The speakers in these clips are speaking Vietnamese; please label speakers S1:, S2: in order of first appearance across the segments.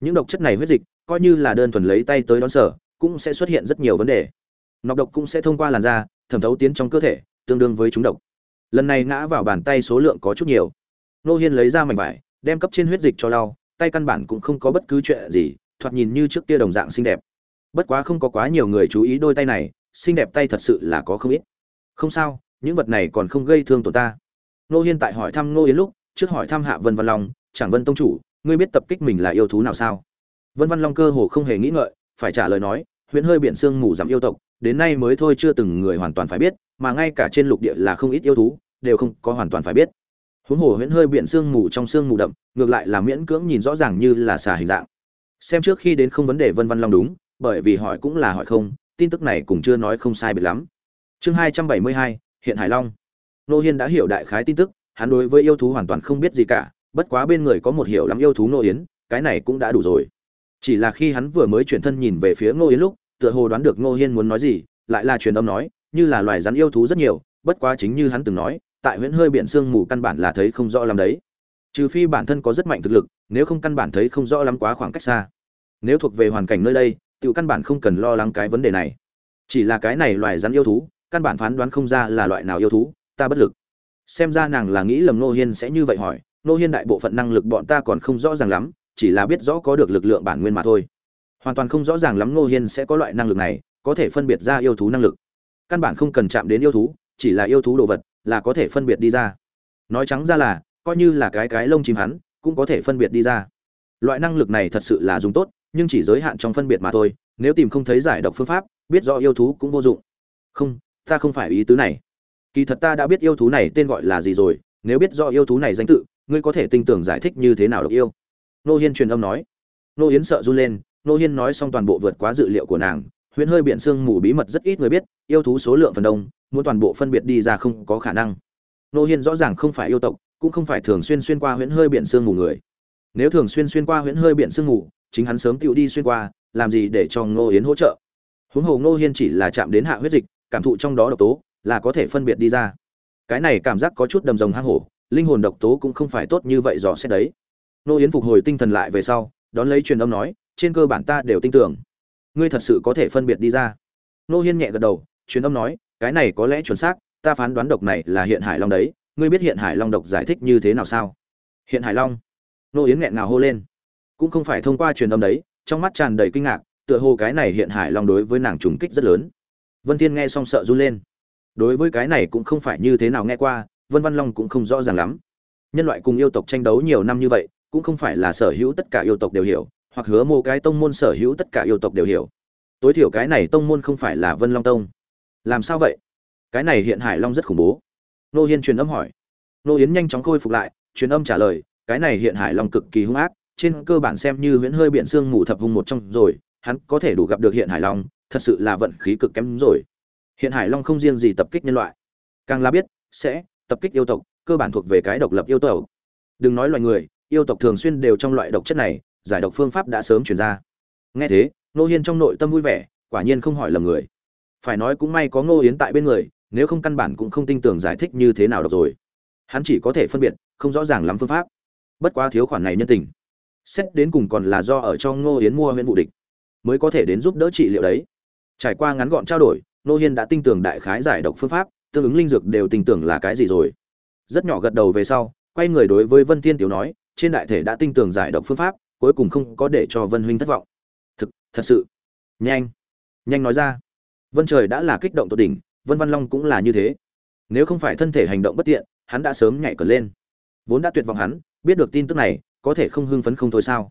S1: những độc chất này huyết dịch, coi như là đơn thuần lấy tay tới đón sở, cũng sẽ xuất hiện rất nhiều vấn đề. Nọc độc cũng sẽ thông qua làn da, thẩm thấu tiến trong cơ thể, tương đương với chúng độc. Lần này ngã vào bàn tay số lượng có chút nhiều. Nô hiên lấy ra mảnh vải, đem cấp trên huyết dịch cho lau, tay căn bản cũng không có bất cứ chuyện gì, thoạt nhìn như trước kia đồng dạng xinh đẹp. Bất quá không có quá nhiều người chú ý đôi tay này, xinh đẹp tay thật sự là có không ít. Không sao, những vật này còn không gây thương tổn ta. Nô hiên tại hỏi thăm nô yến lúc, trước hỏi thăm hạ vân văn long, chẳng vân tông chủ ngươi biết tập kích mình là yêu thú nào sao? Vân văn long cơ hồ không hề nghĩ ngợi, phải trả lời nói, huyễn hơi biển sương mù giảm yêu tộc, đến nay mới thôi chưa từng người hoàn toàn phải biết, mà ngay cả trên lục địa là không ít yêu thú, đều không có hoàn toàn phải biết. Huống hồ huyễn hơi biển sương mù trong sương mù đậm, ngược lại là miễn cưỡng nhìn rõ ràng như là xà hình dạng. Xem trước khi đến không vấn đề vân văn long đúng, bởi vì hỏi cũng là hỏi không, tin tức này cũng chưa nói không sai biệt lắm. Chương hai trăm bảy mươi hai, hiện hải long. Nô hiên đã hiểu đại khái tin tức, hắn đối với yêu thú hoàn toàn không biết gì cả bất quá bên người có một hiểu lắm yêu thú nô yến, cái này cũng đã đủ rồi. Chỉ là khi hắn vừa mới chuyển thân nhìn về phía ngô yến lúc, tựa hồ đoán được ngô hiên muốn nói gì, lại là truyền âm nói, như là loài rắn yêu thú rất nhiều, bất quá chính như hắn từng nói, tại huyễn hơi biển sương mù căn bản là thấy không rõ lắm đấy. Trừ phi bản thân có rất mạnh thực lực, nếu không căn bản thấy không rõ lắm quá khoảng cách xa. Nếu thuộc về hoàn cảnh nơi đây, tiểu căn bản không cần lo lắng cái vấn đề này. Chỉ là cái này loài rắn yêu thú, căn bản phán đoán không ra là loại nào yêu thú, ta bất lực. Xem ra nàng là nghĩ lầm nô hiên sẽ như vậy hỏi nô hiên đại bộ phận năng lực bọn ta còn không rõ ràng lắm, chỉ là biết rõ có được lực lượng bản nguyên mà thôi. Hoàn toàn không rõ ràng lắm nô hiên sẽ có loại năng lực này, có thể phân biệt ra yêu thú năng lực. Căn bản không cần chạm đến yêu thú, chỉ là yêu thú đồ vật, là có thể phân biệt đi ra. Nói trắng ra là, coi như là cái cái lông chim hắn, cũng có thể phân biệt đi ra. Loại năng lực này thật sự là dùng tốt, nhưng chỉ giới hạn trong phân biệt mà thôi, nếu tìm không thấy giải độc phương pháp, biết rõ yêu thú cũng vô dụng. Không, ta không phải ý tứ này. Kỳ thật ta đã biết yêu thú này tên gọi là gì rồi, nếu biết rõ yêu thú này danh tự ngươi có thể tinh tưởng giải thích như thế nào được yêu? Nô hiên truyền âm nói. Nô yến sợ run lên, nô hiên nói xong toàn bộ vượt quá dự liệu của nàng. Huyễn hơi biển sương mù bí mật rất ít người biết, yêu thú số lượng phần đông, muốn toàn bộ phân biệt đi ra không có khả năng. Nô hiên rõ ràng không phải yêu tộc, cũng không phải thường xuyên xuyên qua huyễn hơi biển sương mù người. Nếu thường xuyên xuyên qua huyễn hơi biển sương mù, chính hắn sớm tựu đi xuyên qua, làm gì để cho ngô yến hỗ trợ? Huống hồ ngô hiên chỉ là chạm đến hạ huyết dịch, cảm thụ trong đó độc tố, là có thể phân biệt đi ra. Cái này cảm giác có chút đầm rồng hang hổ linh hồn độc tố cũng không phải tốt như vậy dò xét đấy. Nô yến phục hồi tinh thần lại về sau, đón lấy truyền âm nói, trên cơ bản ta đều tin tưởng. Ngươi thật sự có thể phân biệt đi ra. Nô hiên nhẹ gật đầu, truyền âm nói, cái này có lẽ chuẩn xác, ta phán đoán độc này là hiện hải long đấy. Ngươi biết hiện hải long độc giải thích như thế nào sao? Hiện hải long? Nô yến nghẹn ngào hô lên. Cũng không phải thông qua truyền âm đấy, trong mắt tràn đầy kinh ngạc, tựa hồ cái này hiện hải long đối với nàng trùng kích rất lớn. Vân thiên nghe xong sợ run lên. Đối với cái này cũng không phải như thế nào nghe qua vân văn long cũng không rõ ràng lắm. Nhân loại cùng yêu tộc tranh đấu nhiều năm như vậy, cũng không phải là sở hữu tất cả yêu tộc đều hiểu, hoặc hứa mô cái tông môn sở hữu tất cả yêu tộc đều hiểu. Tối thiểu cái này tông môn không phải là vân long tông. Làm sao vậy? Cái này hiện hải long rất khủng bố. Nô hiên truyền âm hỏi. Nô yến nhanh chóng khôi phục lại, truyền âm trả lời, cái này hiện hải long cực kỳ hung ác, trên cơ bản xem như huyễn hơi biển xương mù thập hung một trong rồi, hắn có thể đủ gặp được hiện hải long, thật sự là vận khí cực kém rồi. Hiện hải long không riêng gì tập kích nhân loại, càng là biết sẽ tập kích yêu tộc, cơ bản thuộc về cái độc lập yêu tộc. Đừng nói loài người, yêu tộc thường xuyên đều trong loại độc chất này, giải độc phương pháp đã sớm chuyển ra. Nghe thế nô hiên trong nội tâm vui vẻ, quả nhiên không hỏi lầm người. Phải nói cũng may có ngô yến tại bên người, nếu không căn bản cũng không tin tưởng giải thích như thế nào được rồi. Hắn chỉ có thể phân biệt, không rõ ràng lắm phương pháp. Bất quá thiếu khoản này nhân tình. Xét đến cùng còn là do ở trong ngô yến mua huyện vụ địch, mới có thể đến giúp đỡ trị liệu đấy. Trải qua ngắn gọn trao đổi nô hiên đã tin tưởng đại khái giải độc phương pháp tương ứng linh dược đều tin tưởng là cái gì rồi. Rất nhỏ gật đầu về sau, quay người đối với vân thiên tiểu nói, trên đại thể đã tin tưởng giải độc phương pháp, cuối cùng không có để cho vân huynh thất vọng. Thực, thật sự. Nhanh. Nhanh nói ra. Vân trời đã là kích động tột đỉnh, vân văn long cũng là như thế. Nếu không phải thân thể hành động bất tiện, hắn đã sớm nhảy cờ lên. Vốn đã tuyệt vọng hắn, biết được tin tức này, có thể không hưng phấn không thôi sao?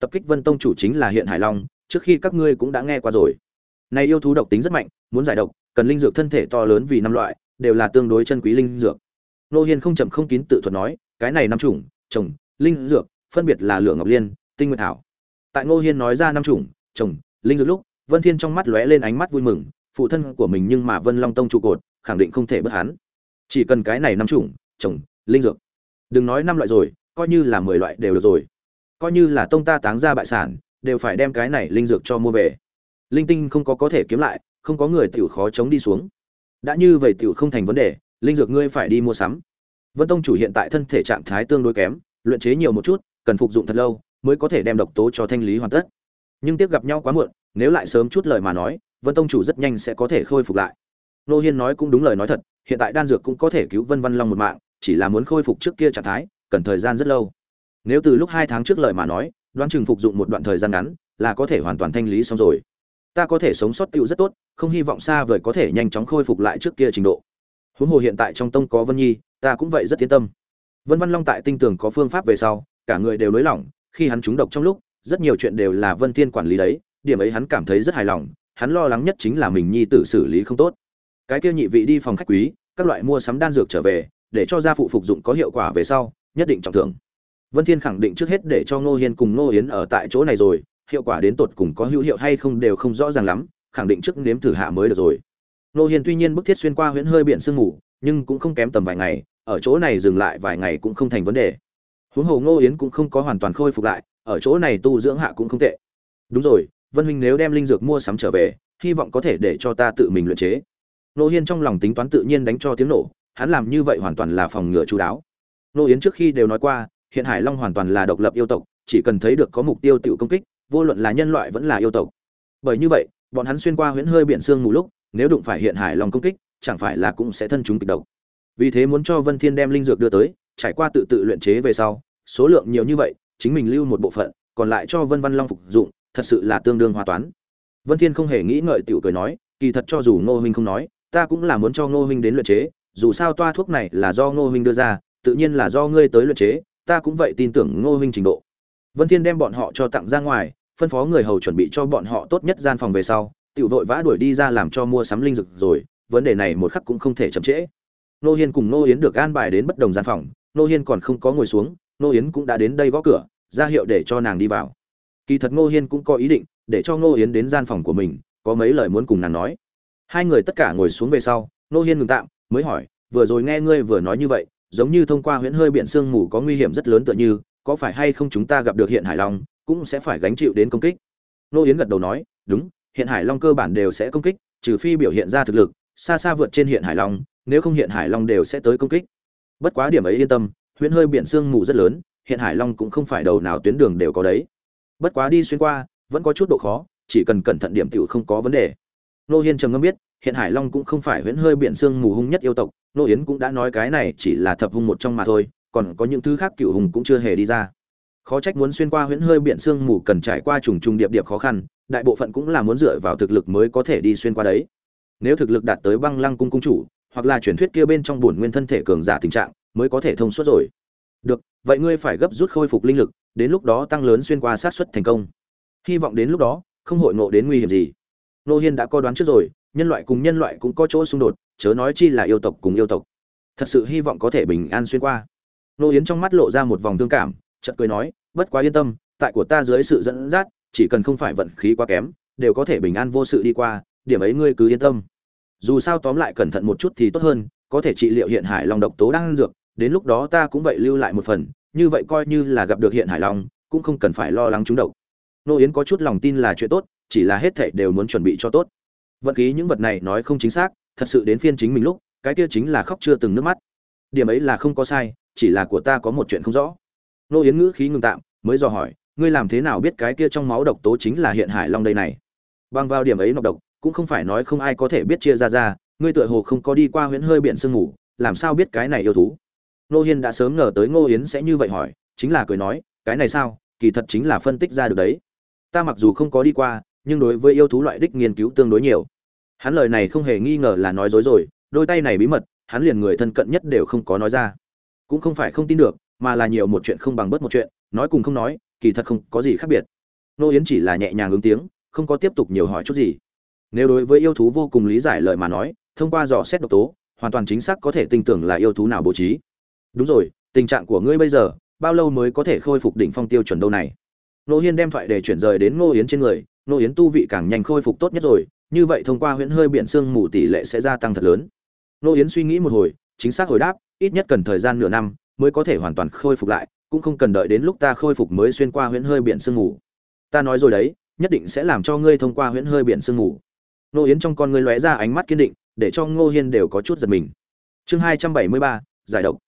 S1: Tập kích vân tông chủ chính là hiện hải long, trước khi các ngươi cũng đã nghe qua rồi. Này yêu thú độc tính rất mạnh, muốn giải độc cần linh dược thân thể to lớn vì năm loại, đều là tương đối chân quý linh dược. Nô hiên không chậm không kín tự thuật nói, cái này năm chủng, trồng, linh dược, phân biệt là lửa ngọc liên, tinh nguyệt thảo. Tại ngô hiên nói ra năm chủng, trồng, linh dược lúc, vân thiên trong mắt lóe lên ánh mắt vui mừng, phụ thân của mình nhưng mà vân long tông trụ cột, khẳng định không thể bất hắn chỉ cần cái này năm chủng, trồng, linh dược. Đừng nói năm loại rồi, coi như là mười loại đều được rồi. Coi như là tông ta táng ra bại sản, đều phải đem cái này linh dược cho mua về. Linh tinh không có có thể kiếm lại không có người tiểu khó chống đi xuống. Đã như vậy tiểu không thành vấn đề, linh dược ngươi phải đi mua sắm. Vân tông chủ hiện tại thân thể trạng thái tương đối kém, luyện chế nhiều một chút, cần phục dụng thật lâu, mới có thể đem độc tố cho thanh lý hoàn tất. Nhưng tiếc gặp nhau quá muộn, nếu lại sớm chút lời mà nói, vân tông chủ rất nhanh sẽ có thể khôi phục lại. Nô hiên nói cũng đúng lời nói thật, hiện tại đan dược cũng có thể cứu vân văn long một mạng, chỉ là muốn khôi phục trước kia trạng thái, cần thời gian rất lâu. Nếu từ lúc hai tháng trước lời mà nói, đoán chừng phục dụng một đoạn thời gian ngắn, là có thể hoàn toàn thanh lý xong rồi. Ta có thể sống sót tựu rất tốt không hy vọng xa vời có thể nhanh chóng khôi phục lại trước kia trình độ. Huống hồ hiện tại trong tông có vân nhi, ta cũng vậy rất yên tâm. Vân văn long tại tinh tường có phương pháp về sau, cả người đều nới lỏng, khi hắn trúng độc trong lúc, rất nhiều chuyện đều là vân thiên quản lý đấy, điểm ấy hắn cảm thấy rất hài lòng, hắn lo lắng nhất chính là mình nhi tử xử lý không tốt. Cái kia nhị vị đi phòng khách quý, các loại mua sắm đan dược trở về, để cho gia phụ phục dụng có hiệu quả về sau, nhất định trọng thưởng. Vân thiên khẳng định trước hết để cho ngô hiên cùng ngô yến ở tại chỗ này rồi, hiệu quả đến tột cùng có hữu hiệu hay không đều không rõ ràng lắm khẳng định trước nếm thử hạ mới được rồi. Nô hiên tuy nhiên bức thiết xuyên qua huyễn hơi biển sương ngủ nhưng cũng không kém tầm vài ngày, ở chỗ này dừng lại vài ngày cũng không thành vấn đề. Huống hồ ngô yến cũng không có hoàn toàn khôi phục lại, ở chỗ này tu dưỡng hạ cũng không tệ. Đúng rồi, vân huynh nếu đem linh dược mua sắm trở về, hy vọng có thể để cho ta tự mình luyện chế. Nô hiên trong lòng tính toán tự nhiên đánh cho tiếng nổ, hắn làm như vậy hoàn toàn là phòng ngừa chú đáo. Nô yến trước khi đều nói qua, hiện hải long hoàn toàn là độc lập yêu tộc, chỉ cần thấy được có mục tiêu tự công kích, vô luận là nhân loại vẫn là yêu tộc. Bởi như vậy bọn hắn xuyên qua huyễn hơi biển xương mù lúc, nếu đụng phải hiện hải long công kích, chẳng phải là cũng sẽ thân chúng kịch độc. Vì thế muốn cho vân thiên đem linh dược đưa tới, trải qua tự tự luyện chế về sau, số lượng nhiều như vậy, chính mình lưu một bộ phận, còn lại cho vân văn long phục dụng, thật sự là tương đương hòa toán. Vân thiên không hề nghĩ ngợi tiểu cười nói, kỳ thật cho dù ngô huynh không nói, ta cũng là muốn cho ngô huynh đến luyện chế, dù sao toa thuốc này là do ngô huynh đưa ra, tự nhiên là do ngươi tới luyện chế, ta cũng vậy tin tưởng ngô huynh trình độ. Vân thiên đem bọn họ cho tặng ra ngoài phân phó người hầu chuẩn bị cho bọn họ tốt nhất gian phòng về sau, tiểu vội vã đuổi đi ra làm cho mua sắm linh dược rồi, vấn đề này một khắc cũng không thể chậm trễ. Nô hiên cùng nô yến được an bài đến bất đồng gian phòng, nô hiên còn không có ngồi xuống, nô yến cũng đã đến đây gõ cửa, ra hiệu để cho nàng đi vào. Kỳ thật nô hiên cũng có ý định, để cho nô yến đến gian phòng của mình, có mấy lời muốn cùng nàng nói. Hai người tất cả ngồi xuống về sau, nô hiên ngừng tạm, mới hỏi, vừa rồi nghe ngươi vừa nói như vậy, giống như thông qua huyễn hơi biển sương mù có nguy hiểm rất lớn tựa như, có phải hay không chúng ta gặp được hiện hải long cũng sẽ phải gánh chịu đến công kích. Nô yến gật đầu nói, đúng, hiện hải long cơ bản đều sẽ công kích, trừ phi biểu hiện ra thực lực, xa xa vượt trên hiện hải long, nếu không hiện hải long đều sẽ tới công kích. Bất quá điểm ấy yên tâm, huyễn hơi biển sương mù rất lớn, hiện hải long cũng không phải đầu nào tuyến đường đều có đấy. Bất quá đi xuyên qua, vẫn có chút độ khó, chỉ cần cẩn thận điểm tiểu không có vấn đề. Nô hiên trầm ngâm biết, hiện hải long cũng không phải huyễn hơi biển sương mù hung nhất yêu tộc, nô yến cũng đã nói cái này chỉ là thập hung một trong mà thôi, còn có những thứ khác cựu hùng cũng chưa hề đi ra khó trách muốn xuyên qua huyễn hơi biển sương mù cần trải qua trùng trùng điệp điệp khó khăn, đại bộ phận cũng là muốn dựa vào thực lực mới có thể đi xuyên qua đấy. Nếu thực lực đạt tới băng lăng cung cung chủ, hoặc là truyền thuyết kia bên trong bổn nguyên thân thể cường giả tình trạng, mới có thể thông suốt rồi. Được, vậy ngươi phải gấp rút khôi phục linh lực, đến lúc đó tăng lớn xuyên qua sát xuất thành công. Hy vọng đến lúc đó, không hội ngộ đến nguy hiểm gì. Nô hiên đã có đoán trước rồi, nhân loại cùng nhân loại cũng có chỗ xung đột, chớ nói chi là yêu tộc cùng yêu tộc. Thật sự hy vọng có thể bình an xuyên qua. Nô yến trong mắt lộ ra một vòng thương cảm chợt cười nói, bất quá yên tâm, tại của ta dưới sự dẫn dắt, chỉ cần không phải vận khí quá kém, đều có thể bình an vô sự đi qua, điểm ấy ngươi cứ yên tâm. Dù sao tóm lại cẩn thận một chút thì tốt hơn, có thể trị liệu hiện hải long độc tố đang ăn dược, đến lúc đó ta cũng vậy lưu lại một phần, như vậy coi như là gặp được hiện hải long, cũng không cần phải lo lắng chúng độc. Nô yến có chút lòng tin là chuyện tốt, chỉ là hết thảy đều muốn chuẩn bị cho tốt. Vận khí những vật này nói không chính xác, thật sự đến phiên chính mình lúc, cái kia chính là khóc chưa từng nước mắt. Điểm ấy là không có sai, chỉ là của ta có một chuyện không rõ nô yến ngữ khí ngừng tạm, mới dò hỏi, ngươi làm thế nào biết cái kia trong máu độc tố chính là hiện hải long đây này? Bằng vào điểm ấy nọc độc, cũng không phải nói không ai có thể biết chia ra ra, ngươi tựa hồ không có đi qua huyễn hơi biển sương ngủ, làm sao biết cái này yêu thú? Nô hiên đã sớm ngờ tới ngô yến sẽ như vậy hỏi, chính là cười nói, cái này sao? Kỳ thật chính là phân tích ra được đấy. Ta mặc dù không có đi qua, nhưng đối với yêu thú loại đích nghiên cứu tương đối nhiều. Hắn lời này không hề nghi ngờ là nói dối rồi, đôi tay này bí mật, hắn liền người thân cận nhất đều không có nói ra. Cũng không phải không tin được mà là nhiều một chuyện không bằng bớt một chuyện, nói cùng không nói, kỳ thật không có gì khác biệt. Nô yến chỉ là nhẹ nhàng ứng tiếng, không có tiếp tục nhiều hỏi chút gì. Nếu đối với yêu thú vô cùng lý giải lời mà nói, thông qua dò xét độc tố, hoàn toàn chính xác có thể tin tưởng là yêu thú nào bố trí. Đúng rồi, tình trạng của ngươi bây giờ, bao lâu mới có thể khôi phục đỉnh phong tiêu chuẩn đâu này? Nô hiên đem thoại để chuyển rời đến ngô yến trên người nô yến tu vị càng nhanh khôi phục tốt nhất rồi, như vậy thông qua huyễn hơi biển xương mù tỷ lệ sẽ gia tăng thật lớn. Nô yến suy nghĩ một hồi, chính xác hồi đáp, ít nhất cần thời gian nửa năm mới có thể hoàn toàn khôi phục lại, cũng không cần đợi đến lúc ta khôi phục mới xuyên qua huyễn hơi biển sương ngủ. ta nói rồi đấy, nhất định sẽ làm cho ngươi thông qua huyễn hơi biển sương ngủ. nô yến trong con ngươi lóe ra ánh mắt kiên định, để cho ngô hiên đều có chút giật mình chương hai trăm bảy mươi ba, giải độc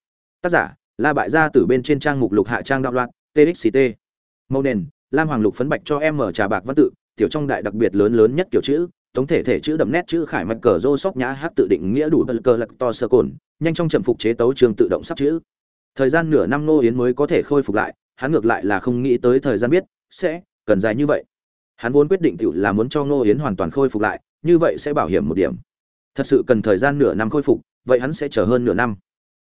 S1: tác giả, la bại gia tử bên trên trang mục lục hạ trang đạo loạn txct mâu nền, lam hoàng lục phấn bạch cho em mở trà bạc văn tự, tiểu trong đại đặc biệt lớn lớn nhất kiểu chữ, tổng thể thể chữ đậm nét chữ khải mạch cờ rô sóc nhã hát tự định nghĩa đủ bật cờ lạc to sơ cồn, nhanh trong chậm phục chế tấu trường tự động sắp chữ thời gian nửa năm nô yến mới có thể khôi phục lại, hắn ngược lại là không nghĩ tới thời gian biết sẽ cần dài như vậy. Hắn vốn quyết định tự là muốn cho nô yến hoàn toàn khôi phục lại, như vậy sẽ bảo hiểm một điểm. Thật sự cần thời gian nửa năm khôi phục, vậy hắn sẽ chờ hơn nửa năm.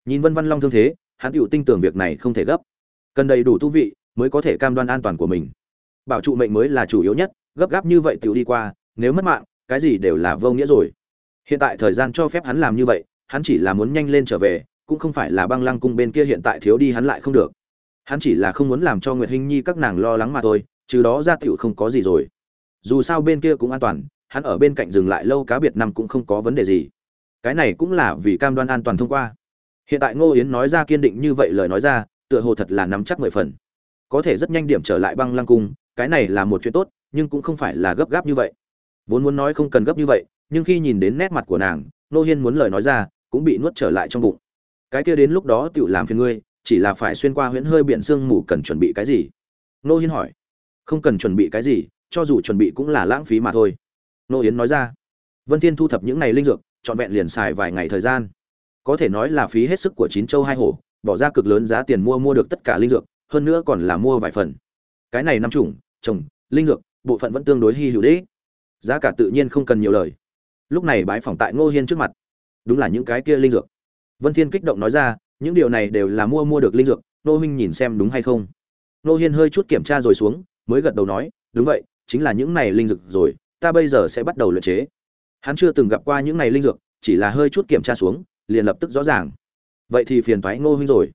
S1: Nhìn vân văn long thương thế, hắn tự tin tưởng việc này không thể gấp. Cần đầy đủ tu vị mới có thể cam đoan an toàn của mình. Bảo trụ mệnh mới là chủ yếu nhất, gấp gáp như vậy tự đi qua, nếu mất mạng, cái gì đều là vô nghĩa rồi. Hiện tại thời gian cho phép hắn làm như vậy, hắn chỉ là muốn nhanh lên trở về cũng không phải là băng lăng cung bên kia hiện tại thiếu đi hắn lại không được. Hắn chỉ là không muốn làm cho nguyệt hinh nhi các nàng lo lắng mà thôi, trừ đó ra tiểu không có gì rồi. Dù sao bên kia cũng an toàn, hắn ở bên cạnh dừng lại lâu cá biệt năm cũng không có vấn đề gì. Cái này cũng là vì cam đoan an toàn thông qua. Hiện tại ngô yến nói ra kiên định như vậy lời nói ra, tựa hồ thật là nắm chắc mười phần. Có thể rất nhanh điểm trở lại băng lăng cung, cái này là một chuyện tốt, nhưng cũng không phải là gấp gáp như vậy. Vốn muốn nói không cần gấp như vậy, nhưng khi nhìn đến nét mặt của nàng nô hiên muốn lời nói ra, cũng bị nuốt trở lại trong bụng cái kia đến lúc đó tự làm phiền ngươi, chỉ là phải xuyên qua huyễn hơi biển sương mù cần chuẩn bị cái gì? Nô hiên hỏi. Không cần chuẩn bị cái gì, cho dù chuẩn bị cũng là lãng phí mà thôi. Nô yến nói ra. Vân thiên thu thập những này linh dược, trọn vẹn liền xài vài ngày thời gian. Có thể nói là phí hết sức của chín châu hai hổ, bỏ ra cực lớn giá tiền mua mua được tất cả linh dược, hơn nữa còn là mua vài phần. Cái này năm chủng, trồng, linh dược, bộ phận vẫn tương đối hy hữu đấy. Giá cả tự nhiên không cần nhiều lời. Lúc này bái phỏng tại ngô hiên trước mặt. Đúng là những cái kia linh dược vân thiên kích động nói ra, những điều này đều là mua mua được linh dược, nô huynh nhìn xem đúng hay không? Nô hiên hơi chút kiểm tra rồi xuống, mới gật đầu nói, đúng vậy, chính là những này linh dược rồi, ta bây giờ sẽ bắt đầu luyện chế. Hắn chưa từng gặp qua những này linh dược, chỉ là hơi chút kiểm tra xuống, liền lập tức rõ ràng. Vậy thì phiền toái ngô huynh rồi.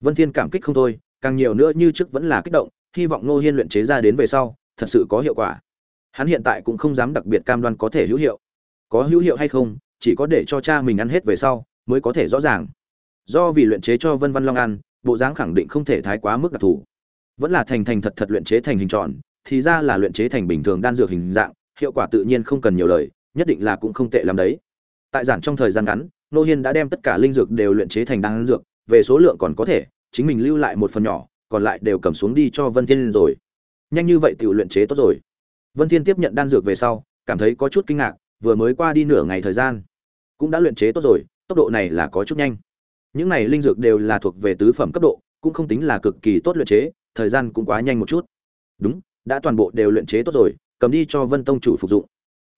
S1: Vân thiên cảm kích không thôi, càng nhiều nữa như trước vẫn là kích động, hy vọng ngô hiên luyện chế ra đến về sau, thật sự có hiệu quả. Hắn hiện tại cũng không dám đặc biệt cam đoan có thể hữu hiệu. Có hữu hiệu hay không, chỉ có để cho cha mình ăn hết về sau mới có thể rõ ràng. Do vì luyện chế cho vân văn long ăn, bộ dáng khẳng định không thể thái quá mức đặc thù. Vẫn là thành thành thật thật luyện chế thành hình tròn, thì ra là luyện chế thành bình thường đan dược hình dạng, hiệu quả tự nhiên không cần nhiều lời, nhất định là cũng không tệ làm đấy. Tại giản trong thời gian ngắn, nô hiên đã đem tất cả linh dược đều luyện chế thành đan dược, về số lượng còn có thể, chính mình lưu lại một phần nhỏ, còn lại đều cầm xuống đi cho vân thiên rồi. Nhanh như vậy tự luyện chế tốt rồi. Vân thiên tiếp nhận đan dược về sau, cảm thấy có chút kinh ngạc, vừa mới qua đi nửa ngày thời gian, cũng đã luyện chế tốt rồi tốc độ này là có chút nhanh. Những này linh dược đều là thuộc về tứ phẩm cấp độ, cũng không tính là cực kỳ tốt luyện chế, thời gian cũng quá nhanh một chút. Đúng, đã toàn bộ đều luyện chế tốt rồi, cầm đi cho vân tông chủ phục dụng.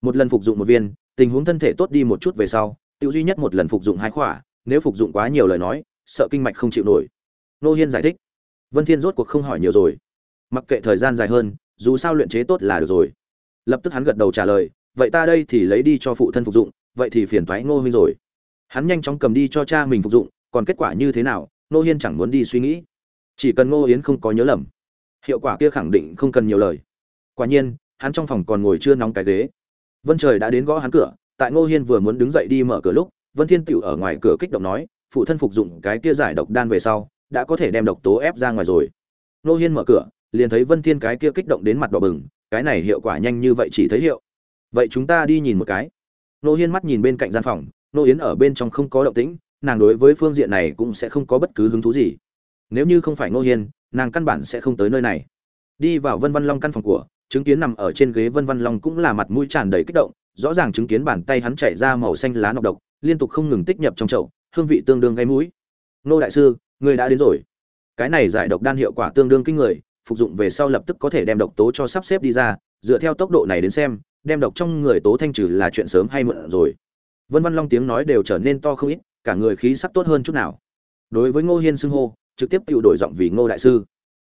S1: Một lần phục dụng một viên, tình huống thân thể tốt đi một chút về sau, tiêu duy nhất một lần phục dụng hai khỏa, nếu phục dụng quá nhiều lời nói, sợ kinh mạch không chịu nổi. Nô hiên giải thích. Vân thiên rốt cuộc không hỏi nhiều rồi. Mặc kệ thời gian dài hơn, dù sao luyện chế tốt là được rồi. Lập tức hắn gật đầu trả lời, vậy ta đây thì lấy đi cho phụ thân phục dụng, vậy thì phiền toái ngô huynh rồi hắn nhanh chóng cầm đi cho cha mình phục dụng, còn kết quả như thế nào nô hiên chẳng muốn đi suy nghĩ. Chỉ cần ngô yến không có nhớ lầm, hiệu quả kia khẳng định không cần nhiều lời. Quả nhiên, hắn trong phòng còn ngồi chưa nóng cái ghế. Vân trời đã đến gõ hắn cửa, tại ngô hiên vừa muốn đứng dậy đi mở cửa lúc, vân thiên tựu ở ngoài cửa kích động nói, phụ thân phục dụng cái kia giải độc đan về sau, đã có thể đem độc tố ép ra ngoài rồi. Ngô hiên mở cửa, liền thấy vân thiên cái kia kích động đến mặt đỏ bừng, cái này hiệu quả nhanh như vậy chỉ thấy hiệu. Vậy chúng ta đi nhìn một cái. Ngô hiên mắt nhìn bên cạnh gian phòng nô yến ở bên trong không có động tĩnh, nàng đối với phương diện này cũng sẽ không có bất cứ hứng thú gì. Nếu như không phải ngô hiên, nàng căn bản sẽ không tới nơi này. Đi vào vân văn long căn phòng của, chứng kiến nằm ở trên ghế vân văn long cũng là mặt mũi tràn đầy kích động, rõ ràng chứng kiến bàn tay hắn chảy ra màu xanh lá nọc độc, liên tục không ngừng tích nhập trong chậu, hương vị tương đương gây mũi. Nô đại sư, người đã đến rồi. Cái này giải độc đan hiệu quả tương đương kinh người, phục dụng về sau lập tức có thể đem độc tố cho sắp xếp đi ra, dựa theo tốc độ này đến xem, đem độc trong người tố thanh trừ là chuyện sớm hay muộn rồi vân văn long tiếng nói đều trở nên to không ít, cả người khí sắc tốt hơn chút nào. Đối với ngô hiên xưng hô, trực tiếp tự đổi giọng vì ngô đại sư.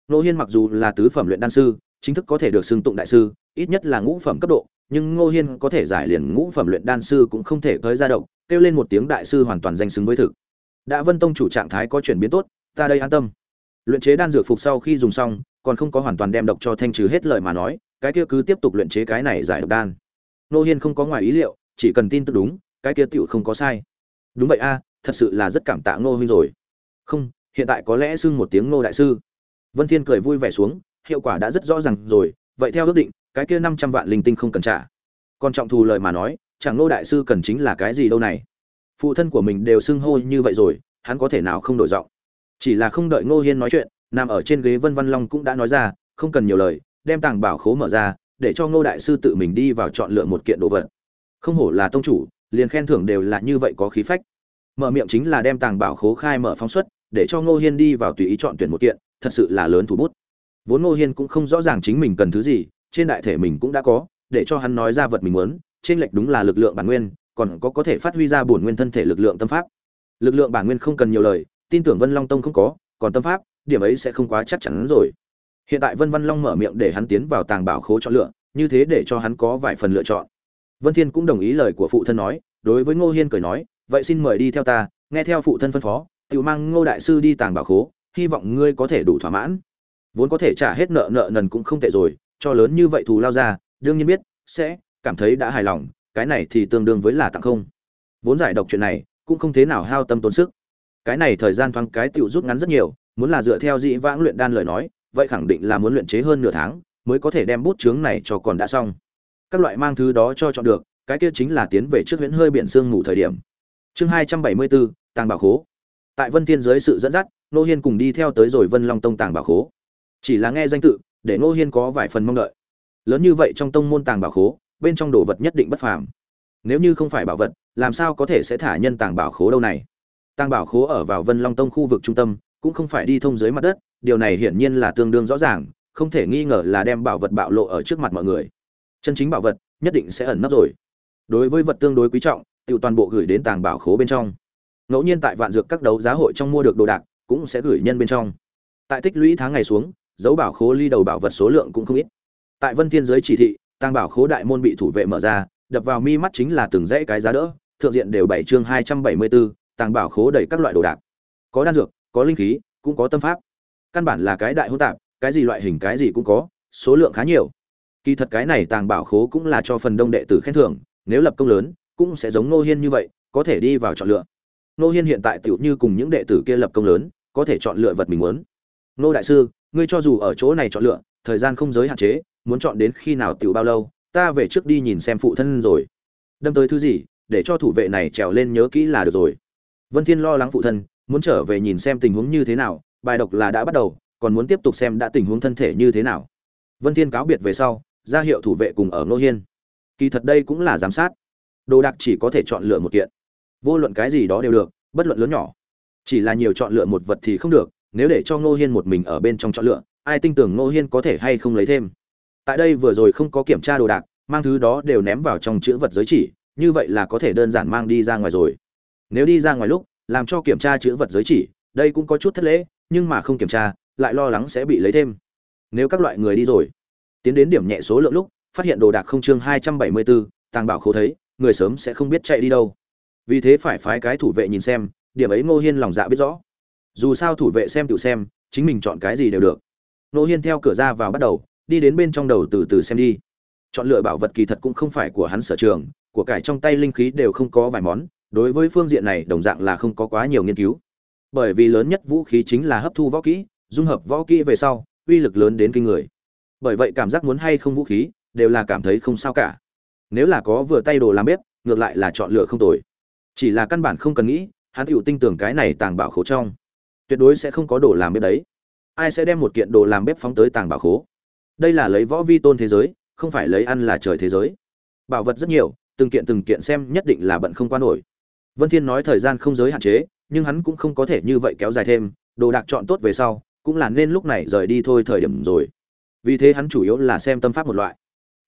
S1: Ngô hiên mặc dù là tứ phẩm luyện đan sư, chính thức có thể được xưng tụng đại sư, ít nhất là ngũ phẩm cấp độ, nhưng ngô hiên có thể giải liền ngũ phẩm luyện đan sư cũng không thể tới ra động kêu lên một tiếng đại sư hoàn toàn danh xứng với thực. Đã vân tông chủ trạng thái có chuyển biến tốt, ta đây an tâm. Luyện chế đan dược phục sau khi dùng xong, còn không có hoàn toàn đem độc cho thanh trừ hết lời mà nói, cái kia cứ tiếp tục luyện chế cái này giải độc đan. Ngô hiên không có ngoài ý liệu, chỉ cần tin tức đúng cái kia tiểu không có sai. Đúng vậy a, thật sự là rất cảm tạ ngô huynh rồi. Không, hiện tại có lẽ xưng một tiếng ngô đại sư. Vân thiên cười vui vẻ xuống, hiệu quả đã rất rõ ràng rồi, vậy theo ước định, cái kia năm trăm vạn linh tinh không cần trả. Còn trọng thù lời mà nói, chẳng ngô đại sư cần chính là cái gì đâu này. Phụ thân của mình đều xưng hô như vậy rồi, hắn có thể nào không đổi giọng. Chỉ là không đợi ngô hiên nói chuyện, nằm ở trên ghế vân văn long cũng đã nói ra, không cần nhiều lời, đem tàng bảo khố mở ra, để cho ngô đại sư tự mình đi vào chọn lựa một kiện đồ vật. Không hổ là tông chủ liền khen thưởng đều là như vậy có khí phách. Mở miệng chính là đem tàng bảo khố khai mở phóng xuất, để cho ngô hiên đi vào tùy ý chọn tuyển một kiện, thật sự là lớn thủ bút. Vốn ngô hiên cũng không rõ ràng chính mình cần thứ gì, trên đại thể mình cũng đã có, để cho hắn nói ra vật mình muốn, trên lệch đúng là lực lượng bản nguyên, còn có có thể phát huy ra bổn nguyên thân thể lực lượng tâm pháp. Lực lượng bản nguyên không cần nhiều lời, tin tưởng vân long tông không có, còn tâm pháp, điểm ấy sẽ không quá chắc chắn rồi. Hiện tại vân văn long mở miệng để hắn tiến vào tàng bảo khố chọn lựa, như thế để cho hắn có vài phần lựa chọn vân thiên cũng đồng ý lời của phụ thân nói, đối với ngô hiên cười nói, vậy xin mời đi theo ta, nghe theo phụ thân phân phó tự mang ngô đại sư đi tàng bảo khố, hy vọng ngươi có thể đủ thỏa mãn. Vốn có thể trả hết nợ nợ nần cũng không tệ rồi, cho lớn như vậy thù lao ra, đương nhiên biết, sẽ cảm thấy đã hài lòng, cái này thì tương đương với là tặng không. Vốn giải độc chuyện này, cũng không thế nào hao tâm tốn sức. Cái này thời gian thoáng cái tiểu rút ngắn rất nhiều, muốn là dựa theo dị vãng luyện đan lời nói, vậy khẳng định là muốn luyện chế hơn nửa tháng, mới có thể đem bút chướng này cho còn đã xong các loại mang thứ đó cho chọn được, cái kia chính là tiến về trước huyễn hơi biển sương ngủ thời điểm. Chương hai trăm bảy mươi bốn tàng bảo khố. Tại vân thiên dưới sự dẫn dắt nô hiên cùng đi theo tới rồi vân long tông tàng bảo khố. Chỉ là nghe danh tự, để nô hiên có vài phần mong đợi. Lớn như vậy trong tông môn tàng bảo khố, bên trong đồ vật nhất định bất phàm. Nếu như không phải bảo vật, làm sao có thể sẽ thả nhân tàng bảo khố đâu này? Tàng bảo khố ở vào vân long tông khu vực trung tâm, cũng không phải đi thông dưới mặt đất, điều này hiển nhiên là tương đương rõ ràng, không thể nghi ngờ là đem bảo vật bạo lộ ở trước mặt mọi người chân chính bảo vật nhất định sẽ ẩn nấp rồi. Đối với vật tương đối quý trọng tự toàn bộ gửi đến tàng bảo khố bên trong. Ngẫu nhiên tại vạn dược các đấu giá hội trong mua được đồ đạc cũng sẽ gửi nhân bên trong. Tại tích lũy tháng ngày xuống dấu bảo khố ly đầu bảo vật số lượng cũng không ít. Tại vân thiên giới chỉ thị tàng bảo khố đại môn bị thủ vệ mở ra đập vào mi mắt chính là từng dãy cái giá đỡ thượng diện đều bảy chương hai trăm bảy mươi 274, tàng bảo khố đầy các loại đồ đạc. Có đan dược có linh khí cũng có tâm pháp. Căn bản là cái đại hỗn tạp cái gì loại hình cái gì cũng có số lượng khá nhiều kỳ thật cái này tàng bảo khố cũng là cho phần đông đệ tử khen thưởng, nếu lập công lớn, cũng sẽ giống nô hiên như vậy, có thể đi vào chọn lựa. Nô hiên hiện tại tựu như cùng những đệ tử kia lập công lớn, có thể chọn lựa vật mình muốn. Nô đại sư, ngươi cho dù ở chỗ này chọn lựa, thời gian không giới hạn chế, muốn chọn đến khi nào tiểu bao lâu, ta về trước đi nhìn xem phụ thân rồi. Đâm tới thứ gì, để cho thủ vệ này trèo lên nhớ kỹ là được rồi. Vân thiên lo lắng phụ thân, muốn trở về nhìn xem tình huống như thế nào, bài độc là đã bắt đầu, còn muốn tiếp tục xem đã tình huống thân thể như thế nào. Vân thiên cáo biệt về sau ra hiệu thủ vệ cùng ở nô hiên. Kỳ thật đây cũng là giám sát. Đồ đạc chỉ có thể chọn lựa một kiện. Vô luận cái gì đó đều được, bất luận lớn nhỏ. Chỉ là nhiều chọn lựa một vật thì không được, nếu để cho ngô hiên một mình ở bên trong chọn lựa, ai tin tưởng ngô hiên có thể hay không lấy thêm? Tại đây vừa rồi không có kiểm tra đồ đạc, mang thứ đó đều ném vào trong chữ vật giới chỉ, như vậy là có thể đơn giản mang đi ra ngoài rồi. Nếu đi ra ngoài lúc, làm cho kiểm tra chữ vật giới chỉ, đây cũng có chút thất lễ, nhưng mà không kiểm tra, lại lo lắng sẽ bị lấy thêm. Nếu các loại người đi rồi tiến đến điểm nhẹ số lượng lúc, phát hiện đồ đạc không chương hai trăm bảy mươi bốn tàng bảo khố thấy, người sớm sẽ không biết chạy đi đâu. Vì thế phải phái cái thủ vệ nhìn xem, điểm ấy ngô hiên lòng dạ biết rõ. Dù sao thủ vệ xem tự xem, chính mình chọn cái gì đều được. Ngô hiên theo cửa ra vào bắt đầu, đi đến bên trong đầu từ từ xem đi. Chọn lựa bảo vật kỳ thật cũng không phải của hắn sở trường, của cải trong tay linh khí đều không có vài món, đối với phương diện này đồng dạng là không có quá nhiều nghiên cứu. Bởi vì lớn nhất vũ khí chính là hấp thu võ kỹ, dung hợp võ kỹ về sau, uy lực lớn đến kinh người bởi vậy cảm giác muốn hay không vũ khí, đều là cảm thấy không sao cả. Nếu là có vừa tay đồ làm bếp, ngược lại là chọn lựa không tồi. Chỉ là căn bản không cần nghĩ, hắn tựu tin tưởng cái này tàng bảo khố trong. Tuyệt đối sẽ không có đồ làm bếp đấy. Ai sẽ đem một kiện đồ làm bếp phóng tới tàng bảo khố? Đây là lấy võ vi tôn thế giới, không phải lấy ăn là trời thế giới. Bảo vật rất nhiều, từng kiện từng kiện xem nhất định là bận không qua nổi. Vân thiên nói thời gian không giới hạn chế, nhưng hắn cũng không có thể như vậy kéo dài thêm, đồ đạc chọn tốt về sau, cũng là nên lúc này rời đi thôi thời điểm rồi vì thế hắn chủ yếu là xem tâm pháp một loại.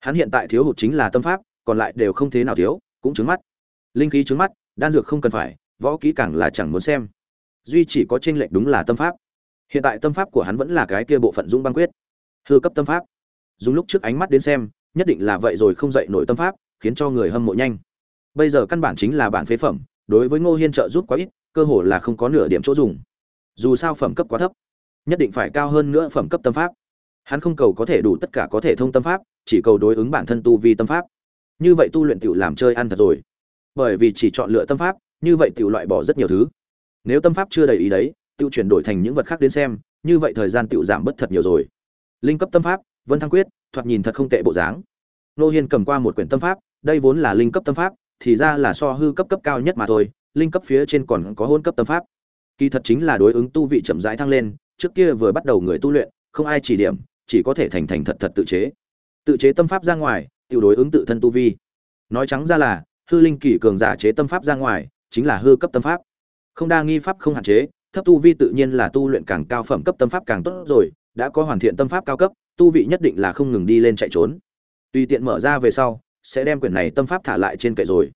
S1: Hắn hiện tại thiếu hụt chính là tâm pháp, còn lại đều không thế nào thiếu, cũng trứng mắt. Linh khí trứng mắt, đan dược không cần phải, võ kỹ càng là chẳng muốn xem. Duy chỉ có tranh lệch đúng là tâm pháp. Hiện tại tâm pháp của hắn vẫn là cái kia bộ phận dũng băng quyết. Hư cấp tâm pháp. Dùng lúc trước ánh mắt đến xem, nhất định là vậy rồi không dậy nổi tâm pháp, khiến cho người hâm mộ nhanh. Bây giờ căn bản chính là bản phế phẩm, đối với ngô hiên trợ giúp quá ít, cơ hồ là không có nửa điểm chỗ dùng. Dù sao phẩm cấp quá thấp, nhất định phải cao hơn nữa phẩm cấp tâm pháp hắn không cầu có thể đủ tất cả có thể thông tâm pháp, chỉ cầu đối ứng bản thân tu vi tâm pháp. Như vậy tu luyện tiểu làm chơi ăn thật rồi. Bởi vì chỉ chọn lựa tâm pháp, như vậy tiểu loại bỏ rất nhiều thứ. Nếu tâm pháp chưa đầy ý đấy, tiểu chuyển đổi thành những vật khác đến xem, như vậy thời gian tiểu giảm bất thật nhiều rồi. Linh cấp tâm pháp, vân thăng quyết, thoạt nhìn thật không tệ bộ dáng. Nô hiên cầm qua một quyển tâm pháp, đây vốn là linh cấp tâm pháp, thì ra là so hư cấp cấp cao nhất mà thôi, linh cấp phía trên còn có hôn cấp tâm pháp. Kỳ thật chính là đối ứng tu vị chậm rãi thăng lên, trước kia vừa bắt đầu người tu luyện, không ai chỉ điểm chỉ có thể thành thành thật thật tự chế. Tự chế tâm pháp ra ngoài tự đối ứng tự thân tu vi. Nói trắng ra là hư linh kỳ cường giả chế tâm pháp ra ngoài chính là hư cấp tâm pháp. Không đa nghi pháp không hạn chế thấp tu vi tự nhiên là tu luyện càng cao phẩm cấp tâm pháp càng tốt rồi đã có hoàn thiện tâm pháp cao cấp tu vị nhất định là không ngừng đi lên chạy trốn. Tùy tiện mở ra về sau sẽ đem quyển này tâm pháp thả lại trên kệ rồi.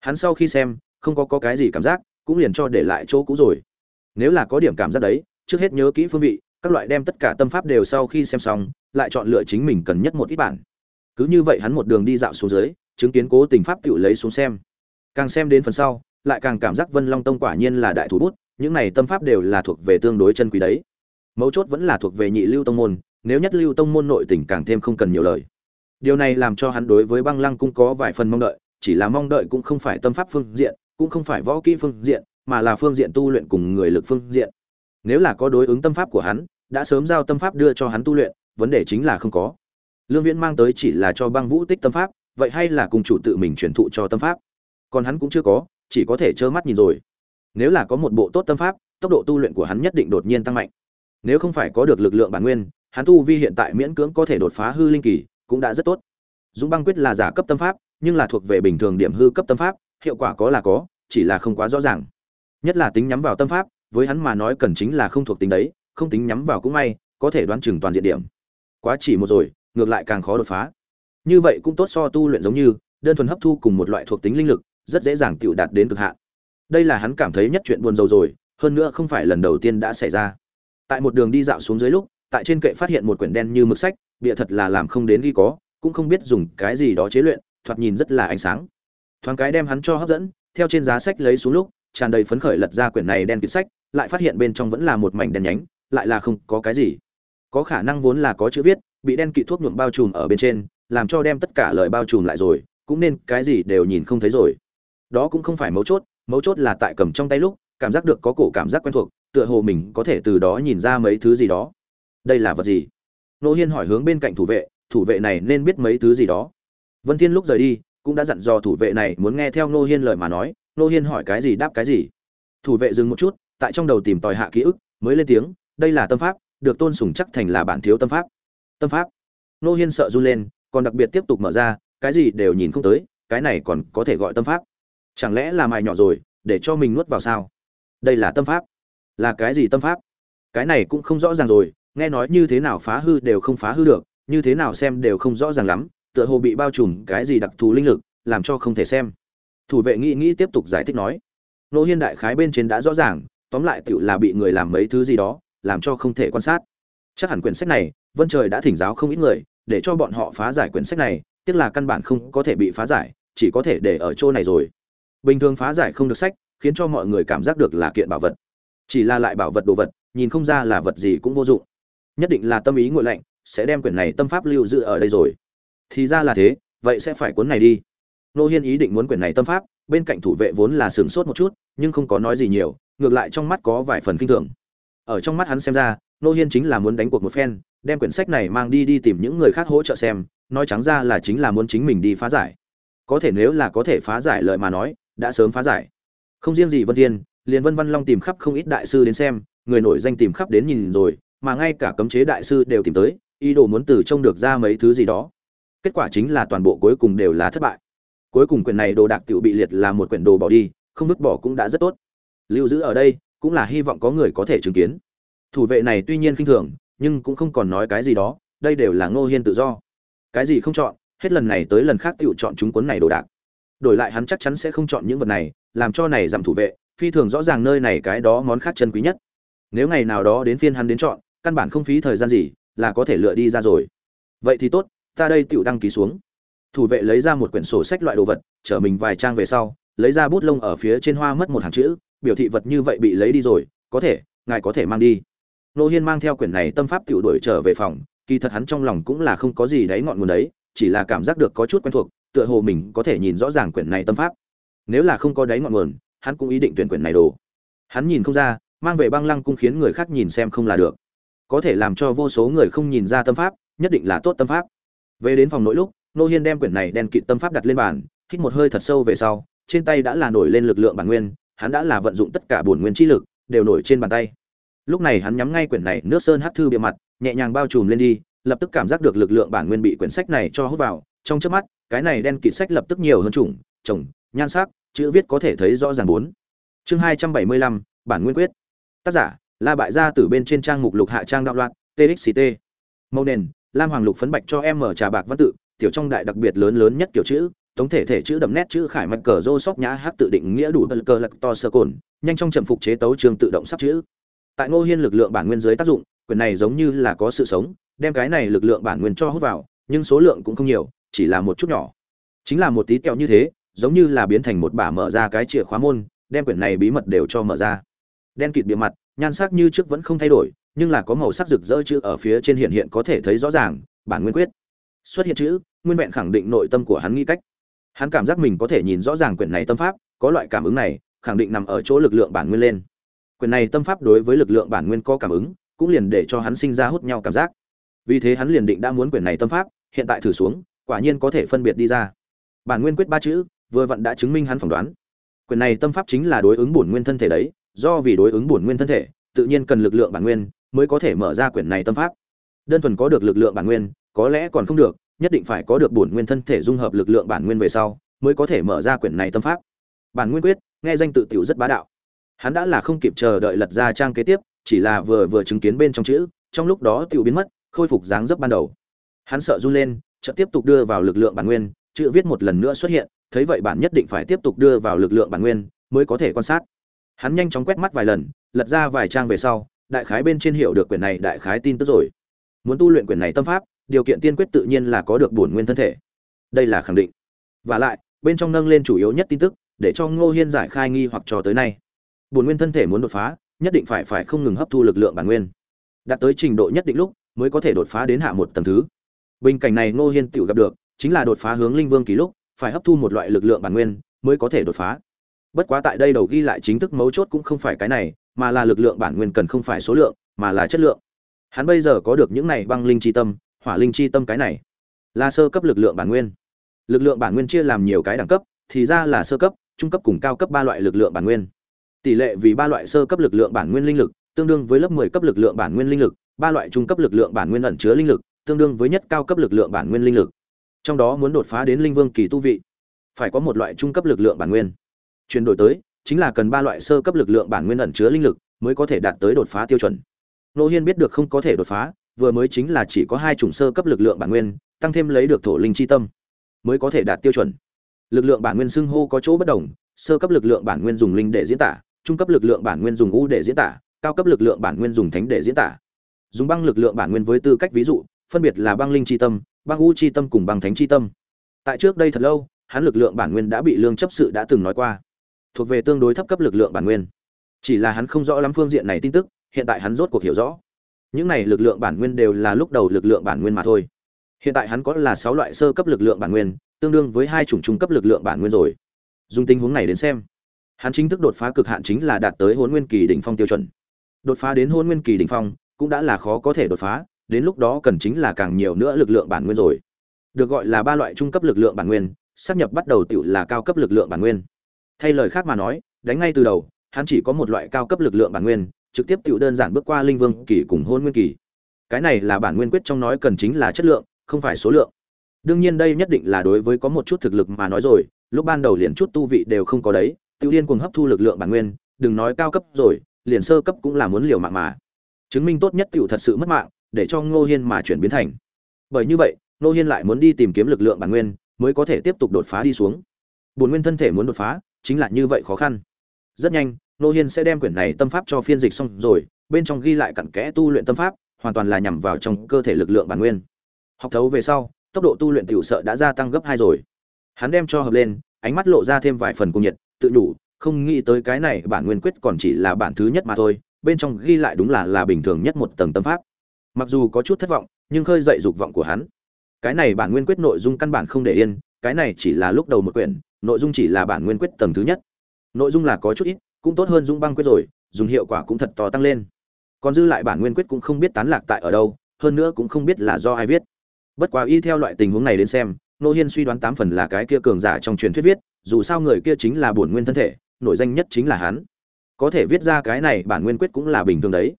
S1: Hắn sau khi xem không có, có cái gì cảm giác cũng liền cho để lại chỗ cũ rồi. Nếu là có điểm cảm giác đấy trước hết nhớ kỹ phương vị các loại đem tất cả tâm pháp đều sau khi xem xong, lại chọn lựa chính mình cần nhất một ít bản. Cứ như vậy hắn một đường đi dạo xuống dưới, chứng kiến cố tình pháp tự lấy xuống xem. Càng xem đến phần sau, lại càng cảm giác vân long tông quả nhiên là đại thủ bút, những này tâm pháp đều là thuộc về tương đối chân quý đấy. Mấu chốt vẫn là thuộc về nhị lưu tông môn, nếu nhất lưu tông môn nội tình càng thêm không cần nhiều lời. Điều này làm cho hắn đối với băng lăng cũng có vài phần mong đợi, chỉ là mong đợi cũng không phải tâm pháp phương diện, cũng không phải võ kỹ phương diện, mà là phương diện tu luyện cùng người lực phương diện nếu là có đối ứng tâm pháp của hắn, đã sớm giao tâm pháp đưa cho hắn tu luyện, vấn đề chính là không có. Lương viễn mang tới chỉ là cho băng vũ tích tâm pháp, vậy hay là cùng chủ tự mình truyền thụ cho tâm pháp? Còn hắn cũng chưa có, chỉ có thể trơ mắt nhìn rồi. Nếu là có một bộ tốt tâm pháp, tốc độ tu luyện của hắn nhất định đột nhiên tăng mạnh. Nếu không phải có được lực lượng bản nguyên, hắn tu vi hiện tại miễn cưỡng có thể đột phá hư linh kỳ, cũng đã rất tốt. Dũng băng quyết là giả cấp tâm pháp, nhưng là thuộc về bình thường điểm hư cấp tâm pháp, hiệu quả có là có, chỉ là không quá rõ ràng. Nhất là tính nhắm vào tâm pháp với hắn mà nói cần chính là không thuộc tính đấy, không tính nhắm vào cũng may, có thể đoán chừng toàn diện điểm. Quá chỉ một rồi, ngược lại càng khó đột phá. Như vậy cũng tốt so tu luyện giống như, đơn thuần hấp thu cùng một loại thuộc tính linh lực, rất dễ dàng tự đạt đến cực hạn. Đây là hắn cảm thấy nhất chuyện buồn rầu rồi, hơn nữa không phải lần đầu tiên đã xảy ra. Tại một đường đi dạo xuống dưới lúc, tại trên kệ phát hiện một quyển đen như mực sách, bịa thật là làm không đến ghi có, cũng không biết dùng cái gì đó chế luyện, thoạt nhìn rất là ánh sáng. Thoáng cái đem hắn cho hấp dẫn, theo trên giá sách lấy xuống lúc, tràn đầy phấn khởi lật ra quyển này đen kịt sách lại phát hiện bên trong vẫn là một mảnh đen nhánh, lại là không có cái gì. Có khả năng vốn là có chữ viết, bị đen kịt thuốc nhuộm bao trùm ở bên trên, làm cho đem tất cả lời bao trùm lại rồi, cũng nên cái gì đều nhìn không thấy rồi. Đó cũng không phải mấu chốt mấu chốt là tại cầm trong tay lúc, cảm giác được có cổ cảm giác quen thuộc, tựa hồ mình có thể từ đó nhìn ra mấy thứ gì đó. Đây là vật gì? Nô hiên hỏi hướng bên cạnh thủ vệ thủ vệ này nên biết mấy thứ gì đó. Vân thiên lúc rời đi, cũng đã dặn dò thủ vệ này muốn nghe theo nô hiên lời mà nói. Nô hiên hỏi cái gì đáp cái gì? Thủ vệ dừng một chút tại trong đầu tìm tòi hạ ký ức, mới lên tiếng, đây là tâm pháp, được tôn sùng chắc thành là bản thiếu tâm pháp. Tâm pháp. Nô hiên sợ run lên, còn đặc biệt tiếp tục mở ra, cái gì đều nhìn không tới, cái này còn có thể gọi tâm pháp? Chẳng lẽ là mài nhỏ rồi, để cho mình nuốt vào sao? Đây là tâm pháp. Là cái gì tâm pháp? Cái này cũng không rõ ràng rồi, nghe nói như thế nào phá hư đều không phá hư được, như thế nào xem đều không rõ ràng lắm, tựa hồ bị bao trùm cái gì đặc thù linh lực, làm cho không thể xem. Thủ vệ nghĩ nghĩ tiếp tục giải thích nói. Nô hiên đại khái bên trên đã rõ ràng tóm lại tựu là bị người làm mấy thứ gì đó, làm cho không thể quan sát. Chắc hẳn quyển sách này, vân trời đã thỉnh giáo không ít người, để cho bọn họ phá giải quyển sách này, tiếc là căn bản không có thể bị phá giải, chỉ có thể để ở chỗ này rồi. Bình thường phá giải không được sách, khiến cho mọi người cảm giác được là kiện bảo vật. Chỉ là lại bảo vật đồ vật, nhìn không ra là vật gì cũng vô dụng. Nhất định là tâm ý ngội lạnh, sẽ đem quyển này tâm pháp lưu giữ ở đây rồi. Thì ra là thế, vậy sẽ phải cuốn này đi. Nô hiên ý định muốn quyển này tâm pháp, bên cạnh thủ vệ vốn là sửng sốt một chút, nhưng không có nói gì nhiều ngược lại trong mắt có vài phần kinh thường. Ở trong mắt hắn xem ra, nô hiên chính là muốn đánh cuộc một phen, đem quyển sách này mang đi đi tìm những người khác hỗ trợ xem, nói trắng ra là chính là muốn chính mình đi phá giải. Có thể nếu là có thể phá giải lời mà nói, đã sớm phá giải. Không riêng gì vân thiên, liền vân văn long tìm khắp không ít đại sư đến xem, người nổi danh tìm khắp đến nhìn rồi, mà ngay cả cấm chế đại sư đều tìm tới, ý đồ muốn từ trông được ra mấy thứ gì đó. Kết quả chính là toàn bộ cuối cùng đều là thất bại. Cuối cùng quyển này đồ đạc tiểu bị liệt là một quyển đồ bỏ đi, không vứt bỏ cũng đã rất tốt lưu giữ ở đây cũng là hy vọng có người có thể chứng kiến. Thủ vệ này tuy nhiên khinh thường, nhưng cũng không còn nói cái gì đó, đây đều là ngô hiên tự do. Cái gì không chọn, hết lần này tới lần khác tự chọn chúng cuốn này đồ đạc. Đổi lại hắn chắc chắn sẽ không chọn những vật này, làm cho này giảm thủ vệ, phi thường rõ ràng nơi này cái đó món khác chân quý nhất. Nếu ngày nào đó đến phiên hắn đến chọn, căn bản không phí thời gian gì, là có thể lựa đi ra rồi. Vậy thì tốt, ta đây tự đăng ký xuống. Thủ vệ lấy ra một quyển sổ sách loại đồ vật, chở mình vài trang về sau, lấy ra bút lông ở phía trên hoa mất một hàng chữ biểu thị vật như vậy bị lấy đi rồi, có thể, ngài có thể mang đi. Nô hiên mang theo quyển này tâm pháp tiểu đuổi trở về phòng, kỳ thật hắn trong lòng cũng là không có gì đấy ngọn nguồn đấy, chỉ là cảm giác được có chút quen thuộc, tựa hồ mình có thể nhìn rõ ràng quyển này tâm pháp. Nếu là không có đáy ngọn nguồn, hắn cũng ý định tuyển quyển này đồ. Hắn nhìn không ra, mang về băng lăng cung khiến người khác nhìn xem không là được. Có thể làm cho vô số người không nhìn ra tâm pháp, nhất định là tốt tâm pháp. Về đến phòng nội lúc, nô hiên đem quyển này đen kịt tâm pháp đặt lên bàn, hít một hơi thật sâu về sau, trên tay đã là nổi lên lực lượng bản nguyên hắn đã là vận dụng tất cả bổn nguyên chi lực, đều nổi trên bàn tay. Lúc này hắn nhắm ngay quyển này, nước sơn hắc thư bìa mặt, nhẹ nhàng bao trùm lên đi, lập tức cảm giác được lực lượng bản nguyên bị quyển sách này cho hút vào. Trong chớp mắt, cái này đen kịt sách lập tức nhiều hơn chủng, chồng, nhan sắc, chữ viết có thể thấy rõ ràng bốn. Chương hai trăm bảy mươi lăm, bản nguyên quyết. Tác giả, la bại gia từ bên trên trang mục lục hạ trang đạo loạn txt màu nền, lam hoàng lục phấn bạch cho em mở trà bạc văn tự, tiểu trong đại đặc biệt lớn lớn nhất kiểu chữ tổng thể thể chữ đậm nét chữ khải mạch cờ rô sóc nhã hát tự định nghĩa đủ bật cờ lật to sơ cồn, nhanh trong chậm phục chế tấu trường tự động sắp chữ. Tại ngô hiên lực lượng bản nguyên dưới tác dụng, quyền này giống như là có sự sống, đem cái này lực lượng bản nguyên cho hút vào, nhưng số lượng cũng không nhiều, chỉ là một chút nhỏ. Chính là một tí kẹo như thế, giống như là biến thành một bả mở ra cái chìa khóa môn, đem quyển này bí mật đều cho mở ra. Đen kịt bề mặt, nhan sắc như trước vẫn không thay đổi, nhưng là có màu sắc rực rỡ chữ ở phía trên hiện hiện có thể thấy rõ ràng, bản nguyên quyết. Xuất hiện chữ, nguyên vẹn khẳng định nội tâm của hắn nghĩ cách hắn cảm giác mình có thể nhìn rõ ràng quyển này tâm pháp, có loại cảm ứng này, khẳng định nằm ở chỗ lực lượng bản nguyên lên. Quyển này tâm pháp đối với lực lượng bản nguyên có cảm ứng, cũng liền để cho hắn sinh ra hút nhau cảm giác. Vì thế hắn liền định đã muốn quyển này tâm pháp, hiện tại thử xuống, quả nhiên có thể phân biệt đi ra. Bản nguyên quyết ba chữ, vừa vặn đã chứng minh hắn phỏng đoán. Quyển này tâm pháp chính là đối ứng bổn nguyên thân thể đấy, do vì đối ứng bổn nguyên thân thể, tự nhiên cần lực lượng bản nguyên mới có thể mở ra quyển này tâm pháp. Đơn thuần có được lực lượng bản nguyên, có lẽ còn không được nhất định phải có được bổn nguyên thân thể dung hợp lực lượng bản nguyên về sau, mới có thể mở ra quyển này tâm pháp. Bản nguyên quyết, nghe danh tự tiểu rất bá đạo. Hắn đã là không kịp chờ đợi lật ra trang kế tiếp, chỉ là vừa vừa chứng kiến bên trong chữ, trong lúc đó tiểu biến mất, khôi phục dáng dấp ban đầu. Hắn sợ run lên, chợt tiếp tục đưa vào lực lượng bản nguyên, chữ viết một lần nữa xuất hiện, thấy vậy bản nhất định phải tiếp tục đưa vào lực lượng bản nguyên, mới có thể quan sát. Hắn nhanh chóng quét mắt vài lần, lật ra vài trang về sau, đại khái bên trên hiểu được quyển này đại khái tin tức rồi. Muốn tu luyện quyển này tâm pháp điều kiện tiên quyết tự nhiên là có được bổn nguyên thân thể. Đây là khẳng định. Và lại, bên trong nâng lên chủ yếu nhất tin tức, để cho ngô hiên giải khai nghi hoặc cho tới nay. Bổn nguyên thân thể muốn đột phá, nhất định phải phải không ngừng hấp thu lực lượng bản nguyên. Đạt tới trình độ nhất định lúc, mới có thể đột phá đến hạ một tầng thứ. Bình cảnh này ngô hiên tiểu gặp được, chính là đột phá hướng linh vương kỳ lúc, phải hấp thu một loại lực lượng bản nguyên, mới có thể đột phá. Bất quá tại đây đầu ghi lại chính thức mấu chốt cũng không phải cái này, mà là lực lượng bản nguyên cần không phải số lượng, mà là chất lượng. Hắn bây giờ có được những này băng linh chi tâm hỏa linh chi tâm cái này. Là sơ cấp lực lượng bản nguyên. Lực lượng bản nguyên chia làm nhiều cái đẳng cấp, thì ra là sơ cấp, trung cấp cùng cao cấp ba loại lực lượng bản nguyên. Tỷ lệ vì ba loại sơ cấp lực lượng bản nguyên linh lực, tương đương với lớp 10 cấp lực lượng bản nguyên linh lực, ba loại trung cấp lực lượng bản nguyên ẩn chứa linh lực, tương đương với nhất cao cấp lực lượng bản nguyên linh lực. Trong đó muốn đột phá đến linh vương kỳ tu vị, phải có một loại trung cấp lực lượng bản nguyên. Chuyển đổi tới, chính là cần ba loại sơ cấp lực lượng bản nguyên ẩn chứa linh lực mới có thể đạt tới đột phá tiêu chuẩn. Nô hiên biết được không có thể đột phá vừa mới chính là chỉ có hai chủng sơ cấp lực lượng bản nguyên, tăng thêm lấy được thổ linh chi tâm, mới có thể đạt tiêu chuẩn. Lực lượng bản nguyên xưng hô có chỗ bất đồng, sơ cấp lực lượng bản nguyên dùng linh để diễn tả, trung cấp lực lượng bản nguyên dùng u để diễn tả, cao cấp lực lượng bản nguyên dùng thánh để diễn tả. Dùng băng lực lượng bản nguyên với tư cách ví dụ, phân biệt là băng linh chi tâm, băng u chi tâm cùng băng thánh chi tâm. Tại trước đây thật lâu, hắn lực lượng bản nguyên đã bị lương chấp sự đã từng nói qua, thuộc về tương đối thấp cấp lực lượng bản nguyên. Chỉ là hắn không rõ lắm phương diện này tin tức, hiện tại hắn rốt cuộc hiểu rõ những này lực lượng bản nguyên đều là lúc đầu lực lượng bản nguyên mà thôi. Hiện tại hắn có là sáu loại sơ cấp lực lượng bản nguyên, tương đương với hai chủng trung cấp lực lượng bản nguyên rồi. Dùng tình huống này đến xem, hắn chính thức đột phá cực hạn chính là đạt tới hôn nguyên kỳ đỉnh phong tiêu chuẩn. Đột phá đến hôn nguyên kỳ đỉnh phong, cũng đã là khó có thể đột phá, đến lúc đó cần chính là càng nhiều nữa lực lượng bản nguyên rồi. Được gọi là ba loại trung cấp lực lượng bản nguyên, sắp nhập bắt đầu tự là cao cấp lực lượng bản nguyên. Thay lời khác mà nói, đánh ngay từ đầu, hắn chỉ có một loại cao cấp lực lượng bản nguyên trực tiếp tự đơn giản bước qua linh vương kỳ cùng hôn nguyên kỳ. Cái này là bản nguyên quyết trong nói cần chính là chất lượng, không phải số lượng. Đương nhiên đây nhất định là đối với có một chút thực lực mà nói rồi, lúc ban đầu liền chút tu vị đều không có đấy tự điên cuồng hấp thu lực lượng bản nguyên, đừng nói cao cấp rồi, liền sơ cấp cũng là muốn liều mạng mà. Chứng minh tốt nhất tựu thật sự mất mạng, để cho ngô hiên mà chuyển biến thành. Bởi như vậy, ngô hiên lại muốn đi tìm kiếm lực lượng bản nguyên, mới có thể tiếp tục đột phá đi xuống. Bồn nguyên thân thể muốn đột phá, chính là như vậy khó khăn. Rất nhanh nô hiên sẽ đem quyển này tâm pháp cho phiên dịch xong rồi, bên trong ghi lại cặn kẽ tu luyện tâm pháp, hoàn toàn là nhằm vào trong cơ thể lực lượng bản nguyên. Học thấu về sau, tốc độ tu luyện tiểu sợ đã gia tăng gấp hai rồi. Hắn đem cho hợp lên, ánh mắt lộ ra thêm vài phần cung nhiệt, tự đủ, không nghĩ tới cái này bản nguyên quyết còn chỉ là bản thứ nhất mà thôi, bên trong ghi lại đúng là là bình thường nhất một tầng tâm pháp. Mặc dù có chút thất vọng, nhưng khơi dậy dục vọng của hắn. Cái này bản nguyên quyết nội dung căn bản không để yên, cái này chỉ là lúc đầu một quyển, nội dung chỉ là bản nguyên quyết tầng thứ nhất. Nội dung là có chút ít cũng tốt hơn dung băng quyết rồi, dùng hiệu quả cũng thật to tăng lên. Còn dư lại bản nguyên quyết cũng không biết tán lạc tại ở đâu, hơn nữa cũng không biết là do ai viết. Bất quá y theo loại tình huống này đến xem, nô hiên suy đoán tám phần là cái kia cường giả trong truyền thuyết viết, dù sao người kia chính là bổn nguyên thân thể, nội danh nhất chính là hắn. Có thể viết ra cái này bản nguyên quyết cũng là bình thường đấy.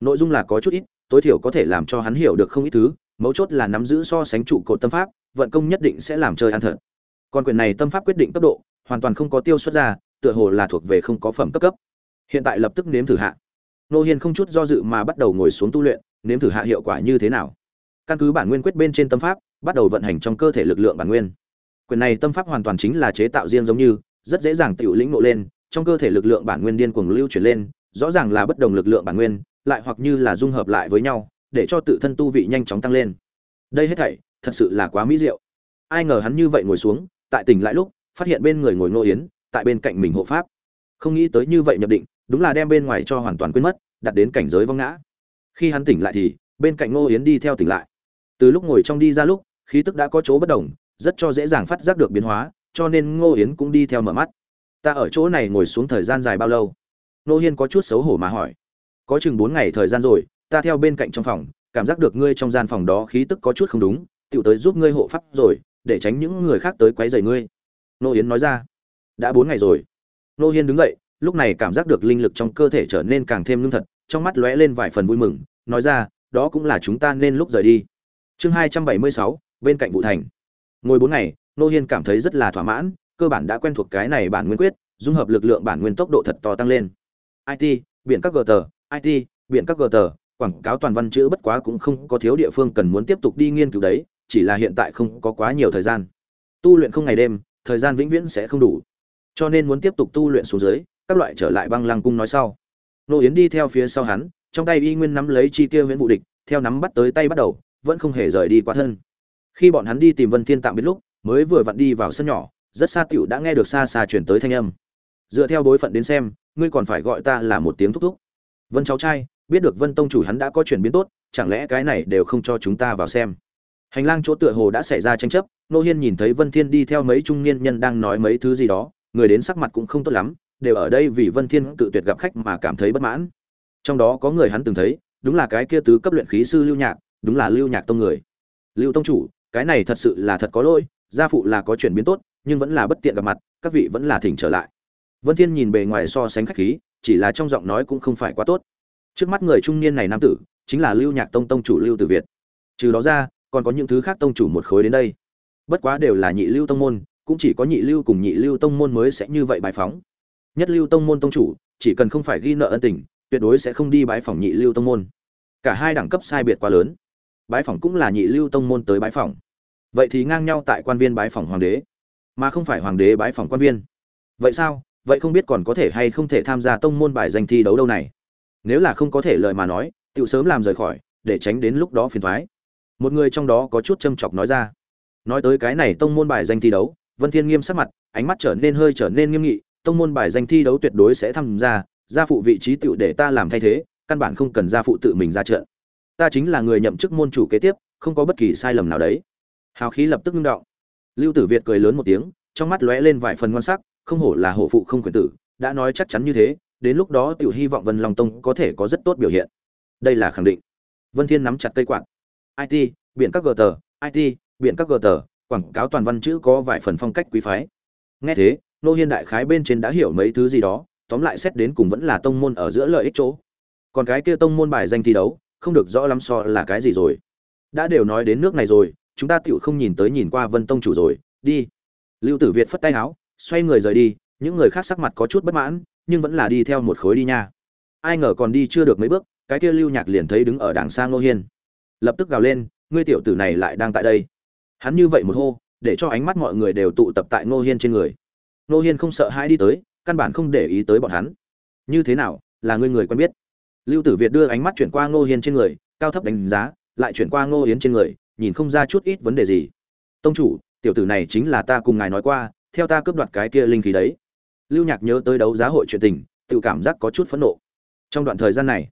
S1: Nội dung là có chút ít, tối thiểu có thể làm cho hắn hiểu được không ít thứ, mấu chốt là nắm giữ so sánh trụ cột tâm pháp, vận công nhất định sẽ làm chơi ăn thật. Còn quyền này tâm pháp quyết định cấp độ, hoàn toàn không có tiêu xuất ra tựa hồ là thuộc về không có phẩm cấp cấp. Hiện tại lập tức nếm thử hạ. Nô hiên không chút do dự mà bắt đầu ngồi xuống tu luyện, nếm thử hạ hiệu quả như thế nào. Căn cứ bản nguyên quyết bên trên tâm pháp, bắt đầu vận hành trong cơ thể lực lượng bản nguyên. Quyền này tâm pháp hoàn toàn chính là chế tạo riêng giống như, rất dễ dàng tự lĩnh nộ lên, trong cơ thể lực lượng bản nguyên điên cuồng lưu chuyển lên, rõ ràng là bất đồng lực lượng bản nguyên, lại hoặc như là dung hợp lại với nhau, để cho tự thân tu vị nhanh chóng tăng lên. Đây hết thảy, thật sự là quá mỹ diệu. Ai ngờ hắn như vậy ngồi xuống, tại tỉnh lại lúc, phát hiện bên người ngồi ngô yến tại bên cạnh mình hộ pháp. Không nghĩ tới như vậy nhập định, đúng là đem bên ngoài cho hoàn toàn quên mất, đặt đến cảnh giới vong ngã. Khi hắn tỉnh lại thì, bên cạnh ngô yến đi theo tỉnh lại. Từ lúc ngồi trong đi ra lúc, khí tức đã có chỗ bất đồng, rất cho dễ dàng phát giác được biến hóa, cho nên ngô yến cũng đi theo mở mắt. Ta ở chỗ này ngồi xuống thời gian dài bao lâu? Ngô hiên có chút xấu hổ mà hỏi. Có chừng bốn ngày thời gian rồi, ta theo bên cạnh trong phòng, cảm giác được ngươi trong gian phòng đó khí tức có chút không đúng tựu tới giúp ngươi hộ pháp rồi, để tránh những người khác tới quấy rầy ngươi. Nô yến nói ra đã bốn ngày rồi. Nô hiên đứng dậy, lúc này cảm giác được linh lực trong cơ thể trở nên càng thêm lương thật, trong mắt lóe lên vài phần vui mừng, nói ra, đó cũng là chúng ta nên lúc rời đi. Chương hai trăm bảy mươi sáu, bên cạnh vụ thành. Ngồi bốn ngày nô hiên cảm thấy rất là thỏa mãn, cơ bản đã quen thuộc cái này bản nguyên quyết, dung hợp lực lượng bản nguyên tốc độ thật to tăng lên. It biện các gờ tờ it biện các gờ tờ, quảng cáo toàn văn chữ bất quá cũng không có thiếu địa phương cần muốn tiếp tục đi nghiên cứu đấy, chỉ là hiện tại không có quá nhiều thời gian. Tu luyện không ngày đêm, thời gian vĩnh viễn sẽ không đủ cho nên muốn tiếp tục tu luyện xuống dưới, các loại trở lại băng lăng cung nói sau. Nô yến đi theo phía sau hắn, trong tay y nguyên nắm lấy chi tiêu nguyễn vụ địch, theo nắm bắt tới tay bắt đầu, vẫn không hề rời đi quá thân. Khi bọn hắn đi tìm vân thiên tạm biết lúc, mới vừa vặn đi vào sân nhỏ, rất xa tiểu đã nghe được xa xa chuyển tới thanh âm. Dựa theo bối phận đến xem, ngươi còn phải gọi ta là một tiếng thúc thúc. Vân cháu trai, biết được vân tông chủ hắn đã có chuyển biến tốt, chẳng lẽ cái này đều không cho chúng ta vào xem? Hành lang chỗ tựa hồ đã xảy ra tranh chấp, nô hiên nhìn thấy vân thiên đi theo mấy trung niên nhân đang nói mấy thứ gì đó người đến sắc mặt cũng không tốt lắm, đều ở đây vì vân thiên tự tuyệt gặp khách mà cảm thấy bất mãn. Trong đó có người hắn từng thấy, đúng là cái kia tứ cấp luyện khí sư lưu nhạc, đúng là lưu nhạc tông người. Lưu tông chủ, cái này thật sự là thật có lỗi, gia phụ là có chuyển biến tốt, nhưng vẫn là bất tiện gặp mặt, các vị vẫn là thỉnh trở lại. Vân thiên nhìn bề ngoài so sánh khách khí, chỉ là trong giọng nói cũng không phải quá tốt. Trước mắt người trung niên này nam tử, chính là lưu nhạc tông tông chủ lưu tử việt. Trừ đó ra, còn có những thứ khác tông chủ một khối đến đây. Bất quá đều là nhị lưu tông môn cũng chỉ có nhị lưu cùng nhị lưu tông môn mới sẽ như vậy bài phóng nhất lưu tông môn tông chủ, chỉ cần không phải ghi nợ ân tình, tuyệt đối sẽ không đi bái phỏng nhị lưu tông môn. Cả hai đẳng cấp sai biệt quá lớn. Bái phỏng cũng là nhị lưu tông môn tới bái phỏng. Vậy thì ngang nhau tại quan viên bái phỏng hoàng đế, mà không phải hoàng đế bái phỏng quan viên. Vậy sao? Vậy không biết còn có thể hay không thể tham gia tông môn bài danh thi đấu đâu này? Nếu là không có thể lời mà nói tự sớm làm rời khỏi, để tránh đến lúc đó phiền thoái một người trong đó có chút châm chọc nói ra. Nói tới cái này tông môn bài danh thi đấu vân thiên nghiêm sắc mặt, ánh mắt trở nên hơi trở nên nghiêm nghị, tông môn bài danh thi đấu tuyệt đối sẽ tham gia gia phụ vị trí tựu để ta làm thay thế, căn bản không cần gia phụ tự mình ra trận. Ta chính là người nhậm chức môn chủ kế tiếp, không có bất kỳ sai lầm nào đấy. Hào khí lập tức ngưng động. Lưu tử việt cười lớn một tiếng, trong mắt lóe lên vài phần ngoan sắc, không hổ là hổ phụ không quyền tử, đã nói chắc chắn như thế, đến lúc đó tiểu hy vọng vân long tông có thể có rất tốt biểu hiện. Đây là khẳng định. Vân thiên nắm chặt cây quạt. It biện các gờ tờ it biện các gờ tờ quảng cáo toàn văn chữ có vài phần phong cách quý phái. Nghe thế, nô hiên đại khái bên trên đã hiểu mấy thứ gì đó, tóm lại xét đến cùng vẫn là tông môn ở giữa lợi ích chỗ. Còn cái kia tông môn bài danh thi đấu, không được rõ lắm so là cái gì rồi. Đã đều nói đến nước này rồi, chúng ta tựu không nhìn tới nhìn qua vân tông chủ rồi, đi. Lưu tử việt phất tay áo xoay người rời đi, những người khác sắc mặt có chút bất mãn, nhưng vẫn là đi theo một khối đi nha. Ai ngờ còn đi chưa được mấy bước, cái kia lưu nhạc liền thấy đứng ở đàng sang ngô hiên. Lập tức gào lên, ngươi tiểu tử này lại đang tại đây hắn như vậy một hô, để cho ánh mắt mọi người đều tụ tập tại ngô hiên trên người. Ngô hiên không sợ hãi đi tới, căn bản không để ý tới bọn hắn. Như thế nào, là ngươi người quen biết? Lưu tử việt đưa ánh mắt chuyển qua ngô hiên trên người, cao thấp đánh giá, lại chuyển qua ngô yến trên người, nhìn không ra chút ít vấn đề gì. Tông chủ, tiểu tử này chính là ta cùng ngài nói qua, theo ta cướp đoạt cái kia linh khí đấy. Lưu nhạc nhớ tới đấu giá hội chuyện tình, tự cảm giác có chút phẫn nộ. Trong đoạn thời gian này,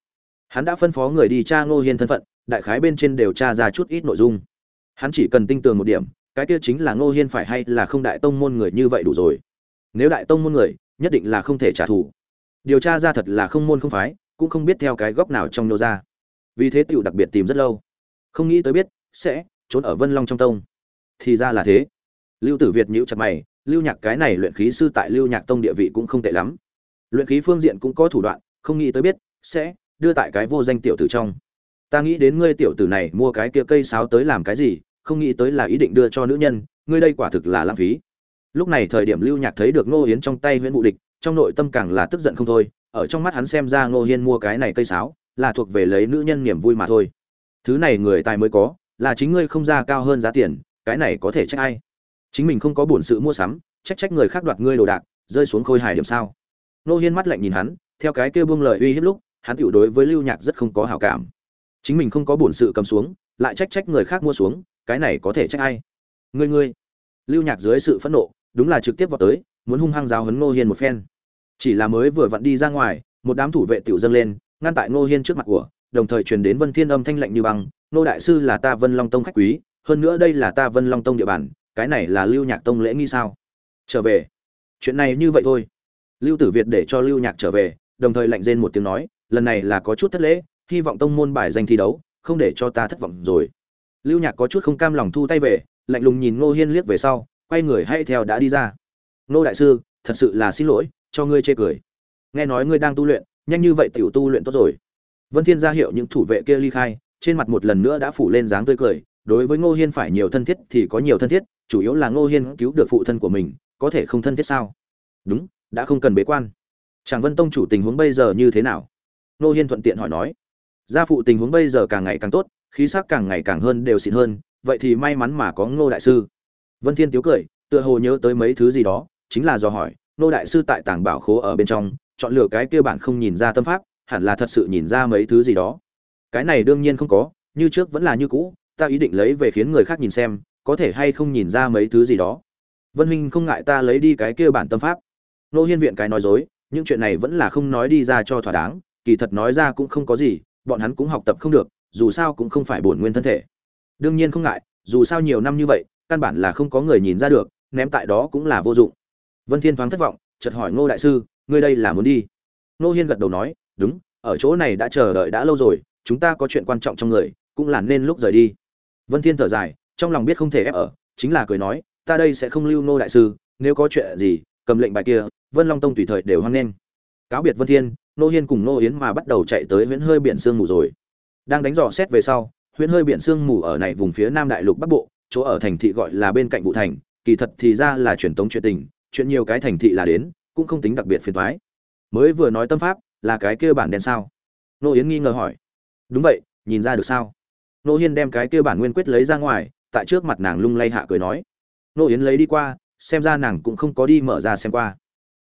S1: hắn đã phân phó người đi tra ngô hiên thân phận, đại khái bên trên đều tra ra chút ít nội dung hắn chỉ cần tin tưởng một điểm, cái kia chính là ngô hiên phải hay là không đại tông môn người như vậy đủ rồi. Nếu đại tông môn người, nhất định là không thể trả thù. Điều tra ra thật là không môn không phái, cũng không biết theo cái góc nào trong nô ra. Vì thế tựu đặc biệt tìm rất lâu. Không nghĩ tới biết, sẽ trốn ở vân long trong tông. Thì ra là thế. Lưu tử việt nhíu chặt mày, lưu nhạc cái này luyện khí sư tại lưu nhạc tông địa vị cũng không tệ lắm. Luyện khí phương diện cũng có thủ đoạn, không nghĩ tới biết, sẽ đưa tại cái vô danh tiểu tử trong. Ta nghĩ đến ngươi tiểu tử này mua cái kia cây sáo tới làm cái gì không nghĩ tới là ý định đưa cho nữ nhân, ngươi đây quả thực là lãng phí. Lúc này thời điểm lưu nhạc thấy được ngô hiến trong tay nguyễn vũ địch, trong nội tâm càng là tức giận không thôi, ở trong mắt hắn xem ra ngô hiên mua cái này cây sáo, là thuộc về lấy nữ nhân niềm vui mà thôi. Thứ này người tài mới có, là chính ngươi không ra cao hơn giá tiền, cái này có thể trách ai? Chính mình không có bổn sự mua sắm, trách trách người khác đoạt ngươi đồ đạc, rơi xuống khôi hài điểm sao? Ngô hiên mắt lạnh nhìn hắn, theo cái kia buông lời uy hiếp lúc, hắn tiểu đối với lưu nhạc rất không có hảo cảm. Chính mình không có bổn sự cầm xuống, lại trách trách người khác mua xuống cái này có thể trách ai? Ngươi ngươi. Lưu nhạc dưới sự phẫn nộ, đúng là trực tiếp vào tới, muốn hung hăng giáo hấn ngô hiên một phen. Chỉ là mới vừa vặn đi ra ngoài, một đám thủ vệ tiểu dâng lên, ngăn tại ngô hiên trước mặt của, đồng thời truyền đến vân thiên âm thanh lạnh như băng nô đại sư là ta vân long tông khách quý, hơn nữa đây là ta vân long tông địa bàn, cái này là lưu nhạc tông lễ nghi sao? Trở về. Chuyện này như vậy thôi. Lưu tử việt để cho lưu nhạc trở về, đồng thời lạnh rên một tiếng nói, lần này là có chút thất lễ, hy vọng tông môn bài danh thi đấu, không để cho ta thất vọng rồi lưu nhạc có chút không cam lòng thu tay về, lạnh lùng nhìn ngô hiên liếc về sau, quay người hay theo đã đi ra. Ngô đại sư, thật sự là xin lỗi, cho ngươi chê cười. Nghe nói ngươi đang tu luyện, nhanh như vậy tiểu tu luyện tốt rồi. Vân thiên ra hiệu những thủ vệ kia ly khai, trên mặt một lần nữa đã phủ lên dáng tươi cười. Đối với ngô hiên phải nhiều thân thiết thì có nhiều thân thiết, chủ yếu là ngô hiên cứu được phụ thân của mình, có thể không thân thiết sao? Đúng, đã không cần bế quan. Chàng vân tông chủ tình huống bây giờ như thế nào? Ngô hiên thuận tiện hỏi nói. Gia phụ tình huống bây giờ càng ngày càng tốt khí sắc càng ngày càng hơn đều xịn hơn, vậy thì may mắn mà có ngô đại sư. Vân thiên tiếu cười, tựa hồ nhớ tới mấy thứ gì đó, chính là do hỏi, ngô đại sư tại tàng bảo khố ở bên trong, chọn lựa cái kia bản không nhìn ra tâm pháp, hẳn là thật sự nhìn ra mấy thứ gì đó. Cái này đương nhiên không có, như trước vẫn là như cũ, ta ý định lấy về khiến người khác nhìn xem, có thể hay không nhìn ra mấy thứ gì đó. Vân huynh không ngại ta lấy đi cái kia bản tâm pháp. Nô hiên viện cái nói dối, những chuyện này vẫn là không nói đi ra cho thỏa đáng, kỳ thật nói ra cũng không có gì, bọn hắn cũng học tập không được dù sao cũng không phải bổn nguyên thân thể. Đương nhiên không ngại, dù sao nhiều năm như vậy, căn bản là không có người nhìn ra được, ném tại đó cũng là vô dụng. Vân thiên thoáng thất vọng, chợt hỏi ngô đại sư, ngươi đây là muốn đi? Ngô hiên gật đầu nói, đúng, ở chỗ này đã chờ đợi đã lâu rồi, chúng ta có chuyện quan trọng trong người, cũng là nên lúc rời đi. Vân thiên thở dài, trong lòng biết không thể ép ở, chính là cười nói, ta đây sẽ không lưu Ngô đại sư, nếu có chuyện gì, cầm lệnh bài kia, vân long tông tùy thời đều hoan nghênh. Cáo biệt vân thiên nô hiên cùng nô yến mà bắt đầu chạy tới huyễn hơi biển sương mù rồi đang đánh dò xét về sau, huyễn hơi biển sương mù ở này vùng phía nam đại lục bắc bộ, chỗ ở thành thị gọi là bên cạnh vụ thành, kỳ thật thì ra là truyền tống chuyện tình, chuyện nhiều cái thành thị là đến, cũng không tính đặc biệt phiền toái. Mới vừa nói tâm pháp, là cái kia bản đen sao? Nô yến nghi ngờ hỏi. Đúng vậy, nhìn ra được sao? Nô hiên đem cái kia bản nguyên quyết lấy ra ngoài, tại trước mặt nàng lung lay hạ cười nói. Nô yến lấy đi qua, xem ra nàng cũng không có đi mở ra xem qua.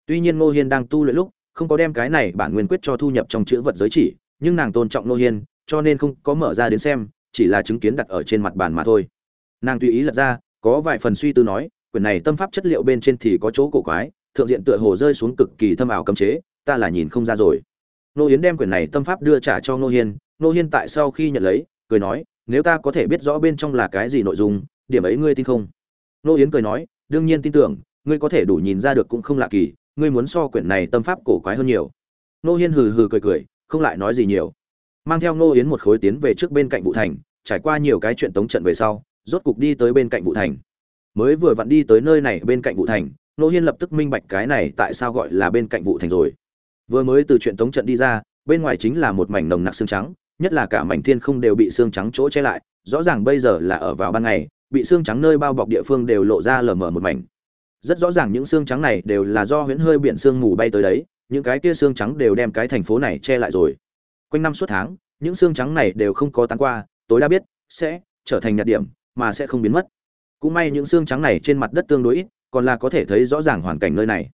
S1: Tuy nhiên nô hiên đang tu luyện lúc, không có đem cái này bản nguyên quyết cho thu nhập trong chữ vật giới chỉ, nhưng nàng tôn trọng nô hiên cho nên không có mở ra đến xem, chỉ là chứng kiến đặt ở trên mặt bàn mà thôi. Nàng tùy ý lật ra, có vài phần suy tư nói, quyển này tâm pháp chất liệu bên trên thì có chỗ cổ quái, thượng diện tựa hồ rơi xuống cực kỳ thâm ảo cấm chế, ta là nhìn không ra rồi. Nô yến đem quyển này tâm pháp đưa trả cho nô hiên nô hiên tại sau khi nhận lấy, cười nói, nếu ta có thể biết rõ bên trong là cái gì nội dung, điểm ấy ngươi tin không? Nô yến cười nói, đương nhiên tin tưởng, ngươi có thể đủ nhìn ra được cũng không lạ kỳ, ngươi muốn so quyển này tâm pháp cổ quái hơn nhiều. Nô hiên hừ hừ cười cười, không lại nói gì nhiều mang theo Ngô yến một khối tiến về trước bên cạnh vụ thành, trải qua nhiều cái chuyện tống trận về sau, rốt cục đi tới bên cạnh vụ thành. Mới vừa vặn đi tới nơi này bên cạnh vụ thành, Ngô hiên lập tức minh bạch cái này tại sao gọi là bên cạnh vụ thành rồi. Vừa mới từ chuyện tống trận đi ra, bên ngoài chính là một mảnh nồng nặc xương trắng, nhất là cả mảnh thiên không đều bị xương trắng chỗ che lại, rõ ràng bây giờ là ở vào ban ngày, bị xương trắng nơi bao bọc địa phương đều lộ ra lờ mờ một mảnh. Rất rõ ràng những xương trắng này đều là do huyễn hơi biển xương mù bay tới đấy, những cái kia xương trắng đều đem cái thành phố này che lại rồi quanh năm suốt tháng, những xương trắng này đều không có tán qua, tối đa biết sẽ trở thành nhạt điểm, mà sẽ không biến mất. Cũng may những xương trắng này trên mặt đất tương đối ít, còn là có thể thấy rõ ràng hoàn cảnh nơi này.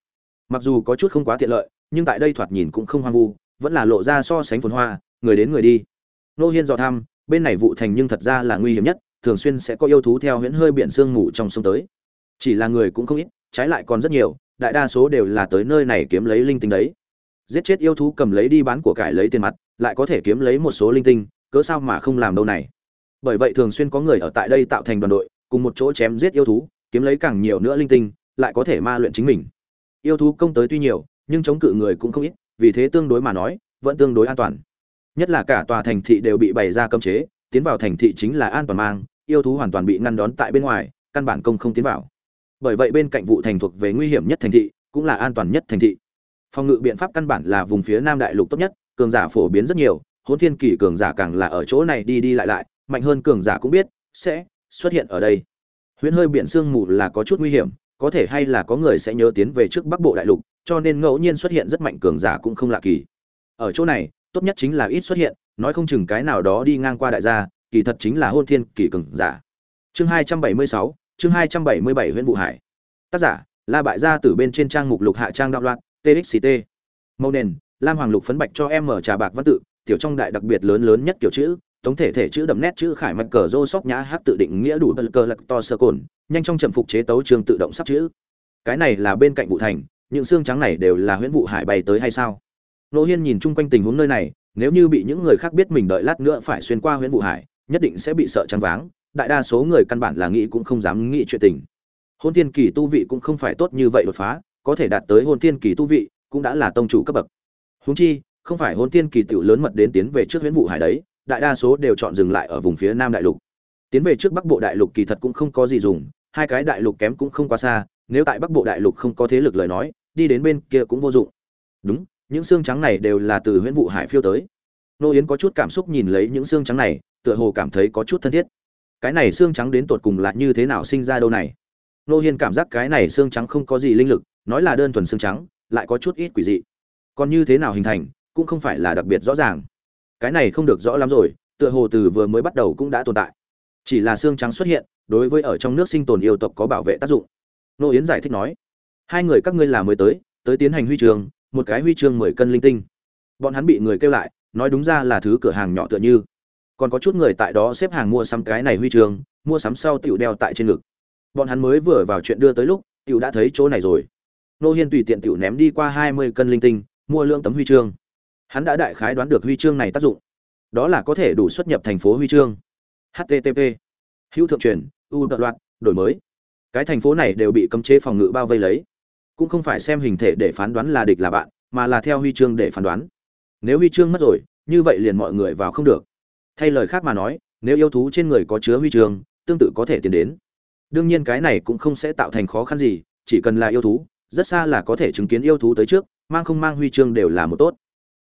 S1: Mặc dù có chút không quá tiện lợi, nhưng tại đây thoạt nhìn cũng không hoang vu, vẫn là lộ ra so sánh phồn hoa, người đến người đi. Nô hiên dò thăm, bên này vụ thành nhưng thật ra là nguy hiểm nhất, thường xuyên sẽ có yêu thú theo huyễn hơi biển sương ngủ trong sông tới. Chỉ là người cũng không ít, trái lại còn rất nhiều, đại đa số đều là tới nơi này kiếm lấy linh tinh đấy. Giết chết yêu thú cầm lấy đi bán của cải lấy tiền mặt lại có thể kiếm lấy một số linh tinh, cớ sao mà không làm đâu này? Bởi vậy thường xuyên có người ở tại đây tạo thành đoàn đội, cùng một chỗ chém giết yêu thú, kiếm lấy càng nhiều nữa linh tinh, lại có thể ma luyện chính mình. Yêu thú công tới tuy nhiều, nhưng chống cự người cũng không ít, vì thế tương đối mà nói, vẫn tương đối an toàn. Nhất là cả tòa thành thị đều bị bày ra cấm chế, tiến vào thành thị chính là an toàn mang, yêu thú hoàn toàn bị ngăn đón tại bên ngoài, căn bản công không tiến vào. Bởi vậy bên cạnh vụ thành thuộc về nguy hiểm nhất thành thị, cũng là an toàn nhất thành thị. Phòng ngự biện pháp căn bản là vùng phía nam đại lục tốt nhất cường giả phổ biến rất nhiều hôn thiên kỳ cường giả càng là ở chỗ này đi đi lại lại, mạnh hơn cường giả cũng biết, sẽ xuất hiện ở đây. Huyễn hơi biển sương mù là có chút nguy hiểm, có thể hay là có người sẽ nhớ tiến về trước bắc bộ đại lục, cho nên ngẫu nhiên xuất hiện rất mạnh cường giả cũng không lạ kỳ. Ở chỗ này, tốt nhất chính là ít xuất hiện, nói không chừng cái nào đó đi ngang qua đại gia, kỳ thật chính là hôn thiên kỳ cường giả. Chương hai trăm bảy mươi sáu, chương 277 Huyễn vụ hải. Tác giả, la bại gia từ bên trên trang mục lục hạ trang đạo loạn txct Mâu nền lam hoàng lục phấn bạch cho em mở trà bạc văn tự, tiểu trong đại đặc biệt lớn lớn nhất kiểu chữ tổng thể thể chữ đậm nét chữ khải mạch cờ rô sóc nhã hát tự định nghĩa đủ bờ cờ lật to sơ cồn, nhanh trong trầm phục chế tấu trường tự động sắp chữ. Cái này là bên cạnh vụ thành, những xương trắng này đều là huyễn vụ hải bay tới hay sao? Nô hiên nhìn chung quanh tình huống nơi này, nếu như bị những người khác biết mình đợi lát nữa phải xuyên qua huyễn vụ hải, nhất định sẽ bị sợ trắng váng, đại đa số người căn bản là nghĩ cũng không dám nghĩ chuyện tình. Hôn thiên kỳ tu vị cũng không phải tốt như vậy đột phá, có thể đạt tới hôn thiên kỳ tu vị cũng đã là tông chủ cấp bậc. Huống chi, không phải hôn tiên kỳ tiểu lớn mật đến tiến về trước huyễn vụ hải đấy, đại đa số đều chọn dừng lại ở vùng phía nam đại lục. Tiến về trước bắc bộ đại lục kỳ thật cũng không có gì dùng, hai cái đại lục kém cũng không quá xa, nếu tại bắc bộ đại lục không có thế lực lời nói, đi đến bên kia cũng vô dụng. Đúng, những xương trắng này đều là từ huyễn vụ hải phiêu tới. Nô yến có chút cảm xúc nhìn lấy những xương trắng này, tựa hồ cảm thấy có chút thân thiết. Cái này xương trắng đến tột cùng là như thế nào sinh ra đâu này? Nô hiên cảm giác cái này xương trắng không có gì linh lực, nói là đơn thuần xương trắng, lại có chút ít quỷ dị còn như thế nào hình thành, cũng không phải là đặc biệt rõ ràng. Cái này không được rõ lắm rồi, tựa hồ từ vừa mới bắt đầu cũng đã tồn tại. Chỉ là xương trắng xuất hiện, đối với ở trong nước sinh tồn yêu tộc có bảo vệ tác dụng. Nô yến giải thích nói, hai người các ngươi là mới tới tới tiến hành huy trường, một cái huy chương mười cân linh tinh. Bọn hắn bị người kêu lại, nói đúng ra là thứ cửa hàng nhỏ tựa như. Còn có chút người tại đó xếp hàng mua sắm cái này huy chương, mua sắm sau tiểu đeo tại trên ngực. Bọn hắn mới vừa vào chuyện đưa tới lúc, tiểu đã thấy chỗ này rồi. Nô hiên tùy tiện tiểu ném đi qua hai mươi cân linh tinh mua lượng tấm huy chương. Hắn đã đại khái đoán được huy chương này tác dụng. Đó là có thể đủ xuất nhập thành phố huy chương. Http hữu thượng truyền, u đợt loạt đổi mới. Cái thành phố này đều bị cấm chế phòng ngự bao vây lấy. Cũng không phải xem hình thể để phán đoán là địch là bạn, mà là theo huy chương để phán đoán. Nếu huy chương mất rồi, như vậy liền mọi người vào không được. Thay lời khác mà nói, nếu yêu thú trên người có chứa huy chương, tương tự có thể tiến đến. Đương nhiên cái này cũng không sẽ tạo thành khó khăn gì, chỉ cần là yêu thú, rất xa là có thể chứng kiến yêu thú tới trước mang không mang huy chương đều là một tốt.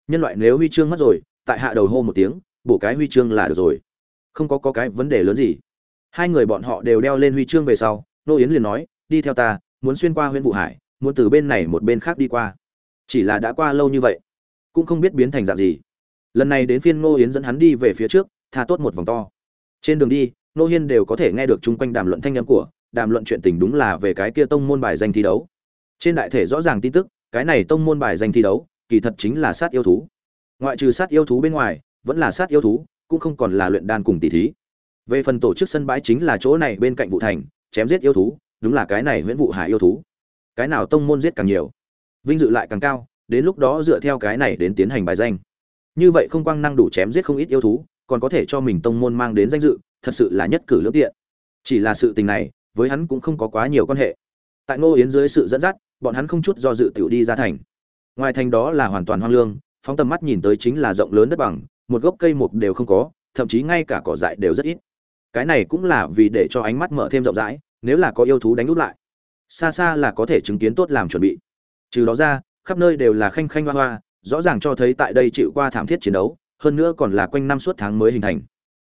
S1: Nhân loại nếu huy chương mất rồi tại hạ đầu hô một tiếng bổ cái huy chương là được rồi. Không có, có cái vấn đề lớn gì. Hai người bọn họ đều đeo lên huy chương về sau nô yến liền nói đi theo ta muốn xuyên qua huyện vụ hải muốn từ bên này một bên khác đi qua. Chỉ là đã qua lâu như vậy cũng không biết biến thành dạng gì. Lần này đến phiên Nô yến dẫn hắn đi về phía trước tha tốt một vòng to. Trên đường đi nô hiên đều có thể nghe được chung quanh đàm luận thanh âm của đàm luận chuyện tình đúng là về cái kia tông môn bài danh thi đấu. Trên đại thể rõ ràng tin tức cái này tông môn bài danh thi đấu, kỳ thật chính là sát yêu thú. Ngoại trừ sát yêu thú bên ngoài, vẫn là sát yêu thú, cũng không còn là luyện đan cùng tỷ thí. Về phần tổ chức sân bãi chính là chỗ này bên cạnh vụ thành, chém giết yêu thú, đúng là cái này nguyễn vụ hải yêu thú. Cái nào tông môn giết càng nhiều, vinh dự lại càng cao, đến lúc đó dựa theo cái này đến tiến hành bài danh. Như vậy không quang năng đủ chém giết không ít yêu thú, còn có thể cho mình tông môn mang đến danh dự, thật sự là nhất cử lưỡng tiện. Chỉ là sự tình này, với hắn cũng không có quá nhiều quan hệ. Tại ngô yến dưới sự dẫn dắt bọn hắn không chút do dự tiểu đi ra thành. Ngoài thành đó là hoàn toàn hoang lương, phóng tầm mắt nhìn tới chính là rộng lớn đất bằng, một gốc cây mục đều không có, thậm chí ngay cả cỏ dại đều rất ít. Cái này cũng là vì để cho ánh mắt mở thêm rộng rãi, nếu là có yêu thú đánh úp lại, xa xa là có thể chứng kiến tốt làm chuẩn bị. Trừ đó ra, khắp nơi đều là khanh khanh hoa hoa, rõ ràng cho thấy tại đây chịu qua thảm thiết chiến đấu, hơn nữa còn là quanh năm suốt tháng mới hình thành.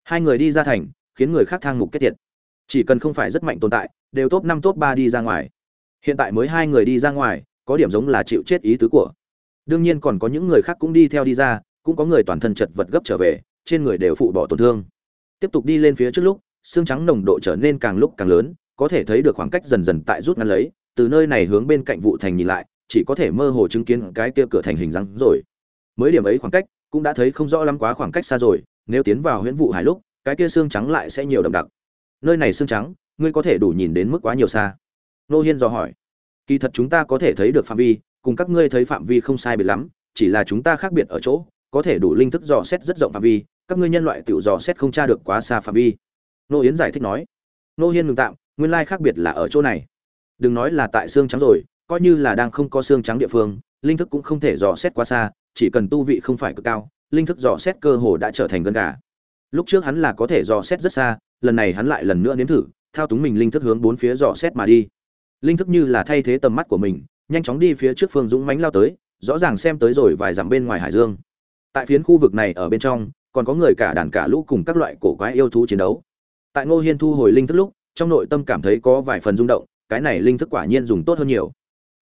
S1: Hai người đi ra thành, khiến người khác thang mục kết thiệt chỉ cần không phải rất mạnh tồn tại, đều top năm, top ba đi ra ngoài hiện tại mới hai người đi ra ngoài, có điểm giống là chịu chết ý tứ của. Đương nhiên còn có những người khác cũng đi theo đi ra, cũng có người toàn thân chật vật gấp trở về, trên người đều phụ bỏ tổn thương. Tiếp tục đi lên phía trước lúc, xương trắng nồng độ trở nên càng lúc càng lớn, có thể thấy được khoảng cách dần dần tại rút ngắn lấy, từ nơi này hướng bên cạnh vụ thành nhìn lại, chỉ có thể mơ hồ chứng kiến cái kia cửa thành hình dáng rồi. Mới điểm ấy khoảng cách, cũng đã thấy không rõ lắm quá khoảng cách xa rồi, nếu tiến vào huyễn vụ hải lúc, cái kia xương trắng lại sẽ nhiều đậm đặc. Nơi này xương trắng, ngươi có thể đủ nhìn đến mức quá nhiều xa nô hiên dò hỏi. Kỳ thật chúng ta có thể thấy được phạm vi, cùng các ngươi thấy phạm vi không sai biệt lắm, chỉ là chúng ta khác biệt ở chỗ, có thể đủ linh thức dò xét rất rộng phạm vi, các ngươi nhân loại tự dò xét không tra được quá xa phạm vi. Nô yến giải thích nói. Nô hiên ngừng tạm, nguyên lai khác biệt là ở chỗ này. Đừng nói là tại xương trắng rồi, coi như là đang không có xương trắng địa phương, linh thức cũng không thể dò xét quá xa, chỉ cần tu vị không phải cực cao, linh thức dò xét cơ hồ đã trở thành gân gà. Lúc trước hắn là có thể dò xét rất xa, lần này hắn lại lần nữa nếm thử, thao túng mình linh thức hướng bốn phía dò xét mà đi linh thức như là thay thế tầm mắt của mình, nhanh chóng đi phía trước phương dũng mánh lao tới, rõ ràng xem tới rồi vài dặm bên ngoài hải dương. Tại phiến khu vực này ở bên trong, còn có người cả đàn cả lũ cùng các loại cổ quái yêu thú chiến đấu. Tại ngô hiên thu hồi linh thức lúc, trong nội tâm cảm thấy có vài phần rung động, cái này linh thức quả nhiên dùng tốt hơn nhiều.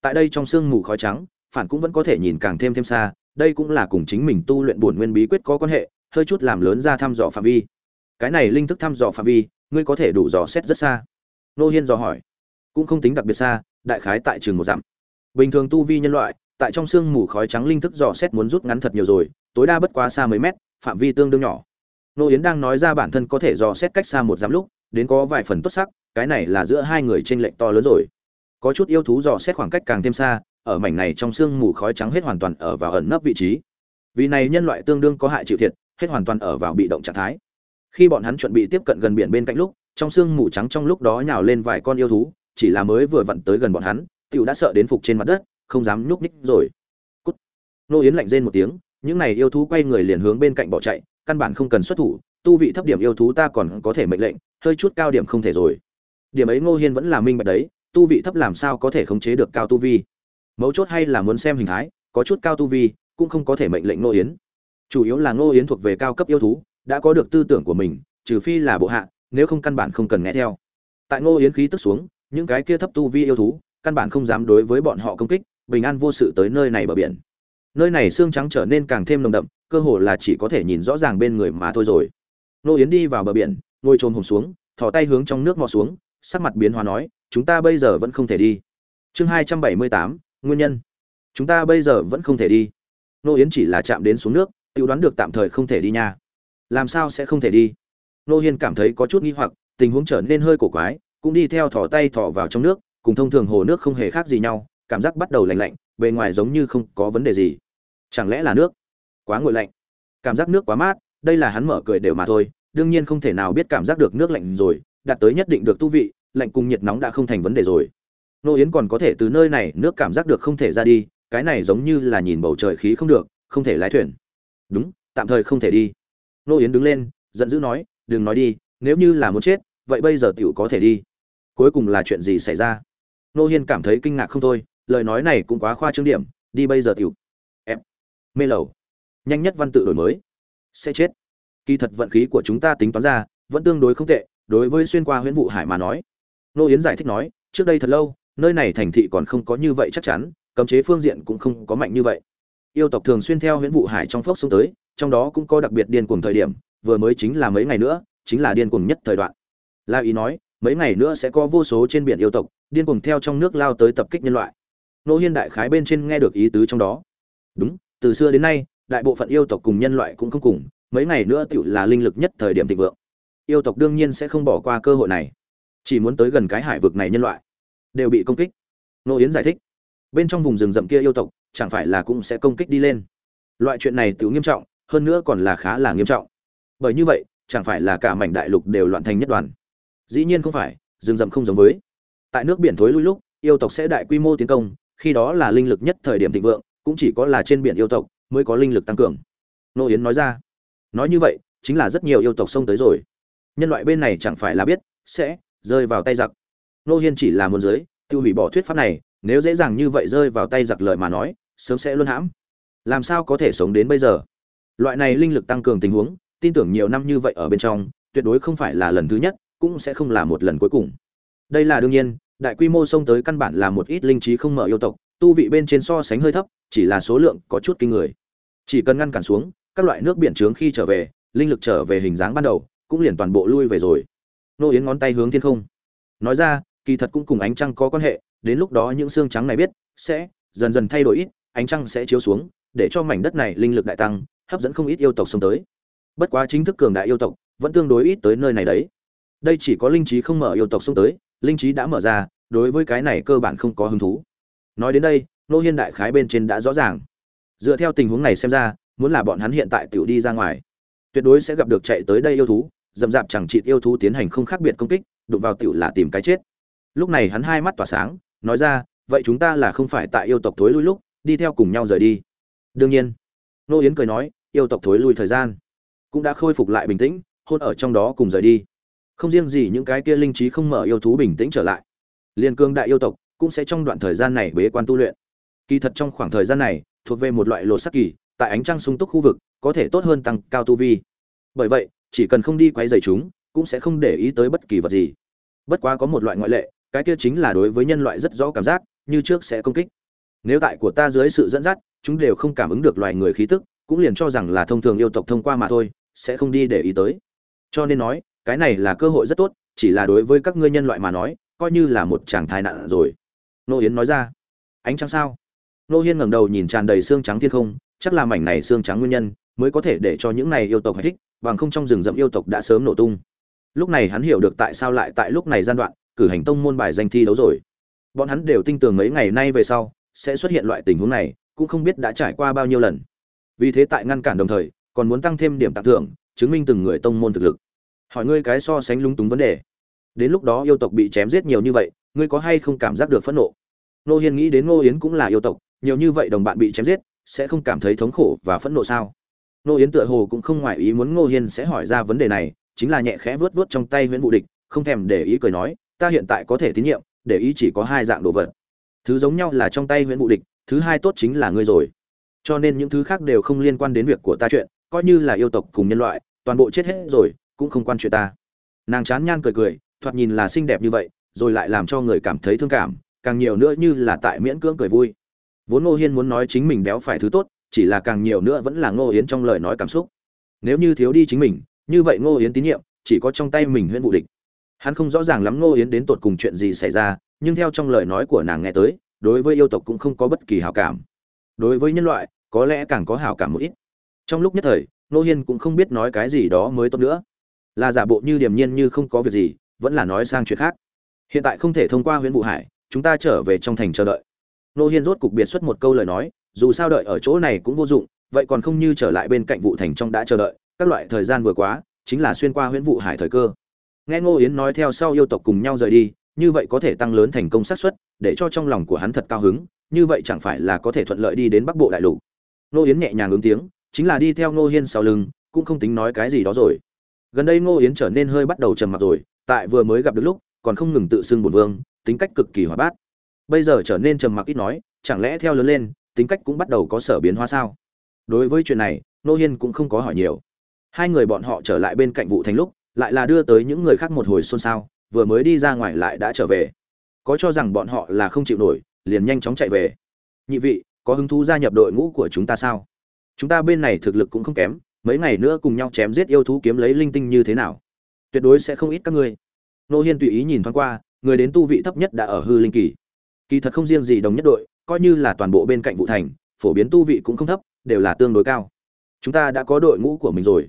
S1: Tại đây trong sương mù khói trắng, phản cũng vẫn có thể nhìn càng thêm thêm xa, đây cũng là cùng chính mình tu luyện bổn nguyên bí quyết có quan hệ, hơi chút làm lớn ra thăm dò phạm vi. Cái này linh thức thăm dò phạm vi, ngươi có thể đủ dò xét rất xa. Nô hiên dò hỏi cũng không tính đặc biệt xa, đại khái tại trường một dặm. Bình thường tu vi nhân loại, tại trong sương mù khói trắng linh thức dò xét muốn rút ngắn thật nhiều rồi, tối đa bất quá xa mấy mét, phạm vi tương đương nhỏ. Nô yến đang nói ra bản thân có thể dò xét cách xa một dặm lúc, đến có vài phần tốt sắc, cái này là giữa hai người trên lệnh to lớn rồi. Có chút yêu thú dò xét khoảng cách càng thêm xa, ở mảnh này trong sương mù khói trắng hết hoàn toàn ở vào ẩn nấp vị trí. Vì này nhân loại tương đương có hại chịu thiệt, hết hoàn toàn ở vào bị động trạng thái. Khi bọn hắn chuẩn bị tiếp cận gần biển bên cạnh lúc, trong sương mù trắng trong lúc đó nhào lên vài con yêu thú chỉ là mới vừa vặn tới gần bọn hắn, tiểu đã sợ đến phục trên mặt đất, không dám nhúc nhích rồi. Cút. Nô yến lạnh rên một tiếng, những này yêu thú quay người liền hướng bên cạnh bỏ chạy, căn bản không cần xuất thủ, tu vị thấp điểm yêu thú ta còn có thể mệnh lệnh, hơi chút cao điểm không thể rồi. Điểm ấy ngô hiên vẫn là minh bạch đấy, tu vị thấp làm sao có thể khống chế được cao tu vi? Mấu chốt hay là muốn xem hình thái, có chút cao tu vi, cũng không có thể mệnh lệnh ngô yến. Chủ yếu là ngô yến thuộc về cao cấp yêu thú, đã có được tư tưởng của mình, trừ phi là bộ hạ, nếu không căn bản không cần nghe theo. Tại ngô yến khí tức xuống những cái kia thấp tu vi yêu thú, căn bản không dám đối với bọn họ công kích, bình an vô sự tới nơi này bờ biển. Nơi này xương trắng trở nên càng thêm nồng đậm, cơ hồ là chỉ có thể nhìn rõ ràng bên người mà thôi rồi. Nô yến đi vào bờ biển, ngồi trồm hồn xuống, thò tay hướng trong nước mò xuống, sắc mặt biến hóa nói, chúng ta bây giờ vẫn không thể đi. Chương hai trăm bảy mươi tám, nguyên nhân. Chúng ta bây giờ vẫn không thể đi. Nô yến chỉ là chạm đến xuống nước tự đoán được tạm thời không thể đi nha. Làm sao sẽ không thể đi? Nô hiên cảm thấy có chút nghi hoặc, tình huống trở nên hơi cổ quái cũng đi theo thò tay thò vào trong nước, cùng thông thường hồ nước không hề khác gì nhau, cảm giác bắt đầu lạnh lạnh, bề ngoài giống như không có vấn đề gì. Chẳng lẽ là nước quá nguội lạnh? Cảm giác nước quá mát, đây là hắn mở cười đều mà thôi, đương nhiên không thể nào biết cảm giác được nước lạnh rồi, đạt tới nhất định được tu vị, lạnh cùng nhiệt nóng đã không thành vấn đề rồi. Nô yến còn có thể từ nơi này nước cảm giác được không thể ra đi, cái này giống như là nhìn bầu trời khí không được, không thể lái thuyền. Đúng, tạm thời không thể đi. Nô yến đứng lên, giận dữ nói, đừng nói đi, nếu như là muốn chết, vậy bây giờ tiểu có thể đi cuối cùng là chuyện gì xảy ra? Nô hiên cảm thấy kinh ngạc không thôi, lời nói này cũng quá khoa trương điểm, đi bây giờ tiểu. Em, mê lầu. Nhanh nhất văn tự đổi mới. Sẽ chết. Kỳ thật vận khí của chúng ta tính toán ra, vẫn tương đối không tệ, đối với xuyên qua huyễn vụ hải mà nói. Nô yến giải thích nói, trước đây thật lâu, nơi này thành thị còn không có như vậy chắc chắn, cấm chế phương diện cũng không có mạnh như vậy. Yêu tộc thường xuyên theo huyễn vụ hải trong phốc xuống tới, trong đó cũng có đặc biệt điên cuồng thời điểm, vừa mới chính là mấy ngày nữa, chính là điên cuồng nhất thời đoạn. La ý nói mấy ngày nữa sẽ có vô số trên biển yêu tộc, điên cuồng theo trong nước lao tới tập kích nhân loại. Nô hiên đại khái bên trên nghe được ý tứ trong đó. Đúng, từ xưa đến nay, đại bộ phận yêu tộc cùng nhân loại cũng không cùng, mấy ngày nữa tựu là linh lực nhất thời điểm thịnh vượng. Yêu tộc đương nhiên sẽ không bỏ qua cơ hội này, chỉ muốn tới gần cái hải vực này nhân loại, đều bị công kích. Nô yến giải thích, bên trong vùng rừng rậm kia yêu tộc, chẳng phải là cũng sẽ công kích đi lên. Loại chuyện này tựu nghiêm trọng, hơn nữa còn là khá là nghiêm trọng. Bởi như vậy, chẳng phải là cả mảnh đại lục đều loạn thành nhất đoàn dĩ nhiên không phải, rừng rậm không giống với. Tại nước biển thối lui lúc, yêu tộc sẽ đại quy mô tiến công, khi đó là linh lực nhất thời điểm thịnh vượng, cũng chỉ có là trên biển yêu tộc mới có linh lực tăng cường. Nô yến nói ra. Nói như vậy, chính là rất nhiều yêu tộc xông tới rồi. Nhân loại bên này chẳng phải là biết, sẽ rơi vào tay giặc. Nô hiên chỉ là muốn giới, tiêu hủy bỏ thuyết pháp này, nếu dễ dàng như vậy rơi vào tay giặc lợi mà nói, sớm sẽ luôn hãm. Làm sao có thể sống đến bây giờ? Loại này linh lực tăng cường tình huống, tin tưởng nhiều năm như vậy ở bên trong, tuyệt đối không phải là lần thứ nhất cũng sẽ không là một lần cuối cùng. Đây là đương nhiên, đại quy mô xông tới căn bản là một ít linh trí không mở yêu tộc, tu vị bên trên so sánh hơi thấp, chỉ là số lượng có chút kinh người. Chỉ cần ngăn cản xuống, các loại nước biển trướng khi trở về, linh lực trở về hình dáng ban đầu, cũng liền toàn bộ lui về rồi. Nô yến ngón tay hướng thiên không. Nói ra, kỳ thật cũng cùng ánh trăng có quan hệ, đến lúc đó những xương trắng này biết, sẽ dần dần thay đổi ít, ánh trăng sẽ chiếu xuống, để cho mảnh đất này linh lực đại tăng, hấp dẫn không ít yêu tộc xông tới. Bất quá chính thức cường đại yêu tộc, vẫn tương đối ít tới nơi này đấy đây chỉ có linh trí không mở yêu tộc xông tới, linh trí đã mở ra, đối với cái này cơ bản không có hứng thú. Nói đến đây, nô hiên đại khái bên trên đã rõ ràng. Dựa theo tình huống này xem ra, muốn là bọn hắn hiện tại tiểu đi ra ngoài, tuyệt đối sẽ gặp được chạy tới đây yêu thú dầm dạp chẳng chịt yêu thú tiến hành không khác biệt công kích, đụng vào tiểu là tìm cái chết. Lúc này hắn hai mắt tỏa sáng, nói ra, vậy chúng ta là không phải tại yêu tộc thối lui lúc, đi theo cùng nhau rời đi. Đương nhiên, nô yến cười nói, yêu tộc thối lui thời gian cũng đã khôi phục lại bình tĩnh, hôn ở trong đó cùng rời đi không riêng gì những cái kia linh trí không mở yêu thú bình tĩnh trở lại liên cương đại yêu tộc cũng sẽ trong đoạn thời gian này bế quan tu luyện. Kỳ thật trong khoảng thời gian này, thuộc về một loại lột sắc kỳ, tại ánh trăng sung túc khu vực, có thể tốt hơn tăng cao tu vi. Bởi vậy, chỉ cần không đi quấy rầy chúng, cũng sẽ không để ý tới bất kỳ vật gì. Bất quá có một loại ngoại lệ, cái kia chính là đối với nhân loại rất rõ cảm giác, như trước sẽ công kích. Nếu tại của ta dưới sự dẫn dắt, chúng đều không cảm ứng được loài người khí tức, cũng liền cho rằng là thông thường yêu tộc thông qua mà thôi, sẽ không đi để ý tới. Cho nên nói cái này là cơ hội rất tốt, chỉ là đối với các ngươi nhân loại mà nói, coi như là một chàng thai nạn rồi. Nô yến nói ra. Ánh trăng sao? Nô hiên ngẩng đầu nhìn tràn đầy xương trắng thiên không, chắc là mảnh này xương trắng nguyên nhân, mới có thể để cho những này yêu tộc thích, bằng không trong rừng rậm yêu tộc đã sớm nổ tung. Lúc này hắn hiểu được tại sao lại tại lúc này gian đoạn, cử hành tông môn bài danh thi đấu rồi. Bọn hắn đều tin tưởng mấy ngày nay về sau, sẽ xuất hiện loại tình huống này, cũng không biết đã trải qua bao nhiêu lần. Vì thế tại ngăn cản đồng thời, còn muốn tăng thêm điểm tặng thưởng, chứng minh từng người tông môn thực lực hỏi ngươi cái so sánh lúng túng vấn đề. Đến lúc đó yêu tộc bị chém giết nhiều như vậy, ngươi có hay không cảm giác được phẫn nộ? Nô hiên nghĩ đến ngô yến cũng là yêu tộc, nhiều như vậy đồng bạn bị chém giết, sẽ không cảm thấy thống khổ và phẫn nộ sao? Nô yến tựa hồ cũng không ngoại ý muốn ngô hiên sẽ hỏi ra vấn đề này, chính là nhẹ khẽ vớt vớt trong tay nguyễn vũ địch, không thèm để ý cười nói, ta hiện tại có thể tín nhiệm, để ý chỉ có hai dạng đồ vật. Thứ giống nhau là trong tay nguyễn vũ địch, thứ hai tốt chính là ngươi rồi. Cho nên những thứ khác đều không liên quan đến việc của ta chuyện, coi như là yêu tộc cùng nhân loại, toàn bộ chết hết rồi cũng không quan chuyện ta. Nàng chán nhan cười cười, thoạt nhìn là xinh đẹp như vậy, rồi lại làm cho người cảm thấy thương cảm, càng nhiều nữa như là tại miễn cưỡng cười vui. Vốn ngô hiên muốn nói chính mình béo phải thứ tốt, chỉ là càng nhiều nữa vẫn là ngô yến trong lời nói cảm xúc. Nếu như thiếu đi chính mình, như vậy ngô yến tín nhiệm, chỉ có trong tay mình huyễn vụ địch. Hắn không rõ ràng lắm ngô yến đến tột cùng chuyện gì xảy ra, nhưng theo trong lời nói của nàng nghe tới, đối với yêu tộc cũng không có bất kỳ hảo cảm. Đối với nhân loại, có lẽ càng có hảo cảm một ít. Trong lúc nhất thời, ngô hiên cũng không biết nói cái gì đó mới tốt nữa là giả bộ như điềm nhiên như không có việc gì, vẫn là nói sang chuyện khác. Hiện tại không thể thông qua huyện vụ hải, chúng ta trở về trong thành chờ đợi. Nô hiên rốt cục biệt xuất một câu lời nói, dù sao đợi ở chỗ này cũng vô dụng, vậy còn không như trở lại bên cạnh vụ thành trong đã chờ đợi, các loại thời gian vừa quá chính là xuyên qua huyện vụ hải thời cơ. Nghe ngô yến nói theo sau yêu tộc cùng nhau rời đi, như vậy có thể tăng lớn thành công xác suất, để cho trong lòng của hắn thật cao hứng, như vậy chẳng phải là có thể thuận lợi đi đến bắc bộ đại lục. Ngô yến nhẹ nhàng ứng tiếng, chính là đi theo ngô hiên sau lưng, cũng không tính nói cái gì đó rồi gần đây ngô yến trở nên hơi bắt đầu trầm mặc rồi, tại vừa mới gặp được lúc, còn không ngừng tự xưng bổn vương, tính cách cực kỳ hoạt bát. Bây giờ trở nên trầm mặc ít nói, chẳng lẽ theo lớn lên, tính cách cũng bắt đầu có sở biến hóa sao? Đối với chuyện này nô hiên cũng không có hỏi nhiều. Hai người bọn họ trở lại bên cạnh vụ thành lúc, lại là đưa tới những người khác một hồi xôn xao, vừa mới đi ra ngoài lại đã trở về. Có cho rằng bọn họ là không chịu nổi, liền nhanh chóng chạy về. Nhị vị, có hứng thú gia nhập đội ngũ của chúng ta sao? Chúng ta bên này thực lực cũng không kém mấy ngày nữa cùng nhau chém giết yêu thú kiếm lấy linh tinh như thế nào? Tuyệt đối sẽ không ít các ngươi. Nô hiên tùy ý nhìn thoáng qua, người đến tu vị thấp nhất đã ở hư linh kỳ. Kỳ thật không riêng gì đồng nhất đội, coi như là toàn bộ bên cạnh vụ thành, phổ biến tu vị cũng không thấp, đều là tương đối cao. Chúng ta đã có đội ngũ của mình rồi.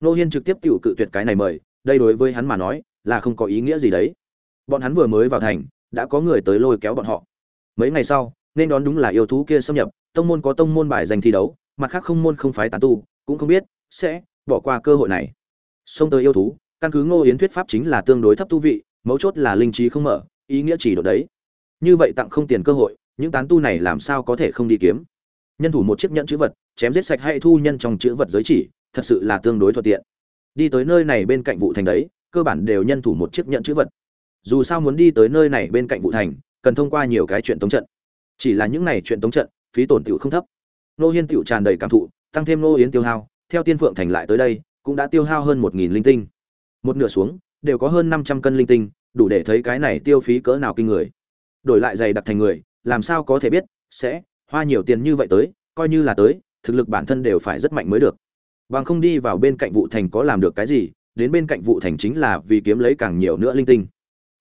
S1: Nô hiên trực tiếp tự cự tuyệt cái này mời, đây đối với hắn mà nói, là không có ý nghĩa gì đấy. Bọn hắn vừa mới vào thành, đã có người tới lôi kéo bọn họ. Mấy ngày sau, nên đón đúng là yêu thú kia xâm nhập, tông môn có tông môn bài giành thi đấu, mặt khác không môn không phái tán tu, cũng không biết sẽ bỏ qua cơ hội này. Xông tới yêu thú, căn cứ ngô yến thuyết pháp chính là tương đối thấp tu vị, mấu chốt là linh trí không mở, ý nghĩa chỉ độ đấy. Như vậy tặng không tiền cơ hội, những tán tu này làm sao có thể không đi kiếm? Nhân thủ một chiếc nhẫn chữ vật, chém giết sạch hay thu nhân trong chữ vật giới chỉ, thật sự là tương đối thuận tiện. Đi tới nơi này bên cạnh vụ thành đấy, cơ bản đều nhân thủ một chiếc nhẫn chữ vật. Dù sao muốn đi tới nơi này bên cạnh vụ thành, cần thông qua nhiều cái chuyện tống trận. Chỉ là những này chuyện tống trận, phí tổn tiểu không thấp. Nô hiên tiểu tràn đầy cảm thụ, tăng thêm nô yến tiêu hao theo tiên phượng thành lại tới đây, cũng đã tiêu hao hơn một nghìn linh tinh. Một nửa xuống, đều có hơn năm trăm cân linh tinh, đủ để thấy cái này tiêu phí cỡ nào kinh người. Đổi lại giày đặc thành người, làm sao có thể biết, sẽ hoa nhiều tiền như vậy tới, coi như là tới, thực lực bản thân đều phải rất mạnh mới được. Bằng không đi vào bên cạnh vụ thành có làm được cái gì, đến bên cạnh vụ thành chính là vì kiếm lấy càng nhiều nữa linh tinh.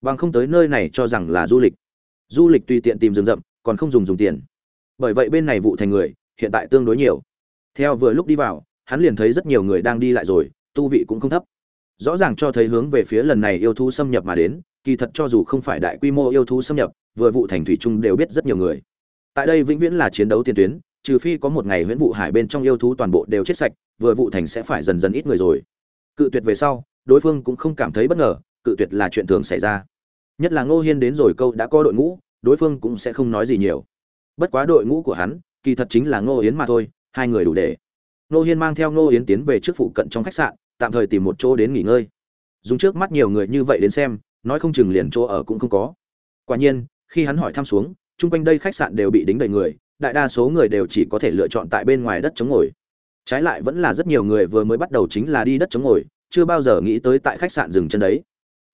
S1: Bằng không tới nơi này cho rằng là du lịch. Du lịch tùy tiện tìm rừng rậm, còn không dùng dùng tiền. Bởi vậy bên này vụ thành người, hiện tại tương đối nhiều. Theo vừa lúc đi vào hắn liền thấy rất nhiều người đang đi lại rồi, tu vị cũng không thấp. Rõ ràng cho thấy hướng về phía lần này yêu thú xâm nhập mà đến, kỳ thật cho dù không phải đại quy mô yêu thú xâm nhập, vừa vụ thành thủy trung đều biết rất nhiều người. Tại đây vĩnh viễn là chiến đấu tiền tuyến, trừ phi có một ngày huyễn vụ hải bên trong yêu thú toàn bộ đều chết sạch, vừa vụ thành sẽ phải dần dần ít người rồi. Cự tuyệt về sau, đối phương cũng không cảm thấy bất ngờ, cự tuyệt là chuyện thường xảy ra. Nhất là ngô hiên đến rồi câu đã có đội ngũ, đối phương cũng sẽ không nói gì nhiều. Bất quá đội ngũ của hắn, kỳ thật chính là ngô yến mà thôi, hai người đủ để. Nô hiên mang theo Nô yến tiến về trước phụ cận trong khách sạn, tạm thời tìm một chỗ đến nghỉ ngơi. Dùng trước mắt nhiều người như vậy đến xem, nói không chừng liền chỗ ở cũng không có. Quả nhiên, khi hắn hỏi thăm xuống, chung quanh đây khách sạn đều bị đính đầy người, đại đa số người đều chỉ có thể lựa chọn tại bên ngoài đất chống ngồi. Trái lại vẫn là rất nhiều người vừa mới bắt đầu chính là đi đất chống ngồi, chưa bao giờ nghĩ tới tại khách sạn dừng chân đấy.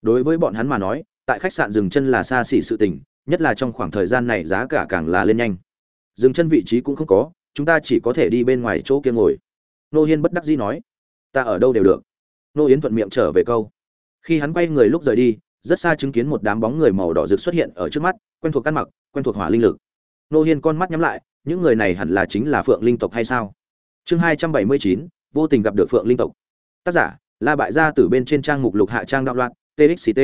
S1: Đối với bọn hắn mà nói, tại khách sạn dừng chân là xa xỉ sự tình, nhất là trong khoảng thời gian này giá cả càng là lên nhanh. Dừng chân vị trí cũng không có, chúng ta chỉ có thể đi bên ngoài chỗ kia ngồi nô hiên bất đắc dĩ nói, ta ở đâu đều được. Nô yến thuận miệng trở về câu. Khi hắn quay người lúc rời đi, rất xa chứng kiến một đám bóng người màu đỏ rực xuất hiện ở trước mắt, quen thuộc căn mặc, quen thuộc hỏa linh lực. Nô hiên con mắt nhắm lại, những người này hẳn là chính là phượng linh tộc hay sao? Chương hai trăm bảy mươi chín, vô tình gặp được phượng linh tộc. Tác giả, la bại gia từ bên trên trang mục lục hạ trang đạo loạn txt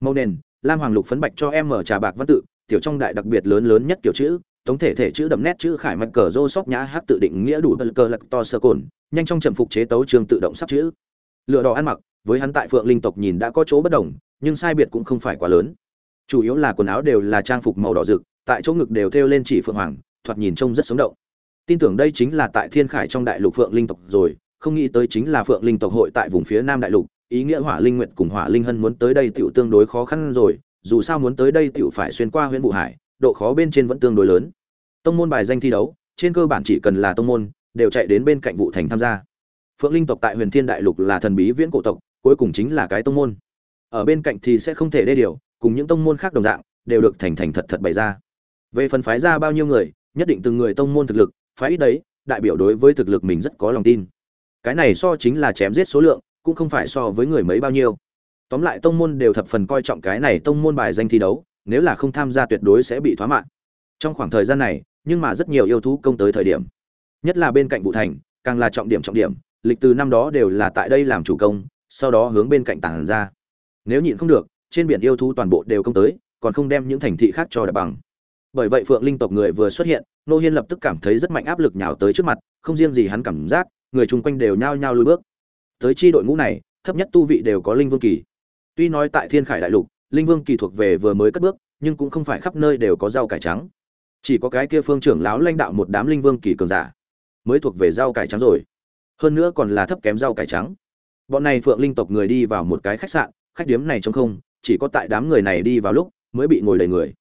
S1: mâu nền, lam hoàng lục phấn bạch cho em mở trà bạc văn tự, tiểu trong đại đặc biệt lớn lớn nhất kiểu chữ tổng thể thể chữ đậm nét chữ khải mạch cờ rô sóc nhã hát tự định nghĩa đủ bật cờ lật to sơ cồn, nhanh trong trầm phục chế tấu trường tự động sắp chữ. Lựa đỏ ăn mặc, với hắn tại phượng linh tộc nhìn đã có chỗ bất đồng, nhưng sai biệt cũng không phải quá lớn. Chủ yếu là quần áo đều là trang phục màu đỏ rực, tại chỗ ngực đều thêu lên chỉ phượng hoàng, thoạt nhìn trông rất sống động. Tin tưởng đây chính là tại thiên khải trong đại lục phượng linh tộc rồi, không nghĩ tới chính là phượng linh tộc hội tại vùng phía nam đại lục, ý nghĩa hỏa linh nguyện cùng hỏa linh hân muốn tới đây tựu tương đối khó khăn rồi, dù sao muốn tới đây tựu phải xuyên qua huyện vụ hải, độ khó bên trên vẫn tương đối lớn tông môn bài danh thi đấu, trên cơ bản chỉ cần là tông môn, đều chạy đến bên cạnh vụ thành tham gia. Phượng linh tộc tại huyền thiên đại lục là thần bí viễn cổ tộc, cuối cùng chính là cái tông môn. Ở bên cạnh thì sẽ không thể đê điều, cùng những tông môn khác đồng dạng, đều được thành thành thật thật bày ra. Về phần phái ra bao nhiêu người, nhất định từng người tông môn thực lực, phái ít đấy, đại biểu đối với thực lực mình rất có lòng tin. Cái này so chính là chém giết số lượng, cũng không phải so với người mấy bao nhiêu. Tóm lại tông môn đều thập phần coi trọng cái này tông môn bài danh thi đấu, nếu là không tham gia tuyệt đối sẽ bị thoá mạng trong khoảng thời gian này, nhưng mà rất nhiều yêu thú công tới thời điểm. Nhất là bên cạnh vụ thành, càng là trọng điểm trọng điểm, lịch từ năm đó đều là tại đây làm chủ công, sau đó hướng bên cạnh tảng ra. Nếu nhịn không được, trên biển yêu thú toàn bộ đều công tới, còn không đem những thành thị khác cho đập bằng. Bởi vậy phượng linh tộc người vừa xuất hiện, nô hiên lập tức cảm thấy rất mạnh áp lực nhào tới trước mặt, không riêng gì hắn cảm giác, người chung quanh đều nhao nhao lùi bước. Tới chi đội ngũ này, thấp nhất tu vị đều có linh vương kỳ. Tuy nói tại thiên khải đại lục, linh vương kỳ thuộc về vừa mới cất bước, nhưng cũng không phải khắp nơi đều có rau cải trắng chỉ có cái kia phương trưởng lão lãnh đạo một đám linh vương kỳ cường giả mới thuộc về rau cải trắng rồi. Hơn nữa còn là thấp kém rau cải trắng. Bọn này phượng linh tộc người đi vào một cái khách sạn, khách điếm này trống không, chỉ có tại đám người này đi vào lúc mới bị ngồi đầy người.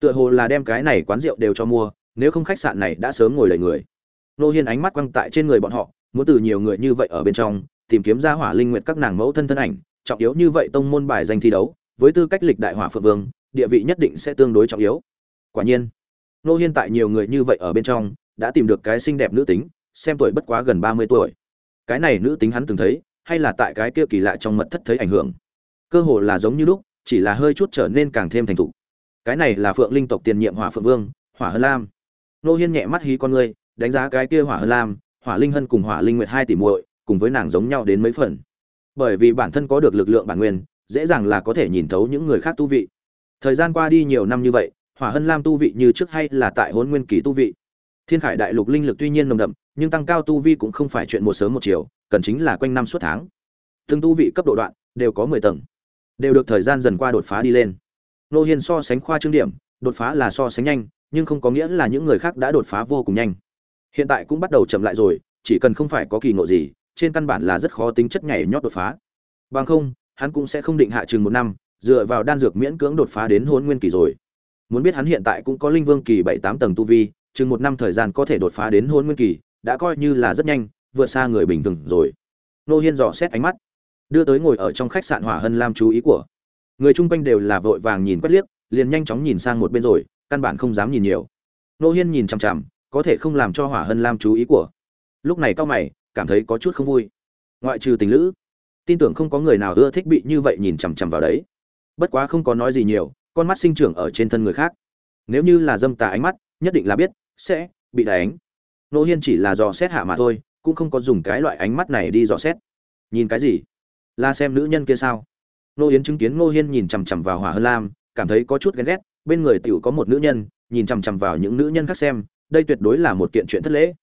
S1: Tựa hồ là đem cái này quán rượu đều cho mua, nếu không khách sạn này đã sớm ngồi đầy người. Nô hiên ánh mắt quăng tại trên người bọn họ, muốn từ nhiều người như vậy ở bên trong tìm kiếm ra hỏa linh nguyện các nàng mẫu thân thân ảnh, trọng yếu như vậy tông môn bài danh thi đấu, với tư cách lịch đại hỏa phượng vương, địa vị nhất định sẽ tương đối trọng yếu. Quả nhiên nô hiên tại nhiều người như vậy ở bên trong, đã tìm được cái xinh đẹp nữ tính, xem tuổi bất quá gần ba mươi tuổi. Cái này nữ tính hắn từng thấy, hay là tại cái kia kỳ lạ trong mật thất thấy ảnh hưởng. Cơ hồ là giống như lúc, chỉ là hơi chút trở nên càng thêm thành thục. Cái này là phượng linh tộc tiền nhiệm hỏa phượng vương, hỏa hân lam. Nô hiên nhẹ mắt hí con người đánh giá cái kia hỏa hân lam, hỏa linh hân cùng hỏa linh nguyệt hai tỷ muội, cùng với nàng giống nhau đến mấy phần. Bởi vì bản thân có được lực lượng bản nguyên, dễ dàng là có thể nhìn thấu những người khác tu vị. Thời gian qua đi nhiều năm như vậy hỏa hân lam tu vị như trước hay là tại hôn nguyên kỳ tu vị? Thiên khải đại lục linh lực tuy nhiên nồng đậm, nhưng tăng cao tu vi cũng không phải chuyện một sớm một chiều, cần chính là quanh năm suốt tháng. Từng tu vị cấp độ đoạn, đều có mười tầng. Đều được thời gian dần qua đột phá đi lên. Nô hiên so sánh khoa trương điểm, đột phá là so sánh nhanh, nhưng không có nghĩa là những người khác đã đột phá vô cùng nhanh. Hiện tại cũng bắt đầu chậm lại rồi, chỉ cần không phải có kỳ ngộ gì, trên căn bản là rất khó tính chất nhảy nhót đột phá. Bằng không, hắn cũng sẽ không định hạ chừng một năm, dựa vào đan dược miễn cưỡng đột phá đến hôn nguyên kỳ rồi muốn biết hắn hiện tại cũng có linh vương kỳ bảy tám tầng tu vi, chừng một năm thời gian có thể đột phá đến hôn nguyên kỳ, đã coi như là rất nhanh, vượt xa người bình thường rồi. Nô hiên dò xét ánh mắt, đưa tới ngồi ở trong khách sạn hỏa hân lam chú ý của. Người chung quanh đều là vội vàng nhìn quét liếc, liền nhanh chóng nhìn sang một bên rồi, căn bản không dám nhìn nhiều. Nô hiên nhìn chằm chằm, có thể không làm cho hỏa hân lam chú ý của. Lúc này cao mày, cảm thấy có chút không vui. Ngoại trừ tình lữ, tin tưởng không có người nào ưa thích bị như vậy nhìn chằm chằm vào đấy. Bất quá không có nói gì nhiều con mắt sinh trưởng ở trên thân người khác. Nếu như là dâm tà ánh mắt, nhất định là biết, sẽ bị đánh. Nô hiên chỉ là dò xét hạ mà thôi, cũng không có dùng cái loại ánh mắt này đi dò xét. Nhìn cái gì? Là xem nữ nhân kia sao? Nô yến chứng kiến nô hiên nhìn chằm chằm vào hỏa hơn lam, cảm thấy có chút ghen ghét, bên người tiểu có một nữ nhân, nhìn chằm chằm vào những nữ nhân khác xem, đây tuyệt đối là một kiện chuyện thất lễ.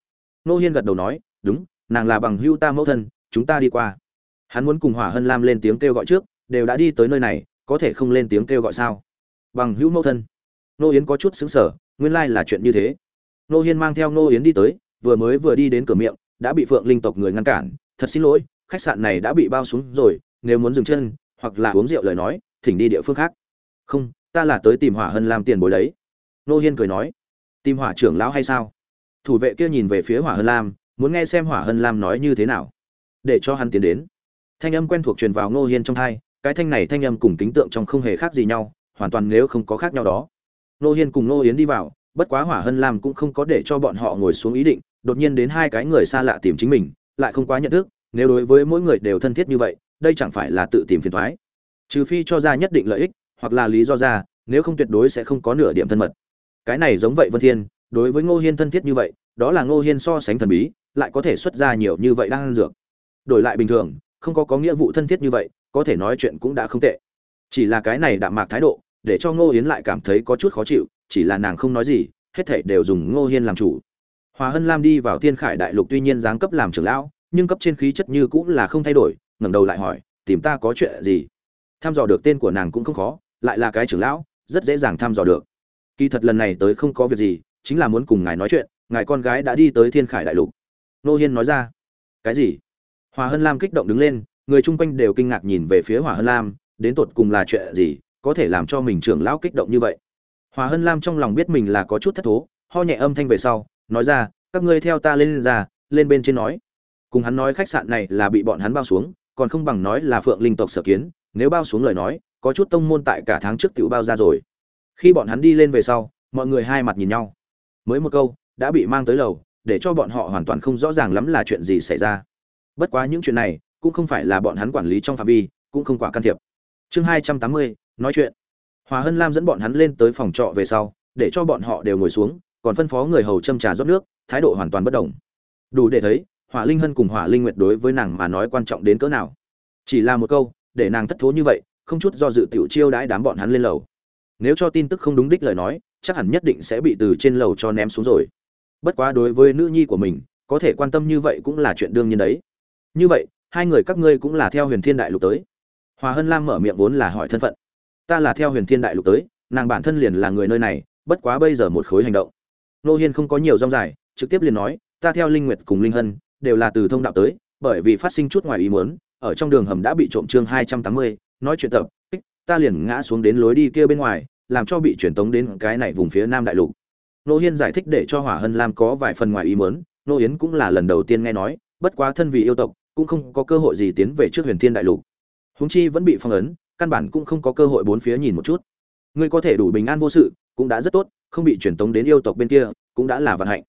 S1: Nô hiên gật đầu nói, đúng, nàng là bằng hưu ta mẫu thân, chúng ta đi qua. Hắn muốn cùng hỏa hân lam lên tiếng kêu gọi trước, đều đã đi tới nơi này, có thể không lên tiếng kêu gọi sao? Bằng hữu mẫu thân. Nô yến có chút xứng sở nguyên lai là chuyện như thế. Nô hiên mang theo nô yến đi tới, vừa mới vừa đi đến cửa miệng, đã bị phượng linh tộc người ngăn cản. Thật xin lỗi, khách sạn này đã bị bao xuống rồi, nếu muốn dừng chân, hoặc là uống rượu lời nói, thỉnh đi địa phương khác. Không, ta là tới tìm hỏa hân lam tiền bối đấy. Nô hiên cười nói, tìm hỏa trưởng lão hay sao? Thủ vệ kia nhìn về phía hỏa hân lam, muốn nghe xem hỏa hân lam nói như thế nào. Để cho hắn tiến đến. Thanh âm quen thuộc truyền vào ngô hiên trong thai cái thanh này thanh âm cùng kính tượng trong không hề khác gì nhau hoàn toàn nếu không có khác nhau đó. Ngô hiên cùng ngô yến đi vào, bất quá hỏa hân lam cũng không có để cho bọn họ ngồi xuống ý định, đột nhiên đến hai cái người xa lạ tìm chính mình, lại không quá nhận thức, nếu đối với mỗi người đều thân thiết như vậy, đây chẳng phải là tự tìm phiền thoái. Trừ phi cho ra nhất định lợi ích, hoặc là lý do ra, nếu không tuyệt đối sẽ không có nửa điểm thân mật. Cái này giống vậy vân thiên, đối với ngô hiên thân thiết như vậy, đó là ngô hiên so sánh thần bí, lại có thể xuất ra nhiều như vậy đang ăn dược. Đổi lại bình thường, không có có nghĩa vụ thân thiết như vậy, có thể nói chuyện cũng đã không tệ. Chỉ là cái này đạm mạc thái độ để cho ngô hiến lại cảm thấy có chút khó chịu, chỉ là nàng không nói gì, hết thảy đều dùng ngô hiên làm chủ. Hòa hân lam đi vào Thiên khải đại lục tuy nhiên giáng cấp làm trưởng lão, nhưng cấp trên khí chất như cũng là không thay đổi, ngẩng đầu lại hỏi, tìm ta có chuyện gì? Tham dò được tên của nàng cũng không khó, lại là cái trưởng lão, rất dễ dàng tham dò được. Kỳ thật lần này tới không có việc gì, chính là muốn cùng ngài nói chuyện, ngài con gái đã đi tới thiên khải đại lục. Nô hiên nói ra, cái gì? Hòa hân lam kích động đứng lên, người chung quanh đều kinh ngạc nhìn về phía hòa hân lam, đến tột cùng là chuyện gì? Có thể làm cho mình trưởng lão kích động như vậy. Hòa hân lam trong lòng biết mình là có chút thất thố, ho nhẹ âm thanh về sau, nói ra, các ngươi theo ta lên ra, lên bên trên nói. Cùng hắn nói khách sạn này là bị bọn hắn bao xuống, còn không bằng nói là phượng linh tộc sở kiến, nếu bao xuống lời nói, có chút tông môn tại cả tháng trước tiểu bao ra rồi. Khi bọn hắn đi lên về sau, mọi người hai mặt nhìn nhau. Mới một câu, đã bị mang tới lầu, để cho bọn họ hoàn toàn không rõ ràng lắm là chuyện gì xảy ra. Bất quá những chuyện này, cũng không phải là bọn hắn quản lý trong phạm vi, cũng không quá can thiệp. Chương hai trăm tám mươi nói chuyện. Hòa hân lam dẫn bọn hắn lên tới phòng trọ về sau, để cho bọn họ đều ngồi xuống, còn phân phó người hầu châm trà rót nước, thái độ hoàn toàn bất đồng. Đủ để thấy, hỏa linh hân cùng hỏa linh nguyệt đối với nàng mà nói quan trọng đến cỡ nào. Chỉ là một câu, để nàng thất thố như vậy, không chút do dự tiểu chiêu đãi đám bọn hắn lên lầu. Nếu cho tin tức không đúng đích lời nói, chắc hẳn nhất định sẽ bị từ trên lầu cho ném xuống rồi. Bất quá đối với nữ nhi của mình, có thể quan tâm như vậy cũng là chuyện đương nhiên đấy. Như vậy, hai người các ngươi cũng là theo huyền thiên đại lục tới. Hòa hân lam mở miệng vốn là hỏi thân phận ta là theo huyền thiên đại lục tới nàng bản thân liền là người nơi này bất quá bây giờ một khối hành động. Nô hiên không có nhiều rong dài trực tiếp liền nói ta theo linh nguyệt cùng linh hân đều là từ thông đạo tới bởi vì phát sinh chút ngoài ý muốn ở trong đường hầm đã bị trộm chương 280, nói chuyện tập ta liền ngã xuống đến lối đi kia bên ngoài làm cho bị truyền tống đến cái này vùng phía nam đại lục. Nô hiên giải thích để cho hỏa hân lam có vài phần ngoài ý muốn nô yến cũng là lần đầu tiên nghe nói bất quá thân vì yêu tộc cũng không có cơ hội gì tiến về trước huyền thiên đại lục. Húng chi vẫn bị phong ấn căn bản cũng không có cơ hội bốn phía nhìn một chút. Ngươi có thể đủ bình an vô sự, cũng đã rất tốt, không bị truyền tống đến yêu tộc bên kia, cũng đã là vận hạnh.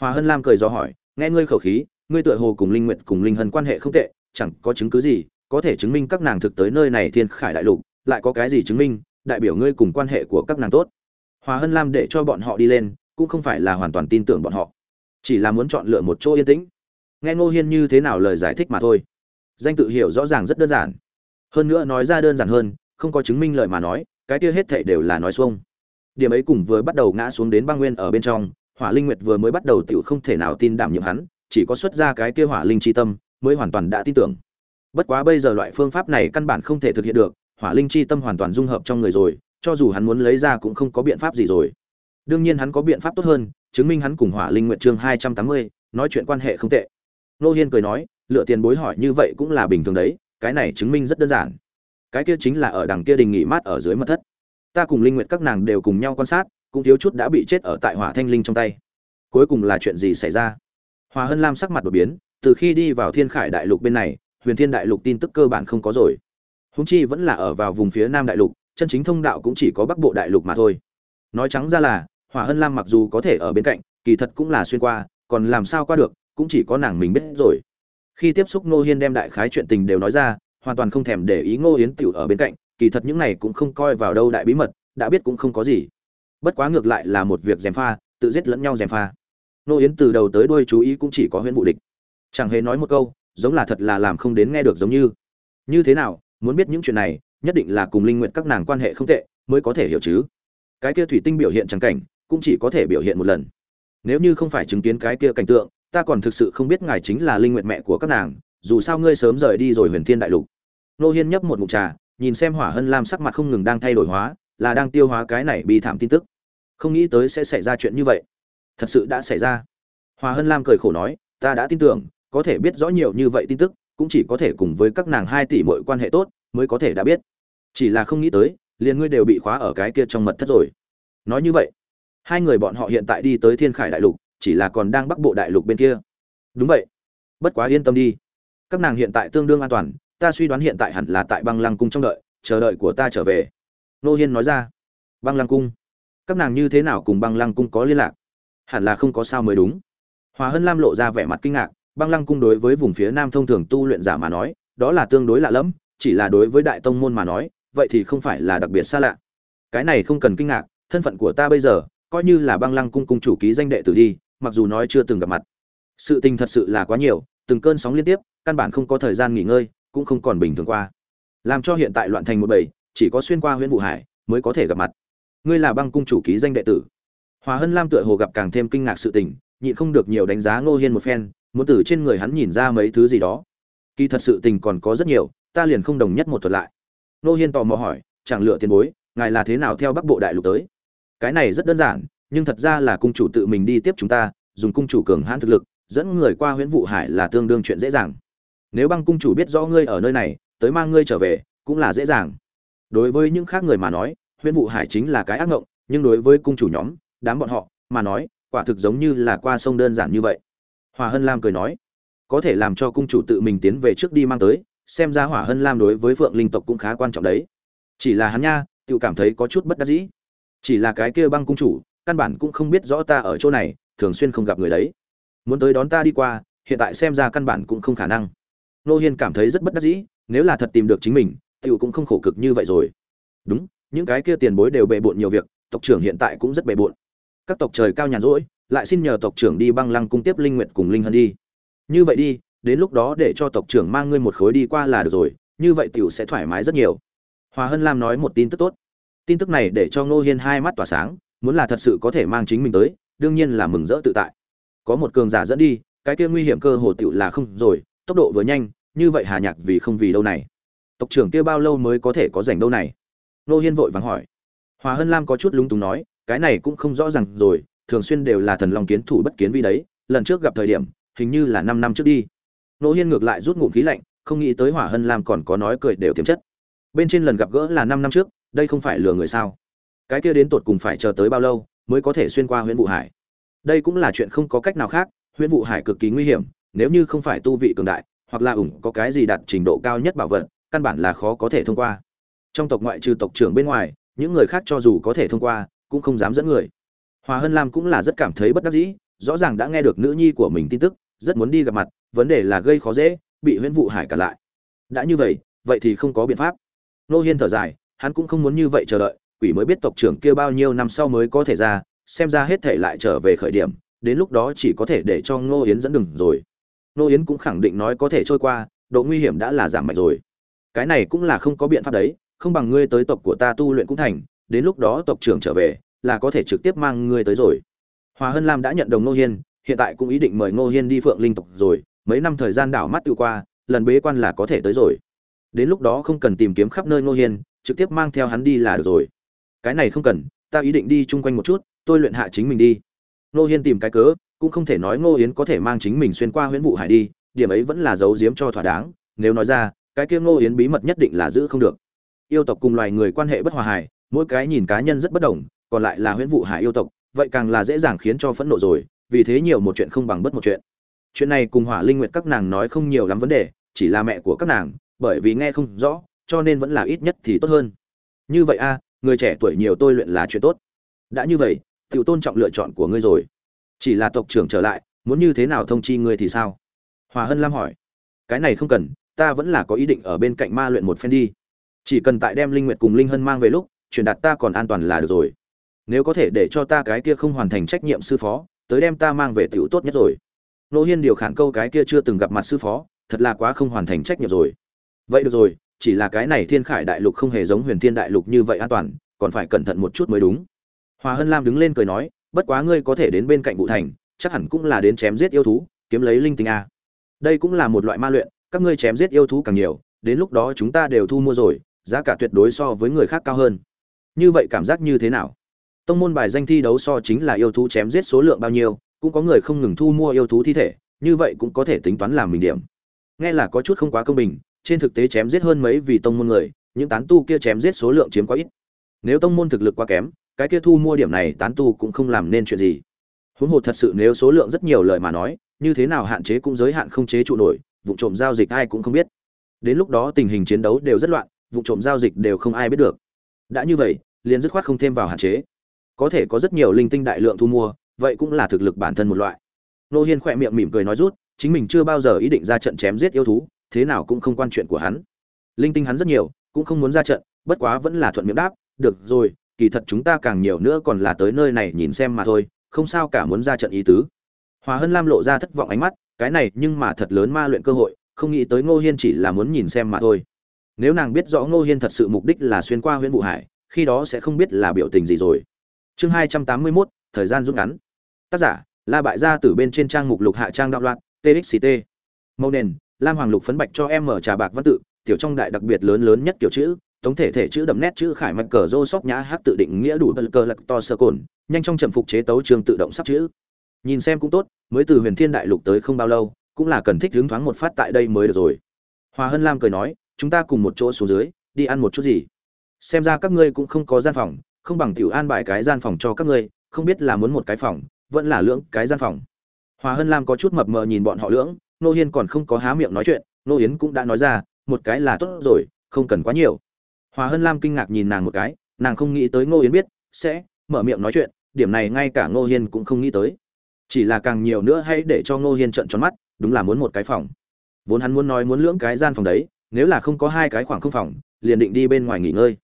S1: Hòa hân lam cười do hỏi, nghe ngươi khẩu khí, ngươi tựa hồ cùng linh nguyện cùng linh hân quan hệ không tệ, chẳng có chứng cứ gì, có thể chứng minh các nàng thực tới nơi này thiên khải đại lục, lại có cái gì chứng minh, đại biểu ngươi cùng quan hệ của các nàng tốt. Hòa hân lam để cho bọn họ đi lên, cũng không phải là hoàn toàn tin tưởng bọn họ, chỉ là muốn chọn lựa một chỗ yên tĩnh. Nghe ngô hiên như thế nào lời giải thích mà thôi. Danh tự hiểu rõ ràng rất đơn giản hơn nữa nói ra đơn giản hơn, không có chứng minh lời mà nói, cái kia hết thảy đều là nói xuông. Điểm ấy cùng vừa bắt đầu ngã xuống đến băng nguyên ở bên trong, hỏa linh nguyệt vừa mới bắt đầu tiểu không thể nào tin đảm nhiệm hắn, chỉ có xuất ra cái kia hỏa linh chi tâm, mới hoàn toàn đã tin tưởng. Bất quá bây giờ loại phương pháp này căn bản không thể thực hiện được, hỏa linh chi tâm hoàn toàn dung hợp trong người rồi, cho dù hắn muốn lấy ra cũng không có biện pháp gì rồi. Đương nhiên hắn có biện pháp tốt hơn, chứng minh hắn cùng hỏa linh nguyệt chương hai trăm tám mươi, nói chuyện quan hệ không tệ. Nô hiên cười nói, lựa tiền bối hỏi như vậy cũng là bình thường đấy cái này chứng minh rất đơn giản. Cái kia chính là ở đằng kia đình nghỉ mát ở dưới mật thất. Ta cùng linh nguyện các nàng đều cùng nhau quan sát, cũng thiếu chút đã bị chết ở tại hỏa thanh linh trong tay. Cuối cùng là chuyện gì xảy ra? Hòa hân lam sắc mặt đột biến, từ khi đi vào thiên khải đại lục bên này, huyền thiên đại lục tin tức cơ bản không có rồi. Húng chi vẫn là ở vào vùng phía nam đại lục, chân chính thông đạo cũng chỉ có bắc bộ đại lục mà thôi. Nói trắng ra là, hỏa hân lam mặc dù có thể ở bên cạnh, kỳ thật cũng là xuyên qua, còn làm sao qua được, cũng chỉ có nàng mình biết rồi khi tiếp xúc ngô hiên đem đại khái chuyện tình đều nói ra, hoàn toàn không thèm để ý ngô yến u ở bên cạnh, kỳ thật những này cũng không coi vào đâu đại bí mật, đã biết cũng không có gì. Bất quá ngược lại là một việc dèm pha, tự giết lẫn nhau dèm pha. Ngô yến từ đầu tới đuôi chú ý cũng chỉ có huyện vụ địch. Chẳng hề nói một câu, giống là thật là làm không đến nghe được giống như. Như thế nào, muốn biết những chuyện này, nhất định là cùng linh nguyện các nàng quan hệ không tệ, mới có thể hiểu chứ. Cái kia thủy tinh biểu hiện trắng cảnh, cũng chỉ có thể biểu hiện một lần. Nếu như không phải chứng kiến cái kia cảnh tượng ta còn thực sự không biết ngài chính là linh nguyện mẹ của các nàng, dù sao ngươi sớm rời đi rồi huyền thiên đại lục. Nô hiên nhấp một mục trà, nhìn xem hỏa hân lam sắc mặt không ngừng đang thay đổi hóa, là đang tiêu hóa cái này bị thảm tin tức. Không nghĩ tới sẽ xảy ra chuyện như vậy. Thật sự đã xảy ra. Hòa hân lam cười khổ nói, ta đã tin tưởng, có thể biết rõ nhiều như vậy tin tức, cũng chỉ có thể cùng với các nàng hai tỷ mọi quan hệ tốt, mới có thể đã biết. Chỉ là không nghĩ tới, liền ngươi đều bị khóa ở cái kia trong mật thất rồi. Nói như vậy, hai người bọn họ hiện tại đi tới thiên khải đại lục chỉ là còn đang bắc bộ đại lục bên kia. Đúng vậy. Bất quá yên tâm đi. Các nàng hiện tại tương đương an toàn, ta suy đoán hiện tại hẳn là tại băng lăng cung trong đợi, chờ đợi của ta trở về. Nô hiên nói ra. Băng lăng cung. Các nàng như thế nào cùng băng lăng cung có liên lạc? Hẳn là không có sao mới đúng. Hòa hân lam lộ ra vẻ mặt kinh ngạc, băng lăng cung đối với vùng phía nam thông thường tu luyện giả mà nói, đó là tương đối lạ lẫm, chỉ là đối với đại tông môn mà nói, vậy thì không phải là đặc biệt xa lạ. Cái này không cần kinh ngạc, thân phận của ta bây giờ, coi như là băng lăng cung cung chủ ký danh đệ tử đi mặc dù nói chưa từng gặp mặt. Sự tình thật sự là quá nhiều, từng cơn sóng liên tiếp, căn bản không có thời gian nghỉ ngơi, cũng không còn bình thường qua. Làm cho hiện tại loạn thành một bầy, chỉ có xuyên qua huyện vũ hải mới có thể gặp mặt. Ngươi là băng cung chủ ký danh đệ tử. Hòa hân lam tựa hồ gặp càng thêm kinh ngạc sự tình, nhịn không được nhiều đánh giá ngô hiên một phen, muốn từ trên người hắn nhìn ra mấy thứ gì đó. Kỳ thật sự tình còn có rất nhiều, ta liền không đồng nhất một thuật lại. Ngô hiên tò mò hỏi, chẳng lựa tiền bối, ngài là thế nào theo bắc bộ đại lục tới? Cái này rất đơn giản nhưng thật ra là cung chủ tự mình đi tiếp chúng ta, dùng cung chủ cường hãn thực lực, dẫn người qua huyện vụ hải là tương đương chuyện dễ dàng. Nếu băng cung chủ biết rõ ngươi ở nơi này, tới mang ngươi trở về, cũng là dễ dàng. Đối với những khác người mà nói huyện vụ hải chính là cái ác ngộng, nhưng đối với cung chủ nhóm, đám bọn họ mà nói, quả thực giống như là qua sông đơn giản như vậy. Hòa hân lam cười nói, có thể làm cho cung chủ tự mình tiến về trước đi mang tới, xem ra hỏa hân lam đối với phượng linh tộc cũng khá quan trọng đấy. Chỉ là hắn nha tự cảm thấy có chút bất đắc dĩ. Chỉ là cái kia băng cung chủ căn bản cũng không biết rõ ta ở chỗ này, thường xuyên không gặp người đấy. Muốn tới đón ta đi qua, hiện tại xem ra căn bản cũng không khả năng. Nô hiên cảm thấy rất bất đắc dĩ, nếu là thật tìm được chính mình, tiểu cũng không khổ cực như vậy rồi. Đúng, những cái kia tiền bối đều bề bộn nhiều việc, tộc trưởng hiện tại cũng rất bề bộn. Các tộc trời cao nhàn rỗi, lại xin nhờ tộc trưởng đi băng lăng cung tiếp linh nguyện cùng linh hân đi. Như vậy đi, đến lúc đó để cho tộc trưởng mang ngươi một khối đi qua là được rồi, như vậy tiểu sẽ thoải mái rất nhiều. Hòa hân lam nói một tin tức tốt. Tin tức này để cho ngô hiên hai mắt tỏa sáng muốn là thật sự có thể mang chính mình tới, đương nhiên là mừng rỡ tự tại. Có một cường giả dẫn đi, cái kia nguy hiểm cơ hồ tựu là không rồi, tốc độ vừa nhanh, như vậy hà nhạc vì không vì đâu này? Tộc trưởng kia bao lâu mới có thể có rảnh đâu này? Nô hiên vội vàng hỏi. Hòa hân lam có chút lúng túng nói, cái này cũng không rõ ràng rồi, thường xuyên đều là thần long kiến thủ bất kiến vi đấy, lần trước gặp thời điểm, hình như là năm năm trước đi. Nô hiên ngược lại rút ngụm khí lạnh, không nghĩ tới hỏa hân lam còn có nói cười đều tiềm chất. Bên trên lần gặp gỡ là năm năm trước, đây không phải lừa người sao? Cái kia đến tột cùng phải chờ tới bao lâu mới có thể xuyên qua huyện vụ hải? Đây cũng là chuyện không có cách nào khác, huyện vụ hải cực kỳ nguy hiểm, nếu như không phải tu vị cường đại, hoặc là ủng có cái gì đạt trình độ cao nhất bảo vật, căn bản là khó có thể thông qua. Trong tộc ngoại trừ tộc trưởng bên ngoài, những người khác cho dù có thể thông qua, cũng không dám dẫn người. Hòa hân lam cũng là rất cảm thấy bất đắc dĩ, rõ ràng đã nghe được nữ nhi của mình tin tức, rất muốn đi gặp mặt, vấn đề là gây khó dễ, bị huyễn vụ hải cả lại. Đã như vậy vậy thì không có biện pháp. Nô hiên thở dài, hắn cũng không muốn như vậy chờ đợi quỷ mới biết tộc trưởng kia bao nhiêu năm sau mới có thể ra, xem ra hết thể lại trở về khởi điểm, đến lúc đó chỉ có thể để cho ngô yến dẫn đường rồi. Ngô yến cũng khẳng định nói có thể trôi qua, độ nguy hiểm đã là giảm mạnh rồi. Cái này cũng là không có biện pháp đấy, không bằng ngươi tới tộc của ta tu luyện cũng thành, đến lúc đó tộc trưởng trở về, là có thể trực tiếp mang ngươi tới rồi. Hòa hân lam đã nhận đồng ngô hiên, hiện tại cũng ý định mời ngô hiên đi phượng linh tộc rồi, mấy năm thời gian đảo mắt tự qua, lần bế quan là có thể tới rồi. Đến lúc đó không cần tìm kiếm khắp nơi ngô hiên, trực tiếp mang theo hắn đi là được rồi cái này không cần, ta ý định đi chung quanh một chút, tôi luyện hạ chính mình đi. Ngô hiên tìm cái cớ, cũng không thể nói ngô yến có thể mang chính mình xuyên qua huyễn vụ hải đi, điểm ấy vẫn là giấu giếm cho thỏa đáng, nếu nói ra, cái kia ngô yến bí mật nhất định là giữ không được. Yêu tộc cùng loài người quan hệ bất hòa hải mỗi cái nhìn cá nhân rất bất đồng, còn lại là huyễn vụ hải yêu tộc, vậy càng là dễ dàng khiến cho phẫn nộ rồi, vì thế nhiều một chuyện không bằng bất một chuyện. Chuyện này cùng hỏa linh nguyệt các nàng nói không nhiều lắm vấn đề, chỉ là mẹ của các nàng, bởi vì nghe không rõ, cho nên vẫn là ít nhất thì tốt hơn. Như vậy a người trẻ tuổi nhiều tôi luyện là chuyện tốt. Đã như vậy tự tôn trọng lựa chọn của ngươi rồi. Chỉ là tộc trưởng trở lại, muốn như thế nào thông chi ngươi thì sao? Hòa hân lam hỏi. Cái này không cần, ta vẫn là có ý định ở bên cạnh ma luyện một phen đi. Chỉ cần tại đem linh nguyệt cùng linh hân mang về lúc, truyền đạt ta còn an toàn là được rồi. Nếu có thể để cho ta cái kia không hoàn thành trách nhiệm sư phó, tới đem ta mang về tiểu tốt nhất rồi. Nô hiên điều khản câu cái kia chưa từng gặp mặt sư phó, thật là quá không hoàn thành trách nhiệm rồi. Vậy được rồi chỉ là cái này thiên khải đại lục không hề giống huyền thiên đại lục như vậy an toàn, còn phải cẩn thận một chút mới đúng. Hòa hân lam đứng lên cười nói, bất quá ngươi có thể đến bên cạnh vụ thành, chắc hẳn cũng là đến chém giết yêu thú, kiếm lấy linh tinh a. Đây cũng là một loại ma luyện, các ngươi chém giết yêu thú càng nhiều, đến lúc đó chúng ta đều thu mua rồi, giá cả tuyệt đối so với người khác cao hơn. Như vậy cảm giác như thế nào? Tông môn bài danh thi đấu so chính là yêu thú chém giết số lượng bao nhiêu, cũng có người không ngừng thu mua yêu thú thi thể, như vậy cũng có thể tính toán làm mình điểm. Nghe là có chút không quá công bình trên thực tế chém giết hơn mấy vì tông môn người, những tán tu kia chém giết số lượng chiếm quá ít. Nếu tông môn thực lực quá kém, cái kia thu mua điểm này tán tu cũng không làm nên chuyện gì. Huống hồ thật sự nếu số lượng rất nhiều lời mà nói, như thế nào hạn chế cũng giới hạn không chế trụ nổi, vụ trộm giao dịch ai cũng không biết. Đến lúc đó tình hình chiến đấu đều rất loạn, vụ trộm giao dịch đều không ai biết được. Đã như vậy, liền dứt khoát không thêm vào hạn chế. Có thể có rất nhiều linh tinh đại lượng thu mua, vậy cũng là thực lực bản thân một loại. Nô hiên khỏe miệng mỉm cười nói rút, chính mình chưa bao giờ ý định ra trận chém giết yêu thú thế nào cũng không quan chuyện của hắn. Linh tinh hắn rất nhiều, cũng không muốn ra trận, bất quá vẫn là thuận miệng đáp, được rồi, kỳ thật chúng ta càng nhiều nữa còn là tới nơi này nhìn xem mà thôi, không sao cả muốn ra trận ý tứ. Hòa hân lam lộ ra thất vọng ánh mắt, cái này nhưng mà thật lớn ma luyện cơ hội, không nghĩ tới ngô hiên chỉ là muốn nhìn xem mà thôi. Nếu nàng biết rõ ngô hiên thật sự mục đích là xuyên qua huyện vụ hải, khi đó sẽ không biết là biểu tình gì rồi. Chương hai trăm tám mươi mốt, thời gian rút ngắn. Tác giả, la bại gia từ bên trên trang mục lục hạ trang đạo loạn txt mâu nền lam hoàng lục phấn bạch cho em mở trà bạc văn tự, tiểu trong đại đặc biệt lớn lớn nhất kiểu chữ tổng thể thể chữ đậm nét chữ khải mạch cờ rô sóc nhã hát tự định nghĩa đủ bật cờ lạc to sơ cồn, nhanh trong trầm phục chế tấu trường tự động sắp chữ. Nhìn xem cũng tốt, mới từ huyền thiên đại lục tới không bao lâu, cũng là cần thích hứng thoáng một phát tại đây mới được rồi. Hòa hân lam cười nói, chúng ta cùng một chỗ xuống dưới, đi ăn một chút gì. Xem ra các ngươi cũng không có gian phòng, không bằng tiểu an bài cái gian phòng cho các ngươi, không biết là muốn một cái phòng, vẫn là lưỡng cái gian phòng. Hòa hân lam có chút mập mờ nhìn bọn họ lưỡng nô hiên còn không có há miệng nói chuyện, nô yến cũng đã nói ra, một cái là tốt rồi, không cần quá nhiều. Hòa hân lam kinh ngạc nhìn nàng một cái, nàng không nghĩ tới ngô yến biết, sẽ mở miệng nói chuyện, điểm này ngay cả ngô hiên cũng không nghĩ tới. Chỉ là càng nhiều nữa hãy để cho ngô hiên trận tròn mắt, đúng là muốn một cái phòng. Vốn hắn muốn nói muốn lưỡng cái gian phòng đấy, nếu là không có hai cái khoảng không phòng, liền định đi bên ngoài nghỉ ngơi.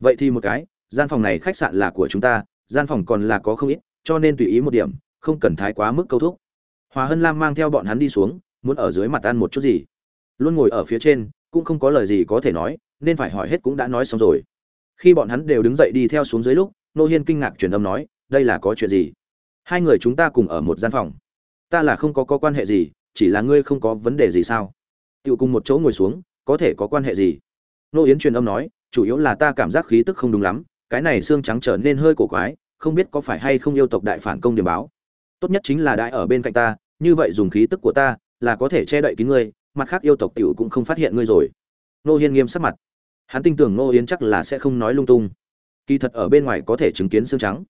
S1: Vậy thì một cái, gian phòng này khách sạn là của chúng ta, gian phòng còn là có không ít, cho nên tùy ý một điểm, không cần thái quá mức câu thúc. Hòa hân lam mang theo bọn hắn đi xuống muốn ở dưới mặt ăn một chút gì. Luôn ngồi ở phía trên, cũng không có lời gì có thể nói, nên phải hỏi hết cũng đã nói xong rồi. Khi bọn hắn đều đứng dậy đi theo xuống dưới lúc, nô hiên kinh ngạc truyền âm nói, đây là có chuyện gì? Hai người chúng ta cùng ở một gian phòng. Ta là không có có quan hệ gì, chỉ là ngươi không có vấn đề gì sao? Tựu cùng một chỗ ngồi xuống, có thể có quan hệ gì? Nô yến truyền âm nói, chủ yếu là ta cảm giác khí tức không đúng lắm, cái này xương trắng trở nên hơi cổ quái, không biết có phải hay không yêu tộc đại phản công điểm báo. Tốt nhất chính là đại ở bên cạnh ta, như vậy dùng khí tức của ta là có thể che đậy kín ngươi, mặt khác yêu tộc tiểu cũng không phát hiện ngươi rồi. Nô hiên nghiêm sắc mặt. Hắn tin tưởng nô yến chắc là sẽ không nói lung tung. Kỳ thật ở bên ngoài có thể chứng kiến xương trắng.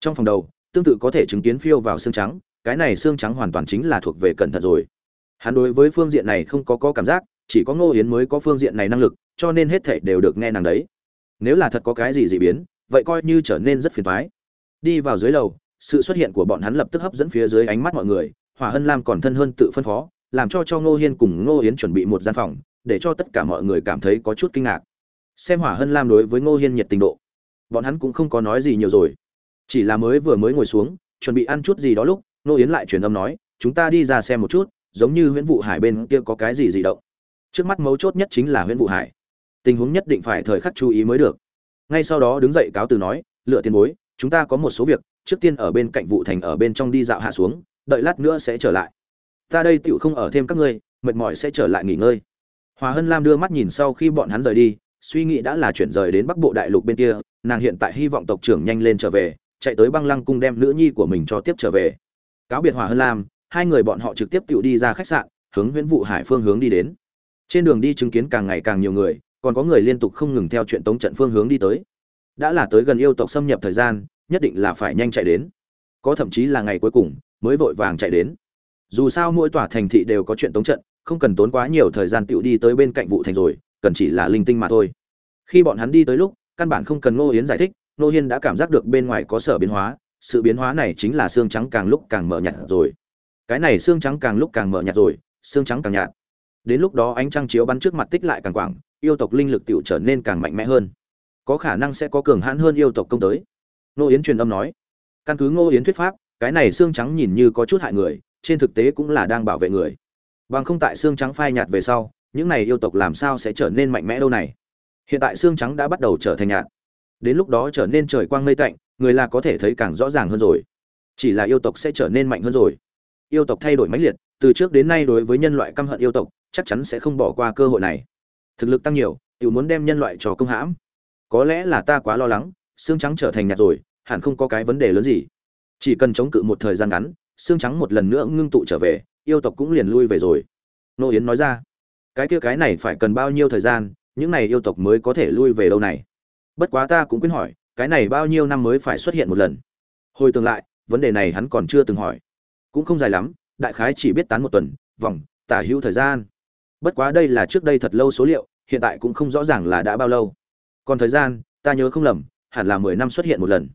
S1: Trong phòng đầu, tương tự có thể chứng kiến phiêu vào xương trắng, cái này xương trắng hoàn toàn chính là thuộc về cẩn thận rồi. Hắn đối với phương diện này không có có cảm giác, chỉ có ngô yến mới có phương diện này năng lực, cho nên hết thảy đều được nghe nàng đấy. Nếu là thật có cái gì dị biến, vậy coi như trở nên rất phiền thoái đi vào dưới lầu, sự xuất hiện của bọn hắn lập tức hấp dẫn phía dưới ánh mắt mọi người hỏa hân lam còn thân hơn tự phân phó, làm cho cho ngô hiên cùng ngô yến chuẩn bị một gian phòng, để cho tất cả mọi người cảm thấy có chút kinh ngạc. Xem hỏa hân lam đối với ngô hiên nhiệt tình độ, bọn hắn cũng không có nói gì nhiều rồi. Chỉ là mới vừa mới ngồi xuống, chuẩn bị ăn chút gì đó lúc, ngô yến lại truyền âm nói, chúng ta đi ra xem một chút, giống như huyễn vụ hải bên kia có cái gì dị động. Trước mắt mấu chốt nhất chính là huyễn vụ hải. Tình huống nhất định phải thời khắc chú ý mới được. Ngay sau đó đứng dậy cáo từ nói, lựa tiền bối, chúng ta có một số việc, trước tiên ở bên cạnh vụ thành ở bên trong đi dạo hạ xuống đợi lát nữa sẽ trở lại. Ta đây tựu không ở thêm các ngươi, mệt mỏi sẽ trở lại nghỉ ngơi. Hòa hân lam đưa mắt nhìn sau khi bọn hắn rời đi, suy nghĩ đã là chuyển rời đến bắc bộ đại lục bên kia, nàng hiện tại hy vọng tộc trưởng nhanh lên trở về, chạy tới băng lăng cung đem nữ nhi của mình cho tiếp trở về. Cáo biệt hòa hân lam, hai người bọn họ trực tiếp tự đi ra khách sạn, hướng nguyễn vụ hải phương hướng đi đến. Trên đường đi chứng kiến càng ngày càng nhiều người, còn có người liên tục không ngừng theo chuyện tống trận phương hướng đi tới. Đã là tới gần yêu tộc xâm nhập thời gian, nhất định là phải nhanh chạy đến. Có thậm chí là ngày cuối cùng mới vội vàng chạy đến. Dù sao mỗi tòa thành thị đều có chuyện tống trận, không cần tốn quá nhiều thời gian tựu đi tới bên cạnh vụ thành rồi, cần chỉ là linh tinh mà thôi. Khi bọn hắn đi tới lúc, căn bản không cần ngô yến giải thích, ngô hiên đã cảm giác được bên ngoài có sở biến hóa, sự biến hóa này chính là xương trắng càng lúc càng mở nhạt rồi. Cái này xương trắng càng lúc càng mở nhạt rồi, xương trắng càng nhạt. Đến lúc đó ánh trăng chiếu bắn trước mặt tích lại càng quảng, yêu tộc linh lực tựu trở nên càng mạnh mẽ hơn. Có khả năng sẽ có cường hãn hơn yêu tộc công tới. Ngô yến truyền âm nói. Căn cứ ngô yến thuyết pháp cái này xương trắng nhìn như có chút hại người, trên thực tế cũng là đang bảo vệ người. Bằng không tại xương trắng phai nhạt về sau, những này yêu tộc làm sao sẽ trở nên mạnh mẽ đâu này? Hiện tại xương trắng đã bắt đầu trở thành nhạt. Đến lúc đó trở nên trời quang mây tạnh, người là có thể thấy càng rõ ràng hơn rồi. Chỉ là yêu tộc sẽ trở nên mạnh hơn rồi. Yêu tộc thay đổi mãnh liệt, từ trước đến nay đối với nhân loại căm hận yêu tộc, chắc chắn sẽ không bỏ qua cơ hội này. Thực lực tăng nhiều tự muốn đem nhân loại cho công hãm. Có lẽ là ta quá lo lắng, xương trắng trở thành nhạt rồi, hẳn không có cái vấn đề lớn gì chỉ cần chống cự một thời gian ngắn, xương trắng một lần nữa ngưng tụ trở về, yêu tộc cũng liền lui về rồi. Nô yến nói ra, cái kia cái này phải cần bao nhiêu thời gian, những này yêu tộc mới có thể lui về đâu này? Bất quá ta cũng quyết hỏi, cái này bao nhiêu năm mới phải xuất hiện một lần? Hồi tương lại, vấn đề này hắn còn chưa từng hỏi. Cũng không dài lắm, đại khái chỉ biết tán một tuần, vòng, tả hữu thời gian. Bất quá đây là trước đây thật lâu số liệu, hiện tại cũng không rõ ràng là đã bao lâu. Còn thời gian, ta nhớ không lầm, hẳn là mười năm xuất hiện một lần.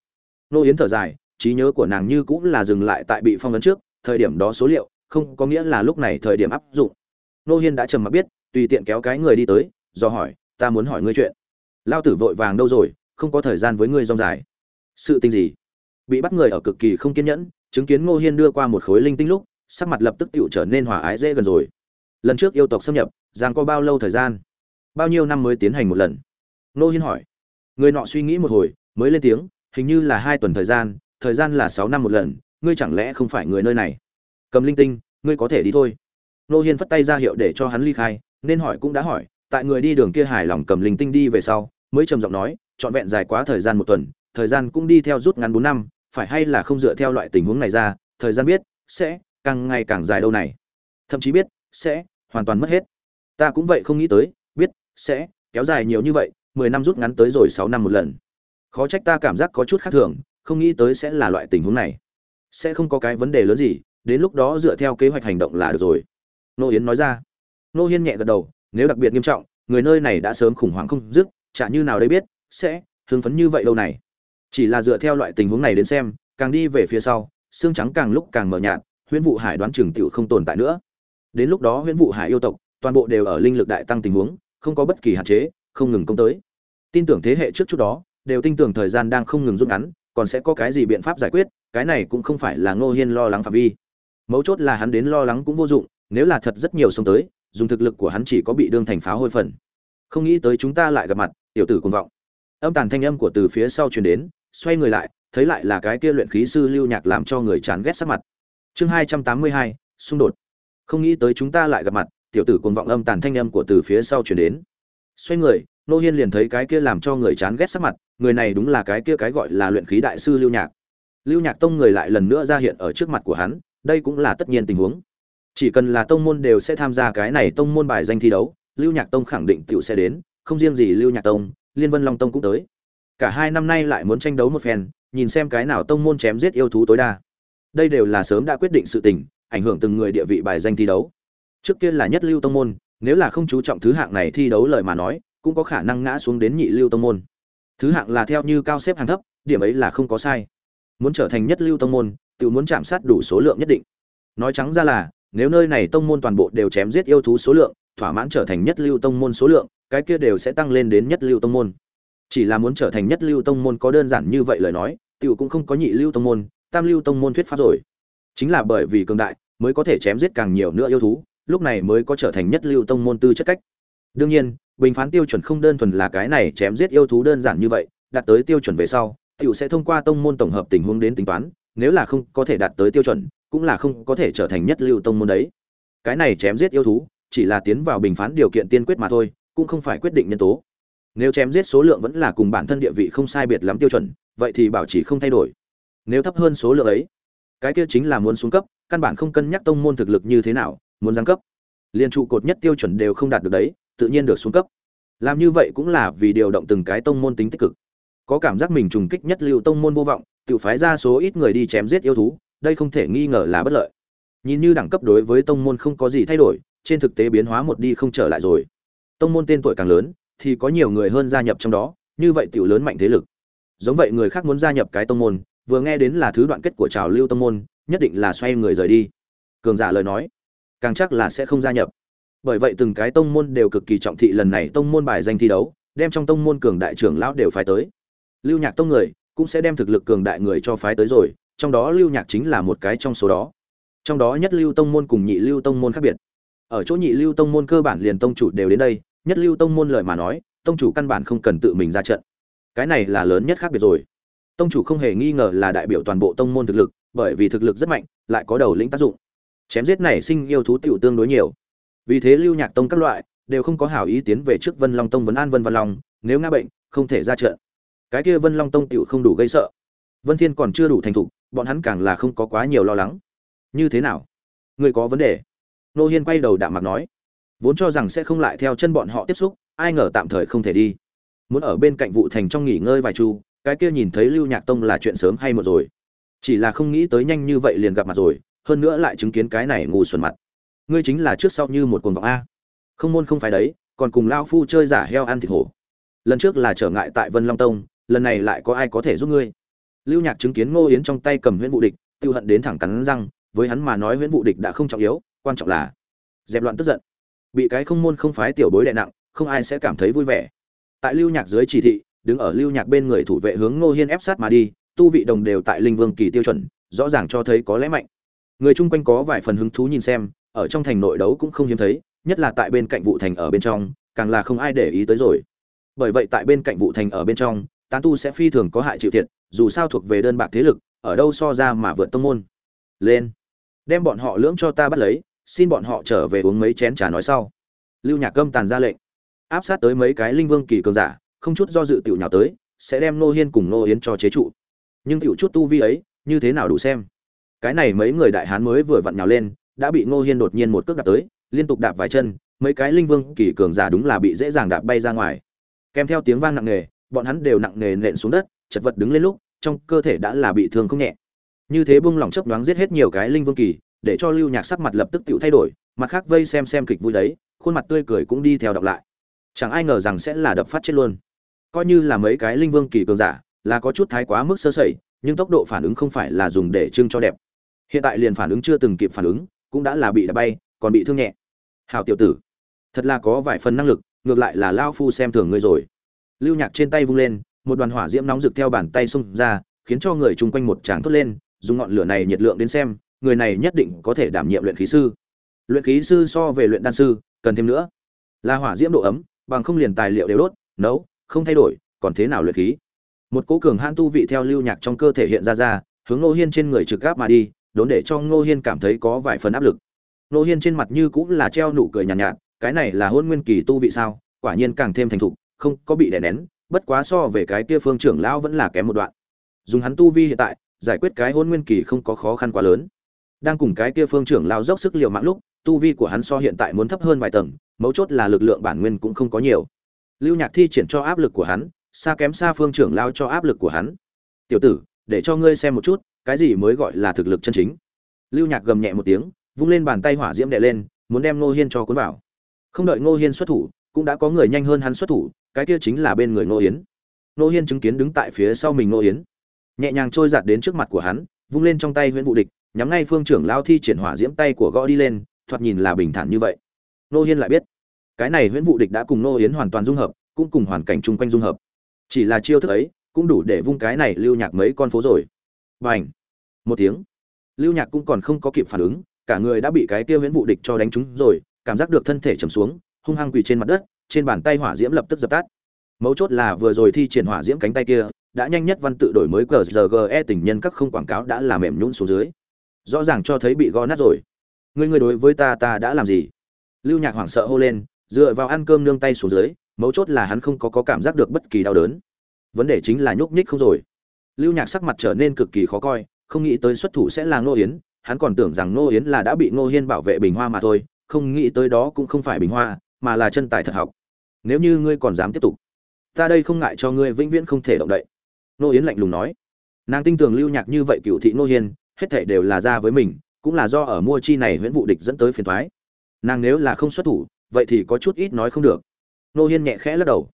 S1: Nô yến thở dài trí nhớ của nàng như cũng là dừng lại tại bị phong ấn trước, thời điểm đó số liệu, không có nghĩa là lúc này thời điểm áp dụng. Nô hiên đã trầm mặc biết, tùy tiện kéo cái người đi tới, do hỏi, ta muốn hỏi ngươi chuyện. Lao tử vội vàng đâu rồi, không có thời gian với ngươi rong dài. Sự tình gì? Bị bắt người ở cực kỳ không kiên nhẫn, chứng kiến ngô hiên đưa qua một khối linh tinh lúc, sắc mặt lập tức tựu trở nên hòa ái dễ gần rồi. Lần trước yêu tộc xâm nhập giang có bao lâu thời gian? Bao nhiêu năm mới tiến hành một lần? Ngô hiên hỏi. Người nọ suy nghĩ một hồi, mới lên tiếng, hình như là hai tuần thời gian thời gian là sáu năm một lần, ngươi chẳng lẽ không phải người nơi này? Cầm linh tinh, ngươi có thể đi thôi. Nô hiên phất tay ra hiệu để cho hắn ly khai, nên hỏi cũng đã hỏi, tại người đi đường kia hài lòng cầm linh tinh đi về sau, mới trầm giọng nói, trọn vẹn dài quá thời gian một tuần, thời gian cũng đi theo rút ngắn bốn năm, phải hay là không dựa theo loại tình huống này ra, thời gian biết, sẽ, càng ngày càng dài đâu này. Thậm chí biết, sẽ, hoàn toàn mất hết. Ta cũng vậy không nghĩ tới, biết, sẽ, kéo dài nhiều như vậy, mười năm rút ngắn tới rồi sáu năm một lần. Khó trách ta cảm giác có chút khác thường không nghĩ tới sẽ là loại tình huống này. Sẽ không có cái vấn đề lớn gì, đến lúc đó dựa theo kế hoạch hành động là được rồi. Nô yến nói ra. Nô hiên nhẹ gật đầu, nếu đặc biệt nghiêm trọng, người nơi này đã sớm khủng hoảng không dứt, chả như nào đây biết, sẽ hưng phấn như vậy lâu này. Chỉ là dựa theo loại tình huống này đến xem, càng đi về phía sau, xương trắng càng lúc càng mờ nhạt, huyễn vụ hải đoán chừng tiểu không tồn tại nữa. Đến lúc đó huyễn vụ hải yêu tộc, toàn bộ đều ở linh lực đại tăng tình huống, không có bất kỳ hạn chế, không ngừng công tới. Tin tưởng thế hệ trước chút đó, đều tin tưởng thời gian đang không ngừng rút ngắn còn sẽ có cái gì biện pháp giải quyết, cái này cũng không phải là ngô hiên lo lắng phạm vi. Mấu chốt là hắn đến lo lắng cũng vô dụng, nếu là thật rất nhiều sông tới, dùng thực lực của hắn chỉ có bị đương thành pháo hôi phần. Không nghĩ tới chúng ta lại gặp mặt, tiểu tử cuồng vọng. Âm tàn thanh âm của từ phía sau truyền đến, xoay người lại, thấy lại là cái kia luyện khí sư lưu nhạc làm cho người chán ghét sắc mặt. Chương hai trăm tám mươi hai, xung đột. Không nghĩ tới chúng ta lại gặp mặt, tiểu tử cuồng vọng âm tàn thanh âm của từ phía sau truyền đến. Xoay người nô hiên liền thấy cái kia làm cho người chán ghét sắc mặt, người này đúng là cái kia cái gọi là luyện khí đại sư lưu nhạc. Lưu nhạc tông người lại lần nữa ra hiện ở trước mặt của hắn, đây cũng là tất nhiên tình huống. Chỉ cần là tông môn đều sẽ tham gia cái này tông môn bài danh thi đấu, lưu nhạc tông khẳng định tựu sẽ đến, không riêng gì lưu nhạc tông, liên vân long tông cũng tới. Cả hai năm nay lại muốn tranh đấu một phen, nhìn xem cái nào tông môn chém giết yêu thú tối đa. Đây đều là sớm đã quyết định sự tình, ảnh hưởng từng người địa vị bài danh thi đấu. Trước kia là nhất lưu tông môn, nếu là không chú trọng thứ hạng này thi đấu lời mà nói cũng có khả năng ngã xuống đến nhị lưu tông môn. Thứ hạng là theo như cao xếp hàng thấp, điểm ấy là không có sai. Muốn trở thành nhất lưu tông môn, tự muốn chạm sát đủ số lượng nhất định. Nói trắng ra là, nếu nơi này tông môn toàn bộ đều chém giết yêu thú số lượng, thỏa mãn trở thành nhất lưu tông môn số lượng, cái kia đều sẽ tăng lên đến nhất lưu tông môn. Chỉ là muốn trở thành nhất lưu tông môn có đơn giản như vậy lời nói tiểu cũng không có nhị lưu tông môn, tam lưu tông môn thuyết pháp rồi. Chính là bởi vì cường đại, mới có thể chém giết càng nhiều nữa yêu thú, lúc này mới có trở thành nhất lưu tông môn tư chất cách đương nhiên, bình phán tiêu chuẩn không đơn thuần là cái này chém giết yêu thú đơn giản như vậy, đạt tới tiêu chuẩn về sau, tiểu sẽ thông qua tông môn tổng hợp tình huống đến tính toán, nếu là không có thể đạt tới tiêu chuẩn, cũng là không có thể trở thành nhất lưu tông môn đấy. Cái này chém giết yêu thú, chỉ là tiến vào bình phán điều kiện tiên quyết mà thôi, cũng không phải quyết định nhân tố. Nếu chém giết số lượng vẫn là cùng bản thân địa vị không sai biệt lắm tiêu chuẩn, vậy thì bảo trì không thay đổi. Nếu thấp hơn số lượng ấy, cái kia chính là muốn xuống cấp, căn bản không cân nhắc tông môn thực lực như thế nào, muốn giáng cấp. Liên trụ cột nhất tiêu chuẩn đều không đạt được đấy tự nhiên được xuống cấp. Làm như vậy cũng là vì điều động từng cái tông môn tính tích cực. Có cảm giác mình trùng kích nhất lưu tông môn vô vọng, tự phái ra số ít người đi chém giết yêu thú, đây không thể nghi ngờ là bất lợi. Nhìn như đẳng cấp đối với tông môn không có gì thay đổi, trên thực tế biến hóa một đi không trở lại rồi. Tông môn tên tuổi càng lớn, thì có nhiều người hơn gia nhập trong đó, như vậy tiểu lớn mạnh thế lực. Giống vậy người khác muốn gia nhập cái tông môn, vừa nghe đến là thứ đoạn kết của trào lưu tông môn, nhất định là xoay người rời đi. Cường giả lời nói, càng chắc là sẽ không gia nhập bởi vậy từng cái tông môn đều cực kỳ trọng thị lần này tông môn bài danh thi đấu, đem trong tông môn cường đại trưởng lão đều phái tới. Lưu nhạc tông người cũng sẽ đem thực lực cường đại người cho phái tới rồi, trong đó lưu nhạc chính là một cái trong số đó. Trong đó nhất lưu tông môn cùng nhị lưu tông môn khác biệt. Ở chỗ nhị lưu tông môn cơ bản liền tông chủ đều đến đây, nhất lưu tông môn lời mà nói, tông chủ căn bản không cần tự mình ra trận. Cái này là lớn nhất khác biệt rồi. Tông chủ không hề nghi ngờ là đại biểu toàn bộ tông môn thực lực, bởi vì thực lực rất mạnh, lại có đầu lĩnh tác dụng. Chém giết này sinh yêu thú tiểu tương đối nhiều vì thế lưu nhạc tông các loại đều không có hảo ý tiến về trước vân long tông vấn an vân văn long, nếu ngã bệnh, không thể ra trận. Cái kia vân long tông tựu không đủ gây sợ. Vân thiên còn chưa đủ thành thục, bọn hắn càng là không có quá nhiều lo lắng. Như thế nào? Người có vấn đề? Nô hiên quay đầu đạm mặt nói. Vốn cho rằng sẽ không lại theo chân bọn họ tiếp xúc, ai ngờ tạm thời không thể đi. Muốn ở bên cạnh vụ thành trong nghỉ ngơi vài chu, cái kia nhìn thấy lưu nhạc tông là chuyện sớm hay một rồi. Chỉ là không nghĩ tới nhanh như vậy liền gặp mặt rồi, hơn nữa lại chứng kiến cái này ngu xuẩn mặt ngươi chính là trước sau như một cuồng vọng a. Không môn không phải đấy, còn cùng lao phu chơi giả heo ăn thịt hổ. Lần trước là trở ngại tại vân long tông, lần này lại có ai có thể giúp ngươi? Lưu nhạc chứng kiến ngô yến trong tay cầm huyễn vụ địch, tiêu hận đến thẳng cắn răng, với hắn mà nói huyễn vụ địch đã không trọng yếu, quan trọng là dẹp loạn tức giận. Bị cái không môn không phái tiểu bối đè nặng, không ai sẽ cảm thấy vui vẻ. Tại lưu nhạc dưới chỉ thị, đứng ở lưu nhạc bên người thủ vệ hướng ngô hiên ép sát mà đi, tu vị đồng đều tại linh vương kỳ tiêu chuẩn, rõ ràng cho thấy có lẽ mạnh. Người chung quanh có vài phần hứng thú nhìn xem ở trong thành nội đấu cũng không hiếm thấy, nhất là tại bên cạnh vụ thành ở bên trong, càng là không ai để ý tới rồi. Bởi vậy tại bên cạnh vụ thành ở bên trong, tán tu sẽ phi thường có hại chịu thiệt, dù sao thuộc về đơn bạc thế lực, ở đâu so ra mà vượt tông môn. Lên, đem bọn họ lưỡng cho ta bắt lấy, xin bọn họ trở về uống mấy chén trà nói sau. Lưu nhạc câm tàn ra lệnh. Áp sát tới mấy cái linh vương kỳ cường giả, không chút do dự tiểu nhào tới, sẽ đem nô hiên cùng nô yến cho chế trụ. Nhưng tiểu chút tu vi ấy, như thế nào đủ xem? Cái này mấy người đại hán mới vừa vặn nhào lên đã bị Ngô hiên đột nhiên một cước đạp tới, liên tục đạp vài chân, mấy cái linh vương kỳ cường giả đúng là bị dễ dàng đạp bay ra ngoài. Kèm theo tiếng vang nặng nề, bọn hắn đều nặng nề nện xuống đất, chật vật đứng lên lúc, trong cơ thể đã là bị thương không nhẹ. Như thế bung lòng chớp đoán giết hết nhiều cái linh vương kỳ, để cho lưu nhạc sắc mặt lập tức tiểu thay đổi, mặt khác vây xem xem kịch vui đấy, khuôn mặt tươi cười cũng đi theo đọc lại. Chẳng ai ngờ rằng sẽ là đập phát chết luôn. Coi như là mấy cái linh vương kỳ cường giả, là có chút thái quá mức sơ sẩy, nhưng tốc độ phản ứng không phải là dùng để trưng cho đẹp. Hiện tại liền phản ứng chưa từng kịp phản ứng cũng đã là bị đập bay, còn bị thương nhẹ. Hào tiểu tử, thật là có vài phần năng lực, ngược lại là lao phu xem thường ngươi rồi. Lưu nhạc trên tay vung lên, một đoàn hỏa diễm nóng rực theo bàn tay xông ra, khiến cho người chung quanh một tràng thốt lên, dùng ngọn lửa này nhiệt lượng đến xem, người này nhất định có thể đảm nhiệm luyện khí sư. Luyện khí sư so về luyện đan sư, cần thêm nữa. Là hỏa diễm độ ấm, bằng không liền tài liệu đều đốt, nấu, không thay đổi, còn thế nào luyện khí? Một cố cường hãn tu vị theo lưu nhạc trong cơ thể hiện ra ra, hướng ngô hiên trên người trực gáp mà đi đốn để cho ngô hiên cảm thấy có vài phần áp lực. Ngô hiên trên mặt như cũng là treo nụ cười nhàn nhạt, nhạt cái này là hôn nguyên kỳ tu vị sao quả nhiên càng thêm thành thục không có bị đè nén bất quá so về cái kia phương trưởng lão vẫn là kém một đoạn. Dùng hắn tu vi hiện tại giải quyết cái hôn nguyên kỳ không có khó khăn quá lớn. Đang cùng cái kia phương trưởng lão dốc sức liều mạng lúc tu vi của hắn so hiện tại muốn thấp hơn vài tầng mấu chốt là lực lượng bản nguyên cũng không có nhiều. Lưu nhạc thi triển cho áp lực của hắn xa kém xa phương trưởng lao cho áp lực của hắn. Tiểu tử để cho ngươi xem một chút cái gì mới gọi là thực lực chân chính? Lưu nhạc gầm nhẹ một tiếng, vung lên bàn tay hỏa diễm đệ lên, muốn đem ngô hiên cho cuốn vào. Không đợi ngô hiên xuất thủ, cũng đã có người nhanh hơn hắn xuất thủ, cái kia chính là bên người ngô yến ngô hiên chứng kiến đứng tại phía sau mình ngô yến nhẹ nhàng trôi giạt đến trước mặt của hắn, vung lên trong tay huyễn vụ địch, nhắm ngay phương trưởng lao thi triển hỏa diễm tay của gõ đi lên, thoạt nhìn là bình thản như vậy. Ngô hiên lại biết, cái này huyễn vụ địch đã cùng ngô yến hoàn toàn dung hợp, cũng cùng hoàn cảnh chung quanh dung hợp. Chỉ là chiêu thức ấy, cũng đủ để vung cái này lưu nhạc mấy con phố rồi. Bành! một tiếng. Lưu nhạc cũng còn không có kịp phản ứng cả người đã bị cái kia huyễn vụ địch cho đánh trúng rồi cảm giác được thân thể trầm xuống hung hăng quỳ trên mặt đất trên bàn tay hỏa diễm lập tức dập tắt. Mấu chốt là vừa rồi thi triển hỏa diễm cánh tay kia đã nhanh nhất văn tự đổi mới cờ gge tình nhân các không quảng cáo đã làm mềm nhũn xuống dưới. Rõ ràng cho thấy bị gõ nát rồi. Ngươi ngươi đối với ta ta đã làm gì? Lưu nhạc hoảng sợ hô lên dựa vào ăn cơm nương tay xuống dưới mấu chốt là hắn không có, có cảm giác được bất kỳ đau đớn. Vấn đề chính là nhúc nhích không rồi lưu nhạc sắc mặt trở nên cực kỳ khó coi, không nghĩ tới xuất thủ sẽ là ngô yến, hắn còn tưởng rằng ngô yến là đã bị ngô hiên bảo vệ bình hoa mà thôi, không nghĩ tới đó cũng không phải bình hoa, mà là chân tài thật học. Nếu như ngươi còn dám tiếp tục, ta đây không ngại cho ngươi vĩnh viễn không thể động đậy. Ngô yến lạnh lùng nói. Nàng tin tưởng lưu nhạc như vậy cựu thị ngô hiên, hết thảy đều là ra với mình, cũng là do ở mua chi này nguyễn vụ địch dẫn tới phiền thoái nàng nếu là không xuất thủ, vậy thì có chút ít nói không được. Nô hiên nhẹ khẽ lắc đầu.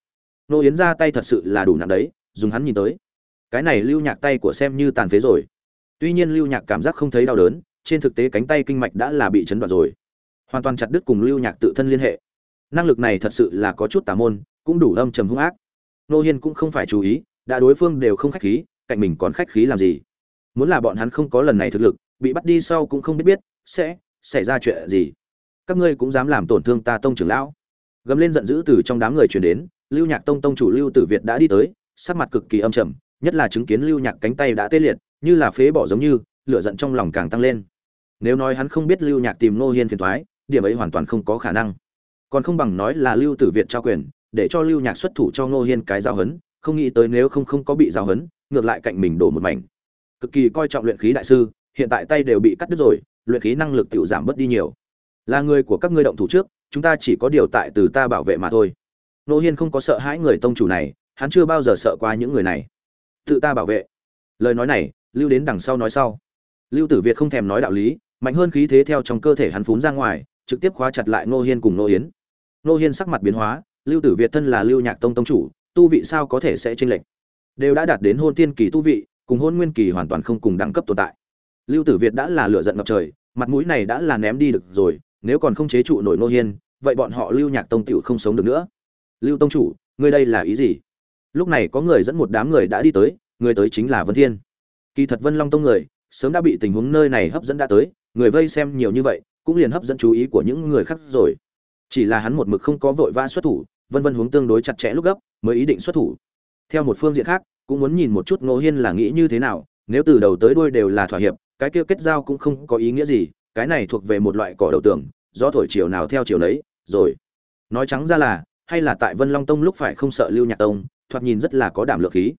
S1: Nô yến ra tay thật sự là đủ nặng đấy, dùng hắn nhìn tới cái này lưu nhạc tay của xem như tàn phế rồi. Tuy nhiên lưu nhạc cảm giác không thấy đau đớn, trên thực tế cánh tay kinh mạch đã là bị chấn đoạt rồi. Hoàn toàn chặt đứt cùng lưu nhạc tự thân liên hệ. Năng lực này thật sự là có chút tà môn, cũng đủ âm trầm hung ác. Nô hiên cũng không phải chú ý, đã đối phương đều không khách khí, cạnh mình còn khách khí làm gì? Muốn là bọn hắn không có lần này thực lực, bị bắt đi sau cũng không biết biết, sẽ xảy ra chuyện gì. Các ngươi cũng dám làm tổn thương ta tông trưởng lão. Gầm lên giận dữ từ trong đám người truyền đến, lưu nhạc tông tông chủ lưu tử việt đã đi tới, sắc mặt cực kỳ âm trầm nhất là chứng kiến lưu nhạc cánh tay đã tê liệt, như là phế bỏ giống như, lửa giận trong lòng càng tăng lên. Nếu nói hắn không biết lưu nhạc tìm nô hiên phiền thoái điểm ấy hoàn toàn không có khả năng. Còn không bằng nói là lưu tử việt trao quyền, để cho lưu nhạc xuất thủ cho nô hiên cái giao hấn không nghĩ tới nếu không không có bị giao hấn ngược lại cạnh mình đổ một mảnh. Cực kỳ coi trọng luyện khí đại sư, hiện tại tay đều bị cắt đứt rồi, luyện khí năng lực tiểu giảm bớt đi nhiều. Là người của các ngươi động thủ trước, chúng ta chỉ có điều tại từ ta bảo vệ mà thôi. Nô hiên không có sợ hãi người tông chủ này, hắn chưa bao giờ sợ qua những người này tự ta bảo vệ. Lời nói này, lưu đến đằng sau nói sau. Lưu tử việt không thèm nói đạo lý, mạnh hơn khí thế theo trong cơ thể hắn phún ra ngoài, trực tiếp khóa chặt lại ngô hiên cùng ngô yến. Ngô hiên sắc mặt biến hóa, lưu tử việt thân là lưu nhạc tông tông chủ, tu vị sao có thể sẽ tranh lệch? Đều đã đạt đến hôn tiên kỳ tu vị, cùng hôn nguyên kỳ hoàn toàn không cùng đẳng cấp tồn tại. Lưu tử việt đã là lựa giận ngập trời, mặt mũi này đã là ném đi được rồi, nếu còn không chế trụ nổi ngô hiên, vậy bọn họ lưu nhạc tông tiểu không sống được nữa. Lưu tông chủ, ngươi đây là ý gì? Lúc này có người dẫn một đám người đã đi tới người tới chính là vân thiên. Kỳ thật vân long tông người sớm đã bị tình huống nơi này hấp dẫn đã tới người vây xem nhiều như vậy cũng liền hấp dẫn chú ý của những người khác rồi. Chỉ là hắn một mực không có vội vã xuất thủ vân vân hướng tương đối chặt chẽ lúc gấp mới ý định xuất thủ. Theo một phương diện khác cũng muốn nhìn một chút ngô hiên là nghĩ như thế nào nếu từ đầu tới đuôi đều là thỏa hiệp cái kia kết giao cũng không có ý nghĩa gì cái này thuộc về một loại cỏ đầu tường do thổi chiều nào theo chiều đấy, rồi. Nói trắng ra là hay là tại vân long tông lúc phải không sợ lưu nhạc tông thoạt nhìn rất là có đảm lượng khí.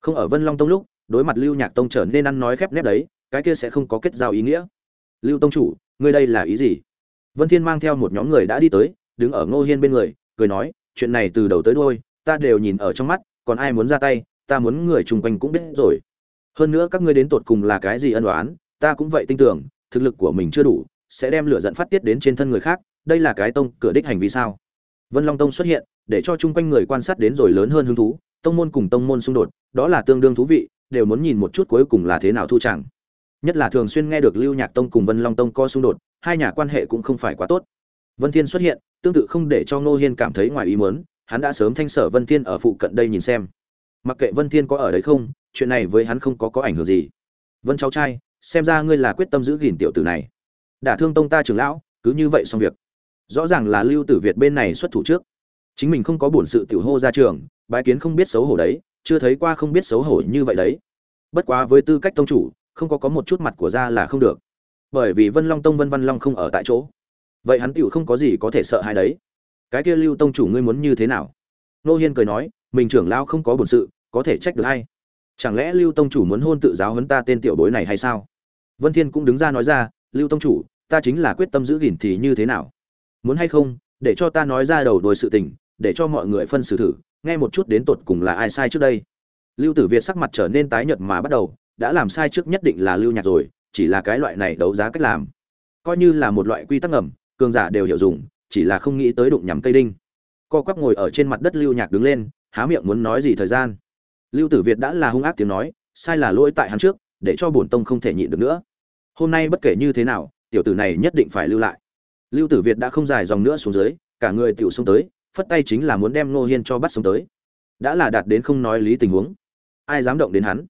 S1: Không ở vân long tông lúc, đối mặt lưu nhạc tông trở nên ăn nói khép nép đấy, cái kia sẽ không có kết giao ý nghĩa. Lưu tông chủ, ngươi đây là ý gì? Vân thiên mang theo một nhóm người đã đi tới, đứng ở ngô hiên bên người, cười nói, chuyện này từ đầu tới đuôi, ta đều nhìn ở trong mắt, còn ai muốn ra tay, ta muốn người chung quanh cũng biết rồi. Hơn nữa các ngươi đến tột cùng là cái gì ân oán, ta cũng vậy tin tưởng, thực lực của mình chưa đủ, sẽ đem lửa giận phát tiết đến trên thân người khác, đây là cái tông cửa đích hành vi sao? Vân long tông xuất hiện, để cho chung quanh người quan sát đến rồi lớn hơn hứng thú, tông môn cùng tông môn xung đột, đó là tương đương thú vị, đều muốn nhìn một chút cuối cùng là thế nào thu chẳng. Nhất là thường xuyên nghe được lưu nhạc tông cùng vân long tông co xung đột, hai nhà quan hệ cũng không phải quá tốt. Vân thiên xuất hiện, tương tự không để cho ngô hiên cảm thấy ngoài ý muốn, hắn đã sớm thanh sở vân thiên ở phụ cận đây nhìn xem. Mặc kệ vân thiên có ở đấy không, chuyện này với hắn không có có ảnh hưởng gì. Vân cháu trai, xem ra ngươi là quyết tâm giữ gìn tiểu tử này. Đả thương tông ta trưởng lão, cứ như vậy xong việc rõ ràng là lưu tử việt bên này xuất thủ trước. Chính mình không có bổn sự tiểu hô ra trường, bái kiến không biết xấu hổ đấy, chưa thấy qua không biết xấu hổ như vậy đấy. Bất quá với tư cách tông chủ, không có có một chút mặt của ra là không được. Bởi vì vân long tông vân văn long không ở tại chỗ. Vậy hắn tiểu không có gì có thể sợ hai đấy. Cái kia lưu tông chủ ngươi muốn như thế nào? Nô hiên cười nói, mình trưởng lao không có bổn sự, có thể trách được hay chẳng lẽ lưu tông chủ muốn hôn tự giáo hấn ta tên tiểu bối này hay sao? Vân thiên cũng đứng ra nói ra, lưu tông chủ, ta chính là quyết tâm giữ gìn thì như thế nào? Muốn hay không, để cho ta nói ra đầu đuôi sự tình, để cho mọi người phân xử thử, nghe một chút đến tột cùng là ai sai trước đây. Lưu tử việt sắc mặt trở nên tái nhợt mà bắt đầu, đã làm sai trước nhất định là lưu nhạc rồi, chỉ là cái loại này đấu giá cách làm. Coi như là một loại quy tắc ngầm, cường giả đều hiểu dùng, chỉ là không nghĩ tới đụng nhắm cây đinh. Co quắp ngồi ở trên mặt đất lưu nhạc đứng lên, há miệng muốn nói gì thời gian. Lưu tử việt đã là hung ác tiếng nói, sai là lỗi tại hắn trước, để cho bổn tông không thể nhịn được nữa. Hôm nay bất kể như thế nào, tiểu tử này nhất định phải lưu lại lưu tử việt đã không dài dòng nữa xuống dưới, cả người tiểu xuống tới, phất tay chính là muốn đem ngô hiên cho bắt xuống tới. Đã là đạt đến không nói lý tình huống. Ai dám động đến hắn?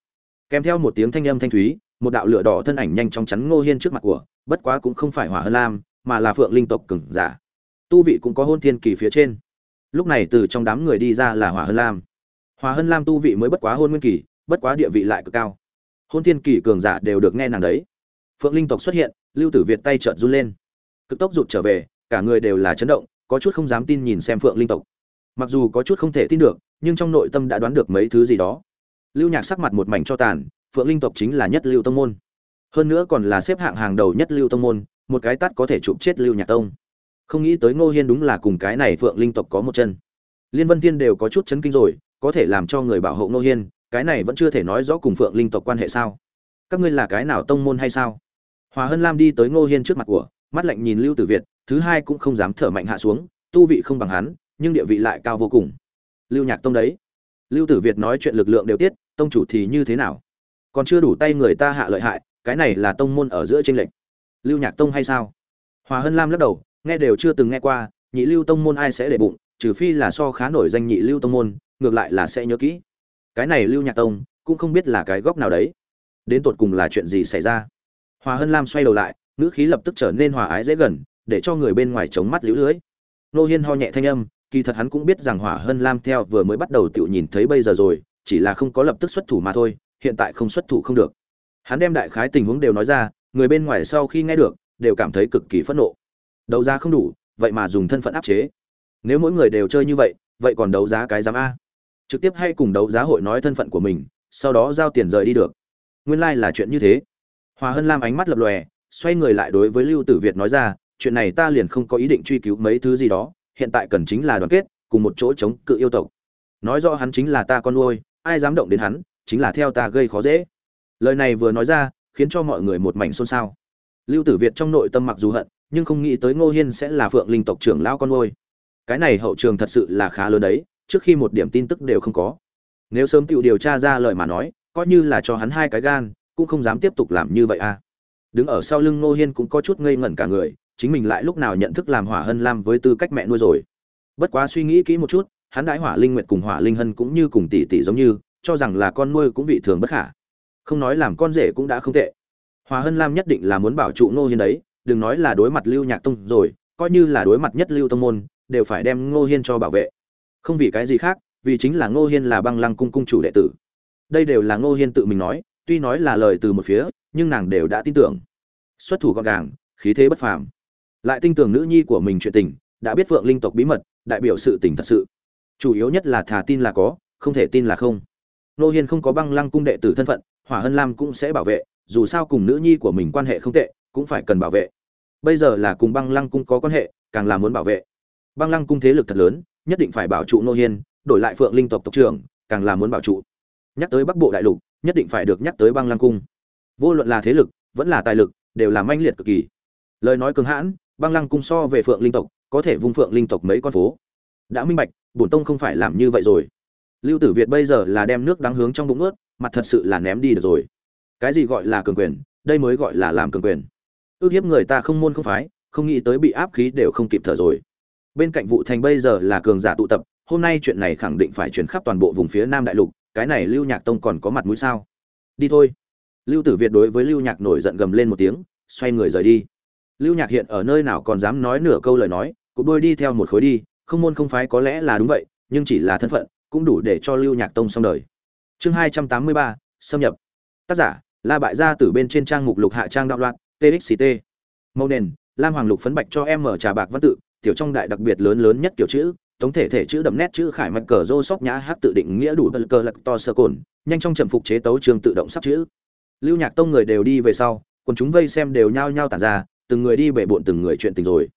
S1: Kèm theo một tiếng thanh âm thanh thúy, một đạo lửa đỏ thân ảnh nhanh chóng chắn ngô hiên trước mặt của, bất quá cũng không phải hỏa Hân lam, mà là phượng linh tộc cường giả. Tu vị cũng có hôn thiên kỳ phía trên. Lúc này từ trong đám người đi ra là hỏa Hân lam. Hỏa Hân lam tu vị mới bất quá hôn nguyên kỳ, bất quá địa vị lại cực cao. Hôn thiên kỳ cường giả đều được nghe nàng đấy. Phượng linh tộc xuất hiện, lưu tử việt tay trợn run lên cực tốc rụt trở về, cả người đều là chấn động, có chút không dám tin nhìn xem phượng linh tộc. Mặc dù có chút không thể tin được, nhưng trong nội tâm đã đoán được mấy thứ gì đó. Lưu nhạc sắc mặt một mảnh cho tàn, phượng linh tộc chính là nhất lưu tông môn. Hơn nữa còn là xếp hạng hàng đầu nhất lưu tông môn, một cái tắt có thể chụp chết lưu nhạc tông. Không nghĩ tới ngô hiên đúng là cùng cái này phượng linh tộc có một chân. Liên vân thiên đều có chút chấn kinh rồi, có thể làm cho người bảo hộ ngô hiên, cái này vẫn chưa thể nói rõ cùng phượng linh tộc quan hệ sao? Các ngươi là cái nào tông môn hay sao? Hòa hân lam đi tới ngô hiên trước mặt của mắt lạnh nhìn lưu tử việt, thứ hai cũng không dám thở mạnh hạ xuống, tu vị không bằng hắn, nhưng địa vị lại cao vô cùng. Lưu nhạc tông đấy. Lưu tử việt nói chuyện lực lượng đều tiết, tông chủ thì như thế nào? Còn chưa đủ tay người ta hạ lợi hại, cái này là tông môn ở giữa tranh lệch. Lưu nhạc tông hay sao? Hòa hân lam lắc đầu, nghe đều chưa từng nghe qua, nhị lưu tông môn ai sẽ để bụng, trừ phi là so khá nổi danh nhị lưu tông môn, ngược lại là sẽ nhớ kỹ. Cái này lưu nhạc tông, cũng không biết là cái góc nào đấy. Đến tột cùng là chuyện gì xảy ra? Hòa hân lam xoay đầu lại ngữ khí lập tức trở nên hòa ái dễ gần, để cho người bên ngoài chống mắt lũ lưới. Nô hiên ho nhẹ thanh âm, kỳ thật hắn cũng biết rằng hỏa hân lam theo vừa mới bắt đầu tự nhìn thấy bây giờ rồi, chỉ là không có lập tức xuất thủ mà thôi, hiện tại không xuất thủ không được. Hắn đem đại khái tình huống đều nói ra, người bên ngoài sau khi nghe được, đều cảm thấy cực kỳ phẫn nộ. Đấu giá không đủ, vậy mà dùng thân phận áp chế. Nếu mỗi người đều chơi như vậy vậy còn đấu giá cái giám a? Trực tiếp hay cùng đấu giá hội nói thân phận của mình, sau đó giao tiền rời đi được. Nguyên lai là chuyện như thế. Hòa hân lam ánh mắt lập lòe xoay người lại đối với lưu tử việt nói ra, chuyện này ta liền không có ý định truy cứu mấy thứ gì đó, hiện tại cần chính là đoàn kết, cùng một chỗ chống cự yêu tộc. Nói rõ hắn chính là ta con nuôi, ai dám động đến hắn, chính là theo ta gây khó dễ. Lời này vừa nói ra, khiến cho mọi người một mảnh xôn xao. Lưu tử việt trong nội tâm mặc dù hận, nhưng không nghĩ tới ngô hiên sẽ là phượng linh tộc trưởng lao con nuôi. cái này hậu trường thật sự là khá lớn đấy, trước khi một điểm tin tức đều không có. Nếu sớm tự điều tra ra lời mà nói, coi như là cho hắn hai cái gan, cũng không dám tiếp tục làm như vậy à đứng ở sau lưng ngô hiên cũng có chút ngây ngẩn cả người, chính mình lại lúc nào nhận thức làm hỏa hân lam với tư cách mẹ nuôi rồi. Bất quá suy nghĩ kỹ một chút, hắn đãi hỏa linh nguyệt cùng hỏa linh hân cũng như cùng tỷ tỷ giống như, cho rằng là con nuôi cũng vị thường bất khả. Không nói làm con rể cũng đã không tệ. Hỏa hân lam nhất định là muốn bảo trụ ngô hiên đấy, đừng nói là đối mặt lưu nhạc tông rồi, coi như là đối mặt nhất lưu tông môn, đều phải đem ngô hiên cho bảo vệ. Không vì cái gì khác, vì chính là ngô hiên là băng lăng cung cung chủ đệ tử. Đây đều là ngô hiên tự mình nói tuy nói là lời từ một phía, nhưng nàng đều đã tin tưởng. Xuất thủ gọn gàng, khí thế bất phàm. Lại tin tưởng nữ nhi của mình chuyện tình, đã biết phượng linh tộc bí mật, đại biểu sự tình thật sự. Chủ yếu nhất là thà tin là có, không thể tin là không. Nô hiên không có băng lăng cung đệ tử thân phận, hỏa hân lam cũng sẽ bảo vệ, dù sao cùng nữ nhi của mình quan hệ không tệ, cũng phải cần bảo vệ. Bây giờ là cùng băng lăng cung có quan hệ, càng là muốn bảo vệ. Băng lăng cung thế lực thật lớn, nhất định phải bảo trụ nô hiên, đổi lại phượng linh tộc tộc trưởng, càng là muốn bảo trụ. Nhắc tới bắc bộ đại lục nhất định phải được nhắc tới băng lăng cung. Vô luận là thế lực, vẫn là tài lực, đều là manh liệt cực kỳ. Lời nói cường hãn, băng lăng cung so về phượng linh tộc, có thể vung phượng linh tộc mấy con phố. Đã minh bạch, bổn tông không phải làm như vậy rồi. Lưu tử việt bây giờ là đem nước đáng hướng trong bụng ướt mặt thật sự là ném đi được rồi. Cái gì gọi là cường quyền, đây mới gọi là làm cường quyền. Ước hiếp người ta không môn không phái, không nghĩ tới bị áp khí đều không kịp thở rồi. Bên cạnh vụ thành bây giờ là cường giả tụ tập, hôm nay chuyện này khẳng định phải chuyển khắp toàn bộ vùng phía nam đại lục cái này lưu nhạc tông còn có mặt mũi sao? Đi thôi. Lưu tử việt đối với lưu nhạc nổi giận gầm lên một tiếng, xoay người rời đi. Lưu nhạc hiện ở nơi nào còn dám nói nửa câu lời nói, cũng đôi đi theo một khối đi, không môn không phái có lẽ là đúng vậy, nhưng chỉ là thân phận, cũng đủ để cho lưu nhạc tông xong đời. Chương hai trăm tám mươi ba, xâm nhập. Tác giả, la bại gia từ bên trên trang mục lục hạ trang đạo loạn txct màu nền, lam hoàng lục phấn bạch cho em mở trà bạc văn tự, tiểu trong đại đặc biệt lớn lớn nhất kiểu chữ tổng thể thể chữ đậm nét chữ khải mạch cờ rô sóc nhã hát tự định nghĩa đủ bật cờ lật to sơ cồn, nhanh trong trầm phục chế tấu trường tự động sắp chữ. Lưu nhạc tông người đều đi về sau còn chúng vây xem đều nhao nhao tản ra, từng người đi bể bộn từng người chuyện tình rồi.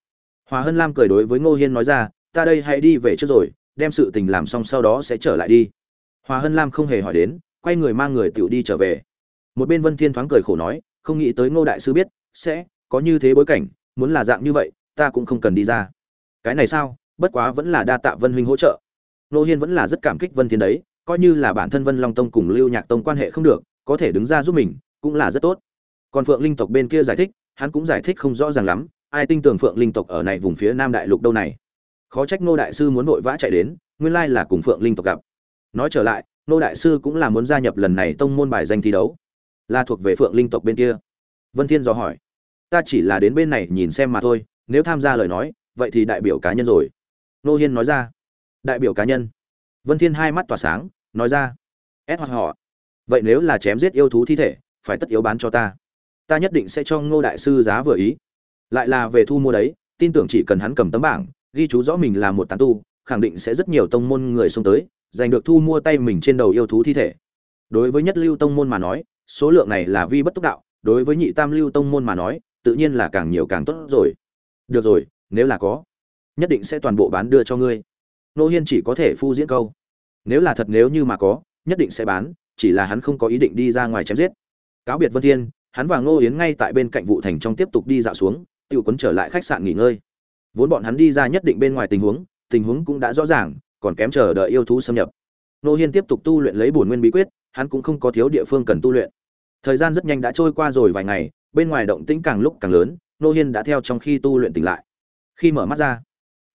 S1: Hòa hân lam cười đối với ngô hiên nói ra, ta đây hãy đi về trước rồi, đem sự tình làm xong sau đó sẽ trở lại đi. Hòa hân lam không hề hỏi đến, quay người mang người tiểu đi trở về. Một bên vân thiên thoáng cười khổ nói, không nghĩ tới ngô đại sư biết, sẽ có như thế bối cảnh, muốn là dạng như vậy, ta cũng không cần đi ra. Cái này sao? Bất quá vẫn là đa tạ vân huynh hỗ trợ. Nô hiên vẫn là rất cảm kích vân thiên đấy, coi như là bản thân vân long tông cùng lưu nhạc tông quan hệ không được, có thể đứng ra giúp mình, cũng là rất tốt. Còn phượng linh tộc bên kia giải thích, hắn cũng giải thích không rõ ràng lắm, ai tin tưởng phượng linh tộc ở này vùng phía nam đại lục đâu này. Khó trách nô đại sư muốn vội vã chạy đến, nguyên lai là cùng phượng linh tộc gặp. Nói trở lại nô đại sư cũng là muốn gia nhập lần này tông môn bài danh thi đấu. Là thuộc về phượng linh tộc bên kia. Vân thiên dò hỏi, ta chỉ là đến bên này nhìn xem mà thôi, nếu tham gia lời nói, vậy thì đại biểu cá nhân rồi nô hiên nói ra. Đại biểu cá nhân. Vân thiên hai mắt tỏa sáng, nói ra. Ép hoặc họ. Vậy nếu là chém giết yêu thú thi thể, phải tất yếu bán cho ta. Ta nhất định sẽ cho ngô đại sư giá vừa ý. Lại là về thu mua đấy, tin tưởng chỉ cần hắn cầm tấm bảng, ghi chú rõ mình là một tán tu, khẳng định sẽ rất nhiều tông môn người xông tới, giành được thu mua tay mình trên đầu yêu thú thi thể. Đối với nhất lưu tông môn mà nói, số lượng này là vi bất túc đạo, đối với nhị tam lưu tông môn mà nói, tự nhiên là càng nhiều càng tốt rồi. Được rồi, nếu là có nhất định sẽ toàn bộ bán đưa cho ngươi. Nô hiên chỉ có thể phu diễn câu. Nếu là thật nếu như mà có, nhất định sẽ bán, chỉ là hắn không có ý định đi ra ngoài chém giết. Cáo biệt vân thiên, hắn và ngô yến ngay tại bên cạnh vụ thành trong tiếp tục đi dạo xuống tự quấn trở lại khách sạn nghỉ ngơi. Vốn bọn hắn đi ra nhất định bên ngoài tình huống tình huống cũng đã rõ ràng, còn kém chờ đợi yêu thú xâm nhập. Nô hiên tiếp tục tu luyện lấy bổn nguyên bí quyết, hắn cũng không có thiếu địa phương cần tu luyện. Thời gian rất nhanh đã trôi qua rồi vài ngày, bên ngoài động tĩnh càng lúc càng lớn, nô hiên đã theo trong khi tu luyện tỉnh lại. Khi mở mắt ra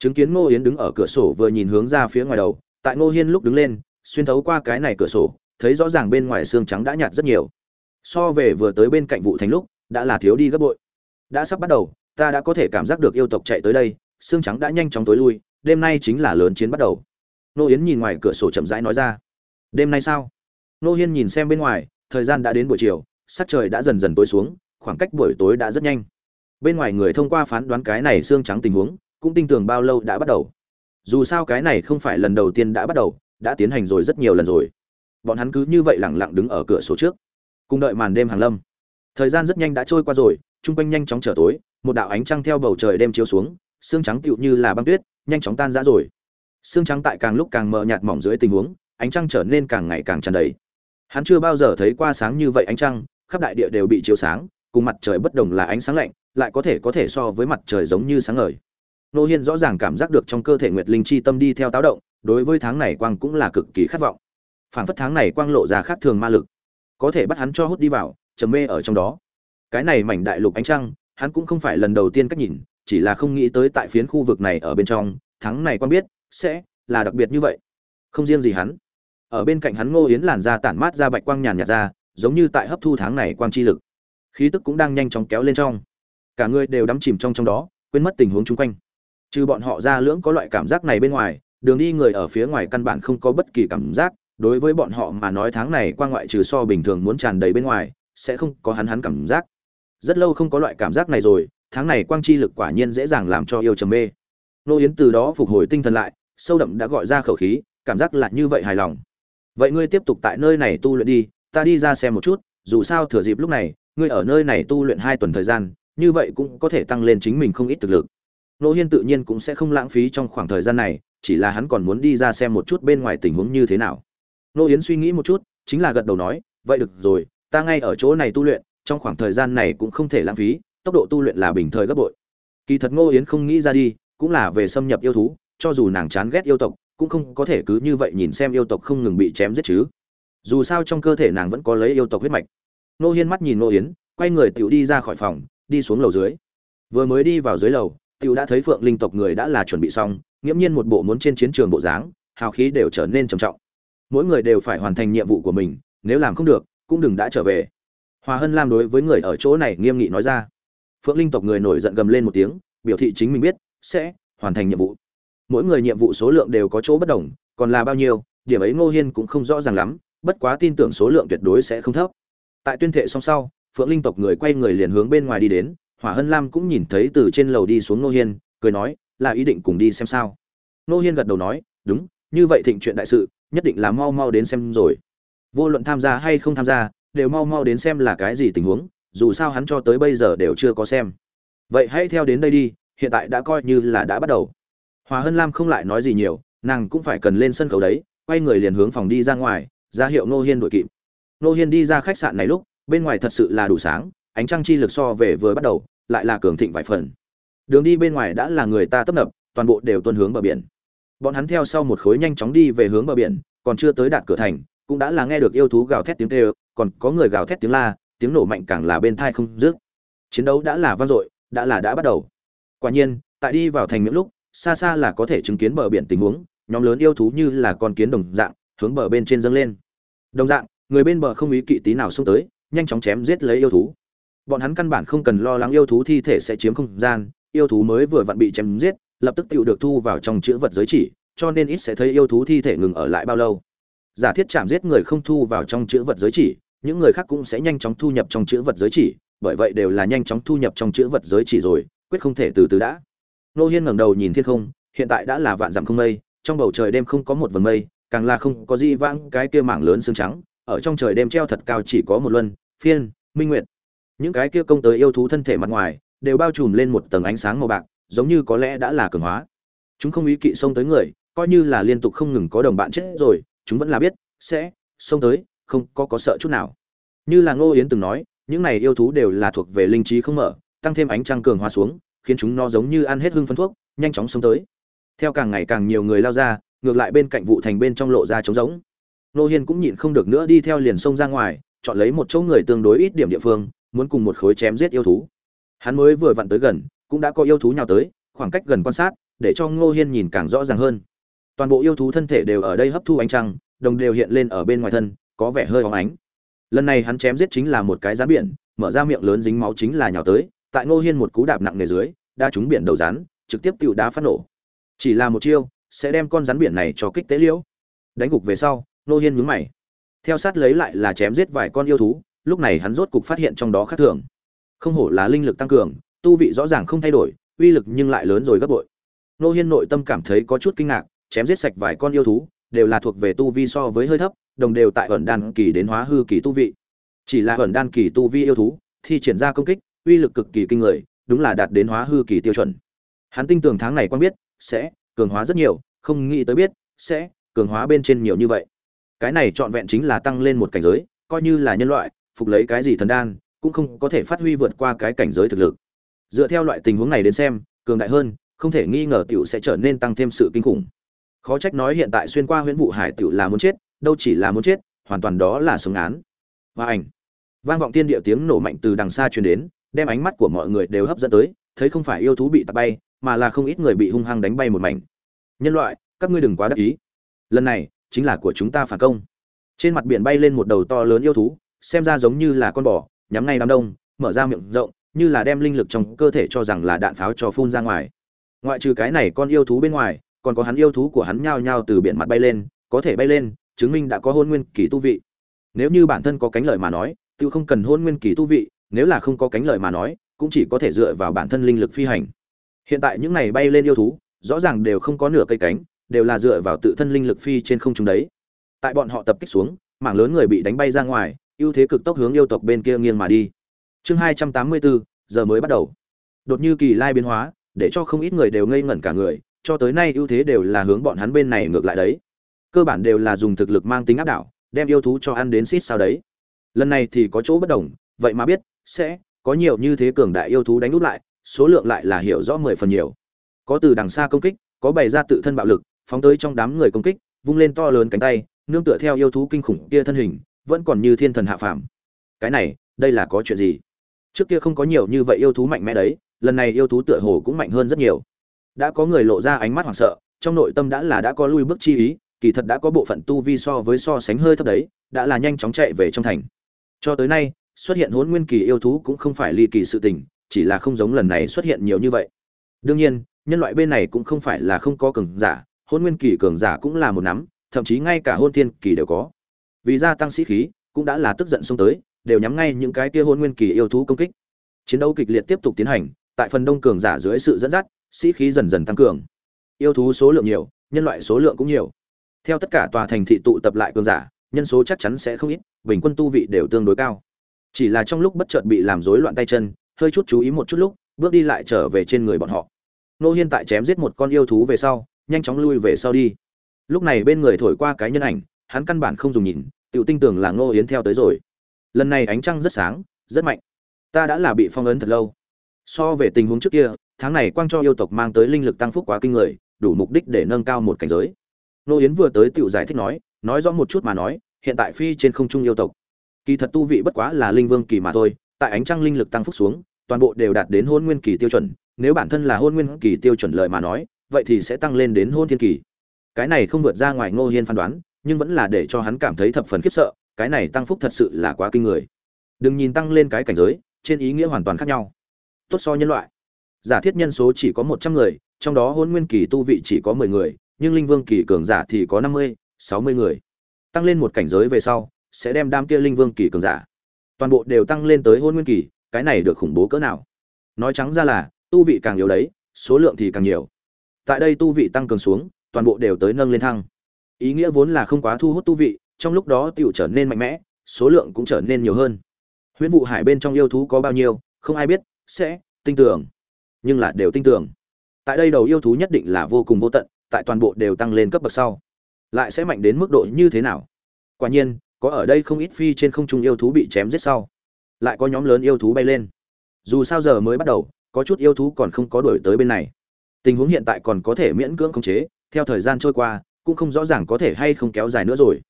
S1: chứng kiến ngô yến đứng ở cửa sổ vừa nhìn hướng ra phía ngoài đầu, tại ngô hiên lúc đứng lên, xuyên thấu qua cái này cửa sổ, thấy rõ ràng bên ngoài xương trắng đã nhạt rất nhiều. So về vừa tới bên cạnh vụ thành lúc, đã là thiếu đi gấp bội. Đã sắp bắt đầu, ta đã có thể cảm giác được yêu tộc chạy tới đây, xương trắng đã nhanh chóng tối lui, đêm nay chính là lớn chiến bắt đầu. Nô yến nhìn ngoài cửa sổ chậm rãi nói ra, đêm nay sao? Nô hiên nhìn xem bên ngoài, thời gian đã đến buổi chiều, sắc trời đã dần dần tối xuống, khoảng cách buổi tối đã rất nhanh. Bên ngoài người thông qua phán đoán cái này xương trắng tình huống cũng tin tưởng bao lâu đã bắt đầu. Dù sao cái này không phải lần đầu tiên đã bắt đầu, đã tiến hành rồi rất nhiều lần rồi. Bọn hắn cứ như vậy lẳng lặng đứng ở cửa sổ trước. Cùng đợi màn đêm hàng lâm. Thời gian rất nhanh đã trôi qua rồi, chung quanh nhanh chóng trở tối, một đạo ánh trăng theo bầu trời đêm chiếu xuống, xương trắng tựu như là băng tuyết, nhanh chóng tan rã rồi. Xương trắng tại càng lúc càng mờ nhạt mỏng dưới tình huống, ánh trăng trở nên càng ngày càng tràn đầy. Hắn chưa bao giờ thấy qua sáng như vậy ánh trăng, khắp đại địa đều bị chiếu sáng, cùng mặt trời bất đồng là ánh sáng lạnh, lại có thể có thể so với mặt trời giống như sáng ngời nô hiên rõ ràng cảm giác được trong cơ thể nguyệt linh chi tâm đi theo táo động, đối với tháng này quang cũng là cực kỳ khát vọng. Phản phất tháng này quang lộ ra khác thường ma lực, có thể bắt hắn cho hút đi vào, trầm mê ở trong đó. Cái này mảnh đại lục ánh trăng, hắn cũng không phải lần đầu tiên cách nhìn, chỉ là không nghĩ tới tại phiến khu vực này ở bên trong, tháng này quang biết, sẽ là đặc biệt như vậy. Không riêng gì hắn, ở bên cạnh hắn ngô yến làn da tản mát ra bạch quang nhàn nhạt ra, giống như tại hấp thu tháng này quang chi lực. Khí tức cũng đang nhanh chóng kéo lên trong. Cả người đều đắm chìm trong trong đó, quên mất tình huống chung quanh trừ bọn họ ra lưỡng có loại cảm giác này bên ngoài, đường đi người ở phía ngoài căn bản không có bất kỳ cảm giác, đối với bọn họ mà nói tháng này quang ngoại trừ so bình thường muốn tràn đầy bên ngoài, sẽ không có hắn hắn cảm giác. Rất lâu không có loại cảm giác này rồi, tháng này quang chi lực quả nhiên dễ dàng làm cho yêu trầm mê. Nô yến từ đó phục hồi tinh thần lại, sâu đậm đã gọi ra khẩu khí, cảm giác lại như vậy hài lòng. Vậy ngươi tiếp tục tại nơi này tu luyện đi, ta đi ra xem một chút, dù sao thừa dịp lúc này, ngươi ở nơi này tu luyện hai tuần thời gian, như vậy cũng có thể tăng lên chính mình không ít thực lực nô hiên tự nhiên cũng sẽ không lãng phí trong khoảng thời gian này, chỉ là hắn còn muốn đi ra xem một chút bên ngoài tình huống như thế nào. Nô yến suy nghĩ một chút, chính là gật đầu nói, vậy được rồi, ta ngay ở chỗ này tu luyện, trong khoảng thời gian này cũng không thể lãng phí, tốc độ tu luyện là bình thời gấp bội. Kỳ thật ngô yến không nghĩ ra đi, cũng là về xâm nhập yêu thú, cho dù nàng chán ghét yêu tộc, cũng không có thể cứ như vậy nhìn xem yêu tộc không ngừng bị chém giết chứ. Dù sao trong cơ thể nàng vẫn có lấy yêu tộc huyết mạch. Nô hiên mắt nhìn nô yến quay người tiểu đi ra khỏi phòng, đi xuống lầu dưới. Vừa mới đi vào dưới lầu Tiêu đã thấy phượng linh tộc người đã là chuẩn bị xong, nghiễm nhiên một bộ muốn trên chiến trường bộ dáng, hào khí đều trở nên trầm trọng. Mỗi người đều phải hoàn thành nhiệm vụ của mình, nếu làm không được, cũng đừng đã trở về. Hòa hân lam đối với người ở chỗ này nghiêm nghị nói ra. Phượng linh tộc người nổi giận gầm lên một tiếng, biểu thị chính mình biết, sẽ hoàn thành nhiệm vụ. Mỗi người nhiệm vụ số lượng đều có chỗ bất đồng, còn là bao nhiêu, điểm ấy ngô hiên cũng không rõ ràng lắm, bất quá tin tưởng số lượng tuyệt đối sẽ không thấp. Tại tuyên thệ xong sau, phượng linh tộc người quay người liền hướng bên ngoài đi đến hỏa hân lam cũng nhìn thấy từ trên lầu đi xuống Nô hiên, cười nói, là ý định cùng đi xem sao? Nô hiên gật đầu nói, đúng, như vậy thịnh chuyện đại sự, nhất định là mau mau đến xem rồi. Vô luận tham gia hay không tham gia, đều mau mau đến xem là cái gì tình huống, dù sao hắn cho tới bây giờ đều chưa có xem. Vậy hãy theo đến đây đi, hiện tại đã coi như là đã bắt đầu. Hòa hân lam không lại nói gì nhiều, nàng cũng phải cần lên sân khấu đấy, quay người liền hướng phòng đi ra ngoài, ra hiệu nô hiên đuổi kịp. Nô hiên đi ra khách sạn này lúc, bên ngoài thật sự là đủ sáng ánh trăng chi lực so về vừa bắt đầu, lại là cường thịnh vài phần. Đường đi bên ngoài đã là người ta tấp nập, toàn bộ đều tuân hướng bờ biển. Bọn hắn theo sau một khối nhanh chóng đi về hướng bờ biển, còn chưa tới đạt cửa thành, cũng đã là nghe được yêu thú gào thét tiếng kêu, còn có người gào thét tiếng la, tiếng nổ mạnh càng là bên thai không dứt. Chiến đấu đã là vang dội, đã là đã bắt đầu. Quả nhiên, tại đi vào thành miệng lúc, xa xa là có thể chứng kiến bờ biển tình huống, nhóm lớn yêu thú như là con kiến đồng dạng, hướng bờ bên trên dâng lên. Đồng dạng, người bên bờ không ý kỵ tí nào xông tới, nhanh chóng chém giết lấy yêu thú bọn hắn căn bản không cần lo lắng yêu thú thi thể sẽ chiếm không gian, yêu thú mới vừa vặn bị chém giết, lập tức tự được thu vào trong chữ vật giới chỉ, cho nên ít sẽ thấy yêu thú thi thể ngừng ở lại bao lâu. Giả thiết chạm giết người không thu vào trong chữ vật giới chỉ, những người khác cũng sẽ nhanh chóng thu nhập trong chữ vật giới chỉ, bởi vậy đều là nhanh chóng thu nhập trong chữ vật giới chỉ rồi, quyết không thể từ từ đã. Nô hiên ngẩng đầu nhìn thiên không, hiện tại đã là vạn dặm không mây, trong bầu trời đêm không có một vầng mây, càng là không có gì vãng cái kia mảng lớn xương trắng, ở trong trời đêm treo thật cao chỉ có một luân, phiên, minh nguyệt những cái kia công tới yêu thú thân thể mặt ngoài, đều bao trùm lên một tầng ánh sáng màu bạc, giống như có lẽ đã là cường hóa. Chúng không ý kỵ xông tới người, coi như là liên tục không ngừng có đồng bạn chết rồi, chúng vẫn là biết, sẽ xông tới, không có có sợ chút nào. Như là ngô yến từng nói, những này yêu thú đều là thuộc về linh trí không mở, tăng thêm ánh trăng cường hóa xuống, khiến chúng nó giống như ăn hết hương phân thuốc, nhanh chóng xông tới. Theo càng ngày càng nhiều người lao ra, ngược lại bên cạnh vụ thành bên trong lộ ra trống rỗng. Nô hiên cũng nhịn không được nữa đi theo liền sông ra ngoài, chọn lấy một chỗ người tương đối ít điểm địa phương muốn cùng một khối chém giết yêu thú. Hắn mới vừa vặn tới gần, cũng đã có yêu thú nhào tới, khoảng cách gần quan sát, để cho ngô hiên nhìn càng rõ ràng hơn. Toàn bộ yêu thú thân thể đều ở đây hấp thu ánh trăng, đồng đều hiện lên ở bên ngoài thân, có vẻ hơi óng ánh. Lần này hắn chém giết chính là một cái rán biển, mở ra miệng lớn dính máu chính là nhào tới, tại ngô hiên một cú đạp nặng nề dưới, đã trúng biển đầu rắn, trực tiếp tựu đá phát nổ. Chỉ là một chiêu, sẽ đem con rắn biển này cho kích tế liễu. Đánh gục về sau, ngô hiên nhướng mày. Theo sát lấy lại là chém giết vài con yêu thú lúc này hắn rốt cục phát hiện trong đó khác thường. Không hổ là linh lực tăng cường, tu vị rõ ràng không thay đổi, uy lực nhưng lại lớn rồi gấp bội. Nô hiên nội tâm cảm thấy có chút kinh ngạc, chém giết sạch vài con yêu thú, đều là thuộc về tu vi so với hơi thấp, đồng đều tại ẩn đan kỳ đến hóa hư kỳ tu vị. Chỉ là ẩn đan kỳ tu vi yêu thú thì triển ra công kích, uy lực cực kỳ kinh người, đúng là đạt đến hóa hư kỳ tiêu chuẩn. Hắn tin tưởng tháng này quan biết, sẽ cường hóa rất nhiều, không nghĩ tới biết, sẽ cường hóa bên trên nhiều như vậy. Cái này trọn vẹn chính là tăng lên một cảnh giới, coi như là nhân loại phục lấy cái gì thần đan, cũng không có thể phát huy vượt qua cái cảnh giới thực lực. Dựa theo loại tình huống này đến xem, cường đại hơn, không thể nghi ngờ tiểu sẽ trở nên tăng thêm sự kinh khủng. Khó trách nói hiện tại xuyên qua huyễn vụ hải tiểu là muốn chết, đâu chỉ là muốn chết, hoàn toàn đó là sống án. Và ảnh. Vang vọng tiên địa tiếng nổ mạnh từ đằng xa truyền đến, đem ánh mắt của mọi người đều hấp dẫn tới, thấy không phải yêu thú bị tạt bay, mà là không ít người bị hung hăng đánh bay một mảnh. Nhân loại, các ngươi đừng quá đắc ý. Lần này, chính là của chúng ta phản công. Trên mặt biển bay lên một đầu to lớn yêu thú xem ra giống như là con bò, nhắm ngay đám đông, mở ra miệng rộng, như là đem linh lực trong cơ thể cho rằng là đạn pháo cho phun ra ngoài. Ngoại trừ cái này con yêu thú bên ngoài, còn có hắn yêu thú của hắn nhao nhao từ biển mặt bay lên, có thể bay lên, chứng minh đã có hôn nguyên kỳ tu vị. Nếu như bản thân có cánh lợi mà nói tự không cần hôn nguyên kỳ tu vị, nếu là không có cánh lợi mà nói, cũng chỉ có thể dựa vào bản thân linh lực phi hành. Hiện tại những này bay lên yêu thú, rõ ràng đều không có nửa cây cánh, đều là dựa vào tự thân linh lực phi trên không trung đấy. Tại bọn họ tập kích xuống, mảng lớn người bị đánh bay ra ngoài ưu thế cực tốc hướng yêu tộc bên kia nghiêng mà đi. Chương hai trăm tám mươi bốn giờ mới bắt đầu. Đột như kỳ lai biến hóa, để cho không ít người đều ngây ngẩn cả người, cho tới nay ưu thế đều là hướng bọn hắn bên này ngược lại đấy. Cơ bản đều là dùng thực lực mang tính áp đảo, đem yêu thú cho ăn đến xít sao đấy. Lần này thì có chỗ bất đồng, vậy mà biết, sẽ có nhiều như thế cường đại yêu thú đánh nút lại, số lượng lại là hiểu rõ mười phần nhiều. Có từ đằng xa công kích, có bày ra tự thân bạo lực, phóng tới trong đám người công kích, vung lên to lớn cánh tay, nương tựa theo yêu thú kinh khủng kia thân hình vẫn còn như thiên thần hạ phàm. Cái này, đây là có chuyện gì? Trước kia không có nhiều như vậy yêu thú mạnh mẽ đấy, lần này yêu thú tựa hồ cũng mạnh hơn rất nhiều. Đã có người lộ ra ánh mắt hoảng sợ, trong nội tâm đã là đã có lui bước chi ý, kỳ thật đã có bộ phận tu vi so với so sánh hơi thấp đấy, đã là nhanh chóng chạy về trong thành. Cho tới nay, xuất hiện hỗn nguyên kỳ yêu thú cũng không phải ly kỳ sự tình, chỉ là không giống lần này xuất hiện nhiều như vậy. Đương nhiên, nhân loại bên này cũng không phải là không có cường giả hôn nguyên kỳ cường giả cũng là một nắm, thậm chí ngay cả hôn thiên kỳ đều có vì gia tăng sĩ khí, cũng đã là tức giận xông tới, đều nhắm ngay những cái kia hôn nguyên kỳ yêu thú công kích. Chiến đấu kịch liệt tiếp tục tiến hành, tại phần đông cường giả dưới sự dẫn dắt, sĩ khí dần dần tăng cường. Yêu thú số lượng nhiều, nhân loại số lượng cũng nhiều. Theo tất cả tòa thành thị tụ tập lại cường giả, nhân số chắc chắn sẽ không ít, bình quân tu vị đều tương đối cao. Chỉ là trong lúc bất chợt bị làm rối loạn tay chân, hơi chút chú ý một chút lúc, bước đi lại trở về trên người bọn họ. Nô hiên tại chém giết một con yêu thú về sau, nhanh chóng lui về sau đi. Lúc này bên người thổi qua cái nhân ảnh hắn căn bản không dùng nhìn tự tin tưởng là ngô yến theo tới rồi. Lần này ánh trăng rất sáng, rất mạnh. Ta đã là bị phong ấn thật lâu. So về tình huống trước kia, tháng này quang cho yêu tộc mang tới linh lực tăng phúc quá kinh người, đủ mục đích để nâng cao một cảnh giới. Ngô yến vừa tới tự giải thích nói nói rõ một chút mà nói, hiện tại phi trên không trung yêu tộc. Kỳ thật tu vị bất quá là linh vương kỳ mà thôi, tại ánh trăng linh lực tăng phúc xuống, toàn bộ đều đạt đến hôn nguyên kỳ tiêu chuẩn, nếu bản thân là hôn nguyên kỳ tiêu chuẩn lợi mà nói, vậy thì sẽ tăng lên đến hôn thiên kỳ. Cái này không vượt ra ngoài ngô hiên phán đoán nhưng vẫn là để cho hắn cảm thấy thập phần khiếp sợ, cái này tăng phúc thật sự là quá kinh người. Đừng nhìn tăng lên cái cảnh giới, trên ý nghĩa hoàn toàn khác nhau. Tốt so nhân loại. Giả thiết nhân số chỉ có một trăm người, trong đó hôn nguyên kỳ tu vị chỉ có mười người, nhưng linh vương kỳ cường giả thì có năm mươi, sáu mươi người. Tăng lên một cảnh giới về sau, sẽ đem đám kia linh vương kỳ cường giả, toàn bộ đều tăng lên tới hôn nguyên kỳ, cái này được khủng bố cỡ nào? Nói trắng ra là, tu vị càng yếu đấy, số lượng thì càng nhiều. Tại đây tu vị tăng cường xuống, toàn bộ đều tới nâng lên thăng ý nghĩa vốn là không quá thu hút tu vị, trong lúc đó tựu trở nên mạnh mẽ, số lượng cũng trở nên nhiều hơn. Huyễn vụ hải bên trong yêu thú có bao nhiêu, không ai biết, sẽ tinh tưởng. Nhưng là đều tinh tưởng. Tại đây đầu yêu thú nhất định là vô cùng vô tận, tại toàn bộ đều tăng lên cấp bậc sau. Lại sẽ mạnh đến mức độ như thế nào? Quả nhiên, có ở đây không ít phi trên không trung yêu thú bị chém giết sau. Lại có nhóm lớn yêu thú bay lên. Dù sao giờ mới bắt đầu, có chút yêu thú còn không có đổi tới bên này. Tình huống hiện tại còn có thể miễn cưỡng khống chế, theo thời gian trôi qua cũng không rõ ràng có thể hay không kéo dài nữa rồi.